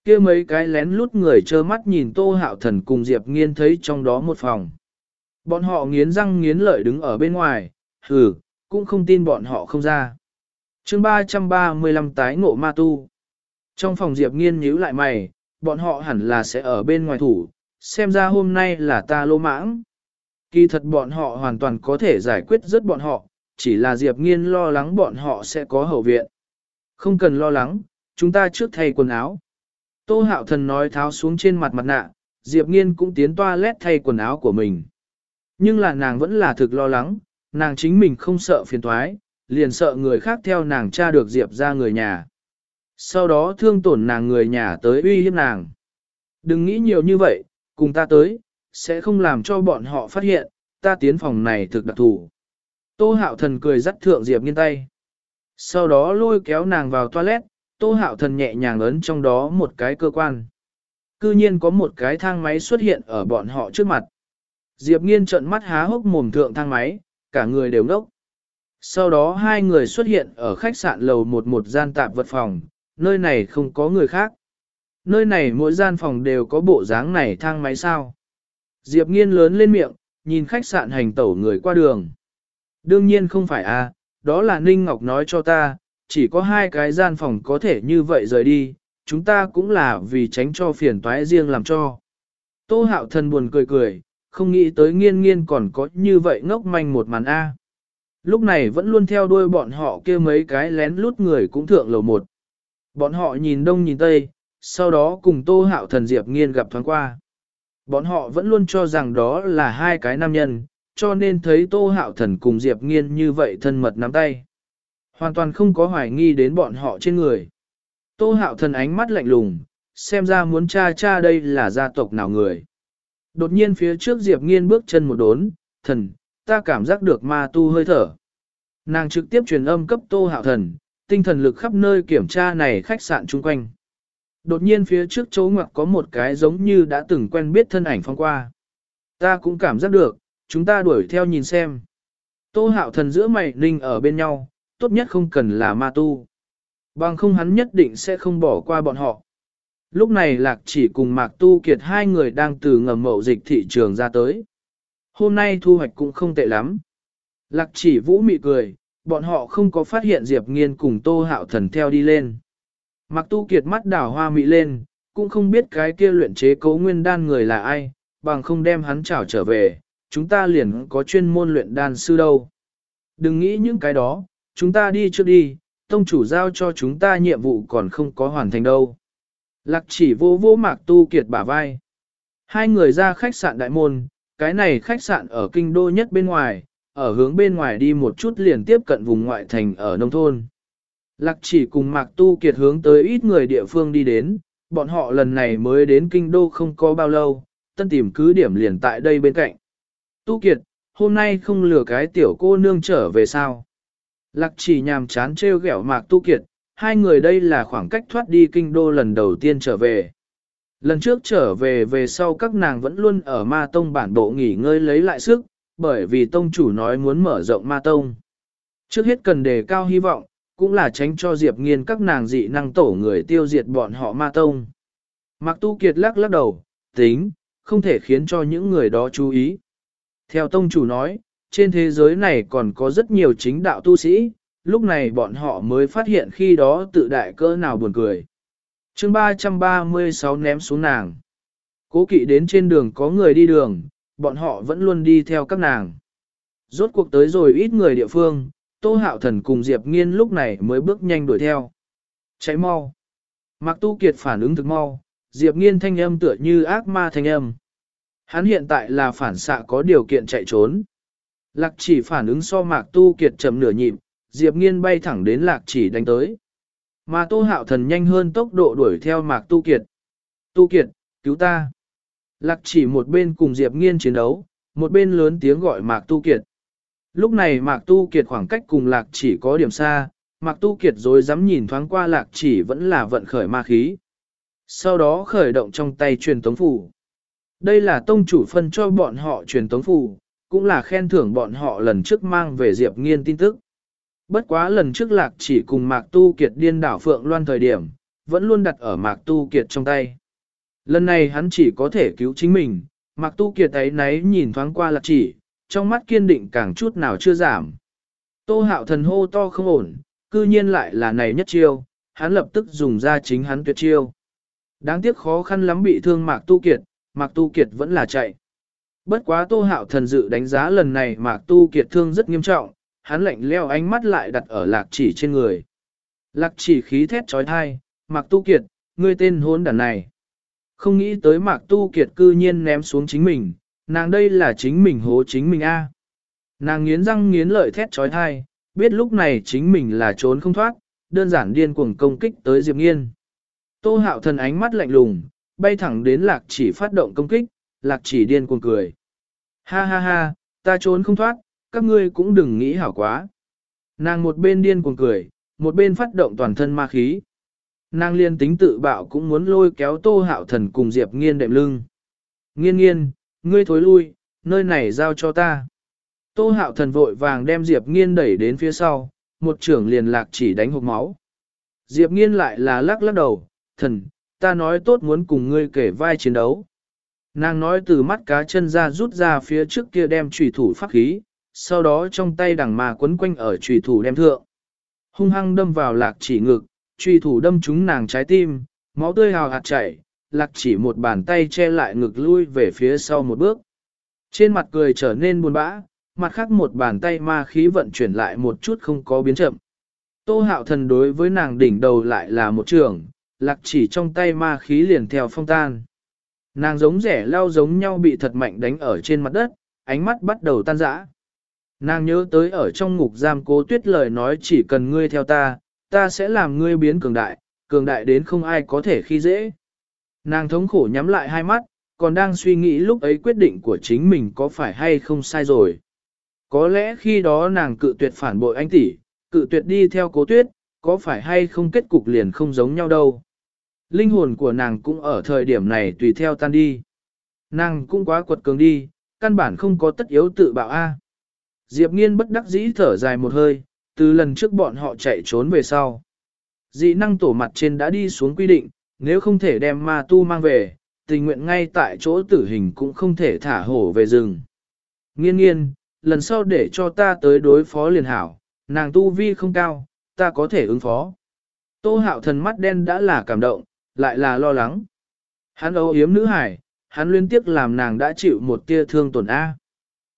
A: kia mấy cái lén lút người trơ mắt nhìn tô hạo thần cùng Diệp nghiên thấy trong đó một phòng. Bọn họ nghiến răng nghiến lợi đứng ở bên ngoài, hừ, cũng không tin bọn họ không ra. chương 335 tái ngộ ma tu. Trong phòng Diệp nghiên nhíu lại mày, bọn họ hẳn là sẽ ở bên ngoài thủ, xem ra hôm nay là ta lô mãng. Kỳ thật bọn họ hoàn toàn có thể giải quyết rất bọn họ, chỉ là Diệp Nghiên lo lắng bọn họ sẽ có hậu viện. Không cần lo lắng, chúng ta trước thay quần áo. Tô Hạo Thần nói tháo xuống trên mặt mặt nạ, Diệp Nghiên cũng tiến toilet thay quần áo của mình. Nhưng là nàng vẫn là thực lo lắng, nàng chính mình không sợ phiền toái, liền sợ người khác theo nàng tra được Diệp ra người nhà. Sau đó thương tổn nàng người nhà tới uy hiếp nàng. Đừng nghĩ nhiều như vậy, cùng ta tới, sẽ không làm cho bọn họ phát hiện, ta tiến phòng này thực đặc thù. Tô hạo thần cười dắt thượng Diệp nghiên tay. Sau đó lôi kéo nàng vào toilet, tô hạo thần nhẹ nhàng ấn trong đó một cái cơ quan. Cư nhiên có một cái thang máy xuất hiện ở bọn họ trước mặt. Diệp nghiên trợn mắt há hốc mồm thượng thang máy, cả người đều ngốc. Sau đó hai người xuất hiện ở khách sạn lầu một một gian tạp vật phòng, nơi này không có người khác. Nơi này mỗi gian phòng đều có bộ dáng này thang máy sao. Diệp nghiên lớn lên miệng, nhìn khách sạn hành tẩu người qua đường. Đương nhiên không phải à, đó là Ninh Ngọc nói cho ta, chỉ có hai cái gian phòng có thể như vậy rời đi, chúng ta cũng là vì tránh cho phiền toái riêng làm cho. Tô hạo thần buồn cười cười, không nghĩ tới nghiên nghiên còn có như vậy ngốc manh một màn A. Lúc này vẫn luôn theo đuôi bọn họ kia mấy cái lén lút người cũng thượng lầu một. Bọn họ nhìn đông nhìn tây, sau đó cùng tô hạo thần Diệp nghiên gặp thoáng qua. Bọn họ vẫn luôn cho rằng đó là hai cái nam nhân, cho nên thấy Tô Hạo Thần cùng Diệp Nghiên như vậy thân mật nắm tay. Hoàn toàn không có hoài nghi đến bọn họ trên người. Tô Hạo Thần ánh mắt lạnh lùng, xem ra muốn cha cha đây là gia tộc nào người. Đột nhiên phía trước Diệp Nghiên bước chân một đốn, thần, ta cảm giác được ma tu hơi thở. Nàng trực tiếp truyền âm cấp Tô Hạo Thần, tinh thần lực khắp nơi kiểm tra này khách sạn chung quanh. Đột nhiên phía trước chỗ ngoặc có một cái giống như đã từng quen biết thân ảnh phong qua. Ta cũng cảm giác được, chúng ta đuổi theo nhìn xem. Tô hạo thần giữa mày ninh ở bên nhau, tốt nhất không cần là ma tu. Bằng không hắn nhất định sẽ không bỏ qua bọn họ. Lúc này Lạc chỉ cùng Mạc Tu Kiệt hai người đang từ ngầm mậu dịch thị trường ra tới. Hôm nay thu hoạch cũng không tệ lắm. Lạc chỉ vũ mị cười, bọn họ không có phát hiện Diệp Nghiên cùng Tô Hạo Thần theo đi lên. Mạc Tu Kiệt mắt đảo hoa mị lên, cũng không biết cái kia luyện chế cấu nguyên đan người là ai, bằng không đem hắn trảo trở về, chúng ta liền có chuyên môn luyện đan sư đâu. Đừng nghĩ những cái đó, chúng ta đi trước đi, tông chủ giao cho chúng ta nhiệm vụ còn không có hoàn thành đâu. Lạc chỉ vô vô mạc tu kiệt bả vai. Hai người ra khách sạn đại môn, cái này khách sạn ở kinh đô nhất bên ngoài, ở hướng bên ngoài đi một chút liền tiếp cận vùng ngoại thành ở nông thôn. Lạc chỉ cùng mạc tu kiệt hướng tới ít người địa phương đi đến, bọn họ lần này mới đến kinh đô không có bao lâu, tân tìm cứ điểm liền tại đây bên cạnh. Tu kiệt, hôm nay không lừa cái tiểu cô nương trở về sao? Lạc chỉ nhàm chán trêu ghẹo mạc tu kiệt, hai người đây là khoảng cách thoát đi kinh đô lần đầu tiên trở về. Lần trước trở về về sau các nàng vẫn luôn ở ma tông bản bộ nghỉ ngơi lấy lại sức, bởi vì tông chủ nói muốn mở rộng ma tông. Trước hết cần đề cao hy vọng, cũng là tránh cho Diệp nghiên các nàng dị năng tổ người tiêu diệt bọn họ ma tông. Mạc Tu Kiệt lắc lắc đầu, tính, không thể khiến cho những người đó chú ý. Theo tông chủ nói, trên thế giới này còn có rất nhiều chính đạo tu sĩ, lúc này bọn họ mới phát hiện khi đó tự đại cỡ nào buồn cười. chương 336 ném xuống nàng. Cố kỵ đến trên đường có người đi đường, bọn họ vẫn luôn đi theo các nàng. Rốt cuộc tới rồi ít người địa phương, Tô Hạo Thần cùng Diệp Nghiên lúc này mới bước nhanh đuổi theo. Cháy mau. Mạc Tu Kiệt phản ứng thực mau, Diệp Nghiên thanh âm tựa như ác ma thanh âm. Hắn hiện tại là phản xạ có điều kiện chạy trốn. Lạc chỉ phản ứng so Mạc Tu Kiệt chậm nửa nhịp, Diệp Nghiên bay thẳng đến Lạc chỉ đánh tới. Mà Tô Hạo Thần nhanh hơn tốc độ đuổi theo Mạc Tu Kiệt. Tu Kiệt, cứu ta. Lạc chỉ một bên cùng Diệp Nghiên chiến đấu, một bên lớn tiếng gọi Mạc Tu Kiệt. Lúc này Mạc Tu Kiệt khoảng cách cùng Lạc chỉ có điểm xa, Mạc Tu Kiệt rồi dám nhìn thoáng qua Lạc chỉ vẫn là vận khởi ma khí. Sau đó khởi động trong tay truyền tống phủ. Đây là tông chủ phân cho bọn họ truyền tống phủ, cũng là khen thưởng bọn họ lần trước mang về Diệp Nghiên tin tức. Bất quá lần trước Lạc chỉ cùng Mạc Tu Kiệt điên đảo Phượng Loan thời điểm, vẫn luôn đặt ở Mạc Tu Kiệt trong tay. Lần này hắn chỉ có thể cứu chính mình, Mạc Tu Kiệt ấy náy nhìn thoáng qua Lạc chỉ, trong mắt kiên định càng chút nào chưa giảm. Tô hạo thần hô to không ổn, cư nhiên lại là này nhất chiêu, hắn lập tức dùng ra chính hắn tuyệt chiêu. Đáng tiếc khó khăn lắm bị thương Mạc Tu Kiệt, Mạc Tu Kiệt vẫn là chạy. Bất quá Tô Hạo thần dự đánh giá lần này Mạc Tu Kiệt thương rất nghiêm trọng, hắn lạnh leo ánh mắt lại đặt ở lạc chỉ trên người. Lạc chỉ khí thét trói thai, Mạc Tu Kiệt, ngươi tên hốn đàn này. Không nghĩ tới Mạc Tu Kiệt cư nhiên ném xuống chính mình, nàng đây là chính mình hố chính mình a. Nàng nghiến răng nghiến lợi thét trói thai, biết lúc này chính mình là trốn không thoát, đơn giản điên cuồng công kích tới Diệp Nghiên. Tô hạo thần ánh mắt lạnh lùng, bay thẳng đến lạc chỉ phát động công kích, lạc chỉ điên cuồng cười. Ha ha ha, ta trốn không thoát, các ngươi cũng đừng nghĩ hảo quá. Nàng một bên điên cuồng cười, một bên phát động toàn thân ma khí. Nàng liên tính tự bạo cũng muốn lôi kéo tô hạo thần cùng Diệp nghiên đệm lưng. Nghiên nghiên, ngươi thối lui, nơi này giao cho ta. Tô hạo thần vội vàng đem Diệp nghiên đẩy đến phía sau, một trưởng liền lạc chỉ đánh hộp máu. Diệp nghiên lại là lắc lắc đầu, thần, ta nói tốt muốn cùng ngươi kể vai chiến đấu. Nàng nói từ mắt cá chân ra rút ra phía trước kia đem trùy thủ pháp khí, sau đó trong tay đằng mà quấn quanh ở trùy thủ đem thượng. Hung hăng đâm vào lạc chỉ ngực, trùy thủ đâm trúng nàng trái tim, máu tươi hào hạt chảy, lạc chỉ một bàn tay che lại ngực lui về phía sau một bước. Trên mặt cười trở nên buồn bã, mặt khác một bàn tay ma khí vận chuyển lại một chút không có biến chậm. Tô hạo thần đối với nàng đỉnh đầu lại là một trường, lạc chỉ trong tay ma khí liền theo phong tan. Nàng giống rẻ lao giống nhau bị thật mạnh đánh ở trên mặt đất, ánh mắt bắt đầu tan rã. Nàng nhớ tới ở trong ngục giam cố tuyết lời nói chỉ cần ngươi theo ta, ta sẽ làm ngươi biến cường đại, cường đại đến không ai có thể khi dễ. Nàng thống khổ nhắm lại hai mắt, còn đang suy nghĩ lúc ấy quyết định của chính mình có phải hay không sai rồi. Có lẽ khi đó nàng cự tuyệt phản bội anh tỷ, cự tuyệt đi theo cố tuyết, có phải hay không kết cục liền không giống nhau đâu. Linh hồn của nàng cũng ở thời điểm này tùy theo tan đi. Nàng cũng quá quật cường đi, căn bản không có tất yếu tự bạo A. Diệp nghiên bất đắc dĩ thở dài một hơi, từ lần trước bọn họ chạy trốn về sau. Dị năng tổ mặt trên đã đi xuống quy định, nếu không thể đem ma tu mang về, tình nguyện ngay tại chỗ tử hình cũng không thể thả hổ về rừng. Nghiên nghiên, lần sau để cho ta tới đối phó liền hảo, nàng tu vi không cao, ta có thể ứng phó. Tô hạo thần mắt đen đã là cảm động, lại là lo lắng. Hắn âu yếm nữ hải, hắn liên tiếp làm nàng đã chịu một tia thương tổn A.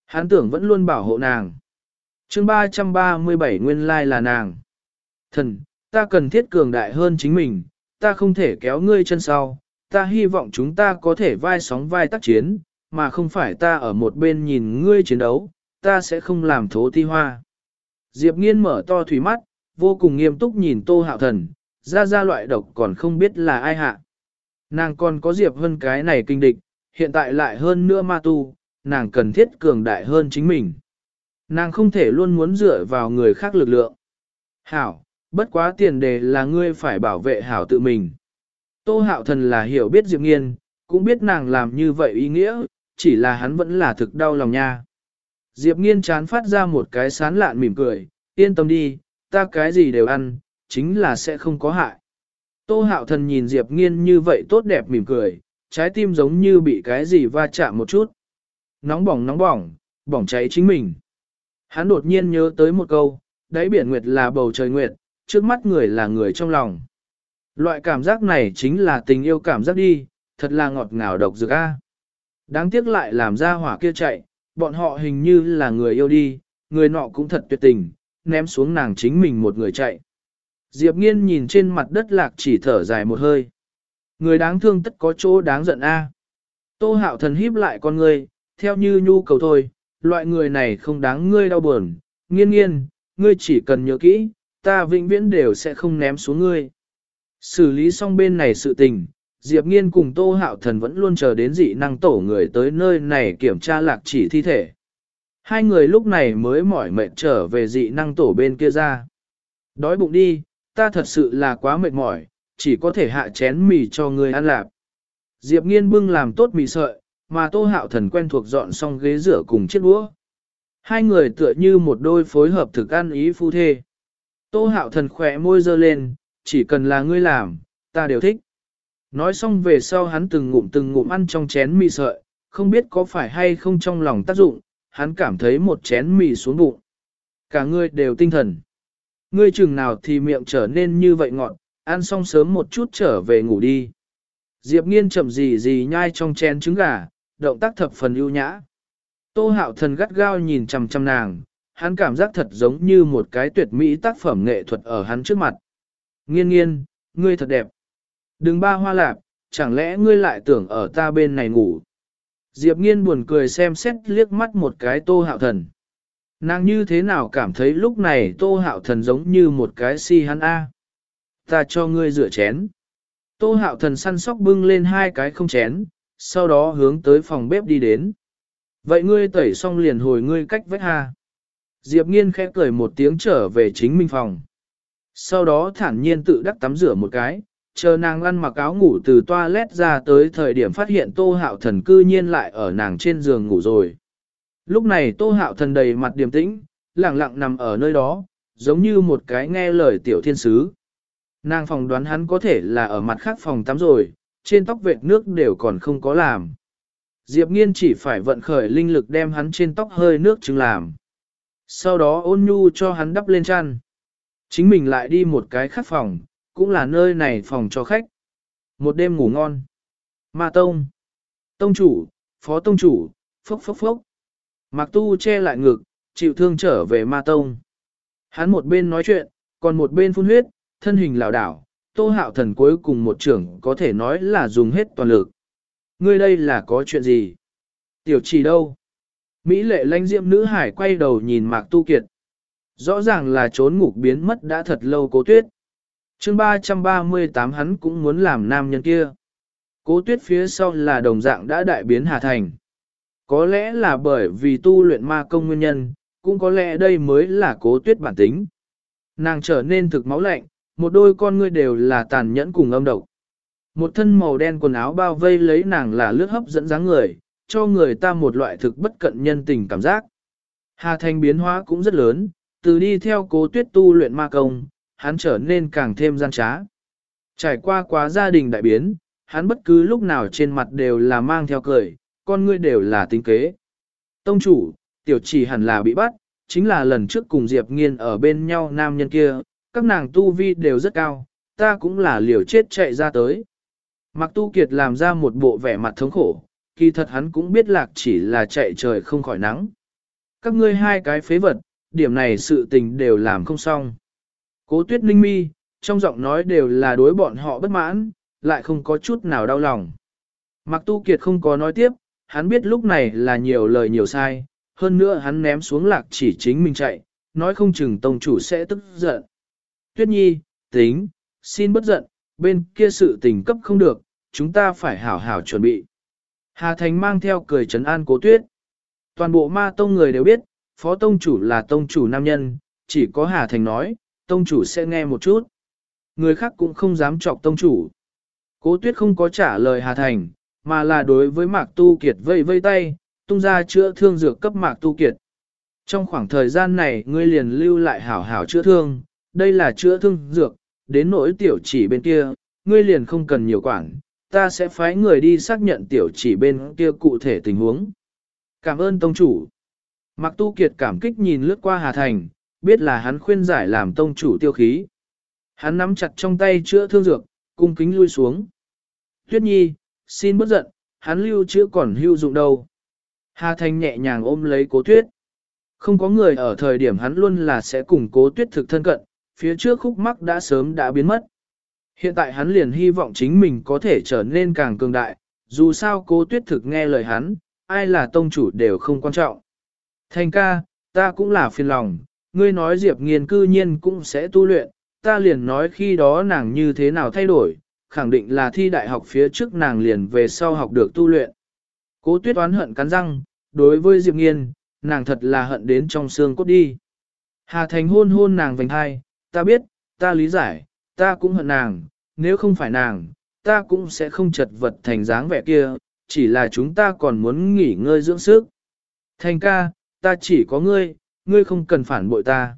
A: Hắn tưởng vẫn luôn bảo hộ nàng. chương 337 nguyên lai là nàng. Thần, ta cần thiết cường đại hơn chính mình, ta không thể kéo ngươi chân sau, ta hy vọng chúng ta có thể vai sóng vai tác chiến, mà không phải ta ở một bên nhìn ngươi chiến đấu, ta sẽ không làm thố ti hoa. Diệp nghiên mở to thủy mắt, vô cùng nghiêm túc nhìn tô hạo thần, ra ra loại độc còn không biết là ai hạ. Nàng còn có Diệp hơn cái này kinh địch, hiện tại lại hơn nữa ma tu, nàng cần thiết cường đại hơn chính mình. Nàng không thể luôn muốn dựa vào người khác lực lượng. Hảo, bất quá tiền đề là ngươi phải bảo vệ hảo tự mình. Tô hạo thần là hiểu biết Diệp nghiên, cũng biết nàng làm như vậy ý nghĩa, chỉ là hắn vẫn là thực đau lòng nha. Diệp nghiên chán phát ra một cái sán lạn mỉm cười, yên tâm đi, ta cái gì đều ăn, chính là sẽ không có hại. Tô hạo thần nhìn Diệp nghiên như vậy tốt đẹp mỉm cười, trái tim giống như bị cái gì va chạm một chút. Nóng bỏng nóng bỏng, bỏng cháy chính mình. Hắn đột nhiên nhớ tới một câu, đáy biển nguyệt là bầu trời nguyệt, trước mắt người là người trong lòng. Loại cảm giác này chính là tình yêu cảm giác đi, thật là ngọt ngào độc dược a. Đáng tiếc lại làm ra hỏa kia chạy, bọn họ hình như là người yêu đi, người nọ cũng thật tuyệt tình, ném xuống nàng chính mình một người chạy. Diệp nghiên nhìn trên mặt đất lạc chỉ thở dài một hơi. Người đáng thương tất có chỗ đáng giận a. Tô hạo thần híp lại con ngươi, theo như nhu cầu thôi, loại người này không đáng ngươi đau buồn, nghiên nghiên, ngươi chỉ cần nhớ kỹ, ta vĩnh viễn đều sẽ không ném xuống ngươi. Xử lý xong bên này sự tình, Diệp Nghiên cùng Tô Hạo Thần vẫn luôn chờ đến dị năng tổ người tới nơi này kiểm tra lạc chỉ thi thể. Hai người lúc này mới mỏi mệt trở về dị năng tổ bên kia ra. Đói bụng đi, ta thật sự là quá mệt mỏi, chỉ có thể hạ chén mì cho người ăn lạp. Diệp Nghiên bưng làm tốt mì sợi, mà Tô Hạo Thần quen thuộc dọn xong ghế rửa cùng chiếc đũa. Hai người tựa như một đôi phối hợp thực ăn ý phu thê. Tô Hạo Thần khỏe môi dơ lên, chỉ cần là ngươi làm, ta đều thích. Nói xong về sau hắn từng ngụm từng ngụm ăn trong chén mì sợi, không biết có phải hay không trong lòng tác dụng, hắn cảm thấy một chén mì xuống bụng. Cả ngươi đều tinh thần. Ngươi chừng nào thì miệng trở nên như vậy ngọn, ăn xong sớm một chút trở về ngủ đi. Diệp nghiên chậm gì gì nhai trong chén trứng gà, động tác thập phần ưu nhã. Tô hạo thần gắt gao nhìn chằm chằm nàng, hắn cảm giác thật giống như một cái tuyệt mỹ tác phẩm nghệ thuật ở hắn trước mặt. Nghiên nghiên, ngươi thật đẹp. Đừng ba hoa lạp, chẳng lẽ ngươi lại tưởng ở ta bên này ngủ. Diệp nghiên buồn cười xem xét liếc mắt một cái tô hạo thần. Nàng như thế nào cảm thấy lúc này tô hạo thần giống như một cái si hắn A. Ta cho ngươi rửa chén. Tô hạo thần săn sóc bưng lên hai cái không chén, sau đó hướng tới phòng bếp đi đến. Vậy ngươi tẩy xong liền hồi ngươi cách vách ha. Diệp nghiên khẽ cười một tiếng trở về chính minh phòng. Sau đó thản nhiên tự đắc tắm rửa một cái, chờ nàng lăn mặc áo ngủ từ toilet ra tới thời điểm phát hiện tô hạo thần cư nhiên lại ở nàng trên giường ngủ rồi. Lúc này tô hạo thần đầy mặt điềm tĩnh, lặng lặng nằm ở nơi đó, giống như một cái nghe lời tiểu thiên sứ. Nàng phòng đoán hắn có thể là ở mặt khác phòng tắm rồi, trên tóc vệt nước đều còn không có làm. Diệp nghiên chỉ phải vận khởi linh lực đem hắn trên tóc hơi nước chứng làm. Sau đó ôn nhu cho hắn đắp lên chăn. Chính mình lại đi một cái khác phòng, cũng là nơi này phòng cho khách. Một đêm ngủ ngon. Ma Tông. Tông chủ, phó tông chủ, phốc phốc phốc. Mạc Tu che lại ngực, chịu thương trở về Ma Tông. Hắn một bên nói chuyện, còn một bên phun huyết, thân hình lảo đảo, Tô Hạo Thần cuối cùng một trưởng có thể nói là dùng hết toàn lực. Ngươi đây là có chuyện gì? Tiểu chỉ đâu? Mỹ lệ lãnh diệm nữ hải quay đầu nhìn Mạc Tu Kiệt. Rõ ràng là trốn ngục biến mất đã thật lâu cố tuyết. chương 338 hắn cũng muốn làm nam nhân kia. Cố tuyết phía sau là đồng dạng đã đại biến Hà Thành. Có lẽ là bởi vì tu luyện ma công nguyên nhân, cũng có lẽ đây mới là cố tuyết bản tính. Nàng trở nên thực máu lạnh, một đôi con ngươi đều là tàn nhẫn cùng âm độc. Một thân màu đen quần áo bao vây lấy nàng là lướt hấp dẫn dáng người, cho người ta một loại thực bất cận nhân tình cảm giác. Hà Thành biến hóa cũng rất lớn, từ đi theo cố tuyết tu luyện ma công, hắn trở nên càng thêm gian trá. Trải qua quá gia đình đại biến, hắn bất cứ lúc nào trên mặt đều là mang theo cười, con ngươi đều là tính kế. Tông chủ, tiểu chỉ hẳn là bị bắt, chính là lần trước cùng Diệp Nghiên ở bên nhau nam nhân kia, các nàng tu vi đều rất cao, ta cũng là liều chết chạy ra tới. Mặc tu kiệt làm ra một bộ vẻ mặt thống khổ, kỳ thật hắn cũng biết lạc chỉ là chạy trời không khỏi nắng. Các ngươi hai cái phế vật, điểm này sự tình đều làm không xong. Cố tuyết ninh mi, trong giọng nói đều là đối bọn họ bất mãn, lại không có chút nào đau lòng. Mặc tu kiệt không có nói tiếp, hắn biết lúc này là nhiều lời nhiều sai, hơn nữa hắn ném xuống lạc chỉ chính mình chạy, nói không chừng tông chủ sẽ tức giận. Tuyết nhi, tính, xin bất giận, bên kia sự tình cấp không được, chúng ta phải hảo hảo chuẩn bị. Hà Thành mang theo cười trấn an cố tuyết. Toàn bộ ma tông người đều biết, phó tông chủ là tông chủ nam nhân, chỉ có Hà Thành nói, tông chủ sẽ nghe một chút. Người khác cũng không dám chọc tông chủ. Cố tuyết không có trả lời Hà Thành, mà là đối với Mạc Tu Kiệt vây vây tay, tung ra chữa thương dược cấp Mạc Tu Kiệt. Trong khoảng thời gian này ngươi liền lưu lại hảo hảo chữa thương, đây là chữa thương dược, đến nỗi tiểu chỉ bên kia, ngươi liền không cần nhiều quản, ta sẽ phái người đi xác nhận tiểu chỉ bên kia cụ thể tình huống. Cảm ơn tông chủ. Mặc Tu Kiệt cảm kích nhìn lướt qua Hà Thành, biết là hắn khuyên giải làm tông chủ tiêu khí. Hắn nắm chặt trong tay chữa thương dược, cung kính lui xuống. Tuyết Nhi, xin bất giận, hắn lưu chữa còn hưu dụng đâu. Hà Thành nhẹ nhàng ôm lấy cố tuyết. Không có người ở thời điểm hắn luôn là sẽ cùng cố tuyết thực thân cận, phía trước khúc mắc đã sớm đã biến mất. Hiện tại hắn liền hy vọng chính mình có thể trở nên càng cường đại, dù sao cố tuyết thực nghe lời hắn, ai là tông chủ đều không quan trọng. Thành ca, ta cũng là phiền lòng, ngươi nói Diệp nghiên cư nhiên cũng sẽ tu luyện, ta liền nói khi đó nàng như thế nào thay đổi, khẳng định là thi đại học phía trước nàng liền về sau học được tu luyện. Cố tuyết oán hận cắn răng, đối với Diệp nghiên, nàng thật là hận đến trong xương cốt đi. Hà Thành hôn hôn nàng vành hai, ta biết, ta lý giải, ta cũng hận nàng, nếu không phải nàng, ta cũng sẽ không chật vật thành dáng vẻ kia, chỉ là chúng ta còn muốn nghỉ ngơi dưỡng sức. Thành ca, ta chỉ có ngươi, ngươi không cần phản bội ta.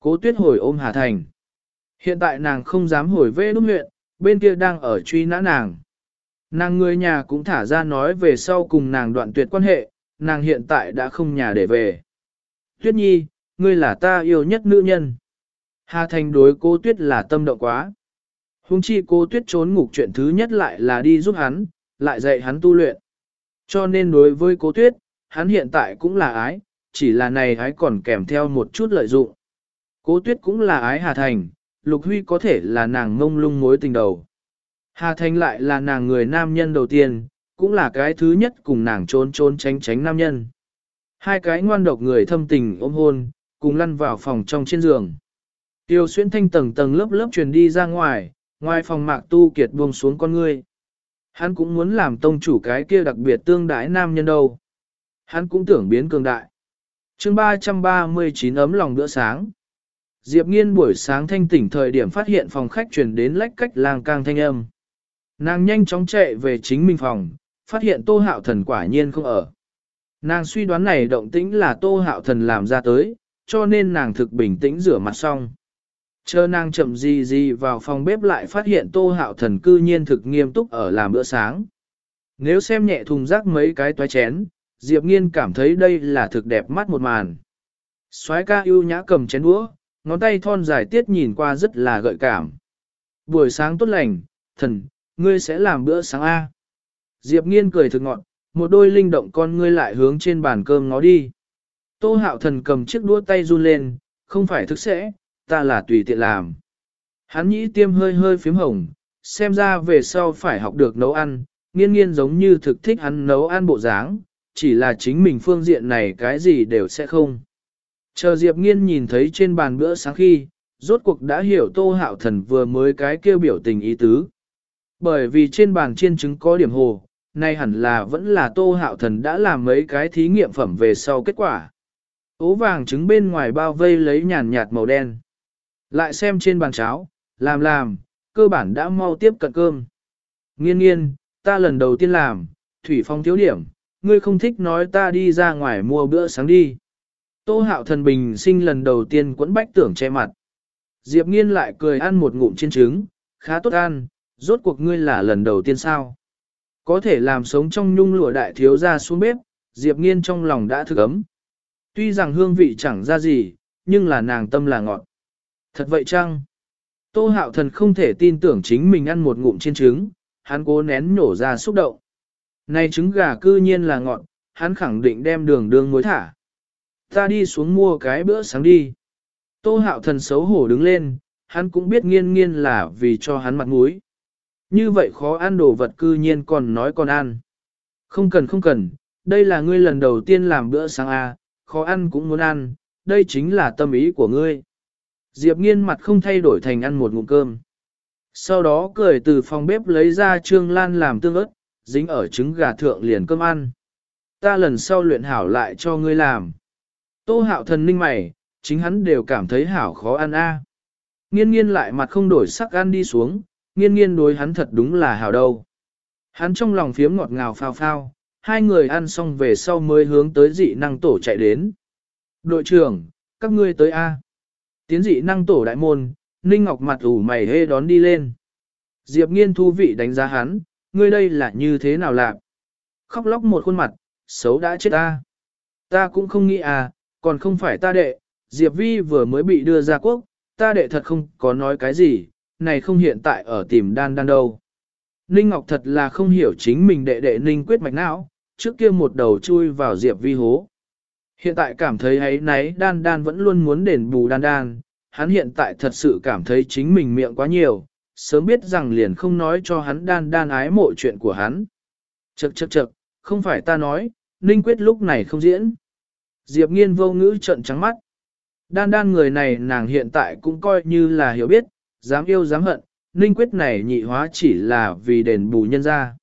A: Cố tuyết hồi ôm Hà Thành. Hiện tại nàng không dám hồi về đúng huyện, bên kia đang ở truy nã nàng. Nàng người nhà cũng thả ra nói về sau cùng nàng đoạn tuyệt quan hệ, nàng hiện tại đã không nhà để về. Tuyết nhi, ngươi là ta yêu nhất nữ nhân. Hà Thành đối cô Tuyết là tâm động quá. Hùng chi cô Tuyết trốn ngục chuyện thứ nhất lại là đi giúp hắn, lại dạy hắn tu luyện. Cho nên đối với cô Tuyết, hắn hiện tại cũng là ái, chỉ là này ái còn kèm theo một chút lợi dụng. Cố Tuyết cũng là ái Hà Thành, Lục Huy có thể là nàng ngông lung mối tình đầu. Hà Thành lại là nàng người nam nhân đầu tiên, cũng là cái thứ nhất cùng nàng trốn trốn tránh tránh nam nhân. Hai cái ngoan độc người thâm tình ôm hôn, cùng lăn vào phòng trong trên giường. Tiêu xuyên thanh tầng tầng lớp lớp truyền đi ra ngoài, ngoài phòng mạc tu kiệt buông xuống con ngươi. Hắn cũng muốn làm tông chủ cái kia đặc biệt tương đái nam nhân đâu. Hắn cũng tưởng biến cường đại. chương 339 ấm lòng bữa sáng. Diệp nghiên buổi sáng thanh tỉnh thời điểm phát hiện phòng khách truyền đến lách cách lang cang thanh âm. Nàng nhanh chóng chạy về chính mình phòng, phát hiện tô hạo thần quả nhiên không ở. Nàng suy đoán này động tĩnh là tô hạo thần làm ra tới, cho nên nàng thực bình tĩnh rửa mặt xong. Chờ nàng chậm gì gì vào phòng bếp lại phát hiện tô hạo thần cư nhiên thực nghiêm túc ở làm bữa sáng. Nếu xem nhẹ thùng rác mấy cái toái chén, Diệp Nghiên cảm thấy đây là thực đẹp mắt một màn. soái ca ưu nhã cầm chén đũa, ngón tay thon dài tiết nhìn qua rất là gợi cảm. Buổi sáng tốt lành, thần, ngươi sẽ làm bữa sáng A. Diệp Nghiên cười thực ngọn, một đôi linh động con ngươi lại hướng trên bàn cơm ngó đi. Tô hạo thần cầm chiếc đũa tay run lên, không phải thực sẽ, ta là tùy tiện làm. Hắn nhĩ tiêm hơi hơi phím hồng, xem ra về sau phải học được nấu ăn, nghiên nghiên giống như thực thích hắn nấu ăn bộ dáng, chỉ là chính mình phương diện này cái gì đều sẽ không. Chờ Diệp nghiên nhìn thấy trên bàn bữa sáng khi, rốt cuộc đã hiểu tô hạo thần vừa mới cái kêu biểu tình ý tứ. Bởi vì trên bàn chiên trứng có điểm hồ, nay hẳn là vẫn là tô hạo thần đã làm mấy cái thí nghiệm phẩm về sau kết quả. Ố vàng trứng bên ngoài bao vây lấy nhàn nhạt màu đen. Lại xem trên bàn cháo, làm làm, cơ bản đã mau tiếp cận cơm. Nghiên nghiên, ta lần đầu tiên làm, thủy phong thiếu điểm, ngươi không thích nói ta đi ra ngoài mua bữa sáng đi. Tô hạo thần bình sinh lần đầu tiên quẫn bách tưởng che mặt. Diệp nghiên lại cười ăn một ngụm chiên trứng, khá tốt ăn, rốt cuộc ngươi là lần đầu tiên sao. Có thể làm sống trong nhung lụa đại thiếu ra xuống bếp, Diệp nghiên trong lòng đã thực ấm. Tuy rằng hương vị chẳng ra gì, nhưng là nàng tâm là ngọt. Thật vậy chăng? Tô hạo thần không thể tin tưởng chính mình ăn một ngụm chiên trứng, hắn cố nén nổ ra xúc động. Này trứng gà cư nhiên là ngọn, hắn khẳng định đem đường đường muối thả. Ta đi xuống mua cái bữa sáng đi. Tô hạo thần xấu hổ đứng lên, hắn cũng biết nghiên nghiên là vì cho hắn mặt mũi. Như vậy khó ăn đồ vật cư nhiên còn nói còn ăn. Không cần không cần, đây là ngươi lần đầu tiên làm bữa sáng à, khó ăn cũng muốn ăn, đây chính là tâm ý của ngươi. Diệp nghiên mặt không thay đổi thành ăn một ngụm cơm. Sau đó cười từ phòng bếp lấy ra trương lan làm tương ớt, dính ở trứng gà thượng liền cơm ăn. Ta lần sau luyện hảo lại cho ngươi làm. Tô hạo thần ninh mày, chính hắn đều cảm thấy hảo khó ăn a. Nghiên nghiên lại mặt không đổi sắc ăn đi xuống, nghiên nghiên đối hắn thật đúng là hảo đâu. Hắn trong lòng phiếm ngọt ngào phao phao, hai người ăn xong về sau mới hướng tới dị năng tổ chạy đến. Đội trưởng, các ngươi tới A. Tiến dị năng tổ đại môn, Ninh Ngọc mặt ủ mày hê đón đi lên. Diệp nghiên thu vị đánh giá hắn, ngươi đây là như thế nào lạc? Khóc lóc một khuôn mặt, xấu đã chết ta. Ta cũng không nghĩ à, còn không phải ta đệ, Diệp Vi vừa mới bị đưa ra quốc, ta đệ thật không có nói cái gì, này không hiện tại ở tìm đan đan đâu. Ninh Ngọc thật là không hiểu chính mình đệ đệ Ninh quyết mạch não, trước kia một đầu chui vào Diệp Vi hố. Hiện tại cảm thấy ấy nấy đan đan vẫn luôn muốn đền bù đan đan, hắn hiện tại thật sự cảm thấy chính mình miệng quá nhiều, sớm biết rằng liền không nói cho hắn đan đan ái mộ chuyện của hắn. Chậc chậc chậc, không phải ta nói, Ninh Quyết lúc này không diễn. Diệp nghiên vô ngữ trận trắng mắt. Đan đan người này nàng hiện tại cũng coi như là hiểu biết, dám yêu dám hận, Ninh Quyết này nhị hóa chỉ là vì đền bù nhân ra.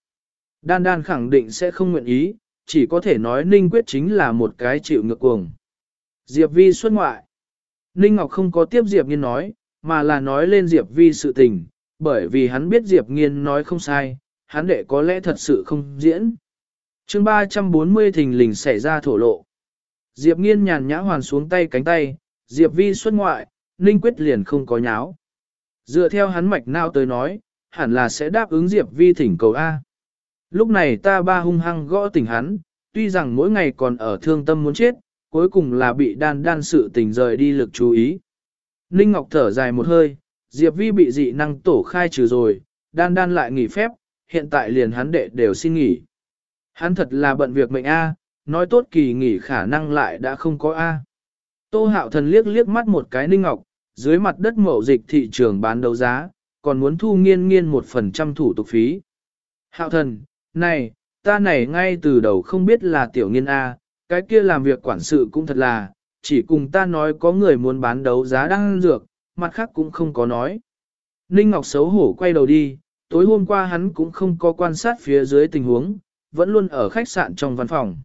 A: Đan đan khẳng định sẽ không nguyện ý, chỉ có thể nói Ninh Quyết chính là một cái chịu ngược cuồng. Diệp Vi xuất ngoại. Ninh Ngọc không có tiếp Diệp Nghiên nói, mà là nói lên Diệp Vi sự tình, bởi vì hắn biết Diệp Nghiên nói không sai, hắn đệ có lẽ thật sự không diễn. chương 340 thình lình xảy ra thổ lộ. Diệp Nghiên nhàn nhã hoàn xuống tay cánh tay, Diệp Vi xuất ngoại, Ninh Quyết liền không có nháo. Dựa theo hắn mạch nào tới nói, hẳn là sẽ đáp ứng Diệp Vi thỉnh cầu A. Lúc này ta ba hung hăng gõ tỉnh hắn, tuy rằng mỗi ngày còn ở thương tâm muốn chết, cuối cùng là bị đan đan sự tình rời đi lực chú ý. Ninh Ngọc thở dài một hơi, Diệp Vi bị dị năng tổ khai trừ rồi, đan đan lại nghỉ phép, hiện tại liền hắn đệ đều xin nghỉ. Hắn thật là bận việc mệnh A, nói tốt kỳ nghỉ khả năng lại đã không có A. Tô hạo thần liếc liếc mắt một cái Ninh Ngọc, dưới mặt đất mậu dịch thị trường bán đấu giá, còn muốn thu nghiên nghiên một phần trăm thủ tục phí. Hạo thần, này, ta này ngay từ đầu không biết là tiểu nghiên A, cái kia làm việc quản sự cũng thật là, chỉ cùng ta nói có người muốn bán đấu giá đang dược, mặt khác cũng không có nói. Ninh Ngọc xấu hổ quay đầu đi, tối hôm qua hắn cũng không có quan sát phía dưới tình huống, vẫn luôn ở khách sạn trong văn phòng.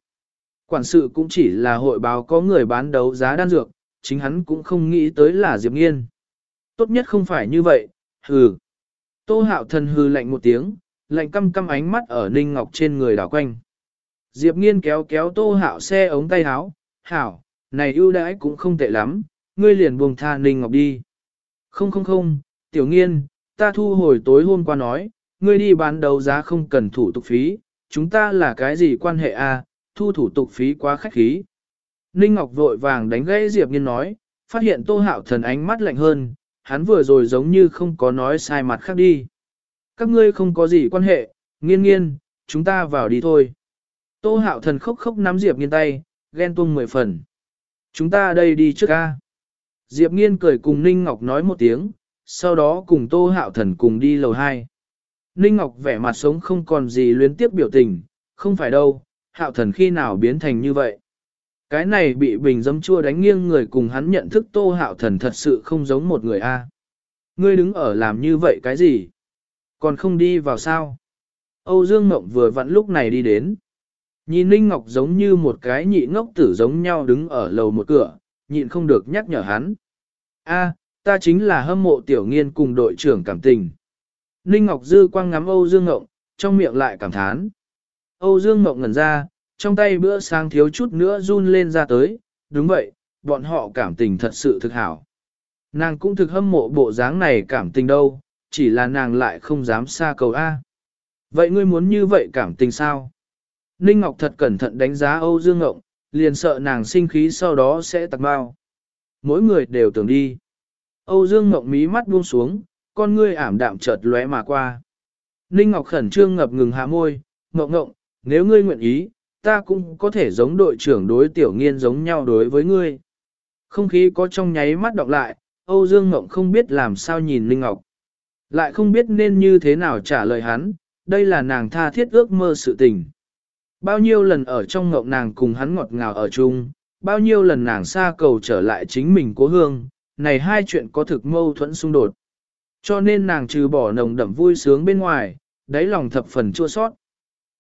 A: Quản sự cũng chỉ là hội báo có người bán đấu giá đan dược, chính hắn cũng không nghĩ tới là Diệp Nghiên. Tốt nhất không phải như vậy, hừ. Tô hạo thần hừ lạnh một tiếng, lạnh căm căm ánh mắt ở Ninh Ngọc trên người đảo quanh. Diệp nghiên kéo kéo tô hạo xe ống tay áo, hảo, này ưu đãi cũng không tệ lắm, ngươi liền buông tha Ninh Ngọc đi. Không không không, tiểu nghiên, ta thu hồi tối hôm qua nói, ngươi đi bán đấu giá không cần thủ tục phí, chúng ta là cái gì quan hệ a? À, thu thủ tục phí quá khách khí. Ninh Ngọc vội vàng đánh gãy Diệp nghiên nói, phát hiện tô hạo thần ánh mắt lạnh hơn, hắn vừa rồi giống như không có nói sai mặt khác đi. Các ngươi không có gì quan hệ, nghiên nghiên, chúng ta vào đi thôi. Tô hạo thần khóc khóc nắm Diệp nghiên tay, ghen tuông mười phần. Chúng ta đây đi trước ca. Diệp nghiên cười cùng Ninh Ngọc nói một tiếng, sau đó cùng Tô hạo thần cùng đi lầu hai. Ninh Ngọc vẻ mặt sống không còn gì luyến tiếp biểu tình, không phải đâu, hạo thần khi nào biến thành như vậy. Cái này bị bình dấm chua đánh nghiêng người cùng hắn nhận thức Tô hạo thần thật sự không giống một người a. Ngươi đứng ở làm như vậy cái gì? Còn không đi vào sao? Âu Dương Ngọc vừa vặn lúc này đi đến. Nhìn Ninh Ngọc giống như một cái nhị ngốc tử giống nhau đứng ở lầu một cửa, nhịn không được nhắc nhở hắn. A, ta chính là hâm mộ tiểu nghiên cùng đội trưởng cảm tình. Ninh Ngọc dư quang ngắm Âu Dương Ngọc, trong miệng lại cảm thán. Âu Dương Ngọc ngẩn ra, trong tay bữa sáng thiếu chút nữa run lên ra tới, đúng vậy, bọn họ cảm tình thật sự thực hảo. Nàng cũng thực hâm mộ bộ dáng này cảm tình đâu, chỉ là nàng lại không dám xa cầu A. Vậy ngươi muốn như vậy cảm tình sao? Ninh Ngọc thật cẩn thận đánh giá Âu Dương Ngộng, liền sợ nàng sinh khí sau đó sẽ tặc bao. Mỗi người đều tưởng đi. Âu Dương Ngộng mí mắt buông xuống, con ngươi ảm đạm chợt lóe mà qua. Ninh Ngọc khẩn trương ngập ngừng hạ môi, Ngộng Ngộng, nếu ngươi nguyện ý, ta cũng có thể giống đội trưởng đối tiểu nghiên giống nhau đối với ngươi. Không khí có trong nháy mắt đọc lại, Âu Dương Ngộng không biết làm sao nhìn Ninh Ngọc. Lại không biết nên như thế nào trả lời hắn, đây là nàng tha thiết ước mơ sự tình. Bao nhiêu lần ở trong ngộng nàng cùng hắn ngọt ngào ở chung, bao nhiêu lần nàng xa cầu trở lại chính mình cố hương, này hai chuyện có thực mâu thuẫn xung đột. Cho nên nàng trừ bỏ nồng đậm vui sướng bên ngoài, đáy lòng thập phần chua sót.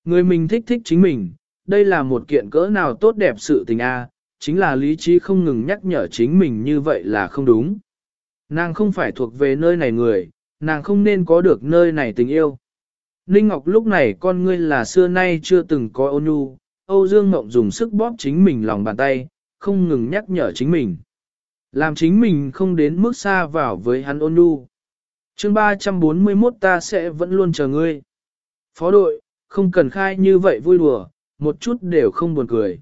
A: Người mình thích thích chính mình, đây là một kiện cỡ nào tốt đẹp sự tình a, chính là lý trí không ngừng nhắc nhở chính mình như vậy là không đúng. Nàng không phải thuộc về nơi này người, nàng không nên có được nơi này tình yêu. Ninh Ngọc lúc này con ngươi là xưa nay chưa từng có ôn nhu, Âu Dương Ngọc dùng sức bóp chính mình lòng bàn tay, không ngừng nhắc nhở chính mình. Làm chính mình không đến mức xa vào với hắn ôn nhu. chương 341 ta sẽ vẫn luôn chờ ngươi. Phó đội, không cần khai như vậy vui đùa, một chút đều không buồn cười.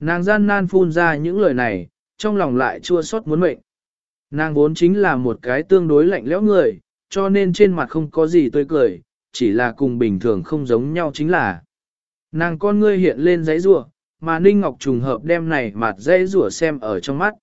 A: Nàng gian nan phun ra những lời này, trong lòng lại chua xót muốn mệnh. Nàng vốn chính là một cái tương đối lạnh lẽo người, cho nên trên mặt không có gì tươi cười, chỉ là cùng bình thường không giống nhau chính là. Nàng con ngươi hiện lên giấy rủa mà Ninh Ngọc trùng hợp đem này mặt dây rủa xem ở trong mắt.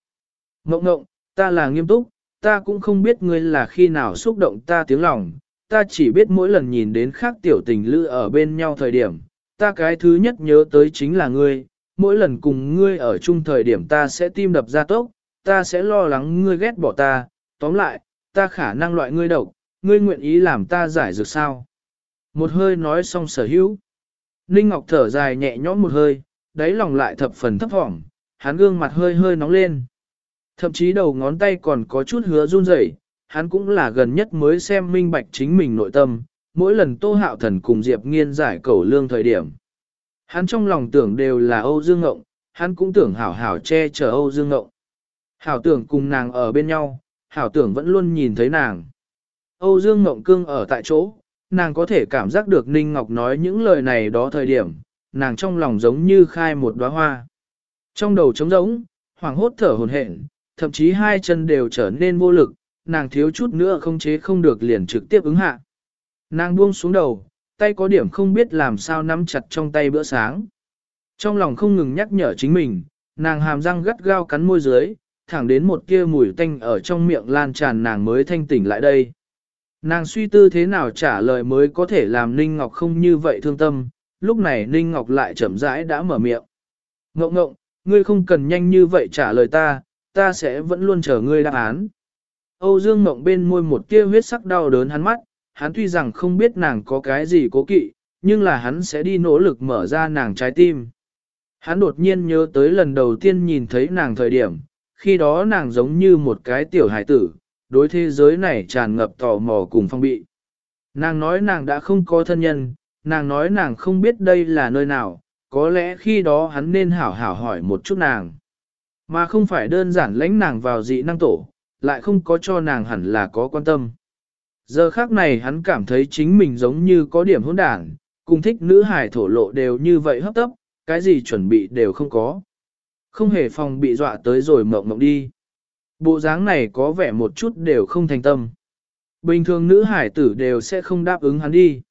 A: Ngộng ngộng, ta là nghiêm túc, ta cũng không biết ngươi là khi nào xúc động ta tiếng lòng, ta chỉ biết mỗi lần nhìn đến khác tiểu tình lữ ở bên nhau thời điểm, ta cái thứ nhất nhớ tới chính là ngươi, mỗi lần cùng ngươi ở chung thời điểm ta sẽ tim đập ra tốc, ta sẽ lo lắng ngươi ghét bỏ ta, tóm lại, ta khả năng loại ngươi độc, ngươi nguyện ý làm ta giải dược sao. Một hơi nói xong sở hữu. Ninh Ngọc thở dài nhẹ nhõm một hơi, đáy lòng lại thập phần thấp thỏm, hắn gương mặt hơi hơi nóng lên. Thậm chí đầu ngón tay còn có chút hứa run rẩy, hắn cũng là gần nhất mới xem minh bạch chính mình nội tâm, mỗi lần Tô Hạo Thần cùng Diệp Nghiên giải cầu lương thời điểm. Hắn trong lòng tưởng đều là Âu Dương Ngộng, hắn cũng tưởng hảo hảo che chở Âu Dương Ngộng. Hảo tưởng cùng nàng ở bên nhau, hảo tưởng vẫn luôn nhìn thấy nàng. Âu Dương Ngộng cương ở tại chỗ, nàng có thể cảm giác được Ninh Ngọc nói những lời này đó thời điểm, nàng trong lòng giống như khai một đóa hoa. Trong đầu trống rỗng, hoảng hốt thở hồn hển, thậm chí hai chân đều trở nên vô lực, nàng thiếu chút nữa không chế không được liền trực tiếp ứng hạ. Nàng buông xuống đầu, tay có điểm không biết làm sao nắm chặt trong tay bữa sáng. Trong lòng không ngừng nhắc nhở chính mình, nàng hàm răng gắt gao cắn môi dưới, thẳng đến một kia mùi tanh ở trong miệng lan tràn nàng mới thanh tỉnh lại đây. Nàng suy tư thế nào trả lời mới có thể làm Ninh Ngọc không như vậy thương tâm, lúc này Ninh Ngọc lại chậm rãi đã mở miệng. Ngộng ngộng, ngươi không cần nhanh như vậy trả lời ta, ta sẽ vẫn luôn chờ ngươi đáp án. Âu Dương Ngộng bên môi một tia huyết sắc đau đớn hắn mắt, hắn tuy rằng không biết nàng có cái gì cố kỵ, nhưng là hắn sẽ đi nỗ lực mở ra nàng trái tim. Hắn đột nhiên nhớ tới lần đầu tiên nhìn thấy nàng thời điểm, khi đó nàng giống như một cái tiểu hải tử, đối thế giới này tràn ngập tò mò cùng phong bị. Nàng nói nàng đã không có thân nhân, nàng nói nàng không biết đây là nơi nào, có lẽ khi đó hắn nên hảo hảo hỏi một chút nàng. Mà không phải đơn giản lãnh nàng vào dị năng tổ, lại không có cho nàng hẳn là có quan tâm. Giờ khác này hắn cảm thấy chính mình giống như có điểm hỗn đản, cùng thích nữ hải thổ lộ đều như vậy hấp tấp, cái gì chuẩn bị đều không có. Không hề phòng bị dọa tới rồi mộng mộng đi. Bộ dáng này có vẻ một chút đều không thành tâm. Bình thường nữ hải tử đều sẽ không đáp ứng hắn đi.